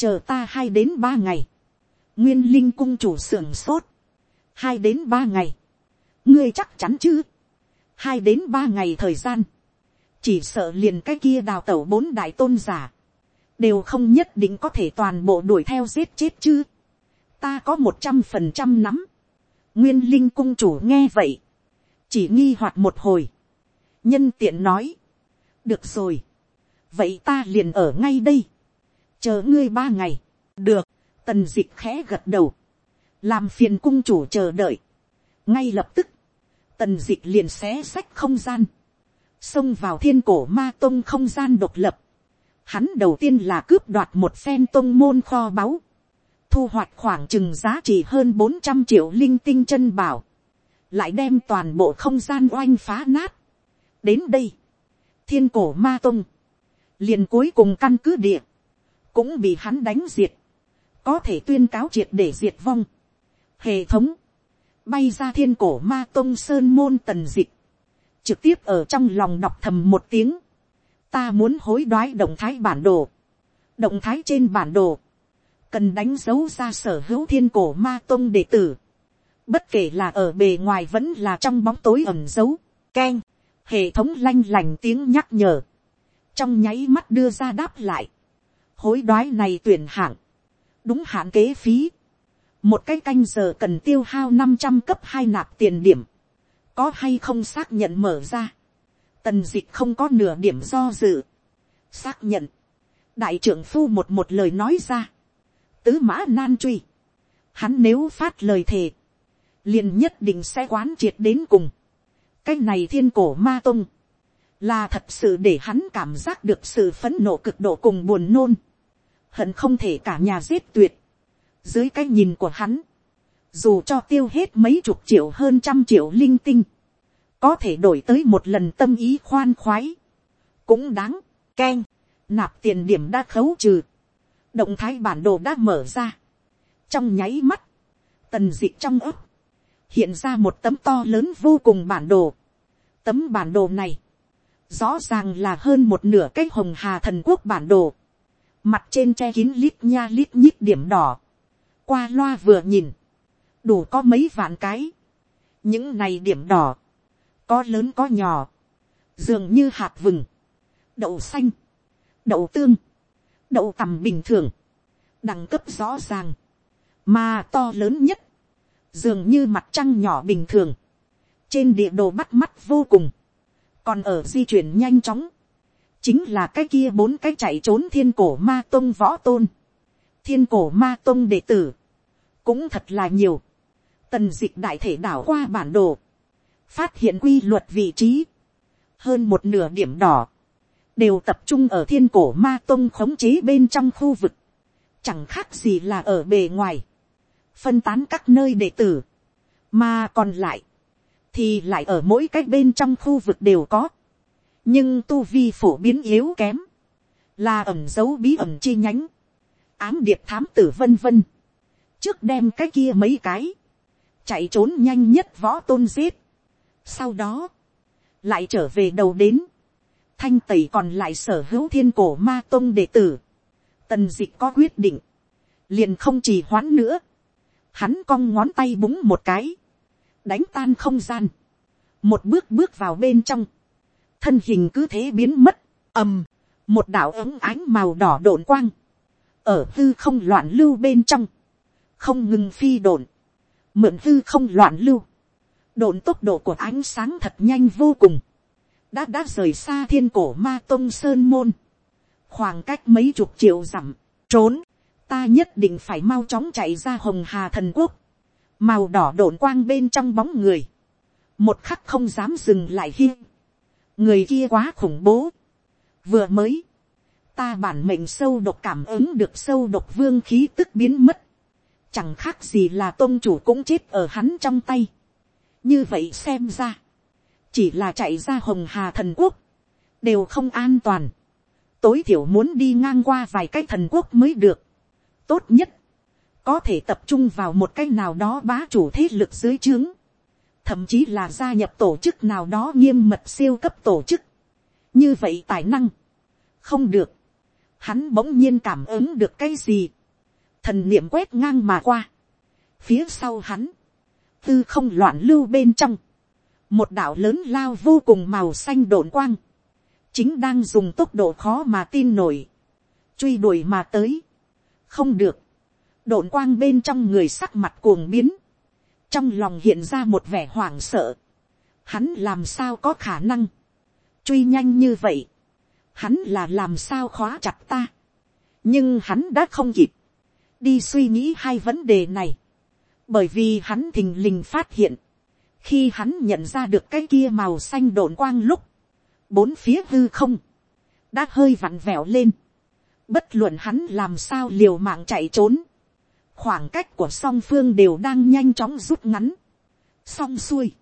chờ ta hai đến ba ngày, nguyên linh cung chủ sưởng sốt, hai đến ba ngày, ngươi chắc chắn chứ, hai đến ba ngày thời gian, chỉ sợ liền cái kia đào tẩu bốn đại tôn giả, đều không nhất định có thể toàn bộ đuổi theo giết chết chứ, ta có một trăm phần trăm nắm, nguyên linh cung chủ nghe vậy, chỉ nghi hoạt một hồi, nhân tiện nói, được rồi, vậy ta liền ở ngay đây, chờ ngươi ba ngày, được, tần d ị c h khẽ gật đầu, làm phiền cung chủ chờ đợi. ngay lập tức, tần dịch liền xé sách không gian, xông vào thiên cổ ma tông không gian độc lập. hắn đầu tiên là cướp đoạt một phen tông môn kho báu, thu hoạch khoảng chừng giá trị hơn bốn trăm triệu linh tinh chân bảo, lại đem toàn bộ không gian oanh phá nát. đến đây, thiên cổ ma tông, liền cuối cùng căn cứ địa, cũng bị hắn đánh diệt, có thể tuyên cáo triệt để diệt vong hệ thống, bay ra thiên cổ ma tôn sơn môn tần dịch, trực tiếp ở trong lòng đọc thầm một tiếng, ta muốn hối đoái động thái bản đồ, động thái trên bản đồ, cần đánh dấu ra sở hữu thiên cổ ma tôn đệ tử, bất kể là ở bề ngoài vẫn là trong bóng tối ẩm dấu, keng, hệ thống lanh lành tiếng nhắc nhở, trong nháy mắt đưa ra đáp lại, hối đoái này tuyển hạng, đúng hạn kế phí, một cái canh giờ cần tiêu hao năm trăm cấp hai nạp tiền điểm, có hay không xác nhận mở ra, tần dịch không có nửa điểm do dự, xác nhận, đại trưởng phu một một lời nói ra, tứ mã nan truy, hắn nếu phát lời thề, liền nhất định sẽ quán triệt đến cùng, cái này thiên cổ ma tung, là thật sự để hắn cảm giác được sự phấn nộ cực độ cùng buồn nôn, hận không thể cả nhà giết tuyệt, dưới cái nhìn của hắn, dù cho tiêu hết mấy chục triệu hơn trăm triệu linh tinh, có thể đổi tới một lần tâm ý khoan khoái, cũng đáng, keng, nạp tiền điểm đã khấu trừ, động thái bản đồ đã mở ra, trong nháy mắt, tần d ị trong ấp, hiện ra một tấm to lớn vô cùng bản đồ, tấm bản đồ này, rõ ràng là hơn một nửa cái hồng hà thần quốc bản đồ, mặt trên che kín lít nha lít nhít điểm đỏ, qua loa vừa nhìn, đủ có mấy vạn cái, những này điểm đỏ, có lớn có nhỏ, dường như hạt vừng, đậu xanh, đậu tương, đậu tằm bình thường, đẳng cấp rõ ràng, mà to lớn nhất, dường như mặt trăng nhỏ bình thường, trên địa đồ bắt mắt vô cùng, còn ở di chuyển nhanh chóng, chính là cái kia bốn cái chạy trốn thiên cổ ma tôn võ tôn, thiên cổ ma tôn đệ tử, cũng thật là nhiều, tần d ị c h đại thể đảo qua bản đồ, phát hiện quy luật vị trí, hơn một nửa điểm đỏ, đều tập trung ở thiên cổ ma tôn khống chế bên trong khu vực, chẳng khác gì là ở bề ngoài, phân tán các nơi đệ tử, mà còn lại, thì lại ở mỗi cái bên trong khu vực đều có. nhưng tu vi phổ biến yếu kém, là ẩm dấu bí ẩm chi nhánh, ám điệp thám tử vân vân, trước đem cái kia mấy cái, chạy trốn nhanh nhất võ tôn giết, sau đó, lại trở về đầu đến, thanh tẩy còn lại sở hữu thiên cổ ma tôn đệ tử, tần dịch có quyết định, liền không trì hoãn nữa, hắn cong ngón tay búng một cái, đánh tan không gian, một bước bước vào bên trong, thân hình cứ thế biến mất, ầm, một đạo ấm ánh màu đỏ độn quang, ở hư không loạn lưu bên trong, không ngừng phi đồn mượn hư không loạn lưu, đồn tốc độ của ánh sáng thật nhanh vô cùng, đã đã rời xa thiên cổ ma tông sơn môn, khoảng cách mấy chục triệu dặm, trốn, ta nhất định phải mau chóng chạy ra hồng hà thần quốc, màu đỏ đồn quang bên trong bóng người, một khắc không dám dừng lại hi, người kia quá khủng bố, vừa mới, ta bản mệnh sâu độc cảm ứng được sâu độc vương khí tức biến mất, chẳng khác gì là tôn chủ cũng chết ở hắn trong tay, như vậy xem ra, chỉ là chạy ra hồng hà thần quốc, đều không an toàn, tối thiểu muốn đi ngang qua vài cái thần quốc mới được, tốt nhất, có thể tập trung vào một cái nào đó bá chủ thế lực dưới trướng, thậm chí là gia nhập tổ chức nào đó nghiêm mật siêu cấp tổ chức. như vậy tài năng, không được, hắn bỗng nhiên cảm ứng được cái gì, thần niệm quét ngang mà qua, phía sau hắn, tư không loạn lưu bên trong, một đạo lớn lao vô cùng màu xanh đồn quang, chính đang dùng tốc độ khó mà tin nổi, truy đuổi mà tới, không được, độn quang bên trong người sắc mặt cuồng biến, trong lòng hiện ra một vẻ hoảng sợ, hắn làm sao có khả năng, truy nhanh như vậy, hắn là làm sao khóa chặt ta, nhưng hắn đã không kịp, đi suy nghĩ hai vấn đề này, bởi vì hắn thình lình phát hiện, khi hắn nhận ra được cái kia màu xanh độn quang lúc, bốn phía hư không, đã hơi vặn vẹo lên, bất luận hắn làm sao liều mạng chạy trốn, khoảng cách của song phương đều đang nhanh chóng rút ngắn, xong xuôi,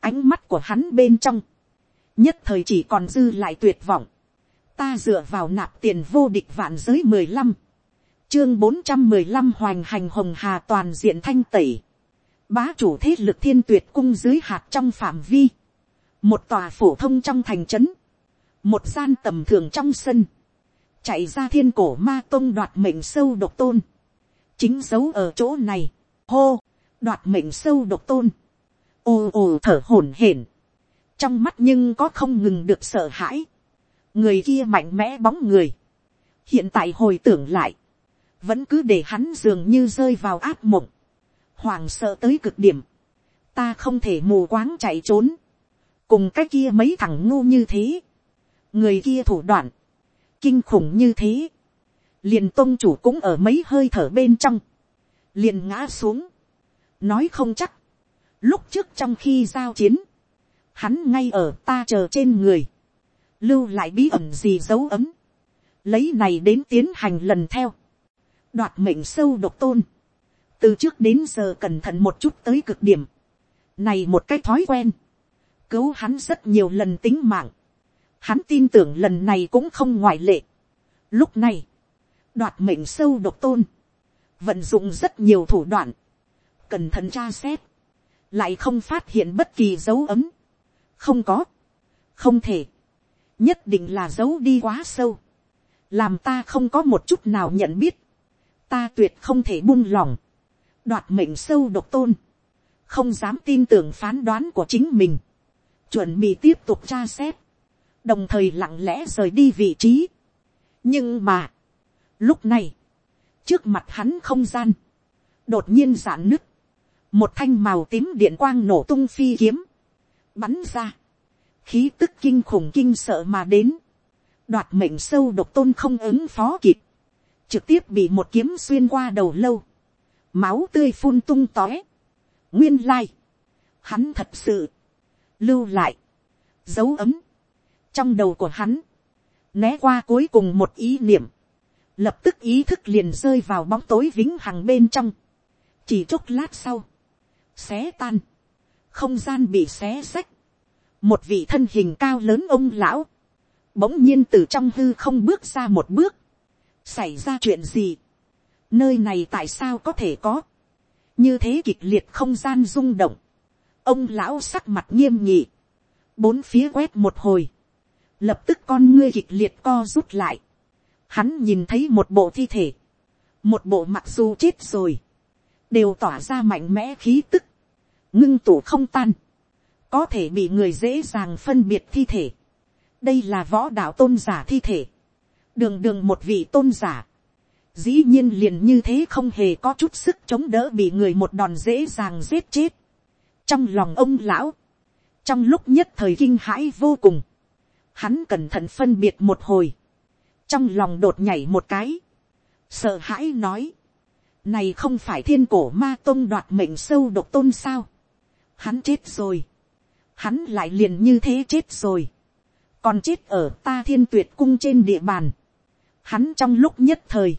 ánh mắt của hắn bên trong, nhất thời chỉ còn dư lại tuyệt vọng, ta dựa vào nạp tiền vô địch vạn giới mười lăm, chương bốn trăm mười lăm hoành hành hồng hà toàn diện thanh tẩy, bá chủ thế lực thiên tuyệt cung dưới hạt trong phạm vi, một tòa phổ thông trong thành trấn, một gian tầm thường trong sân, chạy ra thiên cổ ma tôn đoạt mệnh sâu độc tôn, chính giấu ở chỗ này, hô, đoạt mệnh sâu độc tôn, ồ ồ thở hổn hển, trong mắt nhưng có không ngừng được sợ hãi, người kia mạnh mẽ bóng người, hiện tại hồi tưởng lại, vẫn cứ để hắn dường như rơi vào áp mộng, hoàng sợ tới cực điểm, ta không thể mù quáng chạy trốn, cùng cái kia mấy thằng ngu như thế, người kia thủ đoạn, kinh khủng như thế, liền tôn chủ cũng ở mấy hơi thở bên trong, liền ngã xuống, nói không chắc, lúc trước trong khi giao chiến, hắn ngay ở ta chờ trên người, lưu lại bí ẩn gì dấu ấm, lấy này đến tiến hành lần theo, đoạt mệnh sâu độc tôn, từ trước đến giờ cẩn thận một chút tới cực điểm, này một cái thói quen, cứu hắn rất nhiều lần tính mạng, hắn tin tưởng lần này cũng không ngoại lệ. Lúc này, đoạt mệnh sâu độc tôn, vận dụng rất nhiều thủ đoạn, cẩn thận tra xét, lại không phát hiện bất kỳ dấu ấm, không có, không thể, nhất định là giấu đi quá sâu, làm ta không có một chút nào nhận biết, ta tuyệt không thể buông lòng, đoạt mệnh sâu độc tôn, không dám tin tưởng phán đoán của chính mình, chuẩn bị tiếp tục tra xét, đồng thời lặng lẽ rời đi vị trí. nhưng mà, lúc này, trước mặt hắn không gian, đột nhiên giãn nứt, một thanh màu tím điện quang nổ tung phi kiếm, bắn ra, khí tức kinh khủng kinh sợ mà đến, đoạt mệnh sâu độc tôn không ứng phó kịp, trực tiếp bị một kiếm xuyên qua đầu lâu, máu tươi phun tung tóe, nguyên lai, hắn thật sự, lưu lại, dấu ấm, trong đầu của hắn, né qua cuối cùng một ý niệm, lập tức ý thức liền rơi vào bóng tối vĩnh hằng bên trong, chỉ chốc lát sau, xé tan, không gian bị xé sách, một vị thân hình cao lớn ông lão, bỗng nhiên từ trong hư không bước ra một bước, xảy ra chuyện gì, nơi này tại sao có thể có, như thế kịch liệt không gian rung động, ông lão sắc mặt nghiêm nhị, bốn phía quét một hồi, lập tức con ngươi kịch liệt co rút lại, hắn nhìn thấy một bộ thi thể, một bộ mặc dù chết rồi, đều tỏa ra mạnh mẽ khí tức, ngưng tủ không tan, có thể bị người dễ dàng phân biệt thi thể. đây là võ đạo tôn giả thi thể, đường đường một vị tôn giả, dĩ nhiên liền như thế không hề có chút sức chống đỡ bị người một đòn dễ dàng giết chết. trong lòng ông lão, trong lúc nhất thời kinh hãi vô cùng, hắn cẩn thận phân biệt một hồi, trong lòng đột nhảy một cái, sợ hãi nói, này không phải thiên cổ ma tôn đoạt mệnh sâu độc tôn sao, hắn chết rồi, hắn lại liền như thế chết rồi, còn chết ở ta thiên tuyệt cung trên địa bàn, hắn trong lúc nhất thời,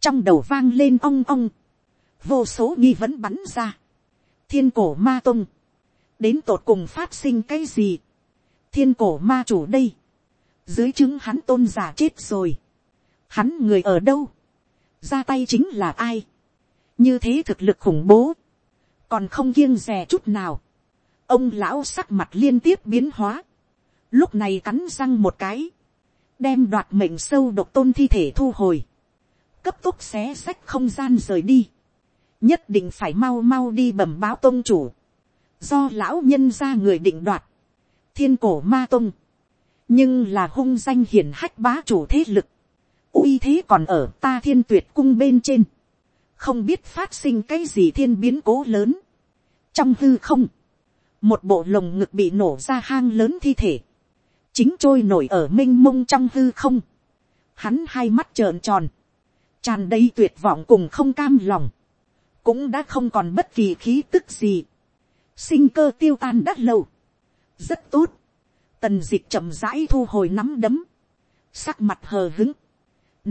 trong đầu vang lên ong ong, vô số nghi vấn bắn ra, thiên cổ ma tung, đến tột cùng phát sinh cái gì, thiên cổ ma chủ đây, dưới chứng hắn tôn giả chết rồi, hắn người ở đâu, ra tay chính là ai, như thế thực lực khủng bố, còn không kiêng rè chút nào, ông lão sắc mặt liên tiếp biến hóa, lúc này cắn răng một cái, đem đoạt mệnh sâu độc tôn thi thể thu hồi, cấp tốc xé sách không gian rời đi, nhất định phải mau mau đi bẩm báo tôn chủ, do lão nhân ra người định đoạt, thiên cổ ma tôn, nhưng là hung danh hiển hách bá chủ thế lực, uy thế còn ở ta thiên tuyệt cung bên trên, không biết phát sinh cái gì thiên biến cố lớn, trong hư không, một bộ lồng ngực bị nổ ra hang lớn thi thể, chính trôi nổi ở m i n h mông trong hư không, hắn hai mắt trợn tròn, tràn đầy tuyệt vọng cùng không cam lòng, cũng đã không còn bất kỳ khí tức gì, sinh cơ tiêu tan đã lâu, rất tốt, tần d ị c h chậm rãi thu hồi nắm đấm, sắc mặt hờ hứng,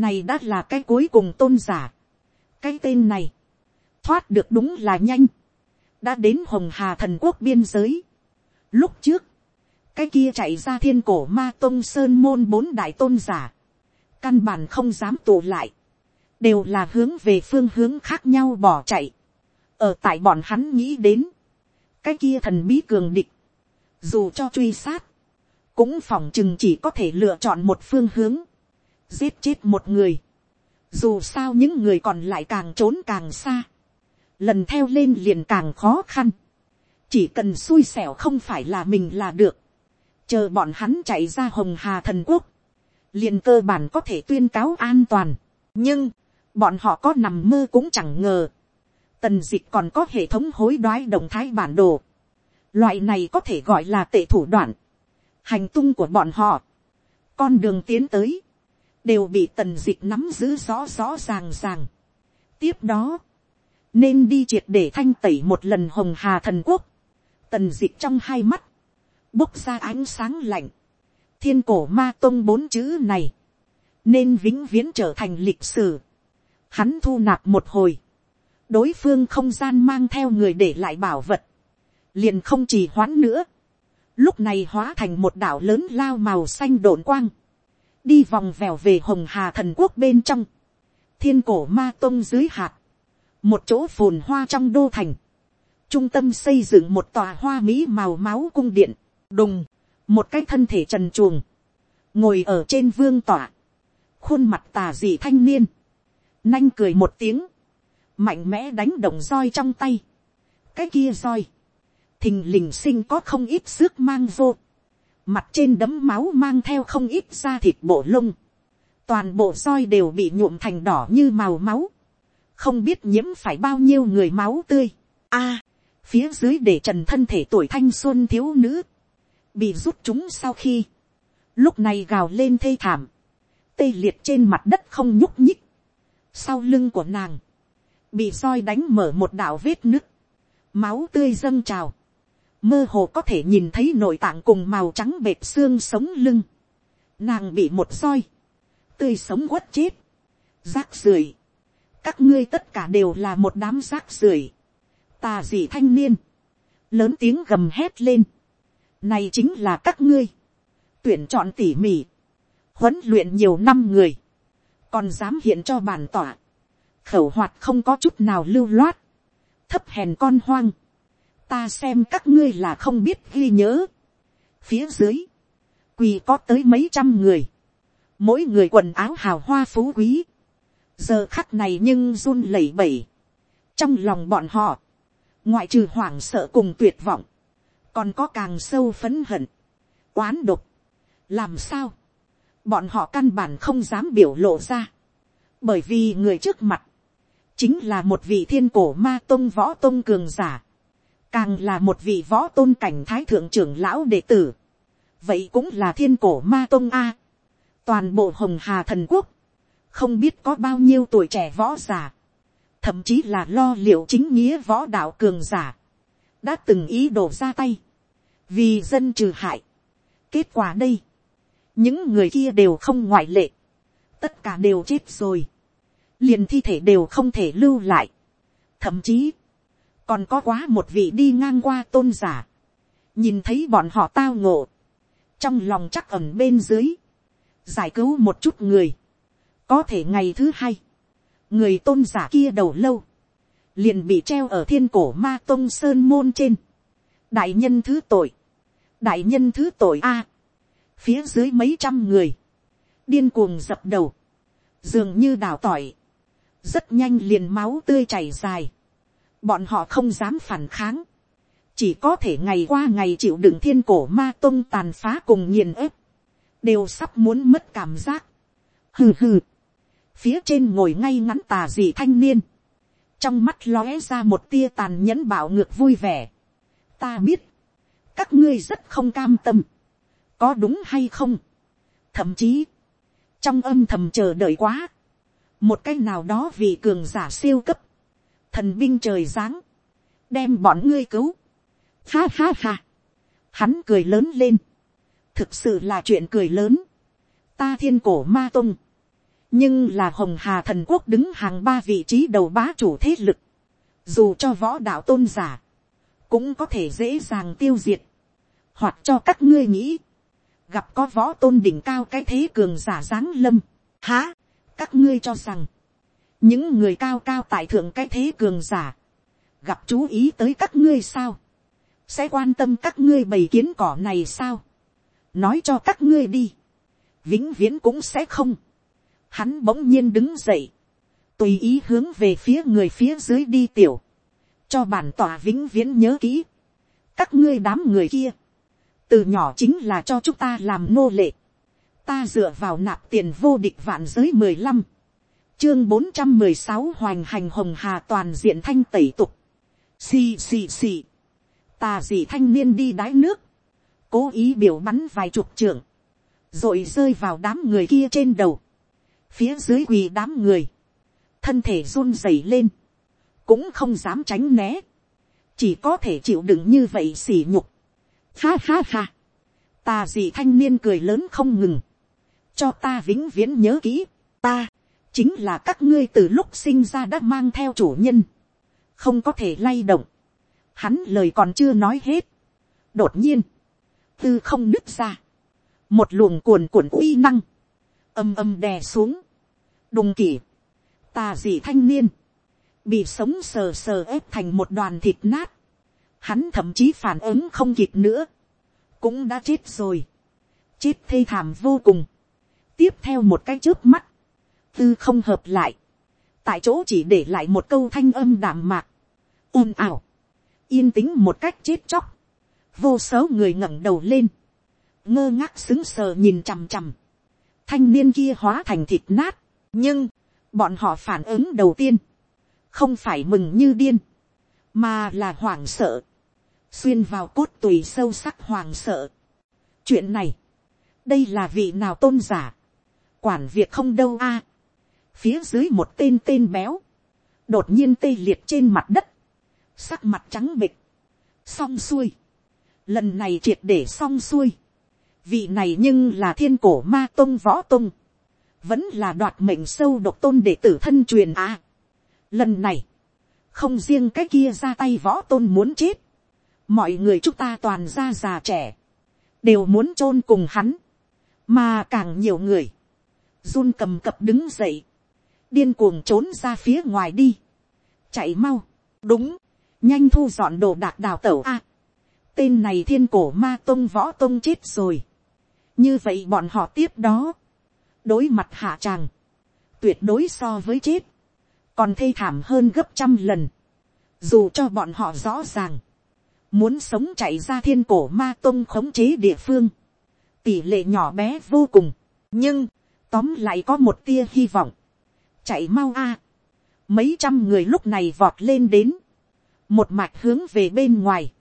này đã là cái cuối cùng tôn giả, cái tên này, thoát được đúng là nhanh, đã đến hồng hà thần quốc biên giới. Lúc trước, cái kia chạy ra thiên cổ ma tôn sơn môn bốn đại tôn giả, căn bản không dám tụ lại, đều là hướng về phương hướng khác nhau bỏ chạy. ở tại bọn hắn nghĩ đến, cái kia thần bí cường địch, dù cho truy sát, cũng phòng chừng chỉ có thể lựa chọn một phương hướng, giết chết một người. Dù sao những người còn lại càng trốn càng xa lần theo lên liền càng khó khăn, chỉ cần xui xẻo không phải là mình là được, chờ bọn hắn chạy ra hồng hà thần quốc, liền cơ bản có thể tuyên cáo an toàn, nhưng, bọn họ có nằm mơ cũng chẳng ngờ, tần dịch còn có hệ thống hối đoái động thái bản đồ, loại này có thể gọi là tệ thủ đoạn, hành tung của bọn họ, con đường tiến tới, đều bị tần dịch nắm giữ rõ rõ ràng ràng. tiếp đó, nên đi triệt để thanh tẩy một lần hồng hà thần quốc, tần d ị c h trong hai mắt, bốc ra ánh sáng lạnh, thiên cổ ma tôn bốn chữ này, nên vĩnh viễn trở thành lịch sử, hắn thu nạp một hồi, đối phương không gian mang theo người để lại bảo vật, liền không chỉ hoãn nữa, lúc này hóa thành một đảo lớn lao màu xanh đồn quang, đi vòng vèo về hồng hà thần quốc bên trong, thiên cổ ma tôn dưới hạt, một chỗ phồn hoa trong đô thành, trung tâm xây dựng một tòa hoa mỹ màu máu cung điện, đùng, một cái thân thể trần chuồng, ngồi ở trên vương tỏa, khuôn mặt tà dị thanh niên, nanh cười một tiếng, mạnh mẽ đánh đồng roi trong tay, cái kia roi, thình lình sinh có không ít xước mang vô, mặt trên đấm máu mang theo không ít da thịt bộ lông, toàn bộ roi đều bị nhuộm thành đỏ như màu máu, không biết nhiễm phải bao nhiêu người máu tươi. A, phía dưới để trần thân thể tuổi thanh xuân thiếu nữ, bị rút chúng sau khi, lúc này gào lên thê thảm, tê liệt trên mặt đất không nhúc nhích, sau lưng của nàng, bị roi đánh mở một đạo vết nứt, máu tươi dâng trào, mơ hồ có thể nhìn thấy nội tạng cùng màu trắng bệt xương sống lưng, nàng bị một roi, tươi sống quất chết, rác rưởi, các ngươi tất cả đều là một đám rác rưởi, tà dị thanh niên, lớn tiếng gầm hét lên, này chính là các ngươi, tuyển chọn tỉ mỉ, huấn luyện nhiều năm người, còn dám hiện cho bản tỏa, khẩu hoạt không có chút nào lưu loát, thấp hèn con hoang, ta xem các ngươi là không biết ghi nhớ. phía dưới, quỳ có tới mấy trăm người, mỗi người quần áo hào hoa phú quý, giờ khắc này nhưng run lẩy bẩy, trong lòng bọn họ, ngoại trừ hoảng sợ cùng tuyệt vọng, còn có càng sâu phấn hận, oán độc, làm sao, bọn họ căn bản không dám biểu lộ ra, bởi vì người trước mặt, chính là một vị thiên cổ ma tôn võ tôn cường giả, càng là một vị võ tôn cảnh thái thượng trưởng lão đệ tử, vậy cũng là thiên cổ ma tôn a, toàn bộ hồng hà thần quốc, không biết có bao nhiêu tuổi trẻ võ giả, thậm chí là lo liệu chính nghĩa võ đạo cường giả, đã từng ý đổ ra tay, vì dân trừ hại. kết quả đây, những người kia đều không ngoại lệ, tất cả đều chết rồi, liền thi thể đều không thể lưu lại, thậm chí, còn có quá một vị đi ngang qua tôn giả, nhìn thấy bọn họ tao ngộ, trong lòng chắc ẩm bên dưới, giải cứu một chút người, có thể ngày thứ hai, người tôn giả kia đầu lâu, liền bị treo ở thiên cổ ma tôn sơn môn trên, đại nhân thứ tội, đại nhân thứ tội a, phía dưới mấy trăm người, điên cuồng dập đầu, dường như đào tỏi, rất nhanh liền máu tươi chảy dài, bọn họ không dám phản kháng, chỉ có thể ngày qua ngày chịu đựng thiên cổ ma tôn tàn phá cùng nghiền ép, đều sắp muốn mất cảm giác. hừ hừ, phía trên ngồi ngay ngắn tà dị thanh niên, trong mắt lóe ra một tia tàn nhẫn bảo ngược vui vẻ. ta biết, các ngươi rất không cam tâm, có đúng hay không, thậm chí, trong âm thầm chờ đợi quá, một cái nào đó vì cường giả siêu cấp, thần binh trời giáng, đem bọn ngươi cứu, ha ha ha, hắn cười lớn lên, thực sự là chuyện cười lớn, ta thiên cổ ma tung, nhưng là hồng hà thần quốc đứng hàng ba vị trí đầu bá chủ thế lực, dù cho võ đạo tôn giả, cũng có thể dễ dàng tiêu diệt, hoặc cho các ngươi nghĩ, gặp có võ tôn đỉnh cao cái thế cường giả giáng lâm, há, các ngươi cho rằng, những người cao cao tại thượng cái thế cường giả, gặp chú ý tới các ngươi sao, sẽ quan tâm các ngươi bày kiến cỏ này sao, nói cho các ngươi đi, vĩnh viễn cũng sẽ không, hắn bỗng nhiên đứng dậy, tùy ý hướng về phía người phía dưới đi tiểu, cho bản tòa vĩnh viễn nhớ kỹ, các ngươi đám người kia, từ nhỏ chính là cho chúng ta làm nô lệ, ta dựa vào nạp tiền vô địch vạn giới mười lăm, chương bốn trăm mười sáu hoành hành hồng hà toàn diện thanh tẩy tục, xì xì xì, tà dị thanh niên đi đái nước, cố ý biểu bắn vài chục trưởng, rồi rơi vào đám người kia trên đầu, phía dưới quỳ đám người, thân thể run rẩy lên, cũng không dám tránh né, chỉ có thể chịu đựng như vậy xỉ nhục. Ha ha ha, ta dị thanh niên cười lớn không ngừng, cho ta vĩnh viễn nhớ kỹ, ta, chính là các ngươi từ lúc sinh ra đã mang theo chủ nhân, không có thể lay động, hắn lời còn chưa nói hết, đột nhiên, tư không nứt ra, một luồng cuồn cuộn uy năng, âm âm đè xuống, đùng kỷ, tà dị thanh niên, bị sống sờ sờ ép thành một đoàn thịt nát, hắn thậm chí phản ứng không kịp nữa, cũng đã chết rồi, chết thê thảm vô cùng, tiếp theo một cái trước mắt, tư không hợp lại, tại chỗ chỉ để lại một câu thanh âm đảm mạc, ồn ào, yên tĩnh một cách chết chóc, vô số người ngẩng đầu lên, ngơ ngác xứng sờ nhìn chằm chằm, thanh niên kia hóa thành thịt nát, nhưng, bọn họ phản ứng đầu tiên, không phải mừng như điên, mà là hoảng sợ, xuyên vào cốt tùy sâu sắc hoảng sợ. chuyện này, đây là vị nào tôn giả, quản việc không đâu a, phía dưới một tên tên béo, đột nhiên tê liệt trên mặt đất, sắc mặt trắng bịch, xong xuôi, lần này triệt để xong xuôi, vị này nhưng là thiên cổ ma tôn võ tôn, vẫn là đoạt mệnh sâu độc tôn để tử thân truyền à. lần này, không riêng cái kia ra tay võ tôn muốn chết, mọi người chúng ta toàn ra già trẻ, đều muốn chôn cùng hắn, mà càng nhiều người, run cầm cập đứng dậy, điên cuồng trốn ra phía ngoài đi, chạy mau, đúng, nhanh thu dọn đồ đạc đào tẩu a, tên này thiên cổ ma tông võ tông chết rồi, như vậy bọn họ tiếp đó, đối mặt hạ tràng, tuyệt đối so với chết, còn thê thảm hơn gấp trăm lần, dù cho bọn họ rõ ràng, muốn sống chạy ra thiên cổ ma tông khống chế địa phương, tỷ lệ nhỏ bé vô cùng, nhưng, tóm lại có một tia hy vọng, chạy mau a, mấy trăm người lúc này vọt lên đến, một mạch hướng về bên ngoài,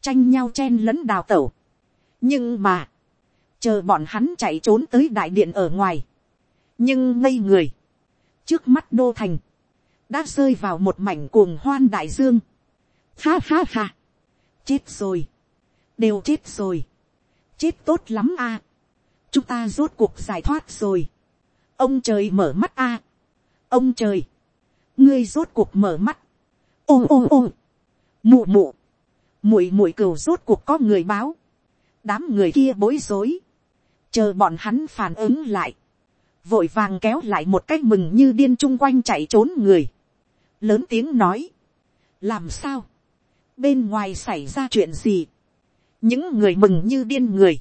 tranh nhau chen lẫn đào tẩu, nhưng mà, chờ bọn hắn chạy trốn tới đại điện ở ngoài, nhưng ngây người, trước mắt đô thành, đã rơi vào một mảnh cuồng hoan đại dương, ha ha ha, chết rồi, đều chết rồi, chết tốt lắm a, chúng ta rốt cuộc giải thoát rồi, ông trời mở mắt a, ông trời, ngươi rốt cuộc mở mắt, ô ô ô, mụ mụ, muội muội cừu rốt cuộc có người báo, đám người kia bối rối, chờ bọn hắn phản ứng lại, vội vàng kéo lại một cách mừng như điên chung quanh chạy trốn người, lớn tiếng nói, làm sao, bên ngoài xảy ra chuyện gì, những người mừng như điên người,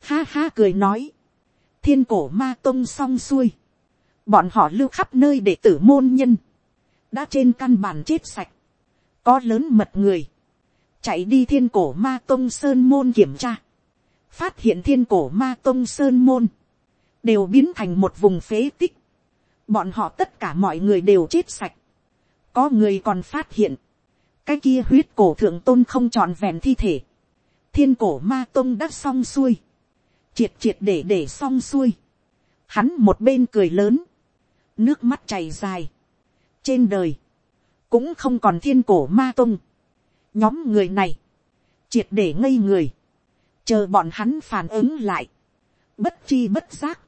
ha ha cười nói, thiên cổ ma tông xong xuôi, bọn họ lưu khắp nơi để tử môn nhân, đã trên căn bản chết sạch, có lớn mật người, chạy đi thiên cổ ma tông sơn môn kiểm tra, phát hiện thiên cổ ma tông sơn môn, đều biến thành một vùng phế tích, bọn họ tất cả mọi người đều chết sạch, có người còn phát hiện, cái kia huyết cổ thượng tôn không trọn vẹn thi thể, thiên cổ ma tông đã xong xuôi, triệt triệt để để xong xuôi, hắn một bên cười lớn, nước mắt chảy dài, trên đời, cũng không còn thiên cổ ma tông, nhóm người này, triệt để ngây người, chờ bọn hắn phản ứng lại, bất chi bất giác,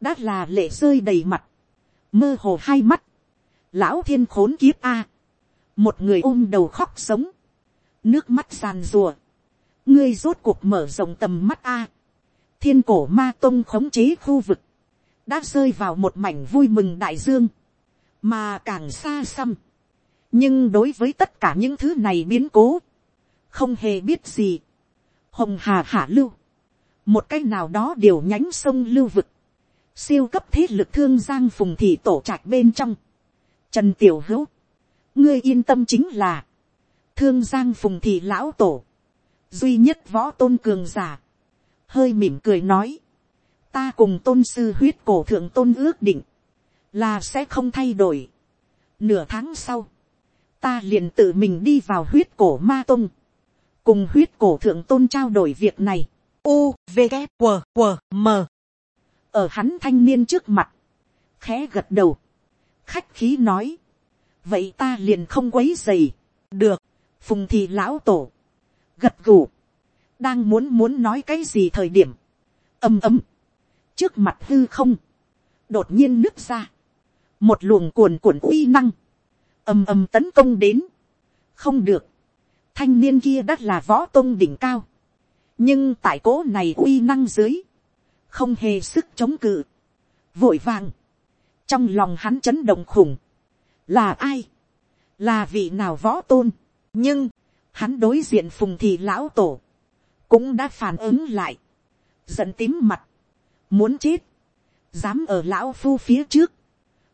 đã là lệ rơi đầy mặt, mơ hồ hai mắt, lão thiên khốn kiếp a, một người ôm đầu khóc sống, nước mắt sàn rùa, ngươi rốt cuộc mở rộng tầm mắt a, thiên cổ ma tông khống chế khu vực, đã rơi vào một mảnh vui mừng đại dương, mà càng xa xăm, nhưng đối với tất cả những thứ này biến cố, không hề biết gì, hồng hà hạ lưu, một cái nào đó điều nhánh sông lưu vực, siêu cấp thế lực thương giang phùng thị tổ trạch bên trong, trần tiểu hữu, ngươi yên tâm chính là, thương giang phùng thị lão tổ, duy nhất võ tôn cường giả, hơi mỉm cười nói, ta cùng tôn sư huyết cổ thượng tôn ước định, là sẽ không thay đổi. Nửa tháng sau, ta liền tự mình đi vào huyết cổ ma tôn, cùng huyết cổ thượng tôn trao đổi việc này. U, V, g W, W, M. Ở hắn thanh niên trước mặt, khẽ gật đầu, khách khí nói, vậy ta liền không quấy dày, được, phùng thì lão tổ, gật gù, đang muốn muốn nói cái gì thời điểm, ầm ầm, trước mặt hư không, đột nhiên nứt ra, một luồng cuồn cuộn uy năng, ầm ầm tấn công đến, không được, thanh niên kia đã là võ tôn đỉnh cao, nhưng tại cố này uy năng dưới, không hề sức chống cự, vội vàng, trong lòng hắn chấn động khủng, là ai, là vị nào võ tôn, nhưng, hắn đối diện phùng thì lão tổ, cũng đã phản ứng lại, giận tím mặt, muốn chết, dám ở lão phu phía trước,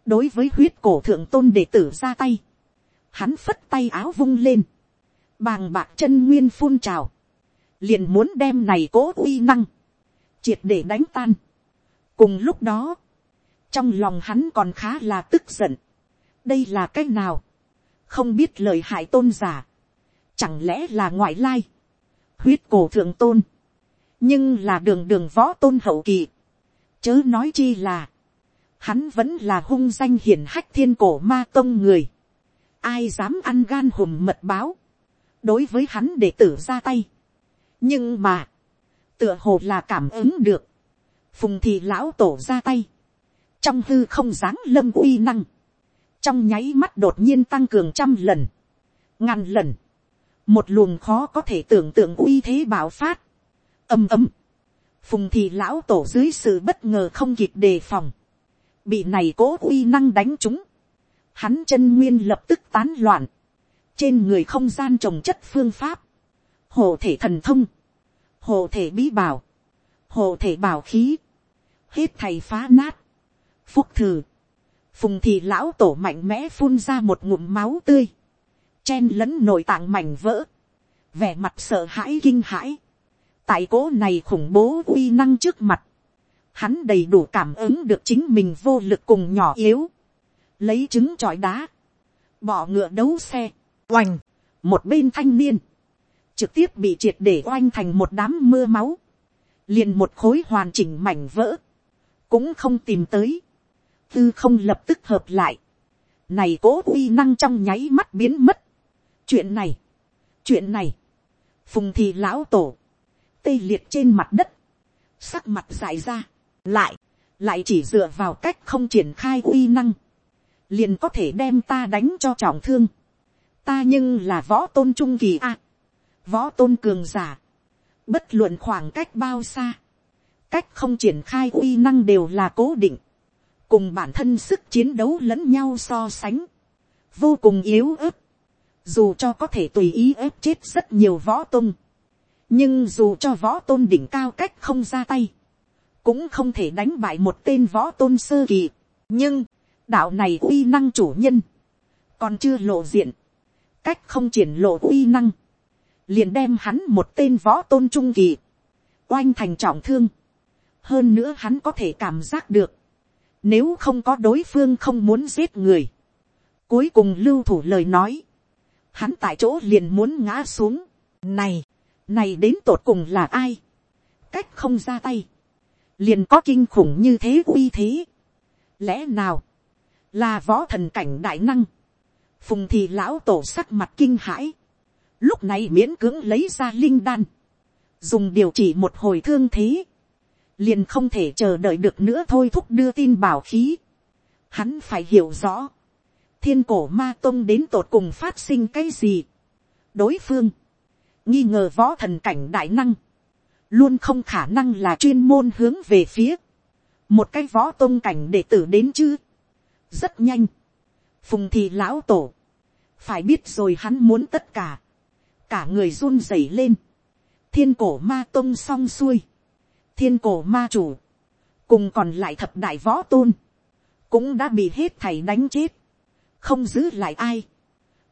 đối với huyết cổ thượng tôn đệ tử ra tay, hắn phất tay áo vung lên, bàng bạc chân nguyên phun trào, liền muốn đem này cố uy năng, triệt để đánh tan. cùng lúc đó, trong lòng hắn còn khá là tức giận, đây là cái nào, không biết lời hại tôn giả, chẳng lẽ là ngoại lai, huyết cổ thượng tôn, nhưng là đường đường võ tôn hậu kỳ, chớ nói chi là, hắn vẫn là hung danh hiển hách thiên cổ ma tông người, ai dám ăn gan hùm mật báo, đối với hắn để tử ra tay. nhưng mà, tựa hồ là cảm ứng được, phùng thì lão tổ ra tay, trong hư không dáng lâm uy năng, trong nháy mắt đột nhiên tăng cường trăm lần, ngàn lần, một luồng khó có thể tưởng tượng uy thế bảo phát, âm ầm, phùng thì lão tổ dưới sự bất ngờ không kịp đề phòng, bị này cố uy năng đánh chúng, hắn chân nguyên lập tức tán loạn, trên người không gian trồng chất phương pháp, hộ thể thần thông, hộ thể bí bảo, hộ thể bảo khí, hết thầy phá nát, phúc thử, phùng thì lão tổ mạnh mẽ phun ra một ngụm máu tươi, chen lẫn nội tạng mảnh vỡ, vẻ mặt sợ hãi kinh hãi, tại cố này khủng bố uy năng trước mặt, hắn đầy đủ cảm ứng được chính mình vô lực cùng nhỏ yếu, lấy trứng trọi đá, bỏ ngựa đấu xe, oành, một bên thanh niên, trực tiếp bị triệt để oanh thành một đám mưa máu, liền một khối hoàn chỉnh mảnh vỡ, cũng không tìm tới, tư không lập tức hợp lại, này cố uy năng trong nháy mắt biến mất. chuyện này, chuyện này, phùng thì lão tổ, tê liệt trên mặt đất, sắc mặt dại ra, lại, lại chỉ dựa vào cách không triển khai uy năng, liền có thể đem ta đánh cho trọng thương ta nhưng là võ tôn trung kỳ a, võ tôn cường giả, bất luận khoảng cách bao xa, cách không triển khai uy năng đều là cố định, cùng bản thân sức chiến đấu lẫn nhau so sánh, vô cùng yếu ớt, dù cho có thể tùy ý ép chết rất nhiều võ tôn, nhưng dù cho võ tôn đỉnh cao cách không ra tay, cũng không thể đánh bại một tên võ tôn sơ kỳ. nhưng, đạo này uy năng chủ nhân, còn chưa lộ diện, cách không triển lộ uy năng, liền đem hắn một tên võ tôn trung kỳ, oanh thành trọng thương. hơn nữa hắn có thể cảm giác được, nếu không có đối phương không muốn giết người, cuối cùng lưu thủ lời nói, hắn tại chỗ liền muốn ngã xuống, này, này đến tột cùng là ai, cách không ra tay, liền có kinh khủng như thế uy thế. Lẽ nào, là võ thần cảnh đại năng, phùng thì lão tổ sắc mặt kinh hãi, lúc này miễn cưỡng lấy ra linh đan, dùng điều chỉ một hồi thương thế, liền không thể chờ đợi được nữa thôi thúc đưa tin bảo khí. Hắn phải hiểu rõ, thiên cổ ma tông đến tột cùng phát sinh cái gì. đối phương, nghi ngờ võ thần cảnh đại năng, luôn không khả năng là chuyên môn hướng về phía, một cái võ tôn cảnh đệ tử đến chứ. rất nhanh, phùng thì lão tổ, phải biết rồi hắn muốn tất cả, cả người run rẩy lên, thiên cổ ma tôn xong xuôi, thiên cổ ma chủ, cùng còn lại thập đại võ tôn, cũng đã bị hết thầy đánh chết, không giữ lại ai,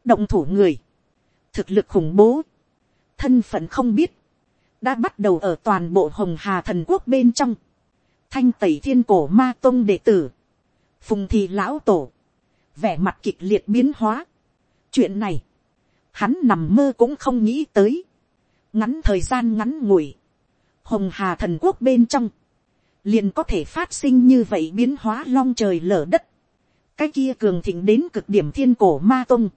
động thủ người, thực lực khủng bố, thân phận không biết, đã bắt đầu ở toàn bộ hồng hà thần quốc bên trong, thanh tẩy thiên cổ ma tông đệ tử, phùng Thị lão tổ, vẻ mặt kịch liệt biến hóa. chuyện này, hắn nằm mơ cũng không nghĩ tới, ngắn thời gian ngắn ngủi, hồng hà thần quốc bên trong, liền có thể phát sinh như vậy biến hóa long trời lở đất, cái kia cường thịnh đến cực điểm thiên cổ ma tông,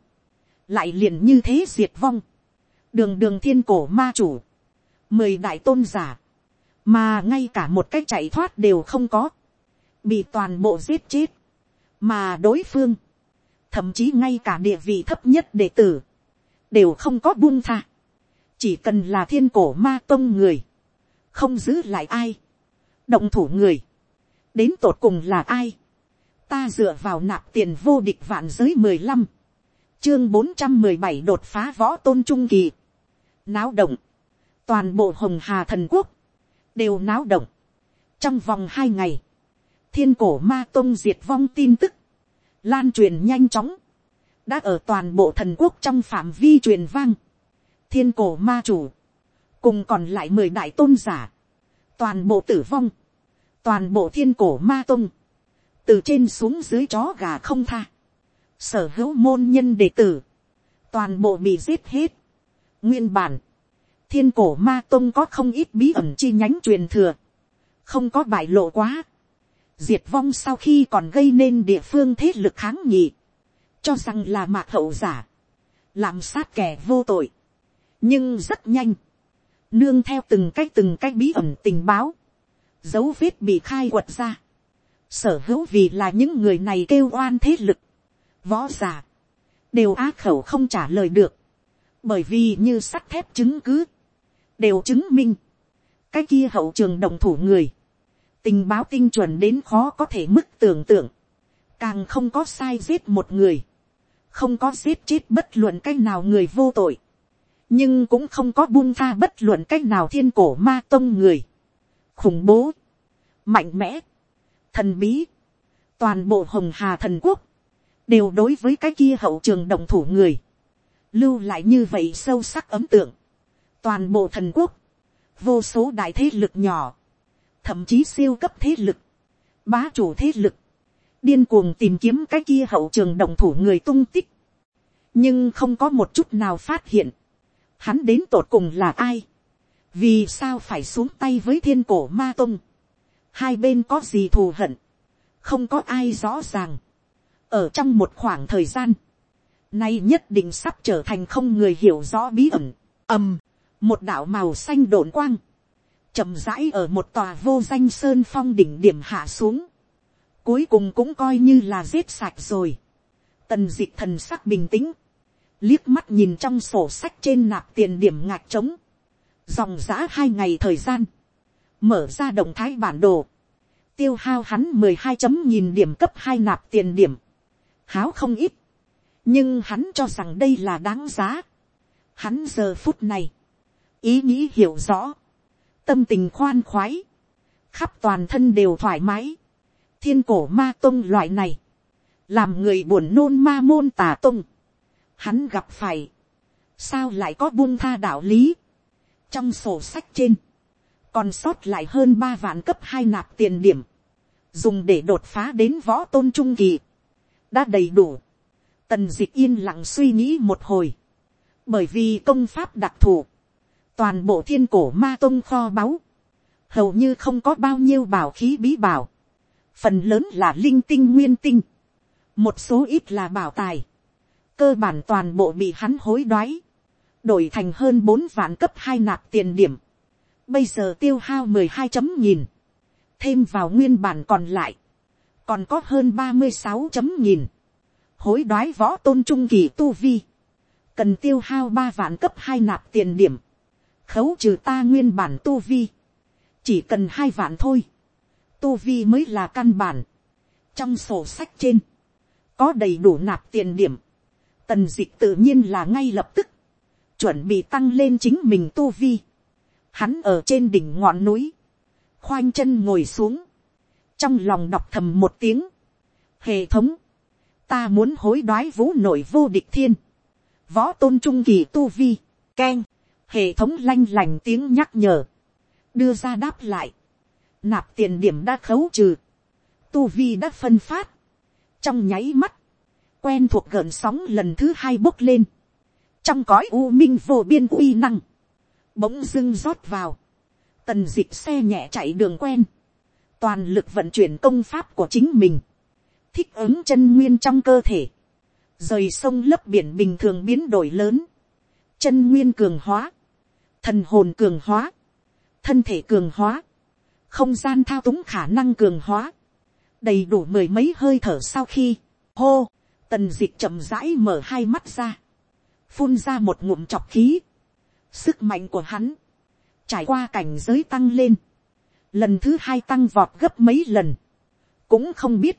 lại liền như thế diệt vong, đường đường thiên cổ ma chủ, mười đại tôn giả, mà ngay cả một cách chạy thoát đều không có, bị toàn bộ giết chết, mà đối phương, thậm chí ngay cả địa vị thấp nhất đệ tử, đều không có buông tha, chỉ cần là thiên cổ ma tông người, không giữ lại ai, động thủ người, đến tột cùng là ai, ta dựa vào nạp tiền vô địch vạn giới mười lăm, chương bốn trăm mười bảy đột phá võ tôn trung kỳ, náo động, toàn bộ hồng hà thần quốc, đều náo động, trong vòng hai ngày, thiên cổ ma tôn diệt vong tin tức, lan truyền nhanh chóng, đã ở toàn bộ thần quốc trong phạm vi truyền vang, thiên cổ ma chủ, cùng còn lại mười đại tôn giả, toàn bộ tử vong, toàn bộ thiên cổ ma tôn, từ trên xuống dưới chó gà không tha, sở hữu môn nhân đệ tử, toàn bộ bị giết hết. nguyên bản, thiên cổ ma tôn có không ít bí ẩn chi nhánh truyền thừa, không có bại lộ quá, diệt vong sau khi còn gây nên địa phương thế lực kháng nghị, cho rằng là mạc hậu giả, làm sát kẻ vô tội, nhưng rất nhanh, nương theo từng cái từng cái bí ẩn tình báo, dấu vết bị khai quật ra, sở hữu vì là những người này kêu oan thế lực, võ giả, đều á khẩu không trả lời được, bởi vì như sắt thép chứng cứ, đều chứng minh, cái kia hậu trường đồng thủ người, tình báo tinh chuẩn đến khó có thể mức tưởng tượng, càng không có sai giết một người, không có giết chết bất luận cái nào người vô tội, nhưng cũng không có buông tha bất luận cái nào thiên cổ ma tông người, khủng bố, mạnh mẽ, thần bí, toàn bộ hồng hà thần quốc, đều đối với cái kia hậu trường đồng thủ người, lưu lại như vậy sâu sắc ấm tượng, toàn bộ thần quốc, vô số đại thế lực nhỏ, thậm chí siêu cấp thế lực, bá chủ thế lực, điên cuồng tìm kiếm cái kia hậu trường đồng thủ người tung tích, nhưng không có một chút nào phát hiện, hắn đến tột cùng là ai, vì sao phải xuống tay với thiên cổ ma tông, hai bên có gì thù hận, không có ai rõ ràng, ở trong một khoảng thời gian, nay nhất định sắp trở thành không người hiểu rõ bí ẩn, ầm, một đạo màu xanh đồn quang, chậm rãi ở một tòa vô danh sơn phong đỉnh điểm hạ xuống, cuối cùng cũng coi như là giết sạch rồi, tần dịch thần sắc bình tĩnh, liếc mắt nhìn trong sổ sách trên nạp tiền điểm ngạc trống, dòng giã hai ngày thời gian, mở ra động thái bản đồ, tiêu hao hắn mười hai chấm nhìn điểm cấp hai nạp tiền điểm, háo không ít, nhưng hắn cho rằng đây là đáng giá. Hắn giờ phút này, ý nghĩ hiểu rõ, tâm tình khoan khoái, khắp toàn thân đều thoải mái, thiên cổ ma tông loại này, làm người buồn nôn ma môn tà tông, hắn gặp phải, sao lại có buông tha đạo lý, trong sổ sách trên, còn sót lại hơn ba vạn cấp hai nạp tiền điểm, dùng để đột phá đến võ tôn trung kỳ, đã đầy đủ, tần d ị c h yên lặng suy nghĩ một hồi, bởi vì công pháp đặc thù, toàn bộ thiên cổ ma tôn kho báu, hầu như không có bao nhiêu bảo khí bí bảo, phần lớn là linh tinh nguyên tinh, một số ít là bảo tài, cơ bản toàn bộ bị hắn hối đoái, đổi thành hơn bốn vạn cấp hai nạp tiền điểm, bây giờ tiêu hao mười hai chấm nghìn. Thêm vào nguyên bản còn lại, còn có hơn ba mươi sáu chấm nghìn. Hối đoái võ tôn trung kỳ tu vi, cần tiêu hao ba vạn cấp hai nạp tiền điểm, khấu trừ ta nguyên bản tu vi, chỉ cần hai vạn thôi, tu vi mới là căn bản. trong sổ sách trên, có đầy đủ nạp tiền điểm, tần d ị c h tự nhiên là ngay lập tức, chuẩn bị tăng lên chính mình tu vi. Hắn ở trên đỉnh ngọn núi, khoanh chân ngồi xuống, trong lòng đọc thầm một tiếng, hệ thống, ta muốn hối đoái vũ nội vô địch thiên, võ tôn trung kỳ tu vi, keng, hệ thống lanh lành tiếng nhắc nhở, đưa ra đáp lại, nạp tiền điểm đã khấu trừ, tu vi đã phân phát, trong nháy mắt, quen thuộc gợn sóng lần thứ hai bốc lên, trong cõi u minh vô biên uy năng, bỗng dưng rót vào, tần d ị c h xe nhẹ chạy đường quen, toàn lực vận chuyển công pháp của chính mình, thích ứng chân nguyên trong cơ thể, rời sông lấp biển bình thường biến đổi lớn, chân nguyên cường hóa, thần hồn cường hóa, thân thể cường hóa, không gian thao túng khả năng cường hóa, đầy đủ mười mấy hơi thở sau khi, hô, tần dịch chậm rãi mở hai mắt ra, phun ra một ngụm chọc khí, sức mạnh của hắn, trải qua cảnh giới tăng lên, lần thứ hai tăng vọt gấp mấy lần, cũng không biết,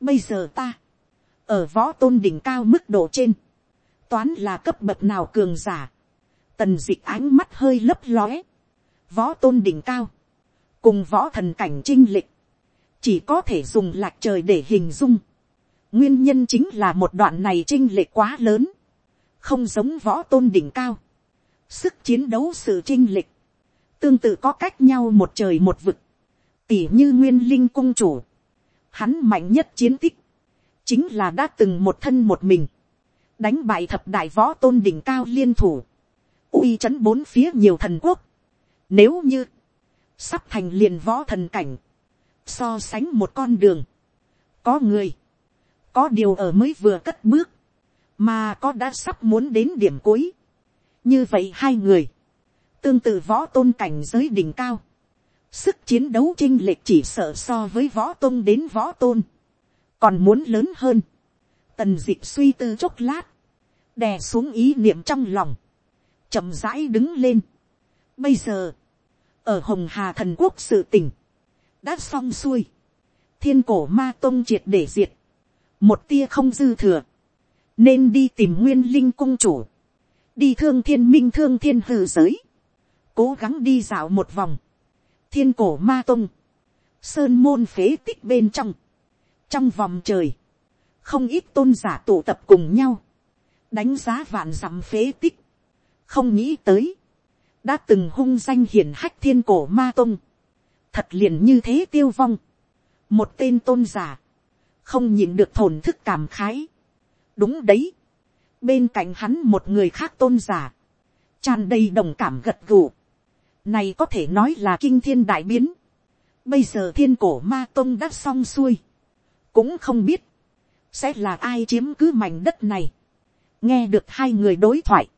bây giờ ta, ở võ tôn đỉnh cao mức độ trên, toán là cấp bậc nào cường giả, tần dịch ánh mắt hơi lấp lóe, võ tôn đỉnh cao, cùng võ thần cảnh trinh lịch, chỉ có thể dùng lạc trời để hình dung, nguyên nhân chính là một đoạn này trinh lịch quá lớn, không giống võ tôn đỉnh cao, sức chiến đấu sự trinh lịch, tương tự có cách nhau một trời một vực, tỉ như nguyên linh cung chủ, hắn mạnh nhất chiến tích, chính là đã từng một thân một mình, đánh bại thập đại võ tôn đỉnh cao liên thủ, uy c h ấ n bốn phía nhiều thần quốc. Nếu như, sắp thành liền võ thần cảnh, so sánh một con đường, có người, có điều ở mới vừa cất bước, mà có đã sắp muốn đến điểm cuối. như vậy hai người, tương tự võ tôn cảnh giới đỉnh cao, sức chiến đấu chinh lệch chỉ sợ so với võ tôn đến võ tôn, còn muốn lớn hơn. Tần d ị suy tư chốc lát, đè xuống ý niệm trong lòng, chậm rãi đứng lên. Bây giờ, ở hồng hà thần quốc sự tỉnh, đã xong xuôi, thiên cổ ma tôn triệt để diệt, một tia không dư thừa, nên đi tìm nguyên linh cung chủ, đi thương thiên minh thương thiên hư giới, cố gắng đi dạo một vòng, thiên cổ ma tôn, sơn môn phế tích bên trong, trong vòng trời, không ít tôn giả tụ tập cùng nhau, đánh giá vạn dặm phế tích, không nghĩ tới, đã từng hung danh hiển hách thiên cổ ma tông, thật liền như thế tiêu vong, một tên tôn giả, không nhìn được thổn thức cảm khái, đúng đấy, bên cạnh hắn một người khác tôn giả, tràn đầy đồng cảm gật gù, này có thể nói là kinh thiên đại biến, bây giờ thiên cổ ma tông đã xong xuôi, cũng không biết, sẽ là ai chiếm cứ mảnh đất này, nghe được hai người đối thoại,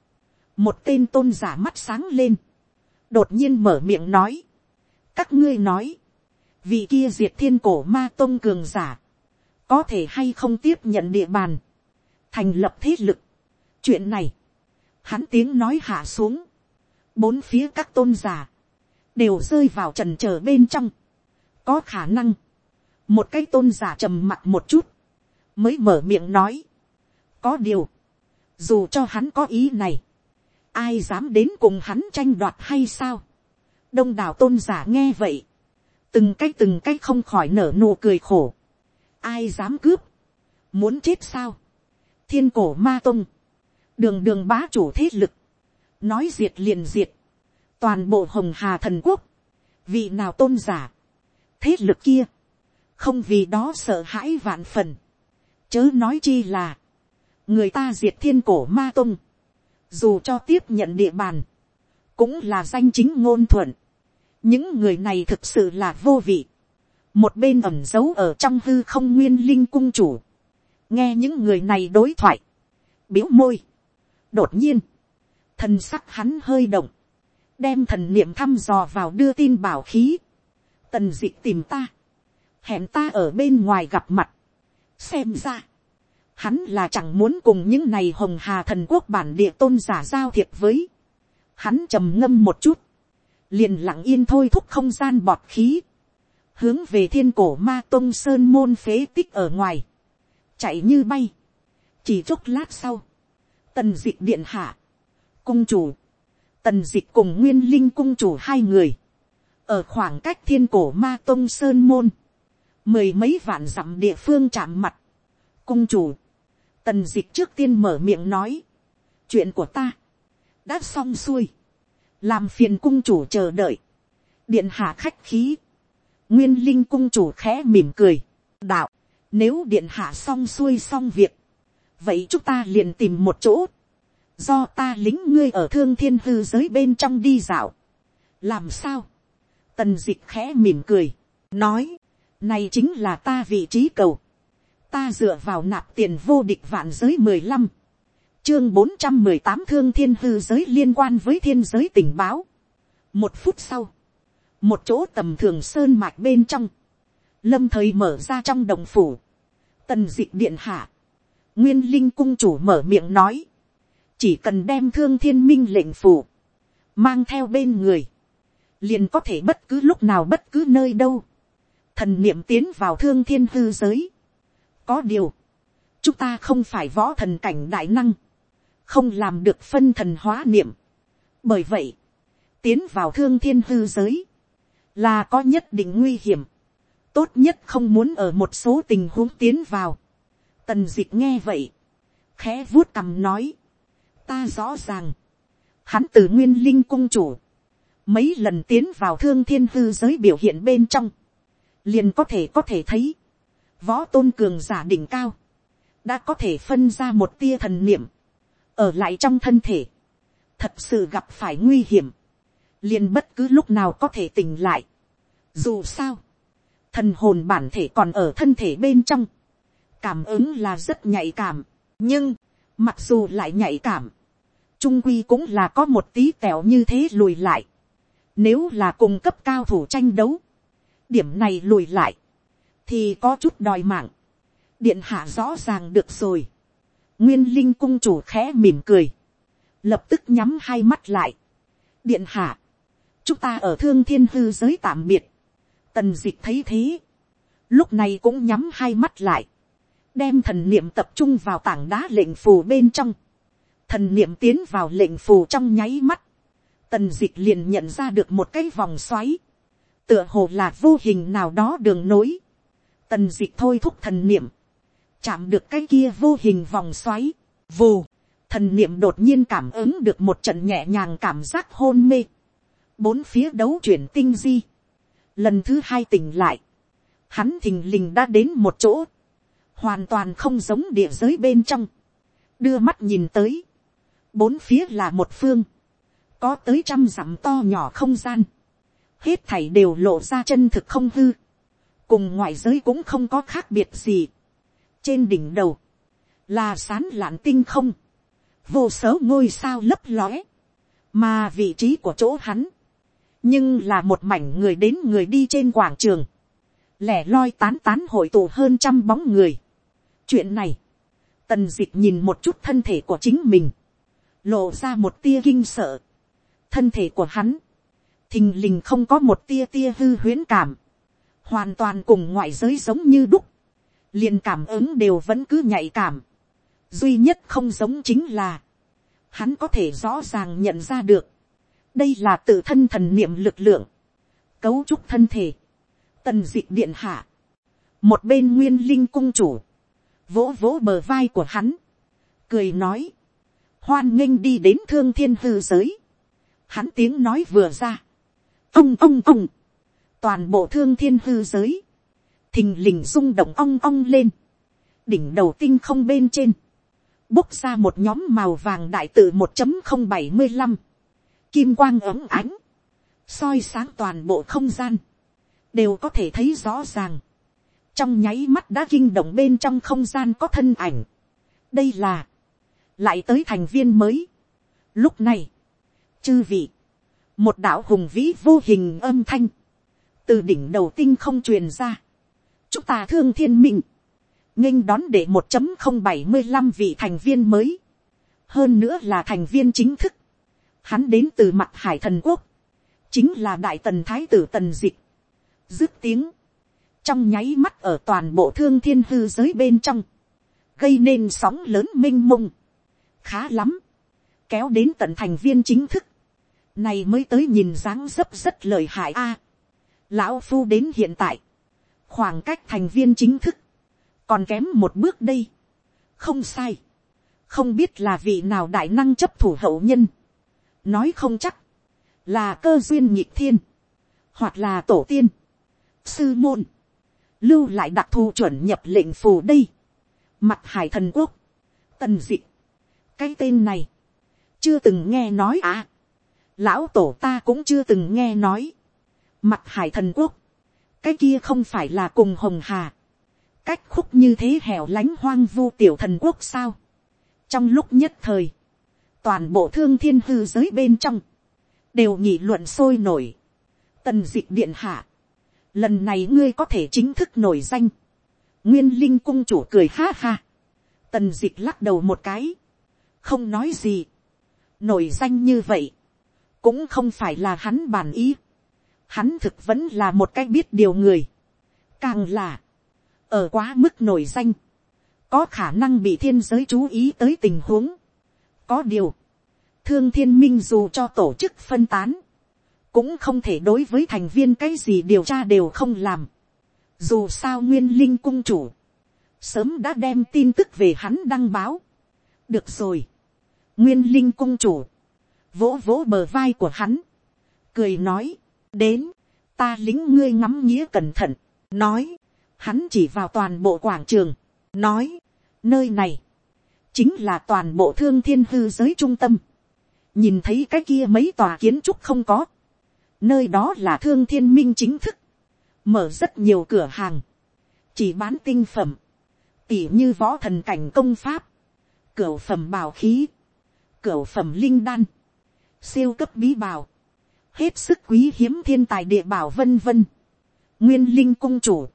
một tên tôn giả mắt sáng lên, đột nhiên mở miệng nói, các ngươi nói, vì kia diệt thiên cổ ma tôn cường giả, có thể hay không tiếp nhận địa bàn, thành lập thế lực. chuyện này, hắn tiếng nói hạ xuống, bốn phía các tôn giả, đều rơi vào trần trở bên trong, có khả năng, một cái tôn giả trầm mặt một chút, mới mở miệng nói, có điều, dù cho hắn có ý này, ai dám đến cùng hắn tranh đoạt hay sao. đông đảo tôn giả nghe vậy, từng cái từng cái không khỏi nở nụ cười khổ. ai dám cướp, muốn chết sao. thiên cổ ma tôn, đường đường bá chủ thế lực, nói diệt liền diệt, toàn bộ hồng hà thần quốc, vị nào tôn giả, thế lực kia, không vì đó sợ hãi vạn phần, chớ nói chi là, người ta diệt thiên cổ ma tung, dù cho tiếp nhận địa bàn, cũng là danh chính ngôn thuận. những người này thực sự là vô vị. một bên ẩm giấu ở trong hư không nguyên linh cung chủ, nghe những người này đối thoại, biếu môi. đột nhiên, thần sắc hắn hơi động, đem thần niệm thăm dò vào đưa tin bảo khí, tần d ị tìm ta, hẹn ta ở bên ngoài gặp mặt, xem ra, Hắn là chẳng muốn cùng những này hồng hà thần quốc bản địa tôn giả giao thiệp với. Hắn trầm ngâm một chút. Liền lặng yên thôi thúc không gian bọt khí. Hướng về thiên cổ ma tôn sơn môn phế tích ở ngoài. Chạy như bay. Chỉ chốc lát sau. Tần dịch điện hạ. Cung chủ. Tần dịch cùng nguyên linh cung chủ hai người. Ở khoảng cách thiên cổ ma tôn sơn môn. Mười mấy vạn dặm địa phương chạm mặt. Cung chủ Tần dịch trước tiên mở miệng nói. Chuyện của ta. Đã xong xuôi. Làm phiền cung chủ chờ đợi. Điện hạ khách khí. Nguyên linh cung chủ khẽ mỉm cười. Đạo. Nếu điện hạ xong xuôi xong việc. Vậy chúng ta liền tìm một chỗ. Do ta lính ngươi ở thương thiên hư giới bên trong đi dạo. Làm sao? Tần dịch khẽ mỉm cười. Nói. Này chính là ta vị trí cầu ta dựa vào nạp tiền vô địch vạn giới mười lăm, chương bốn trăm mười tám thương thiên hư giới liên quan với thiên giới tình báo. một phút sau, một chỗ tầm thường sơn mạch bên trong, lâm thời mở ra trong đồng phủ, tần d ị điện hạ, nguyên linh cung chủ mở miệng nói, chỉ cần đem thương thiên minh lệnh phủ, mang theo bên người, liền có thể bất cứ lúc nào bất cứ nơi đâu, thần niệm tiến vào thương thiên hư giới có điều, chúng ta không phải võ thần cảnh đại năng, không làm được phân thần hóa niệm. bởi vậy, tiến vào thương thiên hư giới, là có nhất định nguy hiểm, tốt nhất không muốn ở một số tình huống tiến vào. tần d ị c h nghe vậy, khẽ vuốt cằm nói, ta rõ ràng, hắn từ nguyên linh cung chủ, mấy lần tiến vào thương thiên hư giới biểu hiện bên trong, liền có thể có thể thấy, võ tôn cường giả đỉnh cao, đã có thể phân ra một tia thần niệm, ở lại trong thân thể, thật sự gặp phải nguy hiểm, liền bất cứ lúc nào có thể tỉnh lại. Dù sao, thần hồn bản thể còn ở thân thể bên trong, cảm ứng là rất nhạy cảm, nhưng, mặc dù lại nhạy cảm, trung quy cũng là có một tí tẹo như thế lùi lại. Nếu là cùng cấp cao thủ tranh đấu, điểm này lùi lại, thì có chút đòi mạng. Điện hạ rõ ràng được rồi. Nguyên linh cung chủ khẽ mỉm cười, lập tức nhắm hai mắt lại. Điện hạ, chúng ta ở thương thiên hư giới tạm biệt, Tần dịch thấy thế. Lúc này cũng nhắm hai mắt lại. Đem thần niệm tập trung vào tảng đá lệnh phù bên trong. Thần niệm tiến vào lệnh phù trong nháy mắt. Tần dịch liền nhận ra được một cái vòng xoáy. Tựa hồ là vô hình nào đó đường nối. Tần dịch thôi thúc thần niệm. Chạm được cái kia vô hình vòng xoáy. Vù. Thần niệm đột nhiên cảm ứng được một trận nhẹ nhàng cảm giác hôn mê. Bốn phía đấu chuyển tinh di lần thứ hai tỉnh lại, hắn thình lình đã đến một chỗ, hoàn toàn không giống địa giới bên trong, đưa mắt nhìn tới, bốn phía là một phương, có tới trăm dặm to nhỏ không gian, hết thảy đều lộ ra chân thực không hư, cùng ngoại giới cũng không có khác biệt gì. trên đỉnh đầu, là sán lạn tinh không, vô số ngôi sao lấp lóe, mà vị trí của chỗ hắn, nhưng là một mảnh người đến người đi trên quảng trường, lẻ loi tán tán hội tụ hơn trăm bóng người. chuyện này, tần d ị c h nhìn một chút thân thể của chính mình, lộ ra một tia kinh sợ, thân thể của hắn, thình lình không có một tia tia hư huyễn cảm, hoàn toàn cùng ngoại giới giống như đúc, liền cảm ứng đều vẫn cứ nhạy cảm, duy nhất không giống chính là, hắn có thể rõ ràng nhận ra được, đây là tự thân thần niệm lực lượng, cấu trúc thân thể, tần d ị ệ t điện hạ, một bên nguyên linh cung chủ, vỗ vỗ bờ vai của hắn, cười nói, hoan nghênh đi đến thương thiên hư giới, hắn tiếng nói vừa ra, ông ông ông, toàn bộ thương thiên hư giới, thình lình rung động ong ong lên, đỉnh đầu tinh không bên trên, bốc ra một nhóm màu vàng đại tự một chấm không bảy mươi năm kim quang ấm ánh, soi sáng toàn bộ không gian, đều có thể thấy rõ ràng. trong nháy mắt đã kinh động bên trong không gian có thân ảnh. đây là, lại tới thành viên mới. lúc này, chư vị, một đạo hùng vĩ vô hình âm thanh, từ đỉnh đầu tinh không truyền ra. chúng ta thương thiên minh, nghênh đón để một chấm không bảy mươi năm vị thành viên mới, hơn nữa là thành viên chính thức, Hắn đến từ mặt hải thần quốc. Chính là đại tần thái tử tần dịch. Dứt tiếng. Trong nháy mắt ở toàn bộ thương thiên hư giới bên trong. Gây nên sóng lớn minh mông. Khá lắm. Kéo đến tận thành viên chính thức. Này mới tới nhìn dáng dấp rất lời hại a. Lão Phu đến hiện tại. Khoảng cách thành viên chính thức. Còn kém một bước đây. Không sai. Không biết là vị nào đại năng chấp thủ hậu nhân. Nói không chắc, là cơ duyên nhịp thiên, hoặc là tổ tiên, sư môn, lưu lại đặc thù chuẩn nhập lệnh phù đây, mặt hải thần quốc, tần dị, cái tên này, chưa từng nghe nói à, lão tổ ta cũng chưa từng nghe nói, mặt hải thần quốc, cái kia không phải là cùng hồng hà, cách khúc như thế hẻo lánh hoang vu tiểu thần quốc sao, trong lúc nhất thời, toàn bộ thương thiên hư giới bên trong, đều nghị luận sôi nổi. Tần dịch điện hạ, lần này ngươi có thể chính thức nổi danh. Nguyên linh cung chủ cười ha ha. Tần dịch lắc đầu một cái, không nói gì. Nổi danh như vậy, cũng không phải là hắn bản ý hắn thực vẫn là một cái biết điều người, càng là, ở quá mức nổi danh, có khả năng bị thiên giới chú ý tới tình huống. có điều, thương thiên minh dù cho tổ chức phân tán, cũng không thể đối với thành viên cái gì điều tra đều không làm. dù sao nguyên linh cung chủ, sớm đã đem tin tức về hắn đăng báo. được rồi, nguyên linh cung chủ, vỗ vỗ bờ vai của hắn, cười nói, đến, ta lính ngươi ngắm nghĩa cẩn thận, nói, hắn chỉ vào toàn bộ quảng trường, nói, nơi này, chính là toàn bộ thương thiên hư giới trung tâm, nhìn thấy cái kia mấy tòa kiến trúc không có, nơi đó là thương thiên minh chính thức, mở rất nhiều cửa hàng, chỉ bán tinh phẩm, tỉ như võ thần cảnh công pháp, cửa phẩm bào khí, cửa phẩm linh đan, siêu cấp bí bào, hết sức quý hiếm thiên tài địa bảo vân vân. Nguyên linh cung chủ,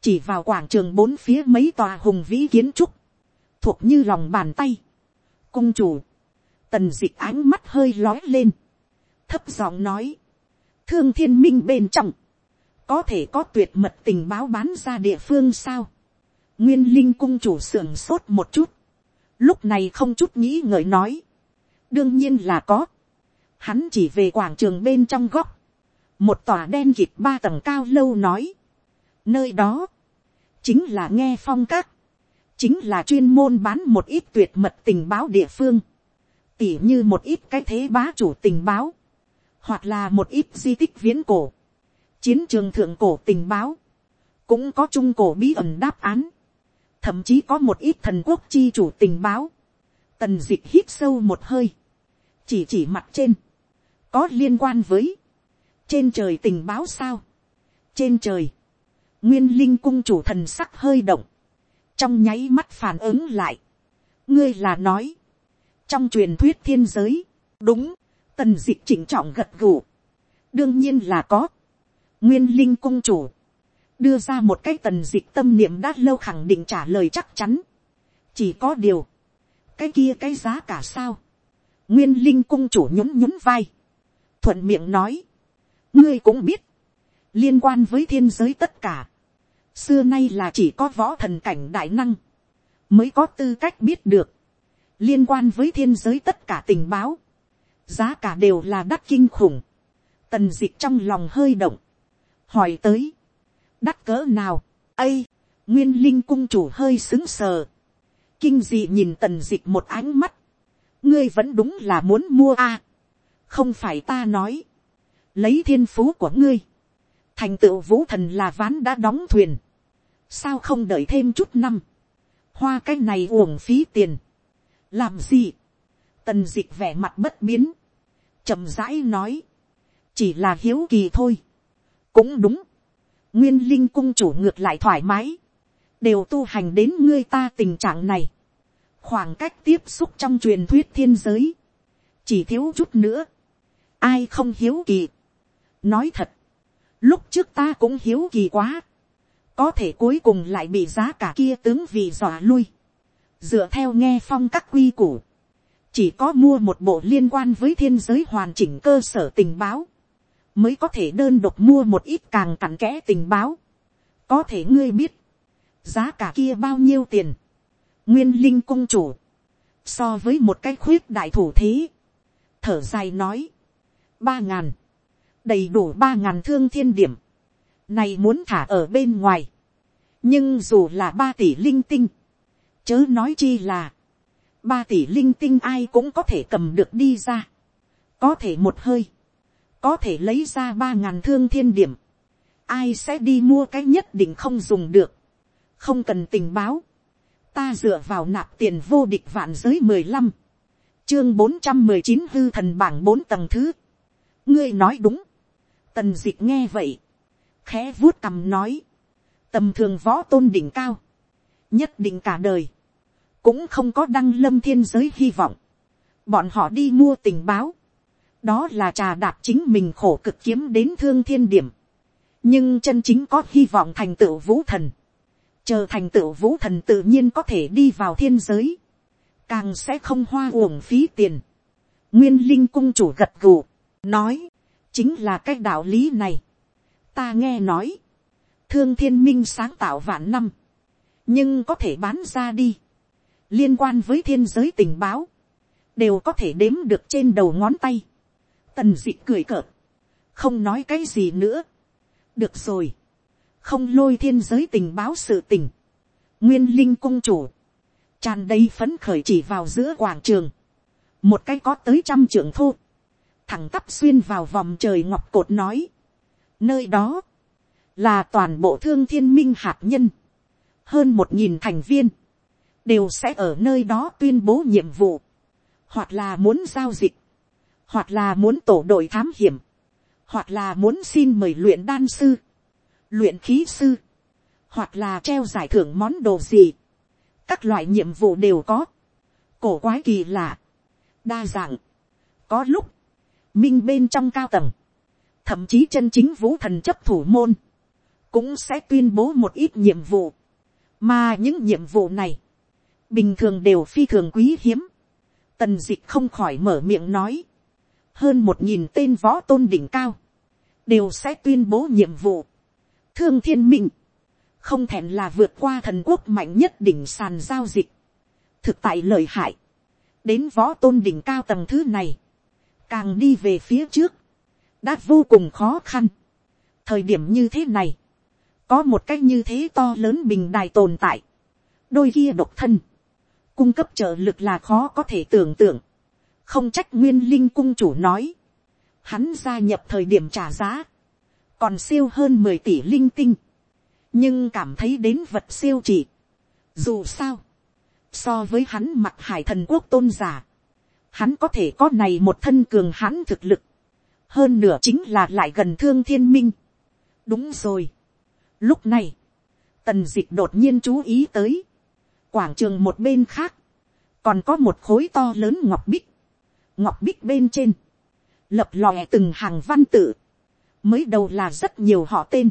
chỉ vào quảng trường bốn phía mấy tòa hùng vĩ kiến trúc, thuộc như lòng bàn tay. Cung chủ, tần dịch ánh mắt hơi lói lên, thấp giọng nói, thương thiên minh bên trong, có thể có tuyệt mật tình báo bán ra địa phương sao. Nguyên linh cung chủ sưởng sốt một chút, lúc này không chút nghĩ ngợi nói, đương nhiên là có, hắn chỉ về quảng trường bên trong góc, một tòa đen kịp ba tầng cao lâu nói, nơi đó, chính là nghe phong các, chính là chuyên môn bán một ít tuyệt mật tình báo địa phương, tỉ như một ít cái thế bá chủ tình báo, hoặc là một ít di tích viễn cổ, chiến trường thượng cổ tình báo, cũng có trung cổ bí ẩn đáp án, thậm chí có một ít thần quốc chi chủ tình báo, tần d ị c h hít sâu một hơi, chỉ chỉ mặt trên, có liên quan với, trên trời tình báo sao, trên trời, nguyên linh cung chủ thần sắc hơi động, trong nháy mắt phản ứng lại, ngươi là nói, trong truyền thuyết thiên giới, đúng, tần d ị c h chỉnh trọng gật gù, đương nhiên là có, nguyên linh cung chủ, đưa ra một cái tần d ị c h tâm niệm đã lâu khẳng định trả lời chắc chắn, chỉ có điều, cái kia cái giá cả sao, nguyên linh cung chủ nhún nhún vai, thuận miệng nói, ngươi cũng biết, liên quan với thiên giới tất cả, xưa nay là chỉ có võ thần cảnh đại năng, mới có tư cách biết được, liên quan với thiên giới tất cả tình báo, giá cả đều là đắt kinh khủng, tần d ị c h trong lòng hơi động, hỏi tới, đắt cỡ nào, ây, nguyên linh cung chủ hơi xứng sờ, kinh dị nhìn tần d ị c h một ánh mắt, ngươi vẫn đúng là muốn mua a, không phải ta nói, lấy thiên phú của ngươi, thành tựu vũ thần là ván đã đóng thuyền, sao không đợi thêm chút năm, hoa cái này uổng phí tiền, làm gì, tần d ị c h vẻ mặt bất biến, chậm rãi nói, chỉ là hiếu kỳ thôi, cũng đúng, nguyên linh cung chủ ngược lại thoải mái, đều tu hành đến ngươi ta tình trạng này, khoảng cách tiếp xúc trong truyền thuyết thiên giới, chỉ thiếu chút nữa, ai không hiếu kỳ. nói thật, lúc trước ta cũng hiếu kỳ quá, có thể cuối cùng lại bị giá cả kia tướng vì dọa lui, dựa theo nghe phong các quy củ, chỉ có mua một bộ liên quan với thiên giới hoàn chỉnh cơ sở tình báo, mới có thể đơn độc mua một ít càng cặn kẽ tình báo. có thể ngươi biết, giá cả kia bao nhiêu tiền, nguyên linh cung chủ, so với một cái khuyết đại thủ thế, thở dài nói, ba ngàn, đầy đủ ba ngàn thương thiên điểm, này muốn thả ở bên ngoài, nhưng dù là ba tỷ linh tinh, chớ nói chi là, ba tỷ linh tinh ai cũng có thể cầm được đi ra. Có thể một hơi. Có thể lấy ra ba ngàn thương thiên điểm. Ai sẽ đi mua cái nhất định không dùng được. Không cần tình báo. Ta dựa vào nạp tiền vô địch vạn giới mười lăm Chương bốn trăm mười chín hư thần bảng bốn tầng thứ. Ngươi nói đúng. Tần dịch nghe vậy. Khẽ vuốt cầm nói. Tầm thường võ tôn đỉnh cao. Nhất định cả đời cũng không có đăng lâm thiên giới hy vọng. Bọn họ đi mua tình báo. Đó là trà đạp chính mình khổ cực kiếm đến thương thiên điểm. Nhưng chân chính có hy vọng thành tựu vũ thần. Chờ thành tựu vũ thần tự nhiên có thể đi vào thiên giới. Càng sẽ không hoa uổng phí tiền. Nguyên linh cung chủ gật gù. Nói. Chính là cái đạo lý này. ta nghe nói, thương thiên minh sáng tạo vạn năm, nhưng có thể bán ra đi, liên quan với thiên giới tình báo, đều có thể đếm được trên đầu ngón tay, tần d ị cười cợt, không nói cái gì nữa, được rồi, không lôi thiên giới tình báo sự tình, nguyên linh cung chủ, tràn đầy phấn khởi chỉ vào giữa quảng trường, một cái có tới trăm trưởng thô, thẳng tắp xuyên vào vòng trời ngọc cột nói, nơi đó, là toàn bộ thương thiên minh hạt nhân, hơn một nghìn thành viên, đều sẽ ở nơi đó tuyên bố nhiệm vụ, hoặc là muốn giao dịch, hoặc là muốn tổ đội thám hiểm, hoặc là muốn xin mời luyện đan sư, luyện khí sư, hoặc là treo giải thưởng món đồ gì, các loại nhiệm vụ đều có, cổ quái kỳ lạ, đa dạng, có lúc, minh bên trong cao tầng, thậm chí chân chính vũ thần chấp thủ môn, cũng sẽ tuyên bố một ít nhiệm vụ, mà những nhiệm vụ này, bình thường đều phi thường quý hiếm, tần d ị c h không khỏi mở miệng nói, hơn một nghìn tên võ tôn đỉnh cao, đều sẽ tuyên bố nhiệm vụ, thương thiên minh, không thèn là vượt qua thần quốc mạnh nhất đỉnh sàn giao dịch, thực tại lợi hại, đến võ tôn đỉnh cao tầng thứ này, càng đi về phía trước, đã vô cùng khó khăn. thời điểm như thế này, có một cách như thế to lớn bình đài tồn tại, đôi kia độc thân, cung cấp trợ lực là khó có thể tưởng tượng, không trách nguyên linh cung chủ nói, hắn gia nhập thời điểm trả giá, còn siêu hơn mười tỷ linh tinh, nhưng cảm thấy đến vật siêu chỉ. Dù sao, so với hắn mặt hải thần quốc tôn giả, hắn có thể có này một thân cường hắn thực lực, hơn nửa chính là lại gần thương thiên minh. đúng rồi, Lúc này, tần dịch đột nhiên chú ý tới, quảng trường một bên khác, còn có một khối to lớn ngọc bích, ngọc bích bên trên, lập lòe từng hàng văn tự, mới đầu là rất nhiều họ tên,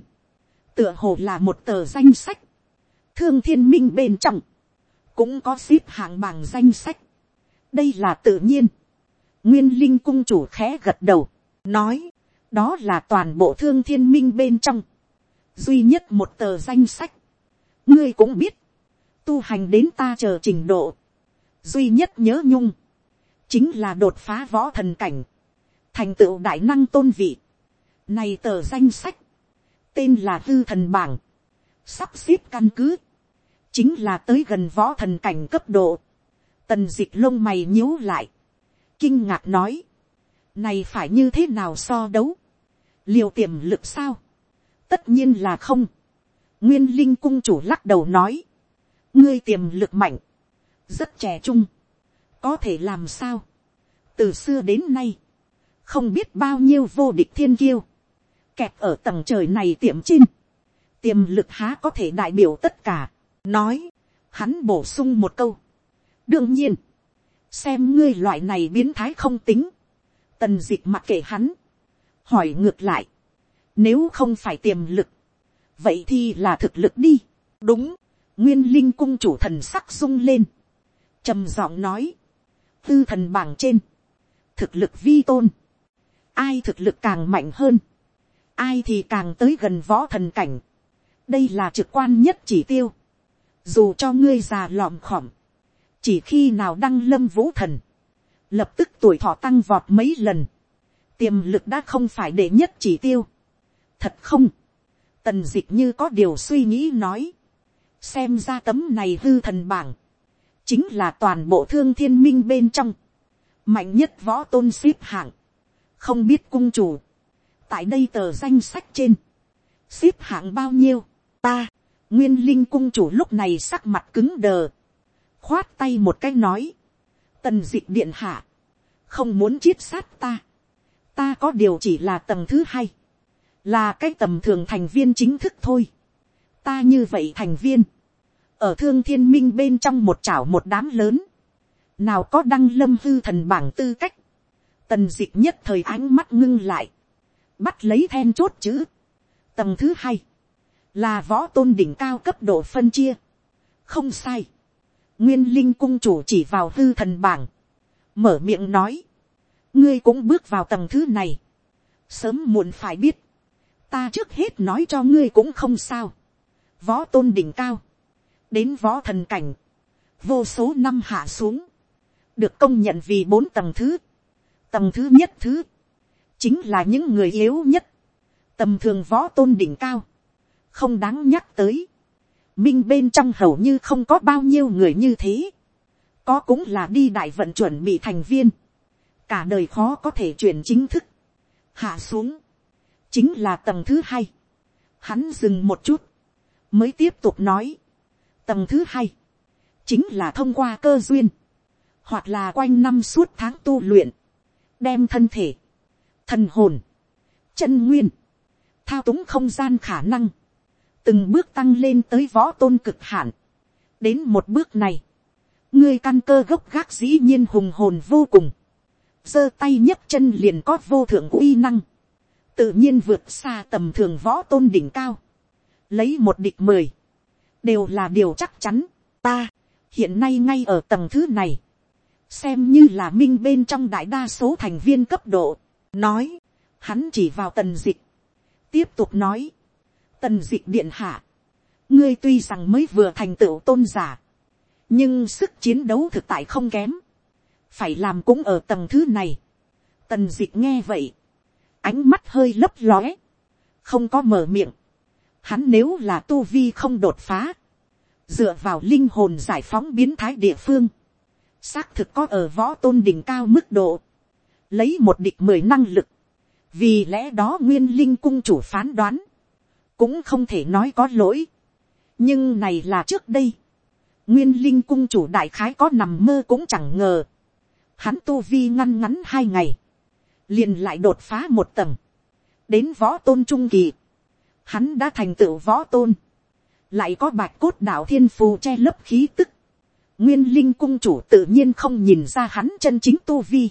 tựa hồ là một tờ danh sách, thương thiên minh bên trong, cũng có ship hạng bằng danh sách, đây là tự nhiên, nguyên linh cung chủ khẽ gật đầu, nói, đó là toàn bộ thương thiên minh bên trong, duy nhất một tờ danh sách, ngươi cũng biết, tu hành đến ta chờ trình độ, duy nhất nhớ nhung, chính là đột phá võ thần cảnh, thành tựu đại năng tôn vị, này tờ danh sách, tên là hư thần bảng, sắp xếp căn cứ, chính là tới gần võ thần cảnh cấp độ, tần dịch lông mày nhíu lại, kinh ngạc nói, này phải như thế nào so đấu, liều tiềm lực sao, tất nhiên là không. nguyên linh cung chủ lắc đầu nói, ngươi tiềm lực mạnh, rất trẻ trung, có thể làm sao, từ xưa đến nay, không biết bao nhiêu vô địch thiên kiêu, kẹp ở tầng trời này tiệm trên, tiềm lực há có thể đại biểu tất cả, nói, hắn bổ sung một câu đương nhiên, xem ngươi loại này biến thái không tính, tần d ị c h mặc kệ hắn, hỏi ngược lại, nếu không phải tiềm lực. Vậy thì là thực lực đi. Đúng. Nguyên linh cung chủ thần sắc sung lên. trầm giọng nói. Tư thần bảng trên. Thực lực vi tôn. Ai thực lực càng mạnh hơn. Ai thì càng tới gần võ thần cảnh. Đây là trực quan nhất chỉ tiêu. Dù cho ngươi già lòm khỏm. Chỉ khi nào đăng lâm vũ thần. Lập tức tuổi thọ tăng vọt mấy lần. Tiềm lực đã không phải để nhất chỉ tiêu. Thật không, tần d ị c h như có điều suy nghĩ nói, xem ra tấm này hư thần bảng, chính là toàn bộ thương thiên minh bên trong, mạnh nhất võ tôn ship hạng, không biết cung chủ, tại đây tờ danh sách trên, ship hạng bao nhiêu, ta, nguyên linh cung chủ lúc này sắc mặt cứng đờ, khoát tay một cái nói, tần d ị điện hạ, không muốn chiết sát ta, ta có điều chỉ là tầng thứ hai, là cái tầm thường thành viên chính thức thôi. ta như vậy thành viên, ở thương thiên minh bên trong một chảo một đám lớn, nào có đăng lâm hư thần bảng tư cách, tần d ị c h nhất thời ánh mắt ngưng lại, bắt lấy then chốt chữ. tầng thứ hai, là võ tôn đỉnh cao cấp độ phân chia, không sai, nguyên linh cung chủ chỉ vào hư thần bảng, mở miệng nói, ngươi cũng bước vào tầng thứ này, sớm muộn phải biết, ta trước hết nói cho ngươi cũng không sao, võ tôn đỉnh cao, đến võ thần cảnh, vô số năm hạ xuống, được công nhận vì bốn tầng thứ, tầng thứ nhất thứ, chính là những người yếu nhất, tầm thường võ tôn đỉnh cao, không đáng nhắc tới, minh bên trong hầu như không có bao nhiêu người như thế, có cũng là đi đại vận chuẩn bị thành viên, cả đời khó có thể chuyển chính thức, hạ xuống, chính là tầng thứ hai, hắn dừng một chút, mới tiếp tục nói, tầng thứ hai, chính là thông qua cơ duyên, hoặc là quanh năm suốt tháng tu luyện, đem thân thể, thần hồn, chân nguyên, thao túng không gian khả năng, từng bước tăng lên tới võ tôn cực hạn. đến một bước này, ngươi căn cơ gốc gác dĩ nhiên hùng hồn vô cùng, giơ tay nhấc chân liền có vô thượng uy năng, tự nhiên vượt xa tầm thường võ tôn đỉnh cao, lấy một địch mười, đều là điều chắc chắn, ta, hiện nay ngay ở tầng thứ này, xem như là minh bên trong đại đa số thành viên cấp độ, nói, hắn chỉ vào tần dịch, tiếp tục nói, tần dịch điện hạ, ngươi tuy rằng mới vừa thành tựu tôn giả, nhưng sức chiến đấu thực tại không kém, phải làm cũng ở tầng thứ này. Tần dịch nghe vậy, ánh mắt hơi lấp lóe, không có mở miệng. Hắn nếu là tu vi không đột phá, dựa vào linh hồn giải phóng biến thái địa phương, xác thực có ở võ tôn đỉnh cao mức độ, lấy một địch mười năng lực, vì lẽ đó nguyên linh cung chủ phán đoán, cũng không thể nói có lỗi, nhưng này là trước đây, nguyên linh cung chủ đại khái có nằm mơ cũng chẳng ngờ, hắn tu vi ngăn ngắn hai ngày, liền lại đột phá một tầng, đến võ tôn trung kỳ, hắn đã thành tựu võ tôn, lại có bạch cốt đạo thiên phù che lấp khí tức, nguyên linh cung chủ tự nhiên không nhìn ra hắn chân chính tu vi,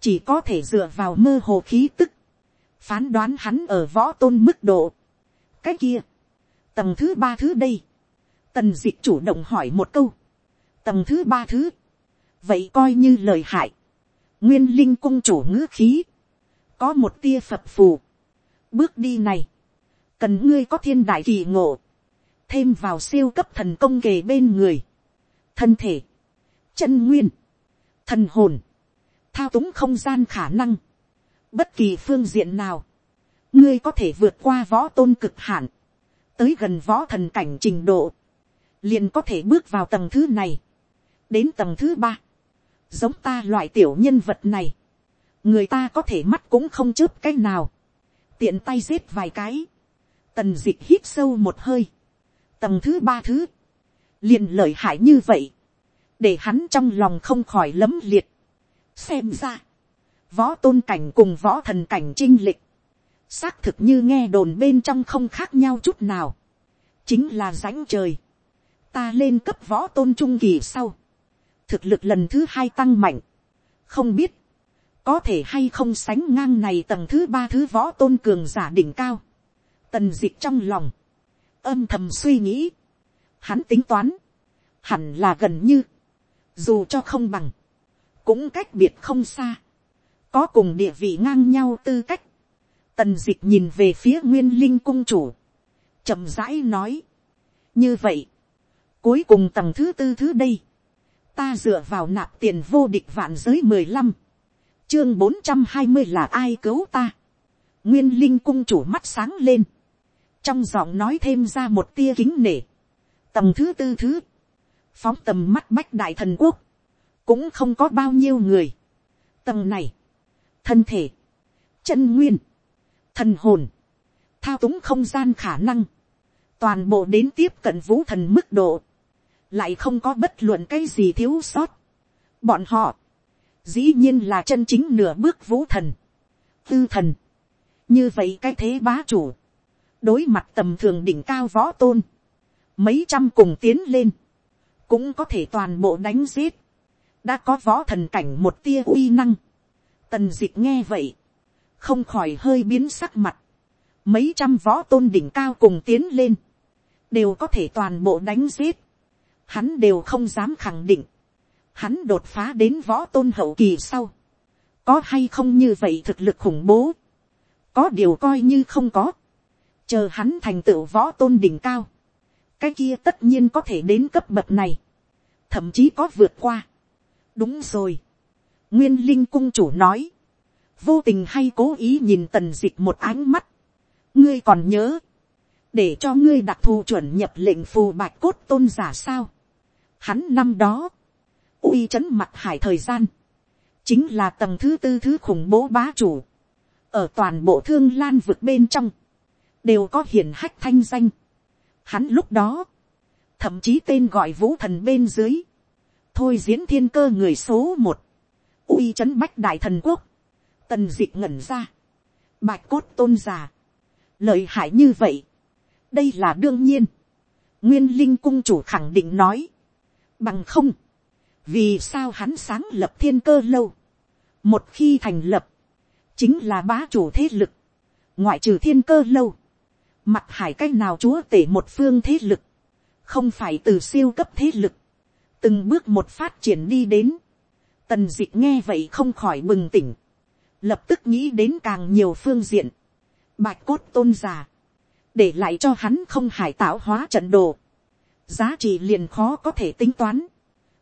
chỉ có thể dựa vào mơ hồ khí tức, phán đoán hắn ở võ tôn mức độ cái kia, tầng thứ ba thứ đây, tần d ị c h chủ động hỏi một câu, tầng thứ ba thứ, vậy coi như lời hại, nguyên linh cung chủ ngữ khí, có một tia phập phù, bước đi này, cần ngươi có thiên đại kỳ ngộ, thêm vào siêu cấp thần công kề bên người, thân thể, chân nguyên, thần hồn, thao túng không gian khả năng, bất kỳ phương diện nào, ngươi có thể vượt qua võ tôn cực hạn, tới gần võ thần cảnh trình độ, liền có thể bước vào tầng thứ này, đến tầng thứ ba, giống ta loại tiểu nhân vật này, người ta có thể mắt cũng không chớp cái nào, tiện tay giết vài cái, tần d ị c h hít sâu một hơi, tầng thứ ba thứ, liền lợi hại như vậy, để hắn trong lòng không khỏi lấm liệt, xem ra, võ tôn cảnh cùng võ thần cảnh trinh lịch, xác thực như nghe đồn bên trong không khác nhau chút nào, chính là rãnh trời, ta lên cấp võ tôn trung kỳ sau, thực lực lần thứ hai tăng mạnh, không biết, có thể hay không sánh ngang này tầng thứ ba thứ võ tôn cường giả đỉnh cao, tần d ị c h trong lòng, âm thầm suy nghĩ, hắn tính toán, hẳn là gần như, dù cho không bằng, cũng cách biệt không xa, có cùng địa vị ngang nhau tư cách, tần dịch nhìn về phía nguyên linh cung chủ, chậm rãi nói, như vậy, cuối cùng tầng thứ tư thứ đây, ta dựa vào nạp tiền vô địch vạn giới mười lăm, chương bốn trăm hai mươi là ai cứu ta, nguyên linh cung chủ mắt sáng lên, trong giọng nói thêm ra một tia kính nể, tầng thứ tư thứ, phóng tầm mắt bách đại thần quốc, cũng không có bao nhiêu người, tầng này, thân thể, chân nguyên, thần hồn, thao túng không gian khả năng, toàn bộ đến tiếp cận vũ thần mức độ, lại không có bất luận cái gì thiếu sót. Bọn họ, dĩ nhiên là chân chính nửa bước vũ thần, tư thần, như vậy cái thế bá chủ, đối mặt tầm thường đỉnh cao võ tôn, mấy trăm cùng tiến lên, cũng có thể toàn bộ đánh giết, đã có võ thần cảnh một tia uy năng, Tần dịch nghe vậy. Không khỏi hơi biến sắc mặt. Mấy trăm võ tôn đỉnh cao cùng tiến lên. Đều có thể toàn bộ đánh giết. Hắn đều không dám khẳng định. Hắn đột phá đến võ tôn hậu kỳ sau. Có hay không như vậy thực lực khủng bố. Có điều coi như không có. chờ hắn thành tựu võ tôn đỉnh cao, cái kia tất nhiên có thể đến cấp bậc này, thậm chí có vượt qua. đúng rồi, nguyên linh cung chủ nói, vô tình hay cố ý nhìn tần dịch một ánh mắt, ngươi còn nhớ, để cho ngươi đặc thù chuẩn nhập lệnh phù bạch cốt tôn giả sao. Hắn năm đó, uy c h ấ n mặt hải thời gian, chính là tầng thứ tư thứ khủng bố bá chủ, ở toàn bộ thương lan vực bên trong, đều có hiển hách thanh danh. Hắn lúc đó, thậm chí tên gọi vũ thần bên dưới, thôi diễn thiên cơ người số một, uy c h ấ n bách đại thần quốc, tần dịch ngẩn ra, bạch cốt tôn giả, lợi hại như vậy, đây là đương nhiên, nguyên linh cung chủ khẳng định nói, bằng không, vì sao hắn sáng lập thiên cơ lâu, một khi thành lập, chính là bá chủ thế lực, ngoại trừ thiên cơ lâu, mặt hải c á c h nào chúa tể một phương thế lực, không phải từ siêu cấp thế lực, từng bước một phát triển đi đến, tần d ị nghe vậy không khỏi bừng tỉnh, lập tức nghĩ đến càng nhiều phương diện, bạch cốt tôn giả, để lại cho hắn không hải tạo hóa trận đồ, giá trị liền khó có thể tính toán,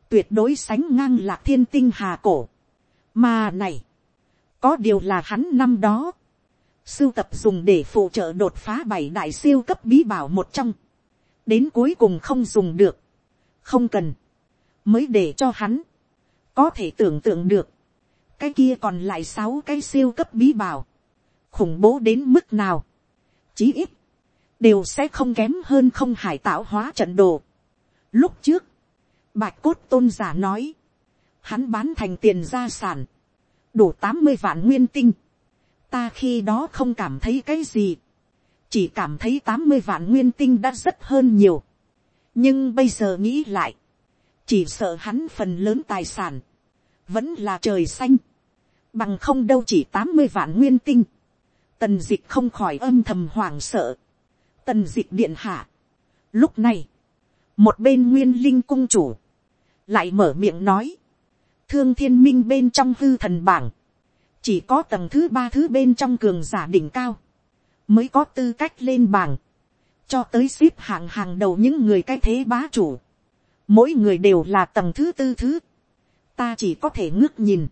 tuyệt đối sánh ngang lạc thiên tinh hà cổ, mà này, có điều là hắn năm đó, sưu tập dùng để phụ trợ đột phá bảy đại siêu cấp bí bảo một trong, đến cuối cùng không dùng được, không cần, mới để cho hắn, có thể tưởng tượng được, cái kia còn lại sáu cái siêu cấp bí bảo, khủng bố đến mức nào, chí ít, đều sẽ không kém hơn không hải tạo hóa trận đồ. Lúc trước, bạch cốt tôn giả nói, hắn bán thành tiền gia sản, đủ tám mươi vạn nguyên tinh, ta khi đó không cảm thấy cái gì, chỉ cảm thấy tám mươi vạn nguyên tinh đã rất hơn nhiều, nhưng bây giờ nghĩ lại, chỉ sợ hắn phần lớn tài sản, vẫn là trời xanh, bằng không đâu chỉ tám mươi vạn nguyên tinh, tần d ị c h không khỏi âm thầm hoảng sợ, tần d ị c h điện hạ. Lúc này, một bên nguyên linh cung chủ, lại mở miệng nói, thương thiên minh bên trong hư thần bảng, chỉ có tầng thứ ba thứ bên trong cường giả đỉnh cao, mới có tư cách lên bảng, cho tới ship hạng hàng đầu những người cái thế bá chủ, mỗi người đều là tầng thứ tư thứ, ta chỉ có thể ngước nhìn,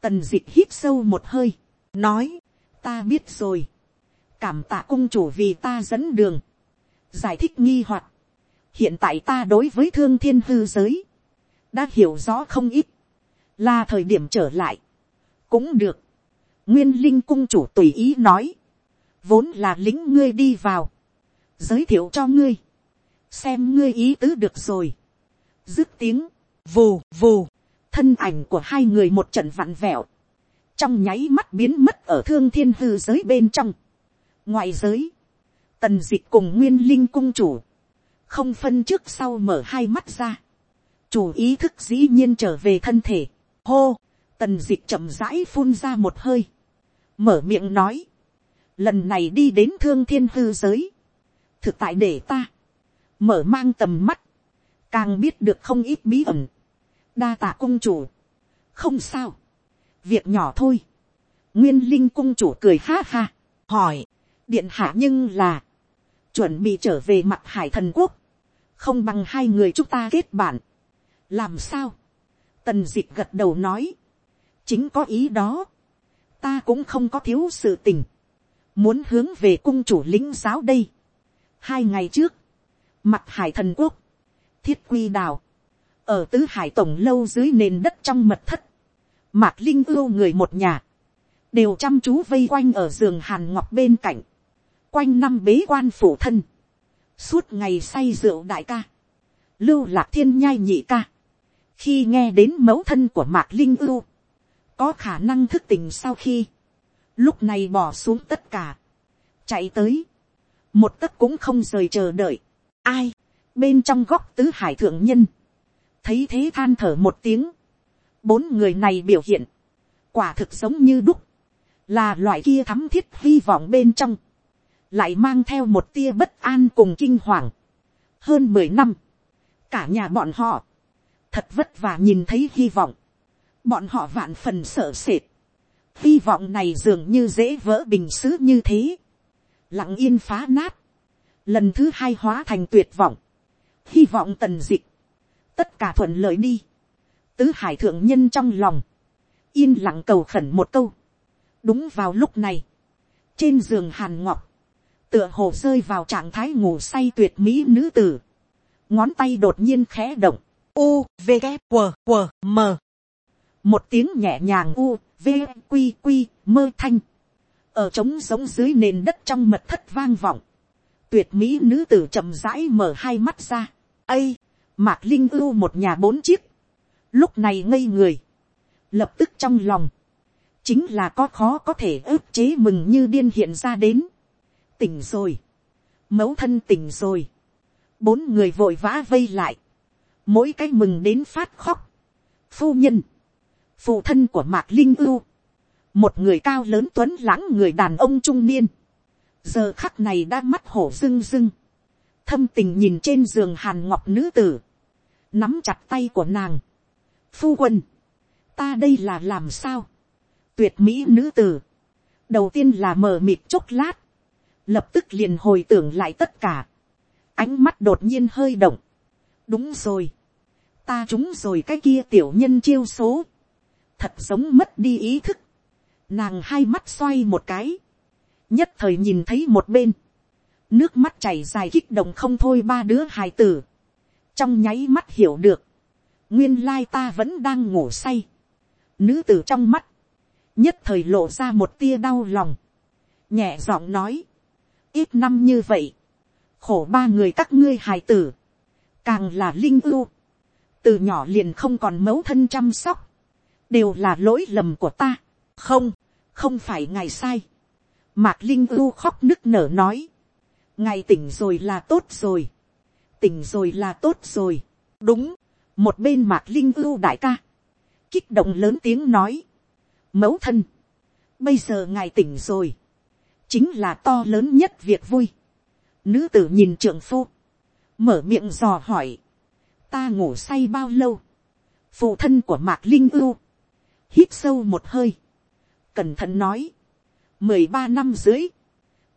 tần d ị c h hít sâu một hơi, nói, ta biết rồi, cảm tạ cung chủ vì ta dẫn đường, giải thích nghi hoặc, hiện tại ta đối với thương thiên hư giới, đã hiểu rõ không ít, là thời điểm trở lại, cũng được, nguyên linh cung chủ tùy ý nói, vốn là lính ngươi đi vào, giới thiệu cho ngươi, xem ngươi ý tứ được rồi, dứt tiếng, vù vù, thân ảnh của hai người một trận vặn vẹo, trong nháy mắt biến mất ở thương thiên hư giới bên trong. ngoài giới, tần dịch cùng nguyên linh cung chủ, không phân trước sau mở hai mắt ra, chủ ý thức dĩ nhiên trở về thân thể, hô, tần dịch chậm rãi phun ra một hơi, mở miệng nói, lần này đi đến thương thiên hư giới, thực tại để ta, mở mang tầm mắt, càng biết được không ít bí ẩn, đa tạ cung chủ. không sao. việc nhỏ thôi. nguyên linh cung chủ cười ha ha. hỏi, điện hạ nhưng là, chuẩn bị trở về mặt hải thần quốc, không bằng hai người chúng ta kết bạn. làm sao. tần d ị c h gật đầu nói, chính có ý đó, ta cũng không có thiếu sự tình, muốn hướng về cung chủ lính giáo đây. hai ngày trước, mặt hải thần quốc, thiết quy đào, ở tứ hải tổng lâu dưới nền đất trong mật thất, mạc linh ưu người một nhà, đều chăm chú vây quanh ở giường hàn ngọc bên cạnh, quanh năm bế quan phủ thân, suốt ngày say rượu đại ca, lưu lạc thiên nhai nhị ca, khi nghe đến mẫu thân của mạc linh ưu, có khả năng thức tỉnh sau khi, lúc này bỏ xuống tất cả, chạy tới, một tấc cũng không rời chờ đợi, ai, bên trong góc tứ hải thượng nhân, thấy thế than thở một tiếng, bốn người này biểu hiện, quả thực giống như đúc, là loại kia thắm thiết hy vọng bên trong, lại mang theo một tia bất an cùng kinh hoàng. hơn mười năm, cả nhà bọn họ, thật vất vả nhìn thấy hy vọng, bọn họ vạn phần sợ sệt, hy vọng này dường như dễ vỡ bình xứ như thế, lặng yên phá nát, lần thứ hai hóa thành tuyệt vọng, hy vọng tần dịch, tất cả thuận lợi đi, tứ hải thượng nhân trong lòng, yên lặng cầu khẩn một câu, đúng vào lúc này, trên giường hàn ngọc, tựa hồ rơi vào trạng thái ngủ say tuyệt mỹ nữ tử, ngón tay đột nhiên khẽ động, u v K, q q m. Một tiếng nhẹ nhàng u v q q mơ thanh. Ở trống giống dưới nền đất trong mật thất vang vọng, tuyệt mỹ nữ tử chậm rãi mở hai mắt ra, ây, mạc linh ưu một nhà bốn chiếc, lúc này ngây người, lập tức trong lòng, chính là có khó có thể ức chế mừng như điên hiện ra đến, tỉnh rồi, mẫu thân tỉnh rồi, bốn người vội vã vây lại, mỗi cái mừng đến phát khóc, phu nhân, phụ thân của mạc linh ưu, một người cao lớn tuấn lãng người đàn ông trung niên, giờ khắc này đã mắt hổ rưng rưng, thâm tình nhìn trên giường hàn ngọc nữ tử, nắm chặt tay của nàng, phu quân, ta đây là làm sao, tuyệt mỹ nữ tử, đầu tiên là mờ mịt chốc lát, lập tức liền hồi tưởng lại tất cả, ánh mắt đột nhiên hơi động, đúng rồi, ta trúng rồi cái kia tiểu nhân chiêu số, thật giống mất đi ý thức, nàng hai mắt xoay một cái, nhất thời nhìn thấy một bên, nước mắt chảy dài kích động không thôi ba đứa hài tử, trong nháy mắt hiểu được, nguyên lai ta vẫn đang ngủ say, nữ tử trong mắt, nhất thời lộ ra một tia đau lòng, nhẹ giọng nói, ít năm như vậy, khổ ba người các ngươi hài tử, càng là linh ưu, từ nhỏ liền không còn mẫu thân chăm sóc, đều là lỗi lầm của ta, không, không phải ngài sai, mạc linh ưu khóc nức nở nói, ngài tỉnh rồi là tốt rồi, tỉnh rồi là tốt rồi, đúng, một bên mạc linh ưu đại ca, kích động lớn tiếng nói, mẫu thân, bây giờ ngài tỉnh rồi, chính là to lớn nhất việc vui. Nữ tử nhìn trưởng phu, mở miệng dò hỏi, ta ngủ say bao lâu, phụ thân của mạc linh ưu, hít sâu một hơi, cẩn thận nói, mười ba năm dưới,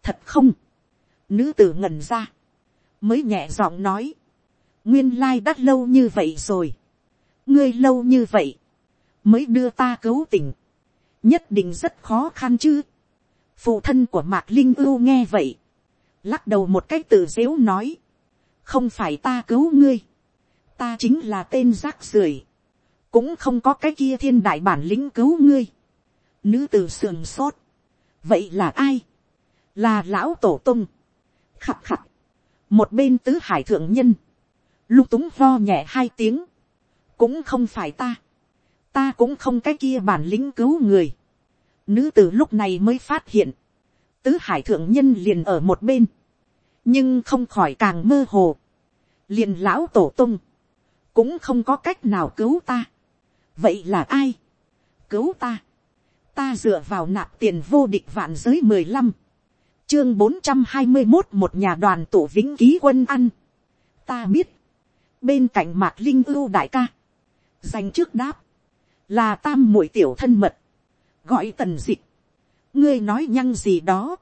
thật không, nữ tử ngần ra, mới nhẹ giọng nói, nguyên lai đắt lâu như vậy rồi, ngươi lâu như vậy, mới đưa ta cứu tỉnh, nhất định rất khó khăn chứ. phụ thân của mạc linh ưu nghe vậy, lắc đầu một cách tự dếu nói, không phải ta cứu ngươi, ta chính là tên rác rưởi, cũng không có cái kia thiên đại bản lĩnh cứu ngươi. Nữ tử sườn sốt, vậy là ai, là lão tổ tung, khập khập, một bên tứ hải thượng nhân, lung túng lo nhẹ hai tiếng, cũng không phải ta, ta cũng không cái kia bản lĩnh cứu người. Nữ tử lúc này mới phát hiện, tứ hải thượng nhân liền ở một bên, nhưng không khỏi càng mơ hồ, liền lão tổ tung, cũng không có cách nào cứu ta. vậy là ai, cứu ta, ta dựa vào nạp tiền vô địch vạn giới mười lăm, chương bốn trăm hai mươi một một nhà đoàn tổ vĩnh ký quân ăn, ta biết, bên cạnh mạc linh ưu đại ca, dành trước đáp, là tam muội tiểu thân mật, gọi tần dịch, ngươi nói nhăng gì đó,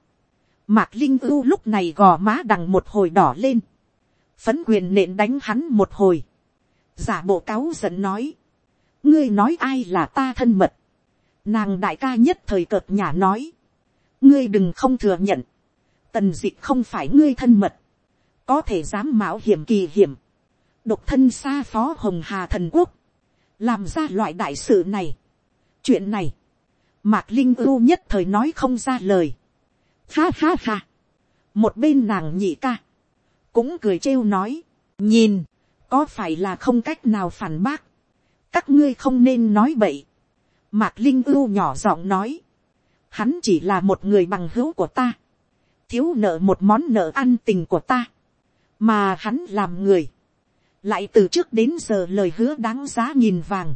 mạc linh ưu lúc này gò má đằng một hồi đỏ lên, phấn quyền nện đánh hắn một hồi, giả bộ cáo giận nói, ngươi nói ai là ta thân mật, nàng đại ca nhất thời cợt nhà nói, ngươi đừng không thừa nhận, tần dịch không phải ngươi thân mật, có thể dám mạo hiểm kỳ hiểm, độc thân xa phó hồng hà thần quốc, làm ra loại đại sự này. chuyện này, mạc linh ưu nhất thời nói không ra lời. ha ha ha. một bên nàng nhị ca, cũng cười trêu nói, nhìn, có phải là không cách nào phản bác, các ngươi không nên nói bậy. mạc linh ưu nhỏ giọng nói, hắn chỉ là một người bằng hữu của ta, thiếu nợ một món nợ ăn tình của ta, mà hắn làm người, lại từ trước đến giờ lời hứa đáng giá nhìn vàng,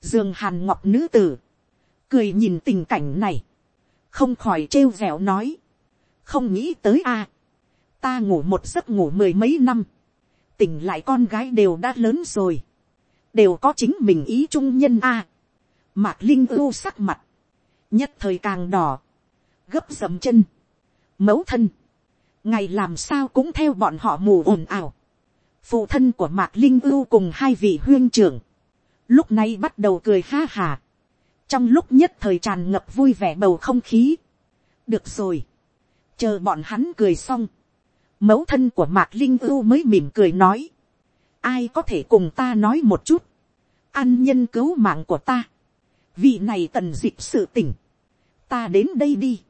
dương hàn ngọc nữ tử, cười nhìn tình cảnh này, không khỏi trêu vẹo nói, không nghĩ tới a, ta ngủ một giấc ngủ mười mấy năm, tỉnh lại con gái đều đã lớn rồi, đều có chính mình ý trung nhân a, mạc linh ưu sắc mặt, nhất thời càng đỏ, gấp dầm chân, mẫu thân, ngày làm sao cũng theo bọn họ mù ồn ào, phụ thân của mạc linh ưu cùng hai vị huyên trưởng, lúc này bắt đầu cười ha hà, trong lúc nhất thời tràn ngập vui vẻ bầu không khí. được rồi, chờ bọn hắn cười xong, mẫu thân của mạc linh ưu mới mỉm cười nói, ai có thể cùng ta nói một chút, ăn nhân cứu mạng của ta, vị này tần dịp sự tỉnh, ta đến đây đi,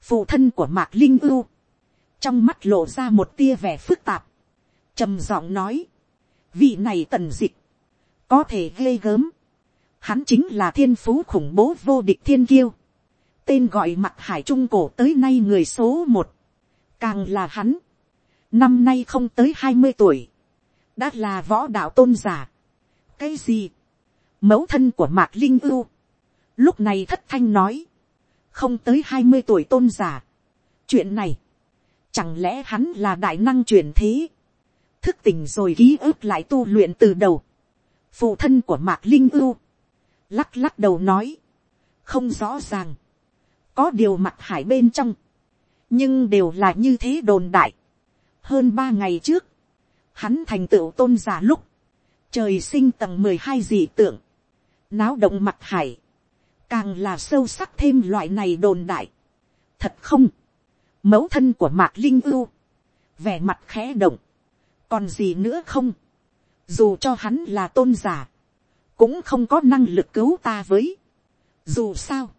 phụ thân của mạc linh ưu, trong mắt lộ ra một tia vẻ phức tạp, trầm giọng nói, vị này tần dịch. Có thể ghê gớm, hắn chính là thiên phú khủng bố vô địch thiên kiêu, tên gọi mặt hải trung cổ tới nay người số một, càng là hắn, năm nay không tới hai mươi tuổi, đã là võ đạo tôn giả. cái gì, mẫu thân của mạc linh ưu, lúc này thất thanh nói, không tới hai mươi tuổi tôn giả. chuyện này, chẳng lẽ hắn là đại năng chuyển thế, thức tỉnh rồi ký ức lại tu luyện từ đầu, phụ thân của mạc linh ưu, lắc lắc đầu nói, không rõ ràng, có điều mặt hải bên trong, nhưng đều là như thế đồn đại. hơn ba ngày trước, hắn thành tựu tôn giả lúc, trời sinh tầng mười hai dị tượng, náo động mặt hải, càng là sâu sắc thêm loại này đồn đại. thật không, mẫu thân của mạc linh ưu, vẻ mặt khẽ động, còn gì nữa không, dù cho hắn là tôn giả, cũng không có năng lực cứu ta với. Dù sao,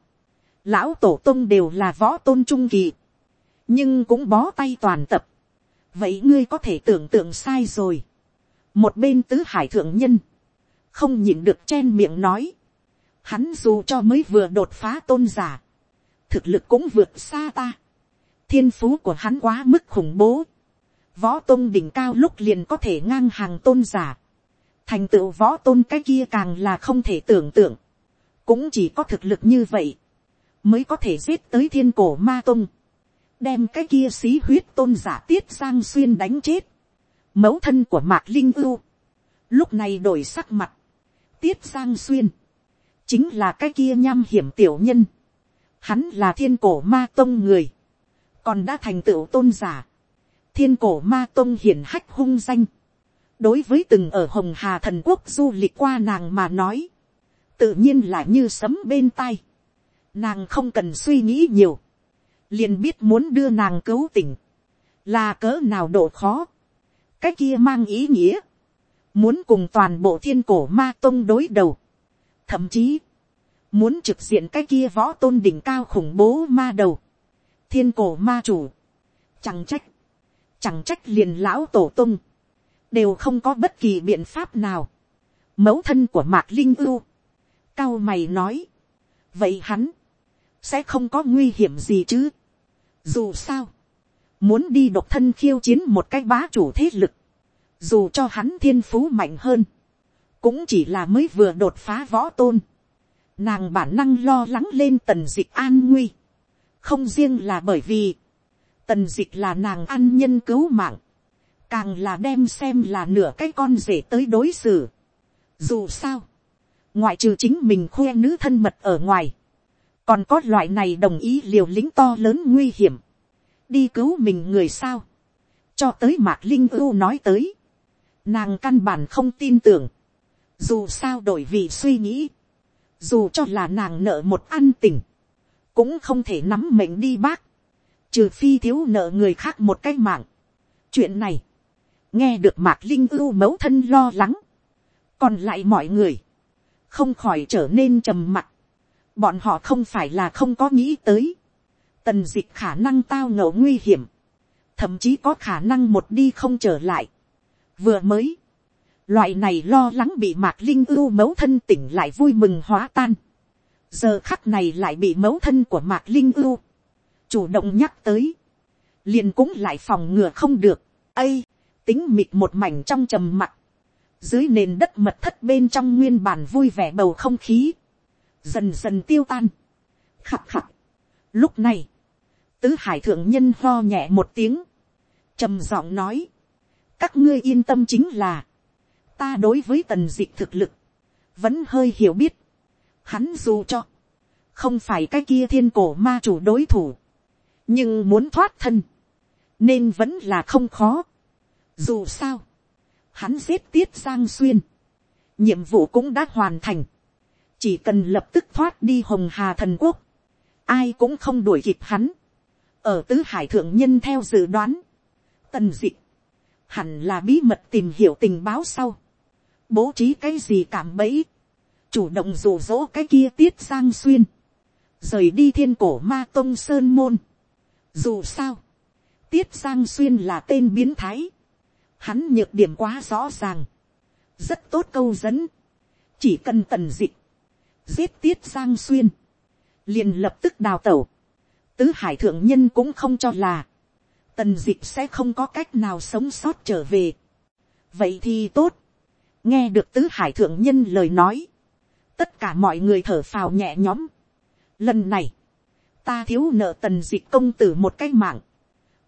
lão tổ tông đều là võ tôn trung kỳ, nhưng cũng bó tay toàn tập. vậy ngươi có thể tưởng tượng sai rồi. một bên tứ hải thượng nhân, không nhịn được chen miệng nói, hắn dù cho mới vừa đột phá tôn giả, thực lực cũng vượt xa ta. thiên phú của hắn quá mức khủng bố. võ tôn đỉnh cao lúc liền có thể ngang hàng tôn giả. Thành tựu võ tôn cái kia càng là không thể tưởng tượng, cũng chỉ có thực lực như vậy, mới có thể giết tới thiên cổ ma tôn, đem cái kia xí huyết tôn giả tiết sang xuyên đánh chết, mẫu thân của mạc linh ưu, lúc này đổi sắc mặt, tiết sang xuyên, chính là cái kia nham hiểm tiểu nhân, hắn là thiên cổ ma tôn người, còn đã thành tựu tôn giả, thiên cổ ma tôn hiển hách hung danh, đối với từng ở hồng hà thần quốc du lịch qua nàng mà nói, tự nhiên là như sấm bên tai. Nàng không cần suy nghĩ nhiều, liền biết muốn đưa nàng cứu tỉnh, là cỡ nào độ khó. cái kia mang ý nghĩa, muốn cùng toàn bộ thiên cổ ma tông đối đầu, thậm chí, muốn trực diện cái kia võ tôn đỉnh cao khủng bố ma đầu, thiên cổ ma chủ, chẳng trách, chẳng trách liền lão tổ tung, đều không có bất kỳ biện pháp nào. mẫu thân của mạc linh ưu, cao mày nói, vậy hắn, sẽ không có nguy hiểm gì chứ. dù sao, muốn đi độc thân khiêu chiến một cái bá chủ thế lực, dù cho hắn thiên phú mạnh hơn, cũng chỉ là mới vừa đột phá võ tôn. Nàng bản năng lo lắng lên tần dịch an nguy, không riêng là bởi vì, tần dịch là nàng ăn nhân cứu mạng, càng là đem xem là nửa cái con rể tới đối xử. Dù sao, ngoại trừ chính mình khoe nữ thân mật ở ngoài, còn có loại này đồng ý liều lĩnh to lớn nguy hiểm, đi cứu mình người sao, cho tới mạc linh ưu nói tới, nàng căn bản không tin tưởng, dù sao đổi vị suy nghĩ, dù cho là nàng nợ một ăn tình, cũng không thể nắm mệnh đi bác, trừ phi thiếu nợ người khác một cái mạng. chuyện này, nghe được mạc linh ưu mẫu thân lo lắng, còn lại mọi người, không khỏi trở nên trầm mặc, bọn họ không phải là không có nghĩ tới, tần d ị c h khả năng tao ngộ nguy hiểm, thậm chí có khả năng một đi không trở lại. vừa mới, loại này lo lắng bị mạc linh ưu mẫu thân tỉnh lại vui mừng hóa tan, giờ khắc này lại bị mẫu thân của mạc linh ưu, chủ động nhắc tới, liền cũng lại phòng ngừa không được, ây, tính mịt một mảnh trong trầm mặc, dưới nền đất mật thất bên trong nguyên bản vui vẻ bầu không khí, dần dần tiêu tan. Khắc khắc. Lúc này, tứ hải thượng nhân ho nhẹ một tiếng, trầm giọng nói, các ngươi yên tâm chính là, ta đối với tần d ị thực lực, vẫn hơi hiểu biết, hắn dù cho, không phải cái kia thiên cổ ma chủ đối thủ, nhưng muốn thoát thân, nên vẫn là không khó. dù sao, hắn giết tiết giang xuyên, nhiệm vụ cũng đã hoàn thành, chỉ cần lập tức thoát đi hồng hà thần quốc, ai cũng không đuổi kịp hắn, ở tứ hải thượng nhân theo dự đoán, tần d ị hẳn là bí mật tìm hiểu tình báo sau, bố trí cái gì cảm bẫy, chủ động rủ rỗ cái kia tiết sang xuyên, rời đi thiên cổ ma tông sơn môn. Dù sao, tiết sang xuyên là tên biến thái, hắn nhược điểm quá rõ ràng, rất tốt câu dẫn, chỉ cần tần dịch, giết tiết sang xuyên, liền lập tức đào tẩu, tứ hải thượng nhân cũng không cho là, tần dịch sẽ không có cách nào sống sót trở về. vậy thì tốt, nghe được tứ hải thượng nhân lời nói, tất cả mọi người thở phào nhẹ nhõm. lần này, ta thiếu nợ tần dịch công tử một cái mạng,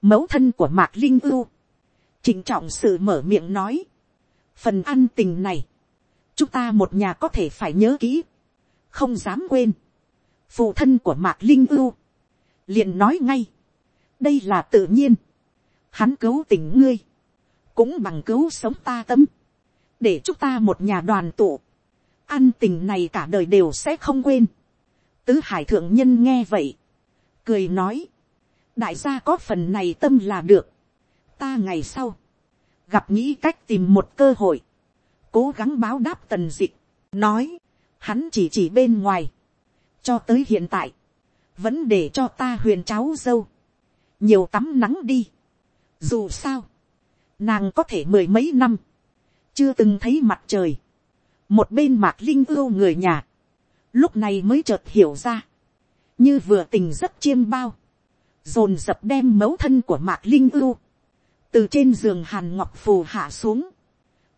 mẫu thân của mạc linh ưu, chỉnh trọng sự mở miệng nói, phần ăn tình này, chúng ta một nhà có thể phải nhớ kỹ, không dám quên, phụ thân của mạc linh ưu, liền nói ngay, đây là tự nhiên, hắn cứu tình ngươi, cũng bằng cứu sống ta tâm, để chúng ta một nhà đoàn tụ, ăn tình này cả đời đều sẽ không quên. tứ hải thượng nhân nghe vậy, cười nói, đại gia có phần này tâm là được, ta ngày sau, gặp nghĩ cách tìm một cơ hội, cố gắng báo đáp tần dịch, nói, hắn chỉ chỉ bên ngoài, cho tới hiện tại, vẫn để cho ta huyền cháu dâu, nhiều tắm nắng đi. Dù sao, nàng có thể mười mấy năm, chưa từng thấy mặt trời. Một bên mạc linh ưu người nhà, lúc này mới chợt hiểu ra, như vừa tình rất chiêm bao, dồn dập đem mẫu thân của mạc linh ưu, từ trên giường hàn ngọc phù hạ xuống,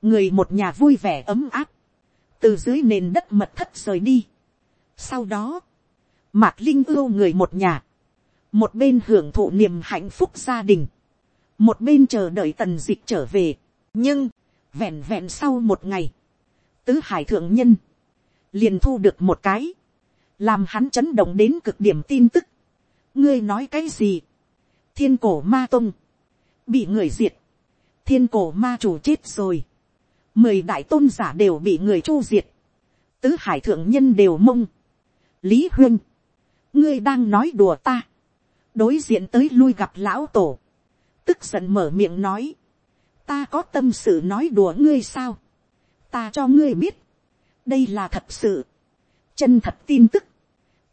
người một nhà vui vẻ ấm áp, từ dưới nền đất mật thất rời đi. Sau đó, mạc linh ưu người một nhà, một bên hưởng thụ niềm hạnh phúc gia đình, một bên chờ đợi tần dịch trở về. nhưng, vẹn vẹn sau một ngày, tứ hải thượng nhân, liền thu được một cái, làm hắn chấn động đến cực điểm tin tức. ngươi nói cái gì, thiên cổ ma tông, bị người diệt, thiên cổ ma chủ chết rồi, mười đại tôn giả đều bị người chu diệt, tứ hải thượng nhân đều mông, lý huyên, ngươi đang nói đùa ta, đối diện tới lui gặp lão tổ, tức giận mở miệng nói, ta có tâm sự nói đùa ngươi sao, ta cho ngươi biết, đây là thật sự, chân thật tin tức,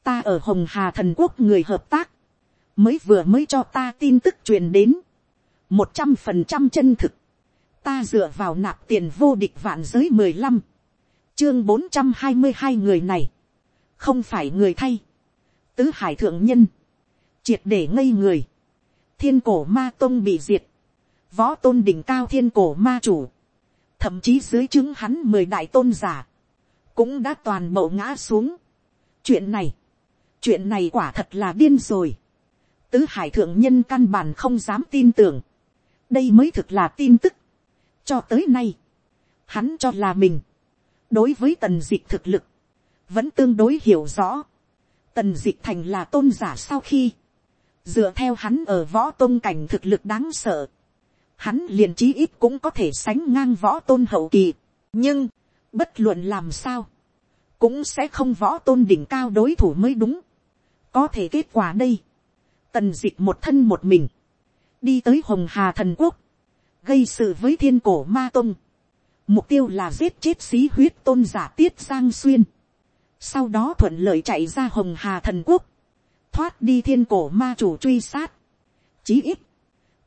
ta ở hồng hà thần quốc người hợp tác, mới vừa mới cho ta tin tức truyền đến, một trăm phần trăm chân thực, ta dựa vào nạp tiền vô địch vạn giới mười lăm, chương bốn trăm hai mươi hai người này, không phải người thay, tứ hải thượng nhân, triệt để ngây người, thiên cổ ma tông bị diệt, võ tôn đỉnh cao thiên cổ ma chủ, thậm chí dưới chứng hắn mười đại tôn giả, cũng đã toàn bộ ngã xuống. chuyện này, chuyện này quả thật là điên rồi. tứ hải thượng nhân căn bản không dám tin tưởng. đây mới thực là tin tức. cho tới nay, hắn cho là mình, đối với tần d ị c h thực lực, vẫn tương đối hiểu rõ. tần d ị c h thành là tôn giả sau khi, dựa theo hắn ở võ tôn cảnh thực lực đáng sợ, hắn liền chí ít cũng có thể sánh ngang võ tôn hậu kỳ, nhưng, bất luận làm sao, cũng sẽ không võ tôn đỉnh cao đối thủ mới đúng, có thể kết quả đây, tần d ị c h một thân một mình, đi tới hồng hà thần quốc, gây sự với thiên cổ ma tôn, mục tiêu là giết chết xí huyết tôn giả tiết giang xuyên, sau đó thuận lợi chạy ra hồng hà thần quốc, thoát đi thiên cổ ma chủ truy sát. Chí ít,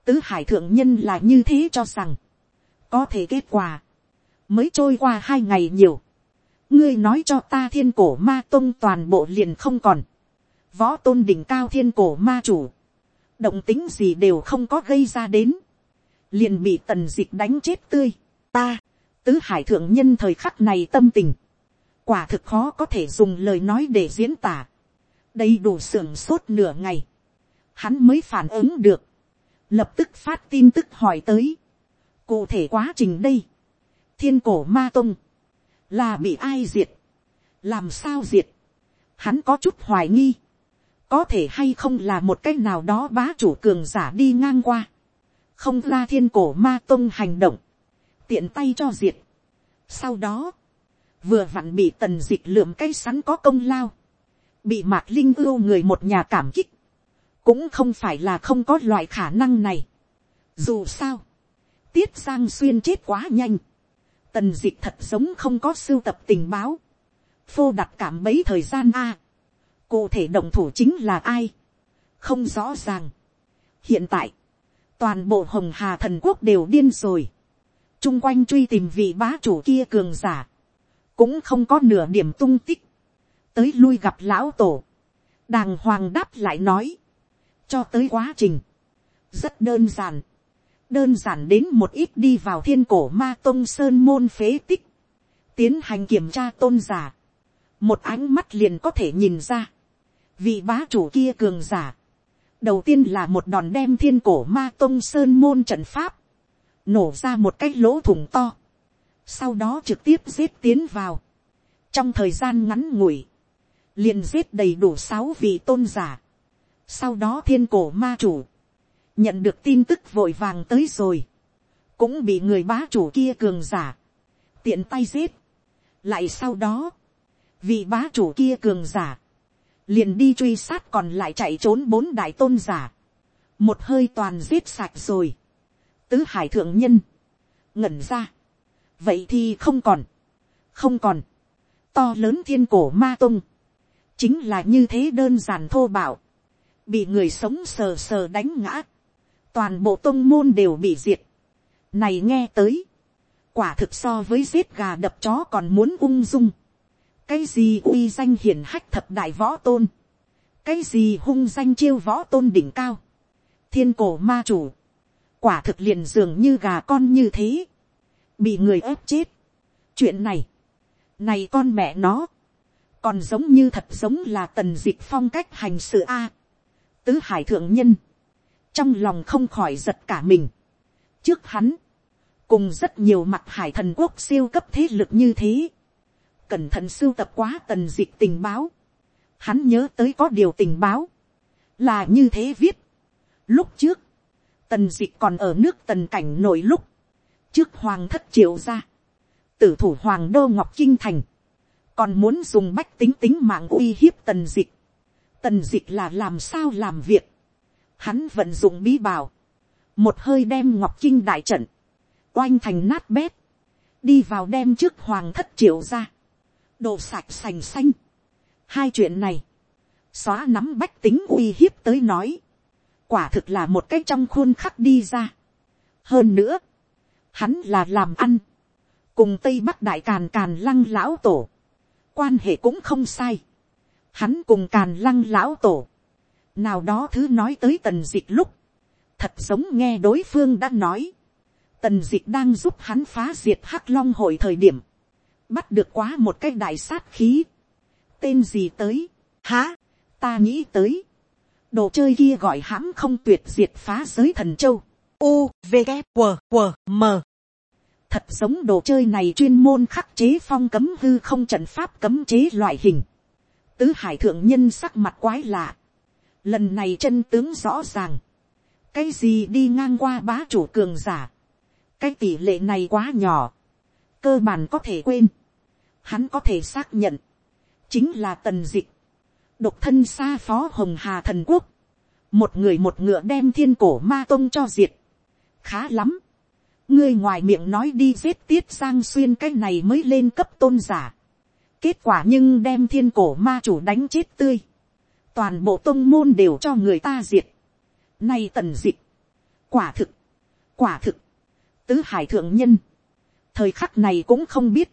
tứ hải thượng nhân là như thế cho rằng, có thể kết quả, mới trôi qua hai ngày nhiều, ngươi nói cho ta thiên cổ ma tôn toàn bộ liền không còn, võ tôn đỉnh cao thiên cổ ma chủ, động tính gì đều không có gây ra đến, liền bị tần dịch đánh chết tươi, ta, tứ hải thượng nhân thời khắc này tâm tình, quả thực khó có thể dùng lời nói để diễn tả, đầy đủ sưởng sốt nửa ngày, hắn mới phản ứng được, lập tức phát tin tức hỏi tới, cụ thể quá trình đây, thiên cổ ma tông, là bị ai diệt, làm sao diệt, hắn có chút hoài nghi, có thể hay không là một cái nào đó bá chủ cường giả đi ngang qua, không ra thiên cổ ma tông hành động, tiện tay cho diệt. sau đó, vừa vặn bị tần d ị c h lượm cây sắn có công lao, bị mạc linh ưu người một nhà cảm kích, cũng không phải là không có loại khả năng này. dù sao, tiết giang xuyên chết quá nhanh, tần d ị c h thật giống không có sưu tập tình báo, phô đặt cảm mấy thời gian a, cụ thể động thủ chính là ai, không rõ ràng. hiện tại, toàn bộ hồng hà thần quốc đều điên rồi, chung quanh truy tìm vị bá chủ kia cường giả, cũng không có nửa điểm tung tích, tới lui gặp lão tổ, đàng hoàng đáp lại nói, cho tới quá trình, rất đơn giản, đơn giản đến một ít đi vào thiên cổ ma tôn sơn môn phế tích, tiến hành kiểm tra tôn giả, một ánh mắt liền có thể nhìn ra, vị bá chủ kia cường giả, đầu tiên là một đòn đem thiên cổ ma tôn sơn môn trận pháp, nổ ra một cái lỗ thủng to, sau đó trực tiếp giết tiến vào, trong thời gian ngắn ngủi, liền giết đầy đủ sáu vị tôn giả, sau đó thiên cổ ma chủ, nhận được tin tức vội vàng tới rồi, cũng bị người bá chủ kia cường giả, tiện tay giết, lại sau đó, vị bá chủ kia cường giả, liền đi truy sát còn lại chạy trốn bốn đại tôn giả, một hơi toàn giết sạch rồi, tứ hải thượng nhân, ngẩn ra, vậy thì không còn, không còn, to lớn thiên cổ ma tung, chính là như thế đơn giản thô bạo, bị người sống sờ sờ đánh ngã, toàn bộ tông môn đều bị diệt. Này nghe tới, quả thực so với giết gà đập chó còn muốn ung dung. cái gì uy danh hiển hách thập đại võ tôn, cái gì hung danh chiêu võ tôn đỉnh cao, thiên cổ ma chủ, quả thực liền dường như gà con như thế, bị người ép chết. chuyện này, này con mẹ nó, còn giống như thật giống là tần dịch phong cách hành sự a tứ hải thượng nhân, trong lòng không khỏi giật cả mình. trước hắn, cùng rất nhiều mặt hải thần quốc siêu cấp thế lực như thế, cẩn thận sưu tập quá tần dịch tình báo, hắn nhớ tới có điều tình báo, là như thế viết. lúc trước, tần dịch còn ở nước tần cảnh nổi lúc, trước hoàng thất triệu ra, tử thủ hoàng đô ngọc kinh thành, còn muốn dùng bách tính tính mạng uy hiếp tần dịch. Tần dịch là làm sao làm việc. Hắn vận dụng bí bào. Một hơi đem ngọc kinh đại trận, oanh thành nát bét, đi vào đem trước hoàng thất triệu ra, đồ sạch sành xanh. Hai chuyện này, xóa nắm bách tính uy hiếp tới nói, quả thực là một cái trong khuôn khắc đi ra. hơn nữa, hắn là làm ăn, cùng tây bắc đại càn càn lăng lão tổ, quan hệ cũng không sai, hắn cùng càn lăng lão tổ, nào đó thứ nói tới tần dịch lúc, thật giống nghe đối phương đã nói, tần dịch đang giúp hắn phá diệt hắc long hội thời điểm, bắt được quá một cái đại sát khí, tên gì tới, há, ta nghĩ tới, đồ chơi kia gọi hãm không tuyệt diệt phá giới thần châu, u v g q q m. Thật giống đồ chơi này chuyên môn khắc chế phong cấm hư không trận pháp cấm chế loại hình. Tứ hải thượng nhân sắc mặt quái lạ. Lần này chân tướng rõ ràng. Cái gì đi ngang qua bá chủ cường giả. Cái tỷ lệ này quá nhỏ. Cơ bản có thể quên. Hắn có thể xác nhận. Chính là tần dịch. Độc thân xa phó hồng hà thần quốc. Một người một ngựa đem thiên cổ ma tông cho diệt. Khá lắm ngươi ngoài miệng nói đi giết tiết giang xuyên cái này mới lên cấp tôn giả kết quả nhưng đem thiên cổ ma chủ đánh chết tươi. toàn bộ tôn môn đều cho người ta diệt. nay tần dịch. quả thực. quả thực. tứ hải thượng nhân. thời khắc này cũng không biết.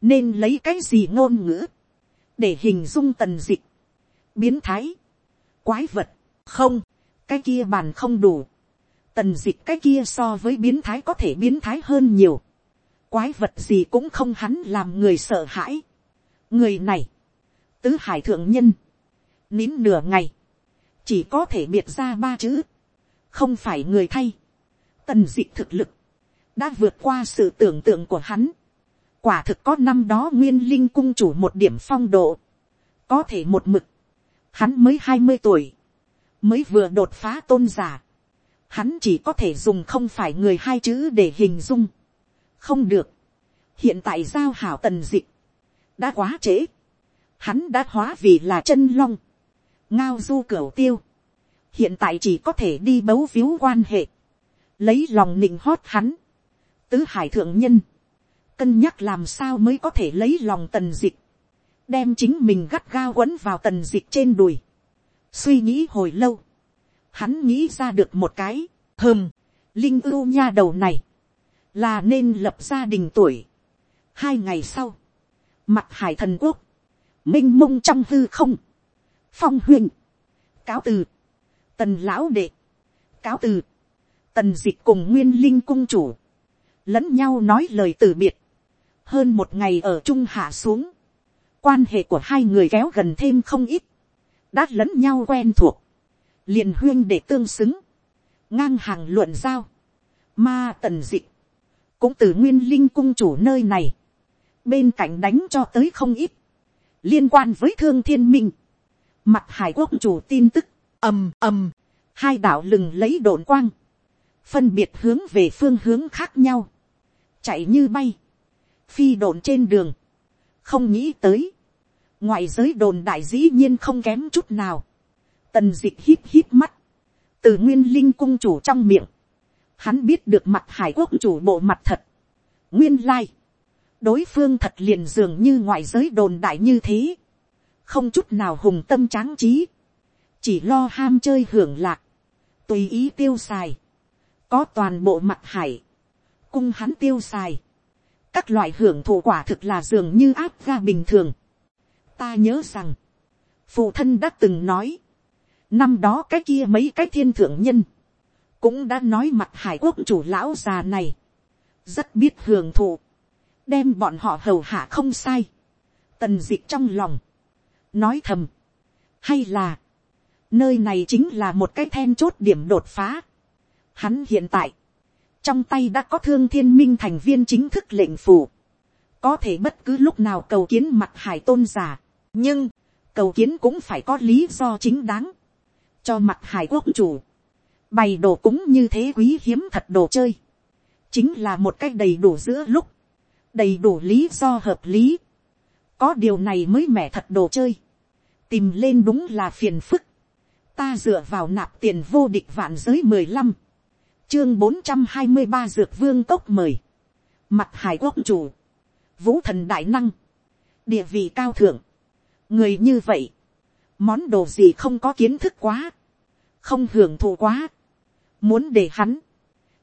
nên lấy cái gì ngôn ngữ. để hình dung tần dịch. biến thái. quái vật. không. cái kia bàn không đủ tần dịch cái kia so với biến thái có thể biến thái hơn nhiều. quái vật gì cũng không hắn làm người sợ hãi người này, tứ hải thượng nhân, nín nửa ngày, chỉ có thể biệt ra ba chữ, không phải người thay. tần dịch thực lực, đã vượt qua sự tưởng tượng của hắn. quả thực có năm đó nguyên linh cung chủ một điểm phong độ, có thể một mực, Hắn mới hai mươi tuổi. Mới vừa đột phá tôn giả. Hắn chỉ có thể dùng không phải người hai chữ để hình dung. Không được. Hiện tại giao hảo tần dịch. Đã quá trễ. Hắn đã hóa vì là chân long. Ngao du cửu tiêu. Hiện tại chỉ có thể đi bấu víu quan hệ. Lấy lòng nịnh hót hắn. Tứ hải thượng nhân. Cân nhắc làm sao mới có thể lấy lòng tần dịch đem chính mình gắt gao quấn vào tần dịch trên đùi, suy nghĩ hồi lâu, hắn nghĩ ra được một cái, hơm, linh ưu nha đầu này, là nên lập gia đình tuổi. hai ngày sau, mặt hải thần quốc, m i n h mông trong hư không, phong huynh, cáo từ, tần lão đệ, cáo từ, tần dịch cùng nguyên linh cung chủ, lẫn nhau nói lời từ biệt, hơn một ngày ở trung hạ xuống, quan hệ của hai người kéo gần thêm không ít, đã lẫn nhau quen thuộc, liền huyên để tương xứng, ngang hàng luận giao, ma tần dịch, cũng từ nguyên linh cung chủ nơi này, bên cạnh đánh cho tới không ít, liên quan với thương thiên minh, mặt hải quốc chủ tin tức, ầm ầm, hai đạo lừng lấy đồn quang, phân biệt hướng về phương hướng khác nhau, chạy như bay, phi đồn trên đường, không nghĩ tới, ngoại giới đồn đại dĩ nhiên không kém chút nào, tần d ị c h hít hít mắt, từ nguyên linh cung chủ trong miệng, hắn biết được mặt hải quốc chủ bộ mặt thật, nguyên lai, đối phương thật liền dường như ngoại giới đồn đại như thế, không chút nào hùng tâm tráng trí, chỉ lo ham chơi hưởng lạc, tùy ý tiêu xài, có toàn bộ mặt hải, cung hắn tiêu xài, các loại hưởng thụ quả thực là dường như áp ga bình thường, ta nhớ rằng, phụ thân đã từng nói, năm đó cái kia mấy cái thiên thượng nhân, cũng đã nói mặt hải quốc chủ lão già này, rất biết hưởng thụ, đem bọn họ hầu hạ không sai, tần d ị c h trong lòng, nói thầm, hay là, nơi này chính là một cái then chốt điểm đột phá. Hắn hiện tại, trong tay đã có thương thiên minh thành viên chính thức lệnh phủ, có thể bất cứ lúc nào cầu kiến mặt hải tôn giả, nhưng, cầu kiến cũng phải có lý do chính đáng, cho mặt hải quốc chủ, bày đồ cũng như thế quý hiếm thật đồ chơi, chính là một cách đầy đủ giữa lúc, đầy đủ lý do hợp lý, có điều này mới mẻ thật đồ chơi, tìm lên đúng là phiền phức, ta dựa vào nạp tiền vô địch vạn giới mười lăm, chương bốn trăm hai mươi ba dược vương cốc mời, mặt hải quốc chủ, vũ thần đại năng, địa vị cao thượng, người như vậy, món đồ gì không có kiến thức quá, không hưởng thụ quá, muốn để hắn,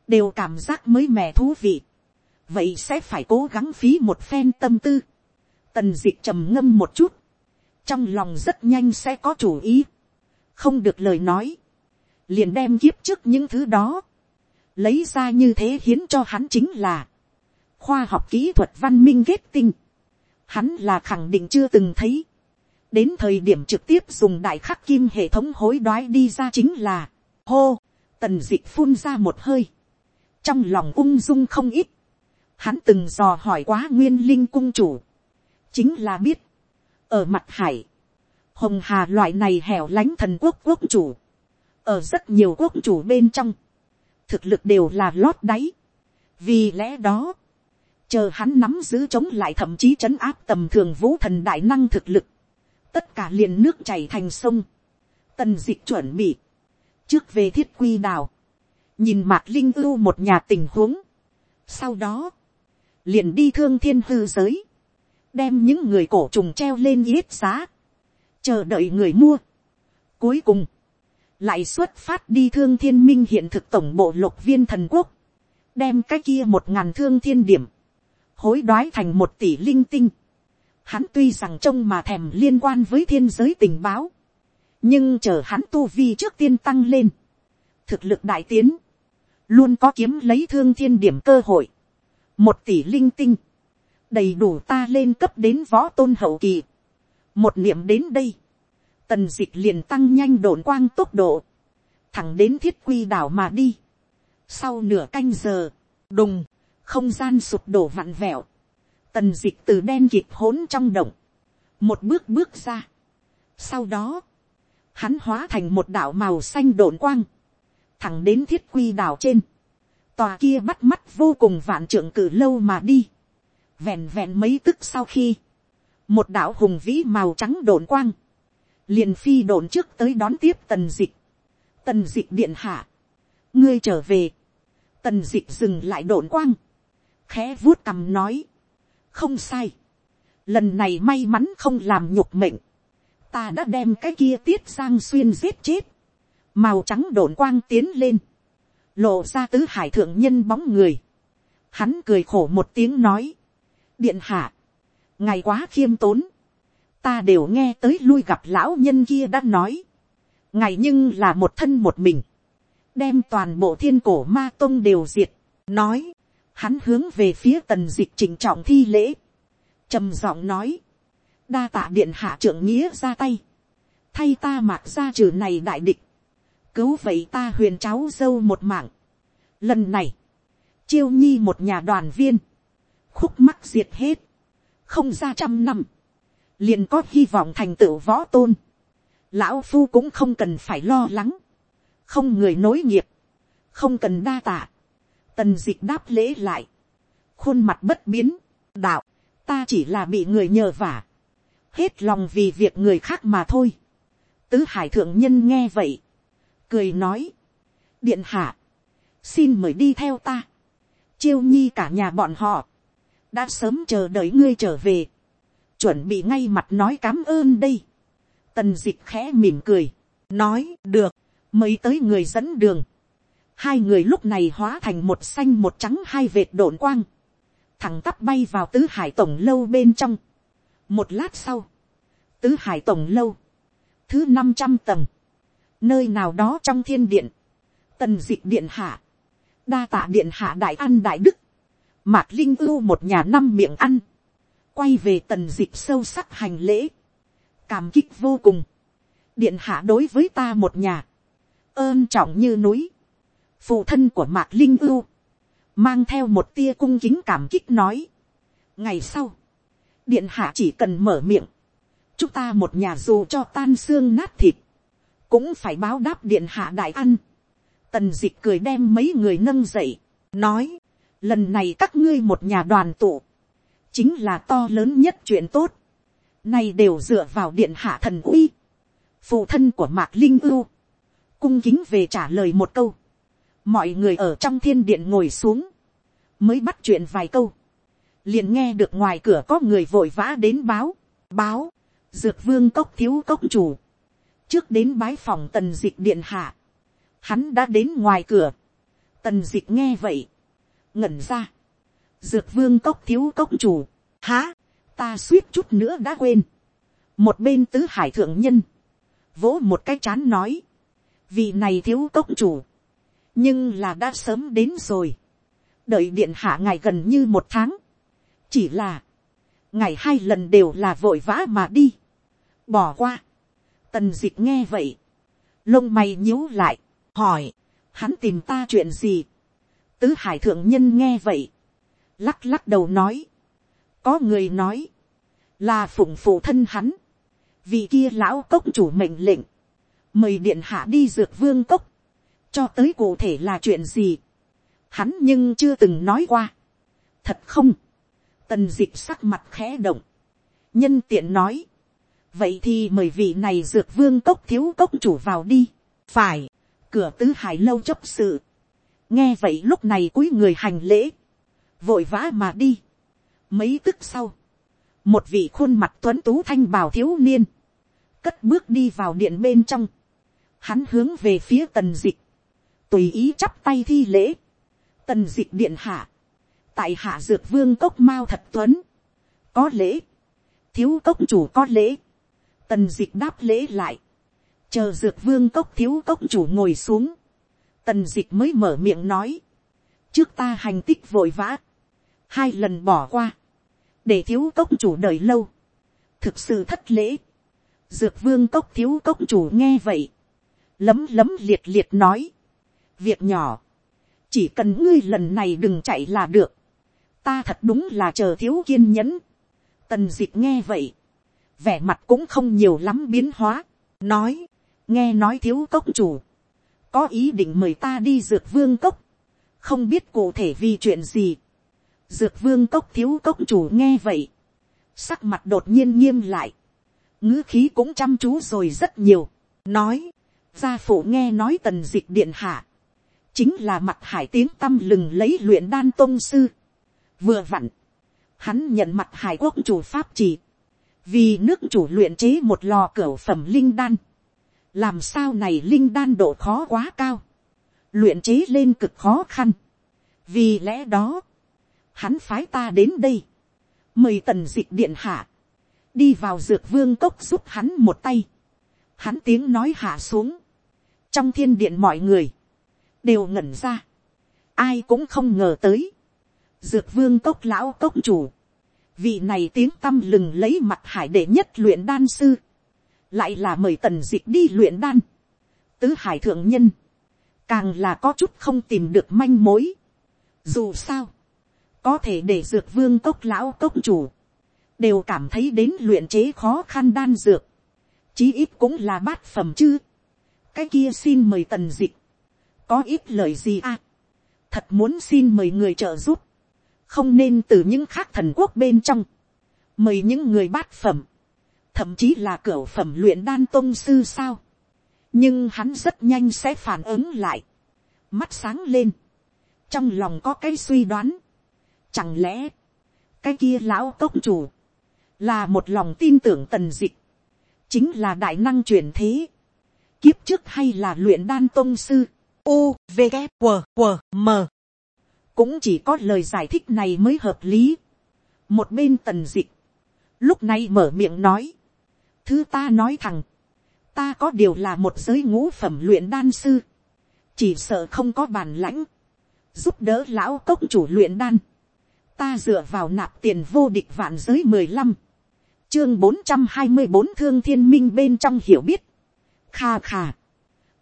đều cảm giác mới mẻ thú vị, vậy sẽ phải cố gắng phí một phen tâm tư, tần d ị c h trầm ngâm một chút, trong lòng rất nhanh sẽ có chủ ý, không được lời nói, liền đem kiếp trước những thứ đó, lấy ra như thế hiến cho hắn chính là, khoa học kỹ thuật văn minh kết tinh, hắn là khẳng định chưa từng thấy, đến thời điểm trực tiếp dùng đại khắc kim hệ thống hối đoái đi ra chính là, hô, tần d ị c h phun ra một hơi, trong lòng ung dung không ít, hắn từng dò hỏi quá nguyên linh cung chủ, chính là biết, ở mặt hải, hồng hà loại này hẻo lánh thần quốc quốc chủ, ở rất nhiều quốc chủ bên trong, thực lực đều là lót đáy, vì lẽ đó, chờ hắn nắm giữ chống lại thậm chí trấn áp tầm thường vũ thần đại năng thực lực, tất cả liền nước chảy thành sông, tần d ị c h chuẩn bị, trước về thiết quy đào, nhìn mạc linh ưu một nhà tình huống, sau đó, liền đi thương thiên hư giới, đem những người cổ trùng treo lên yết giá, chờ đợi người mua. Cuối cùng, lại xuất phát đi thương thiên minh hiện thực tổng bộ lục viên thần quốc, đem cái kia một ngàn thương thiên điểm, hối đoái thành một tỷ linh tinh, Hắn tuy rằng trông mà thèm liên quan với thiên giới tình báo. Nhưng chờ hắn tu vi trước tiên tăng lên. Thực lực đại tiến. Luôn có kiếm lấy thương thiên điểm cơ hội. Một tỷ linh tinh. Đầy đủ ta lên cấp đến võ tôn hậu kỳ. Một niệm đến đây. Tần dịch liền tăng nhanh đồn quang tốc độ. Thẳng đến thiết quy đảo mà đi. Sau nửa canh giờ. Đùng. Không gian sụp đổ vặn vẹo tần dịch từ đen kịp hỗn trong động, một bước bước ra. Sau đó, hắn hóa thành một đạo màu xanh đồn quang, thẳng đến thiết quy đảo trên, tòa kia bắt mắt vô cùng vạn trưởng cử lâu mà đi, vẹn vẹn mấy tức sau khi, một đạo hùng vĩ màu trắng đồn quang, liền phi đồn trước tới đón tiếp tần dịch, tần dịch điện hạ, ngươi trở về, tần dịch dừng lại đồn quang, khẽ vuốt cằm nói, không sai, lần này may mắn không làm nhục mệnh, ta đã đem cái kia tiết sang xuyên giết chết, màu trắng đồn quang tiến lên, lộ ra tứ hải thượng nhân bóng người, hắn cười khổ một tiếng nói, điện hạ, ngày quá khiêm tốn, ta đều nghe tới lui gặp lão nhân kia đã nói, ngày nhưng là một thân một mình, đem toàn bộ thiên cổ ma tông đều diệt, nói, hắn hướng về phía tần dịch trình trọng thi lễ, trầm giọng nói, đa tạ điện hạ trưởng nghĩa ra tay, thay ta mạc ra trừ này đại địch, cứu vậy ta huyền cháu dâu một mạng. Lần này, chiêu nhi một nhà đoàn viên, khúc mắc diệt hết, không ra trăm năm, liền có hy vọng thành tựu võ tôn. Lão phu cũng không cần phải lo lắng, không người nối nghiệp, không cần đa tạ. Tần dịch đáp lễ lại, khuôn mặt bất biến, đạo, ta chỉ là bị người nhờ vả, hết lòng vì việc người khác mà thôi. Tứ hải thượng nhân nghe vậy, cười nói, điện hạ, xin mời đi theo ta, chiêu nhi cả nhà bọn họ, đã sớm chờ đợi ngươi trở về, chuẩn bị ngay mặt nói cám ơn đây. Tần dịch khẽ mỉm cười, nói được, mới tới người dẫn đường. Hai người lúc này hóa thành một xanh một trắng hai vệt đổn quang, thẳng tắp bay vào tứ hải tổng lâu bên trong. Một lát sau, tứ hải tổng lâu, thứ năm trăm tầng, nơi nào đó trong thiên điện, tần dịch điện hạ, đa tạ điện hạ đại ăn đại đức, mạc linh ưu một nhà năm miệng ăn, quay về tần dịch sâu sắc hành lễ, cảm kích vô cùng, điện hạ đối với ta một nhà, ơn trọng như núi, phụ thân của mạc linh ưu, mang theo một tia cung kính cảm kích nói, ngày sau, điện hạ chỉ cần mở miệng, chúng ta một nhà dù cho tan xương nát thịt, cũng phải báo đáp điện hạ đại ăn. Tần dịch cười đem mấy người nâng dậy, nói, lần này các ngươi một nhà đoàn tụ, chính là to lớn nhất chuyện tốt, nay đều dựa vào điện hạ thần uy, phụ thân của mạc linh ưu, cung kính về trả lời một câu, mọi người ở trong thiên điện ngồi xuống, mới bắt chuyện vài câu, liền nghe được ngoài cửa có người vội vã đến báo, báo, dược vương cốc thiếu cốc chủ, trước đến bái phòng tần dịch điện hạ, hắn đã đến ngoài cửa, tần dịch nghe vậy, ngẩn ra, dược vương cốc thiếu cốc chủ, há, ta suýt chút nữa đã quên, một bên tứ hải thượng nhân, vỗ một cái chán nói, vị này thiếu cốc chủ, nhưng là đã sớm đến rồi, đợi điện hạ ngày gần như một tháng, chỉ là, ngày hai lần đều là vội vã mà đi, bỏ qua, tần dịch nghe vậy, lông mày nhíu lại, hỏi, hắn tìm ta chuyện gì, tứ hải thượng nhân nghe vậy, lắc lắc đầu nói, có người nói, là phụng phụ thân hắn, vì kia lão cốc chủ mệnh lệnh, mời điện hạ đi dược vương cốc, cho tới cụ thể là chuyện gì, hắn nhưng chưa từng nói qua, thật không, tần dịch sắc mặt khẽ động, nhân tiện nói, vậy thì mời vị này dược vương cốc thiếu cốc chủ vào đi, phải, cửa tứ hải lâu chấp sự, nghe vậy lúc này cúi người hành lễ, vội vã mà đi, mấy tức sau, một vị khuôn mặt tuấn tú thanh bào thiếu niên, cất bước đi vào điện bên trong, hắn hướng về phía tần dịch, tùy ý chắp tay thi lễ, tần dịch điện hạ, tại hạ dược vương cốc mao thật tuấn, có lễ, thiếu cốc chủ có lễ, Tần dịch đáp lễ lại. Chờ dược vương cốc thiếu cốc chủ ngồi xuống. Tần dịch mới mở miệng nói. Trước ta hành tích vội vã. Hai lần bỏ qua. Để thiếu cốc chủ đợi lâu. Thực sự thất lễ. Dược vương cốc thiếu cốc chủ nghe vậy. Lấm lấm liệt liệt nói. Việc nhỏ. Chỉ cần ngươi lần này đừng chạy là được. Ta thật đúng là chờ thiếu kiên nhẫn. Tần dịch nghe vậy vẻ mặt cũng không nhiều lắm biến hóa, nói, nghe nói thiếu cốc chủ, có ý định mời ta đi dược vương cốc, không biết cụ thể vì chuyện gì. dược vương cốc thiếu cốc chủ nghe vậy, sắc mặt đột nhiên nghiêm lại, ngữ khí cũng chăm chú rồi rất nhiều, nói, gia phụ nghe nói tần dịch điện hạ, chính là mặt hải tiếng tâm lừng lấy luyện đan tôn sư, vừa vặn, hắn nhận mặt hải quốc chủ pháp chỉ, vì nước chủ luyện chế một lò cửa phẩm linh đan, làm sao này linh đan độ khó quá cao, luyện chế lên cực khó khăn, vì lẽ đó, hắn phái ta đến đây, mời tần d ị c h điện hạ, đi vào dược vương cốc giúp hắn một tay, hắn tiếng nói hạ xuống, trong thiên điện mọi người, đều ngẩn ra, ai cũng không ngờ tới, dược vương cốc lão cốc chủ, vị này tiếng tâm lừng lấy mặt hải đệ nhất luyện đan sư, lại là mời tần d ị c h đi luyện đan, tứ hải thượng nhân, càng là có chút không tìm được manh mối, dù sao, có thể để dược vương cốc lão cốc chủ, đều cảm thấy đến luyện chế khó khăn đan dược, chí ít cũng là bát phẩm chứ. cái kia xin mời tần dịch, có ít lời gì à, thật muốn xin mời người trợ giúp, không nên từ những khác thần quốc bên trong, mời những người bát phẩm, thậm chí là cửa phẩm luyện đan tôn sư sao. nhưng hắn rất nhanh sẽ phản ứng lại, mắt sáng lên, trong lòng có cái suy đoán, chẳng lẽ, cái kia lão tốc chủ, là một lòng tin tưởng tần dịch, chính là đại năng truyền thế, kiếp trước hay là luyện đan tôn sư, u, v, g, q, q, m, cũng chỉ có lời giải thích này mới hợp lý. một bên tần dịch, lúc này mở miệng nói, thứ ta nói thẳng, ta có điều là một giới ngũ phẩm luyện đan sư, chỉ sợ không có bản lãnh, giúp đỡ lão cốc chủ luyện đan, ta dựa vào nạp tiền vô địch vạn giới mười lăm, chương bốn trăm hai mươi bốn thương thiên minh bên trong hiểu biết, kha kha,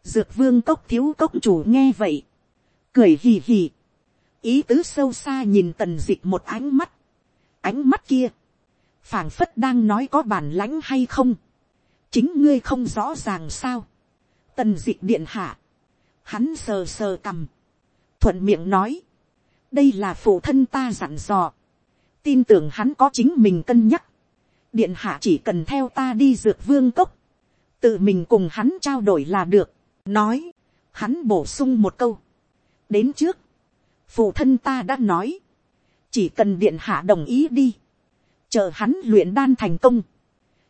dược vương cốc thiếu cốc chủ nghe vậy, cười hì hì, ý tứ sâu xa nhìn tần dịch một ánh mắt, ánh mắt kia, phảng phất đang nói có bản lãnh hay không, chính ngươi không rõ ràng sao, tần dịch điện hạ, hắn sờ sờ cằm, thuận miệng nói, đây là phụ thân ta dặn dò, tin tưởng hắn có chính mình cân nhắc, điện hạ chỉ cần theo ta đi dược vương cốc, tự mình cùng hắn trao đổi là được, nói, hắn bổ sung một câu, đến trước, phụ thân ta đã nói, chỉ cần điện hạ đồng ý đi, chờ hắn luyện đan thành công,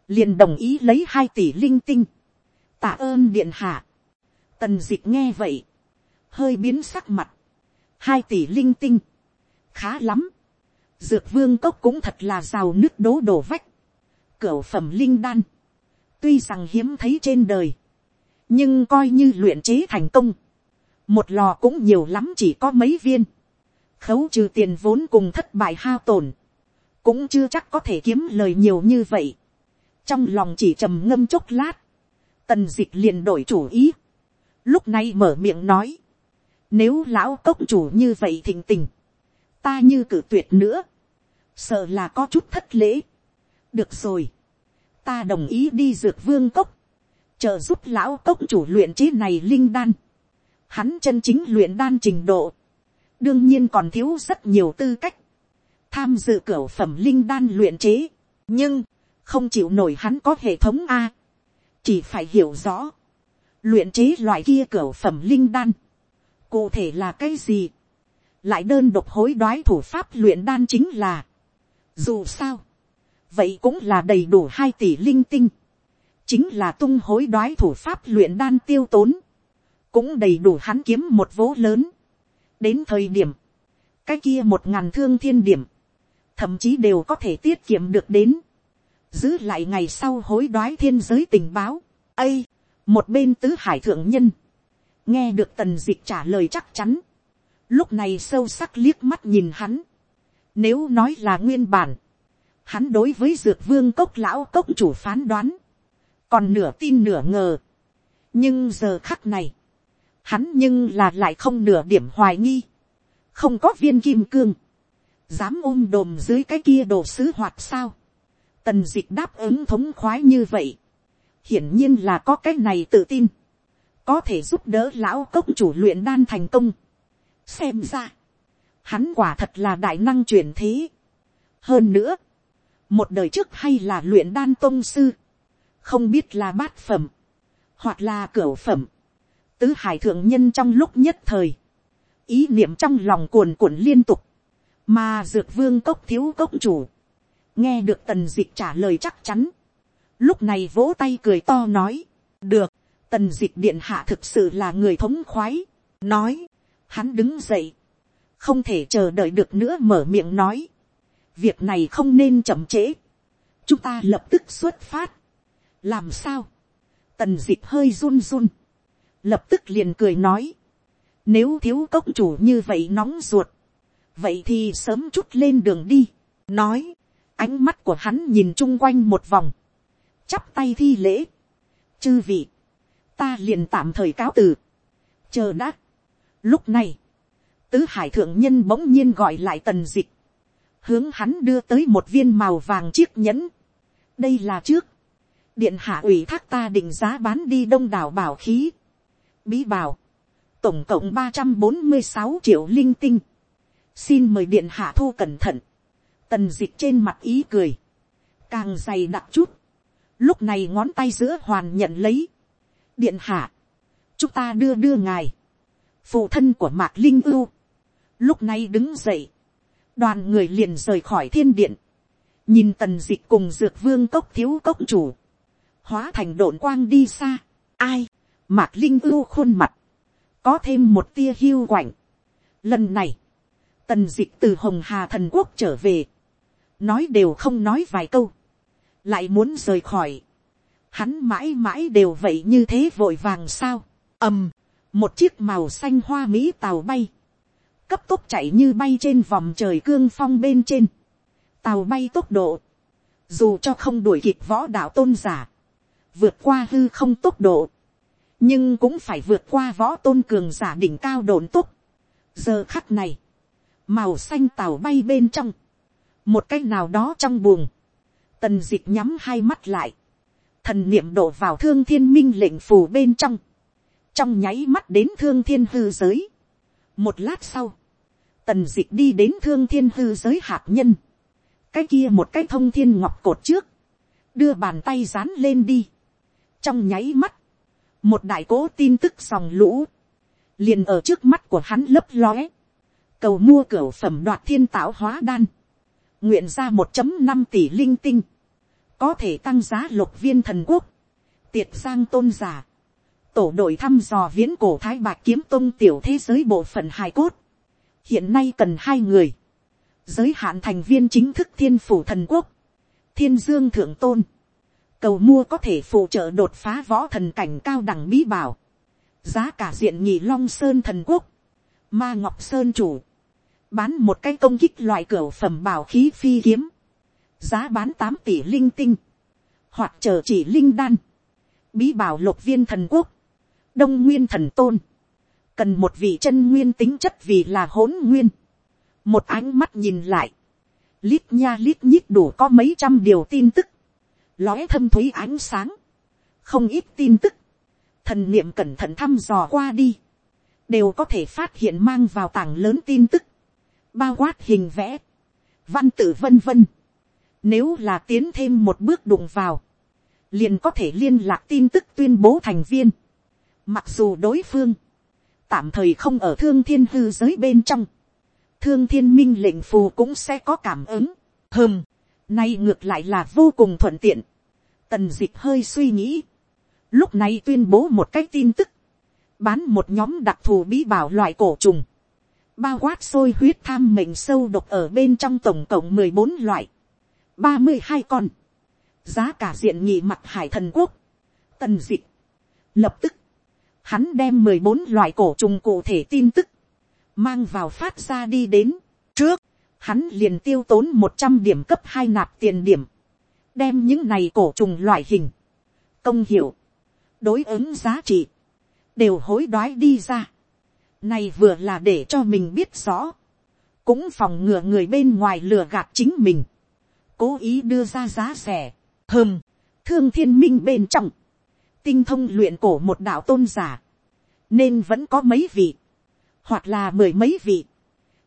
liền đồng ý lấy hai tỷ linh tinh, tạ ơn điện hạ, tần d ị c h nghe vậy, hơi biến sắc mặt, hai tỷ linh tinh, khá lắm, dược vương cốc cũng thật là rào nước đố đổ vách, cửa phẩm linh đan, tuy rằng hiếm thấy trên đời, nhưng coi như luyện chế thành công, một lò cũng nhiều lắm chỉ có mấy viên, khấu trừ tiền vốn cùng thất bại hao tổn, cũng chưa chắc có thể kiếm lời nhiều như vậy, trong lòng chỉ trầm ngâm chốc lát, tần d ị c h liền đổi chủ ý, lúc này mở miệng nói, nếu lão cốc chủ như vậy thình tình. Ta như cử tuyệt nữa. Sợ là có chút thất lễ. Được rồi. Ta đồng ý đi dược vương cốc. Trợ giúp lão cốc chủ luyện chế này linh đan. Hắn chân chính luyện đan trình độ. Đương nhiên còn thiếu rất nhiều tư cách. Tham dự cửa phẩm linh đan luyện chế. Nhưng, không chịu nổi hắn có hệ thống A. Chỉ phải hiểu rõ. Luyện chế loại kia cửa phẩm linh đan cụ thể là cái gì, lại đơn độc hối đoái thủ pháp luyện đan chính là, dù sao, vậy cũng là đầy đủ hai tỷ linh tinh, chính là tung hối đoái thủ pháp luyện đan tiêu tốn, cũng đầy đủ hắn kiếm một vố lớn. đến thời điểm, cái kia một ngàn thương thiên điểm, thậm chí đều có thể tiết kiệm được đến, giữ lại ngày sau hối đoái thiên giới tình báo, ây, một bên tứ hải thượng nhân, nghe được tần dịch trả lời chắc chắn, lúc này sâu sắc liếc mắt nhìn hắn, nếu nói là nguyên bản, hắn đối với dược vương cốc lão cốc chủ phán đoán, còn nửa tin nửa ngờ, nhưng giờ khắc này, hắn nhưng là lại không nửa điểm hoài nghi, không có viên kim cương, dám ôm đồm dưới cái kia đồ sứ hoạt sao, tần dịch đáp ứng thống khoái như vậy, hiển nhiên là có cái này tự tin, có thể giúp đỡ lão cốc chủ luyện đan thành công. xem ra, hắn quả thật là đại năng truyền thế. hơn nữa, một đời trước hay là luyện đan tôn sư, không biết là bát phẩm, hoặc là cửa phẩm, tứ hải thượng nhân trong lúc nhất thời, ý niệm trong lòng cuồn cuộn liên tục, mà dược vương cốc thiếu cốc chủ, nghe được tần dịch trả lời chắc chắn, lúc này vỗ tay cười to nói, được, tần dịch điện hạ thực sự là người thống khoái, nói, hắn đứng dậy, không thể chờ đợi được nữa mở miệng nói, việc này không nên chậm trễ, chúng ta lập tức xuất phát, làm sao, tần dịch hơi run run, lập tức liền cười nói, nếu thiếu cốc chủ như vậy nóng ruột, vậy thì sớm chút lên đường đi, nói, ánh mắt của hắn nhìn chung quanh một vòng, chắp tay thi lễ, chư vị, ta liền tạm thời cáo từ, chờ đã. Lúc này, tứ hải thượng nhân bỗng nhiên gọi lại tần dịch, hướng hắn đưa tới một viên màu vàng chiếc nhẫn. đây là trước, điện hạ ủy thác ta định giá bán đi đông đảo bảo khí, bí bảo, tổng cộng ba trăm bốn mươi sáu triệu linh tinh, xin mời điện hạ thu cẩn thận, tần dịch trên mặt ý cười, càng dày đặc chút, lúc này ngón tay giữa hoàn nhận lấy, điện hạ, chúng ta đưa đưa ngài, phụ thân của mạc linh ưu, lúc này đứng dậy, đoàn người liền rời khỏi thiên điện, nhìn tần dịch cùng dược vương cốc thiếu cốc chủ, hóa thành độn quang đi xa. ai, mạc linh ưu khuôn mặt, có thêm một tia hiu quạnh. lần này, tần dịch từ hồng hà thần quốc trở về, nói đều không nói vài câu, lại muốn rời khỏi, hắn mãi mãi đều vậy như thế vội vàng sao, ầm, một chiếc màu xanh hoa mỹ tàu bay, cấp tốc chạy như bay trên vòng trời cương phong bên trên, tàu bay tốc độ, dù cho không đuổi kịp võ đạo tôn giả, vượt qua hư không tốc độ, nhưng cũng phải vượt qua võ tôn cường giả đỉnh cao đồn túc giờ khắc này, màu xanh tàu bay bên trong, một cái nào đó trong buồng, tần d ị c h nhắm hai mắt lại, thần niệm đổ vào thương thiên minh lệnh phù bên trong, trong nháy mắt đến thương thiên hư giới. một lát sau, tần d ị c h đi đến thương thiên hư giới hạt nhân, cái kia một cái thông thiên ngọc cột trước, đưa bàn tay dán lên đi, trong nháy mắt, một đại cố tin tức dòng lũ, liền ở trước mắt của hắn lấp lóe, cầu mua cửa phẩm đoạt thiên tạo hóa đan, nguyện ra một năm tỷ linh tinh, có thể tăng giá lục viên thần quốc, tiệt giang tôn giả, tổ đội thăm dò viễn cổ thái bạc kiếm tôn tiểu thế giới bộ phận hài cốt, hiện nay cần hai người, giới hạn thành viên chính thức thiên phủ thần quốc, thiên dương thượng tôn, cầu mua có thể phụ trợ đột phá võ thần cảnh cao đẳng bí bảo, giá cả diện nhị long sơn thần quốc, ma ngọc sơn chủ, bán một cái công kích loại cửa phẩm bảo khí phi kiếm, giá bán tám tỷ linh tinh, hoặc chờ chỉ linh đan, bí bảo lục viên thần quốc, đông nguyên thần tôn, cần một vị chân nguyên tính chất vì là hỗn nguyên, một ánh mắt nhìn lại, lít nha lít nhít đủ có mấy trăm điều tin tức, lóe thâm thúy ánh sáng, không ít tin tức, thần niệm cẩn thận thăm dò qua đi, đều có thể phát hiện mang vào tảng lớn tin tức, bao quát hình vẽ, văn tự vân vân. Nếu là tiến thêm một bước đụng vào, liền có thể liên lạc tin tức tuyên bố thành viên. Mặc dù đối phương, tạm thời không ở thương thiên hư giới bên trong, thương thiên minh lệnh phù cũng sẽ có cảm ứng. Hừm, nay ngược lại là vô cùng thuận tiện. Tần dịch hơi suy nghĩ. Lúc này tuyên bố một cái tin tức. Bán một nhóm đặc thù bí bảo loại cổ trùng. Bao quát sôi huyết tham mệnh sâu độc ở bên trong tổng cộng mười bốn loại. ba mươi hai con. Giá cả diện nhị mặt hải thần quốc. Tần dịch. Lập tức. Hắn đem mười bốn loại cổ trùng cụ thể tin tức. Mang vào phát ra đi đến. Trước. Hắn liền tiêu tốn một trăm điểm cấp hai nạp tiền điểm đem những này cổ trùng loại hình, công hiệu, đối ứng giá trị, đều hối đoái đi ra. Này vừa là để cho mình biết rõ, cũng phòng ngừa người bên ngoài lừa gạt chính mình, cố ý đưa ra giá rẻ, hơm, thương thiên minh bên trong, tinh thông luyện cổ một đạo tôn giả, nên vẫn có mấy vị, hoặc là mười mấy vị,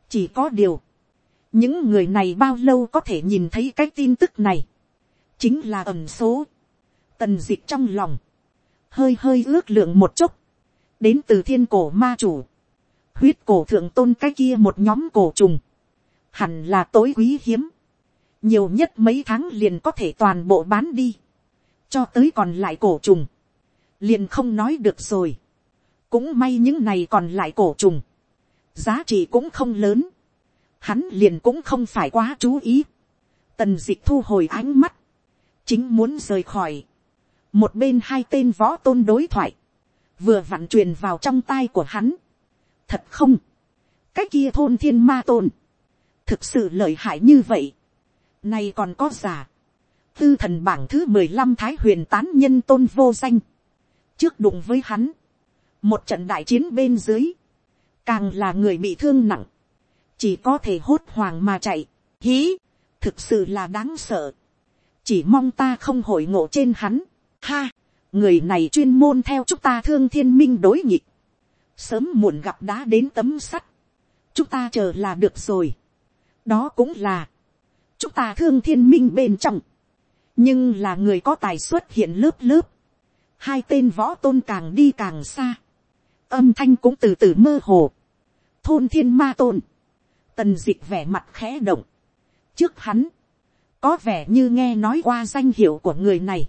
chỉ có điều, những người này bao lâu có thể nhìn thấy cái tin tức này, chính là ẩm số, tần d ị c h trong lòng, hơi hơi ước lượng một chút, đến từ thiên cổ ma chủ, huyết cổ thượng tôn cái kia một nhóm cổ trùng, hẳn là tối quý hiếm, nhiều nhất mấy tháng liền có thể toàn bộ bán đi, cho tới còn lại cổ trùng, liền không nói được rồi, cũng may những này còn lại cổ trùng, giá trị cũng không lớn, hắn liền cũng không phải quá chú ý. Tần dịch thu hồi ánh mắt, chính muốn rời khỏi. Một bên hai tên võ tôn đối thoại, vừa vặn truyền vào trong tai của hắn. Thật không, cái kia thôn thiên ma tôn, thực sự lợi hại như vậy. nay còn có giả, tư thần bảng thứ mười lăm thái huyền tán nhân tôn vô danh. Trước đụng với hắn, một trận đại chiến bên dưới, càng là người bị thương nặng chỉ có thể hốt hoàng mà chạy, hí, thực sự là đáng sợ, chỉ mong ta không hội ngộ trên hắn, ha, người này chuyên môn theo chúng ta thương thiên minh đối nhịp, sớm muộn gặp đã đến tấm sắt, chúng ta chờ là được rồi, đó cũng là, chúng ta thương thiên minh bên trong, nhưng là người có tài xuất hiện lớp lớp, hai tên võ tôn càng đi càng xa, âm thanh cũng từ từ mơ hồ, thôn thiên ma tôn, tần dịch vẻ mặt khẽ động. trước hắn, có vẻ như nghe nói qua danh hiệu của người này.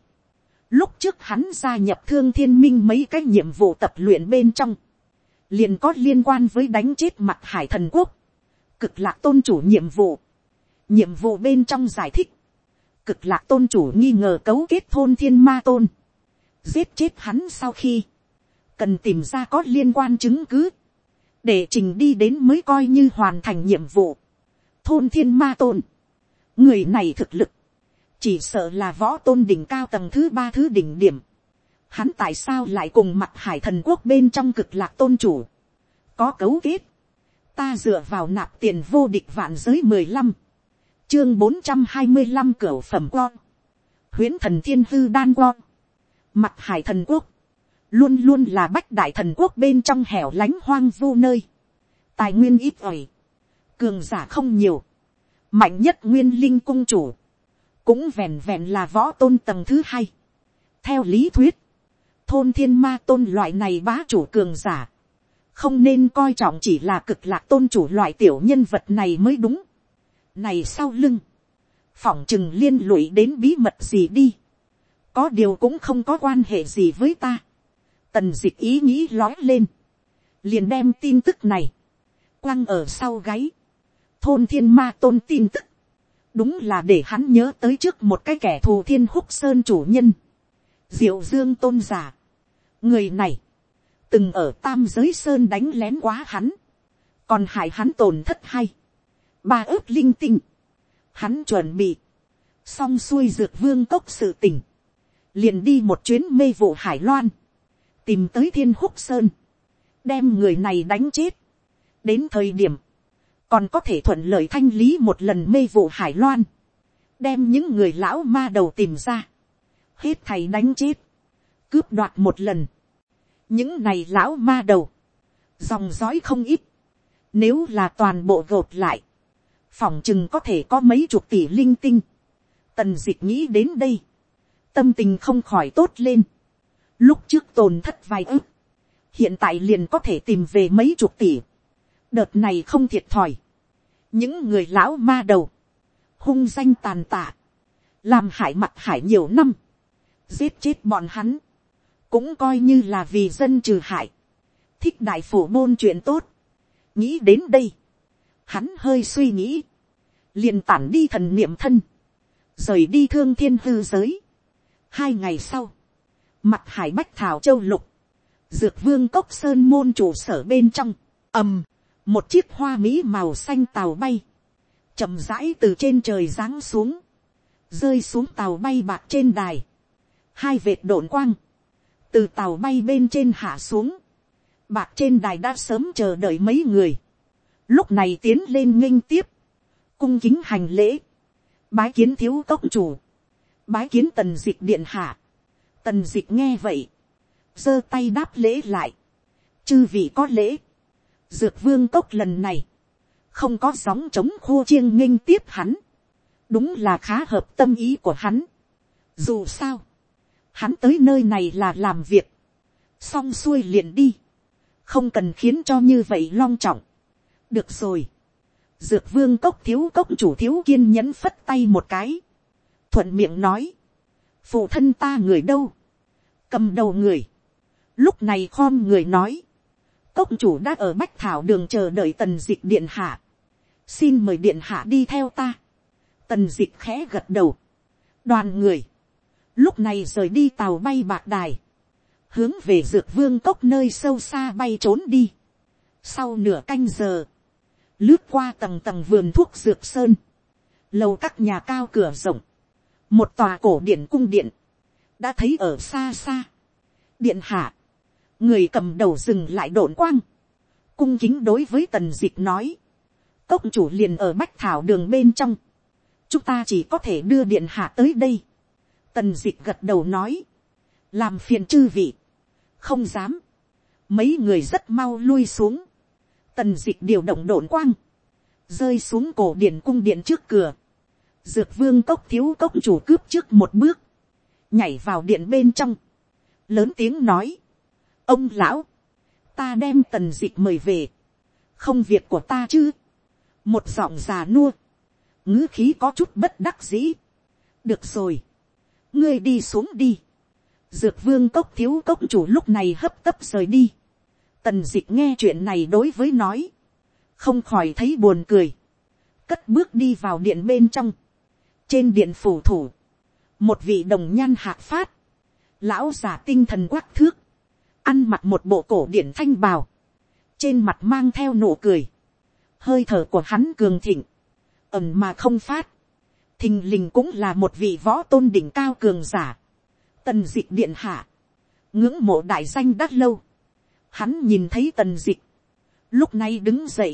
lúc trước hắn gia nhập thương thiên minh mấy cái nhiệm vụ tập luyện bên trong, liền có liên quan với đánh chết mặt hải thần quốc, cực lạc tôn chủ nhiệm vụ, nhiệm vụ bên trong giải thích, cực lạc tôn chủ nghi ngờ cấu kết thôn thiên ma tôn, giết chết hắn sau khi, cần tìm ra có liên quan chứng cứ, để trình đi đến mới coi như hoàn thành nhiệm vụ. thôn thiên ma tôn, người này thực lực, chỉ sợ là võ tôn đỉnh cao tầng thứ ba thứ đỉnh điểm. Hắn tại sao lại cùng mặt hải thần quốc bên trong cực lạc tôn chủ, có cấu kết, ta dựa vào nạp tiền vô địch vạn giới mười lăm, chương bốn trăm hai mươi năm cửa phẩm con, huyễn thần thiên hư đan con, mặt hải thần quốc, luôn luôn là bách đại thần quốc bên trong hẻo lánh hoang vu nơi, tài nguyên ít ỏi, cường giả không nhiều, mạnh nhất nguyên linh cung chủ, cũng vẹn vẹn là võ tôn tầng thứ hai. theo lý thuyết, thôn thiên ma tôn loại này bá chủ cường giả, không nên coi trọng chỉ là cực lạc tôn chủ loại tiểu nhân vật này mới đúng. này sau lưng, phỏng chừng liên lụy đến bí mật gì đi, có điều cũng không có quan hệ gì với ta tần dịch ý nghĩ lói lên, liền đem tin tức này, quăng ở sau gáy, thôn thiên ma tôn tin tức, đúng là để hắn nhớ tới trước một cái kẻ thù thiên húc sơn chủ nhân, diệu dương tôn giả. người này, từng ở tam giới sơn đánh lén quá hắn, còn hại hắn tổn thất hay, ba ước linh tinh, hắn chuẩn bị, xong xuôi dược vương cốc sự tình, liền đi một chuyến mê vụ hải loan, tìm tới thiên húc sơn, đem người này đánh chết. đến thời điểm, còn có thể thuận lợi thanh lý một lần mê vụ hải loan, đem những người lão ma đầu tìm ra, hết thầy đánh chết, cướp đoạt một lần, những này lão ma đầu, dòng dõi không ít, nếu là toàn bộ gộp lại, phòng chừng có thể có mấy chục tỷ linh tinh, tần d ị c h nghĩ đến đây, tâm tình không khỏi tốt lên, lúc trước tồn thất vài ức, hiện tại liền có thể tìm về mấy chục tỷ, đợt này không thiệt thòi, những người lão ma đầu, hung danh tàn tạ, làm hại mặt hải nhiều năm, giết chết bọn hắn, cũng coi như là vì dân trừ hại, thích đại phổ môn chuyện tốt, nghĩ đến đây, hắn hơi suy nghĩ, liền tản đi thần niệm thân, rời đi thương thiên hư giới. hai ngày sau, mặt hải bách thảo châu lục, dược vương cốc sơn môn trụ sở bên trong, ầm, một chiếc hoa mỹ màu xanh tàu bay, chậm rãi từ trên trời giáng xuống, rơi xuống tàu bay bạc trên đài, hai vệt đổn quang, từ tàu bay bên trên hạ xuống, bạc trên đài đã sớm chờ đợi mấy người, lúc này tiến lên nghinh tiếp, cung kính hành lễ, bái kiến thiếu cốc chủ, bái kiến tần dịch điện hạ, Tần dịch nghe vậy. giơ tay đáp lễ lại, chư vị có lễ, dược vương cốc lần này, không có gióng trống khô chiêng nghênh tiếp hắn, đúng là khá hợp tâm ý của hắn. Dù sao, hắn tới nơi này là làm việc, xong xuôi liền đi, không cần khiến cho như vậy long trọng. được rồi, dược vương cốc thiếu cốc chủ thiếu kiên nhẫn phất tay một cái, thuận miệng nói, phụ thân ta người đâu, cầm đầu người, lúc này khom người nói, cốc chủ đã ở bách thảo đường chờ đợi tần d ị c h điện hạ, xin mời điện hạ đi theo ta, tần d ị c h khẽ gật đầu, đoàn người, lúc này rời đi tàu bay bạc đài, hướng về dược vương cốc nơi sâu xa bay trốn đi. Sau nửa canh giờ, lướt qua tầng tầng vườn thuốc dược sơn, lầu các nhà cao cửa rộng, một tòa cổ điện cung điện, đã thấy ở xa xa. điện hạ, người cầm đầu dừng lại đồn quang, cung kính đối với tần d ị c h nói, cốc chủ liền ở bách thảo đường bên trong, chúng ta chỉ có thể đưa điện hạ tới đây. tần d ị c h gật đầu nói, làm phiền chư vị, không dám, mấy người rất mau lui xuống, tần d ị c h điều động đồn quang, rơi xuống cổ điện cung điện trước cửa, dược vương cốc thiếu cốc chủ cướp trước một bước, nhảy vào điện bên trong, lớn tiếng nói, ông lão, ta đem tần d ị c h mời về, không việc của ta chứ, một giọng già nua, ngữ khí có chút bất đắc dĩ, được rồi, ngươi đi xuống đi, dược vương cốc thiếu cốc chủ lúc này hấp tấp rời đi, tần d ị c h nghe chuyện này đối với nói, không khỏi thấy buồn cười, cất bước đi vào điện bên trong, trên điện phủ thủ, một vị đồng nhan hạc phát, lão già tinh thần quắc thước, ăn mặc một bộ cổ điển thanh bào, trên mặt mang theo nụ cười, hơi thở của hắn cường thịnh, ẩm mà không phát, thình lình cũng là một vị võ tôn đỉnh cao cường giả, tần d ị c h điện hạ, ngưỡng mộ đại danh đắt lâu, hắn nhìn thấy tần d ị c h lúc này đứng dậy,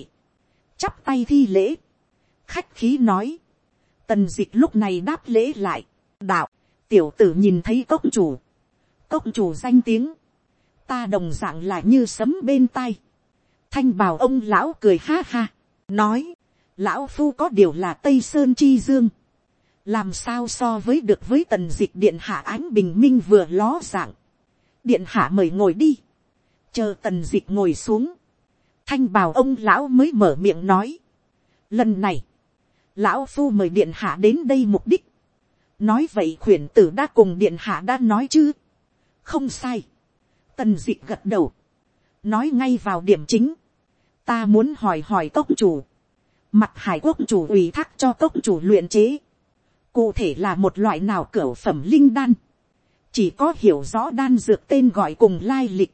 chắp tay thi lễ, khách khí nói, tần dịch lúc này đáp lễ lại, đạo, tiểu tử nhìn thấy cốc chủ, cốc chủ danh tiếng, ta đồng dạng là như sấm bên tai. thanh bào ông lão cười ha ha, nói, lão phu có điều là tây sơn chi dương, làm sao so với được với tần dịch điện hạ ánh bình minh vừa ló dạng, điện hạ mời ngồi đi, chờ tần dịch ngồi xuống, thanh bào ông lão mới mở miệng nói, lần này, lão phu mời điện hạ đến đây mục đích, nói vậy khuyển tử đã cùng điện hạ đã nói chứ, không sai, Tần dị gật đầu. Nói ngay vào điểm chính. Ta muốn hỏi hỏi cốc chủ. Mặt hải quốc chủ ủy thác cho cốc chủ luyện chế. Cụ thể là một loại nào cửa phẩm linh đan. Chỉ có hiểu rõ đan dược tên gọi cùng lai lịch.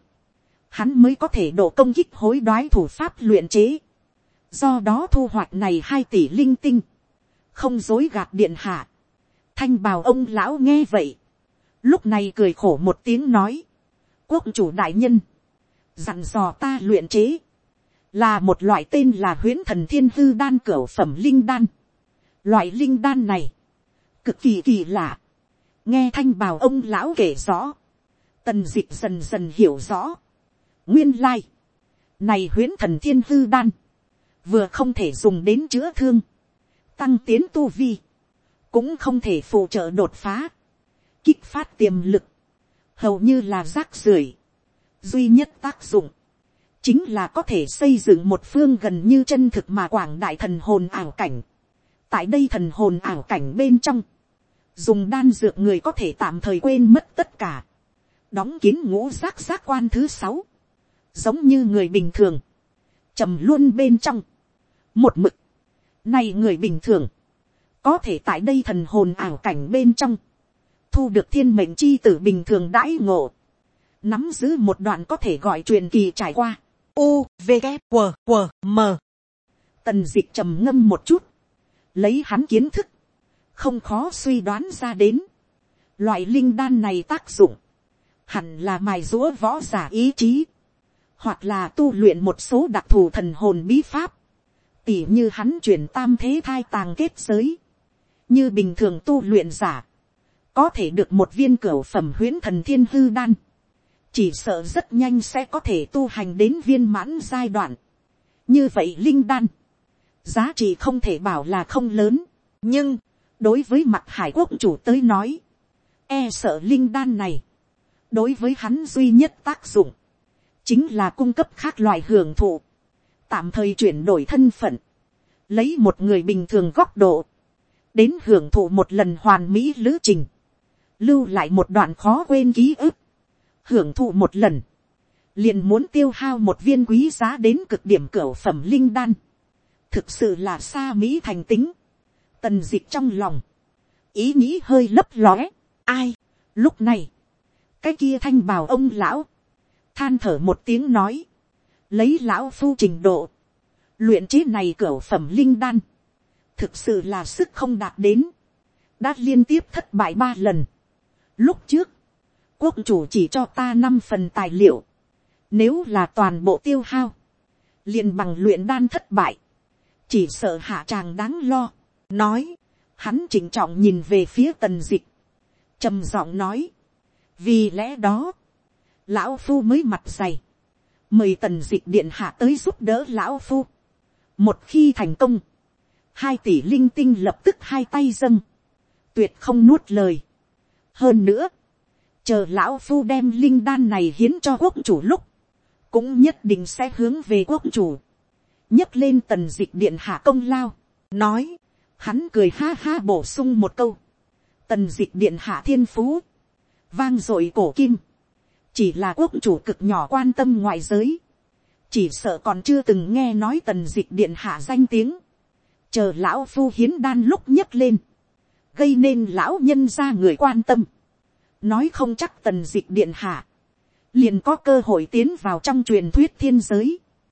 Hắn mới có thể độ công kích hối đoái thủ pháp luyện chế. Do đó thu hoạch này hai tỷ linh tinh. Không dối gạt điện hạ. Thanh bào ông lão nghe vậy. Lúc này cười khổ một tiếng nói quốc chủ đại nhân, dặn dò ta luyện chế, là một loại tên là huyễn thần thiên hư đan cửa phẩm linh đan. Loại linh đan này, cực kỳ kỳ lạ. nghe thanh bào ông lão kể rõ, tần dịch dần dần hiểu rõ. nguyên lai, này huyễn thần thiên hư đan, vừa không thể dùng đến chữa thương, tăng tiến tu vi, cũng không thể phụ trợ đột phá, kích phát tiềm lực, hầu như là rác rưởi. duy nhất tác dụng, chính là có thể xây dựng một phương gần như chân thực mà quảng đại thần hồn ảo cảnh. tại đây thần hồn ảo cảnh bên trong, dùng đan dược người có thể tạm thời quên mất tất cả, đóng kín ngũ giác giác quan thứ sáu, giống như người bình thường, trầm luôn bên trong, một mực, này người bình thường, có thể tại đây thần hồn ảo cảnh bên trong, thu được thiên mệnh chi tử bình thường đãi ngộ, nắm giữ một đoạn có thể gọi truyền kỳ trải qua, u, v, g, q, q, m. Tần dịch trầm ngâm một chút, lấy hắn kiến thức, không khó suy đoán ra đến, loại linh đan này tác dụng, hẳn là mài rũa võ giả ý chí, hoặc là tu luyện một số đặc thù thần hồn bí pháp, tỉ như hắn chuyển tam thế thai tàng kết giới, như bình thường tu luyện giả, có thể được một viên cửa phẩm huyễn thần thiên hư đan, chỉ sợ rất nhanh sẽ có thể tu hành đến viên mãn giai đoạn. như vậy linh đan, giá trị không thể bảo là không lớn, nhưng, đối với mặt hải quốc chủ tới nói, e sợ linh đan này, đối với hắn duy nhất tác dụng, chính là cung cấp khác loại hưởng thụ, tạm thời chuyển đổi thân phận, lấy một người bình thường góc độ, đến hưởng thụ một lần hoàn mỹ lữ trình, lưu lại một đoạn khó quên ký ức, hưởng thụ một lần, liền muốn tiêu hao một viên quý giá đến cực điểm cửa phẩm linh đan, thực sự là xa mỹ thành tính, tần d ị c h trong lòng, ý nghĩ hơi lấp lóe, ai, lúc này, cái kia thanh bào ông lão, than thở một tiếng nói, lấy lão phu trình độ, luyện chế này cửa phẩm linh đan, thực sự là sức không đạt đến, đã liên tiếp thất bại ba lần. Lúc trước, quốc chủ chỉ cho ta năm phần tài liệu, nếu là toàn bộ tiêu hao, liền bằng luyện đan thất bại, chỉ sợ hạ tràng đáng lo, nói, hắn chỉnh trọng nhìn về phía tần dịch, trầm giọng nói, vì lẽ đó, lão phu mới mặt dày, mời tần dịch điện hạ tới giúp đỡ lão phu, một khi thành công, hai tỷ linh tinh lập tức hai tay dâng, tuyệt không nuốt lời. hơn nữa, chờ lão phu đem linh đan này hiến cho quốc chủ lúc, cũng nhất định sẽ hướng về quốc chủ, nhấc lên tần dịch điện hạ công lao, nói, hắn cười ha ha bổ sung một câu, tần dịch điện hạ thiên phú, vang dội cổ kim, chỉ là quốc chủ cực nhỏ quan tâm ngoại giới, chỉ sợ còn chưa từng nghe nói tần dịch điện hạ danh tiếng, chờ lão phu hiến đan lúc nhấc lên, gây nên lão nhân ra người quan tâm, nói không chắc tần dịch điện hạ, liền có cơ hội tiến vào trong truyền thuyết thiên giới,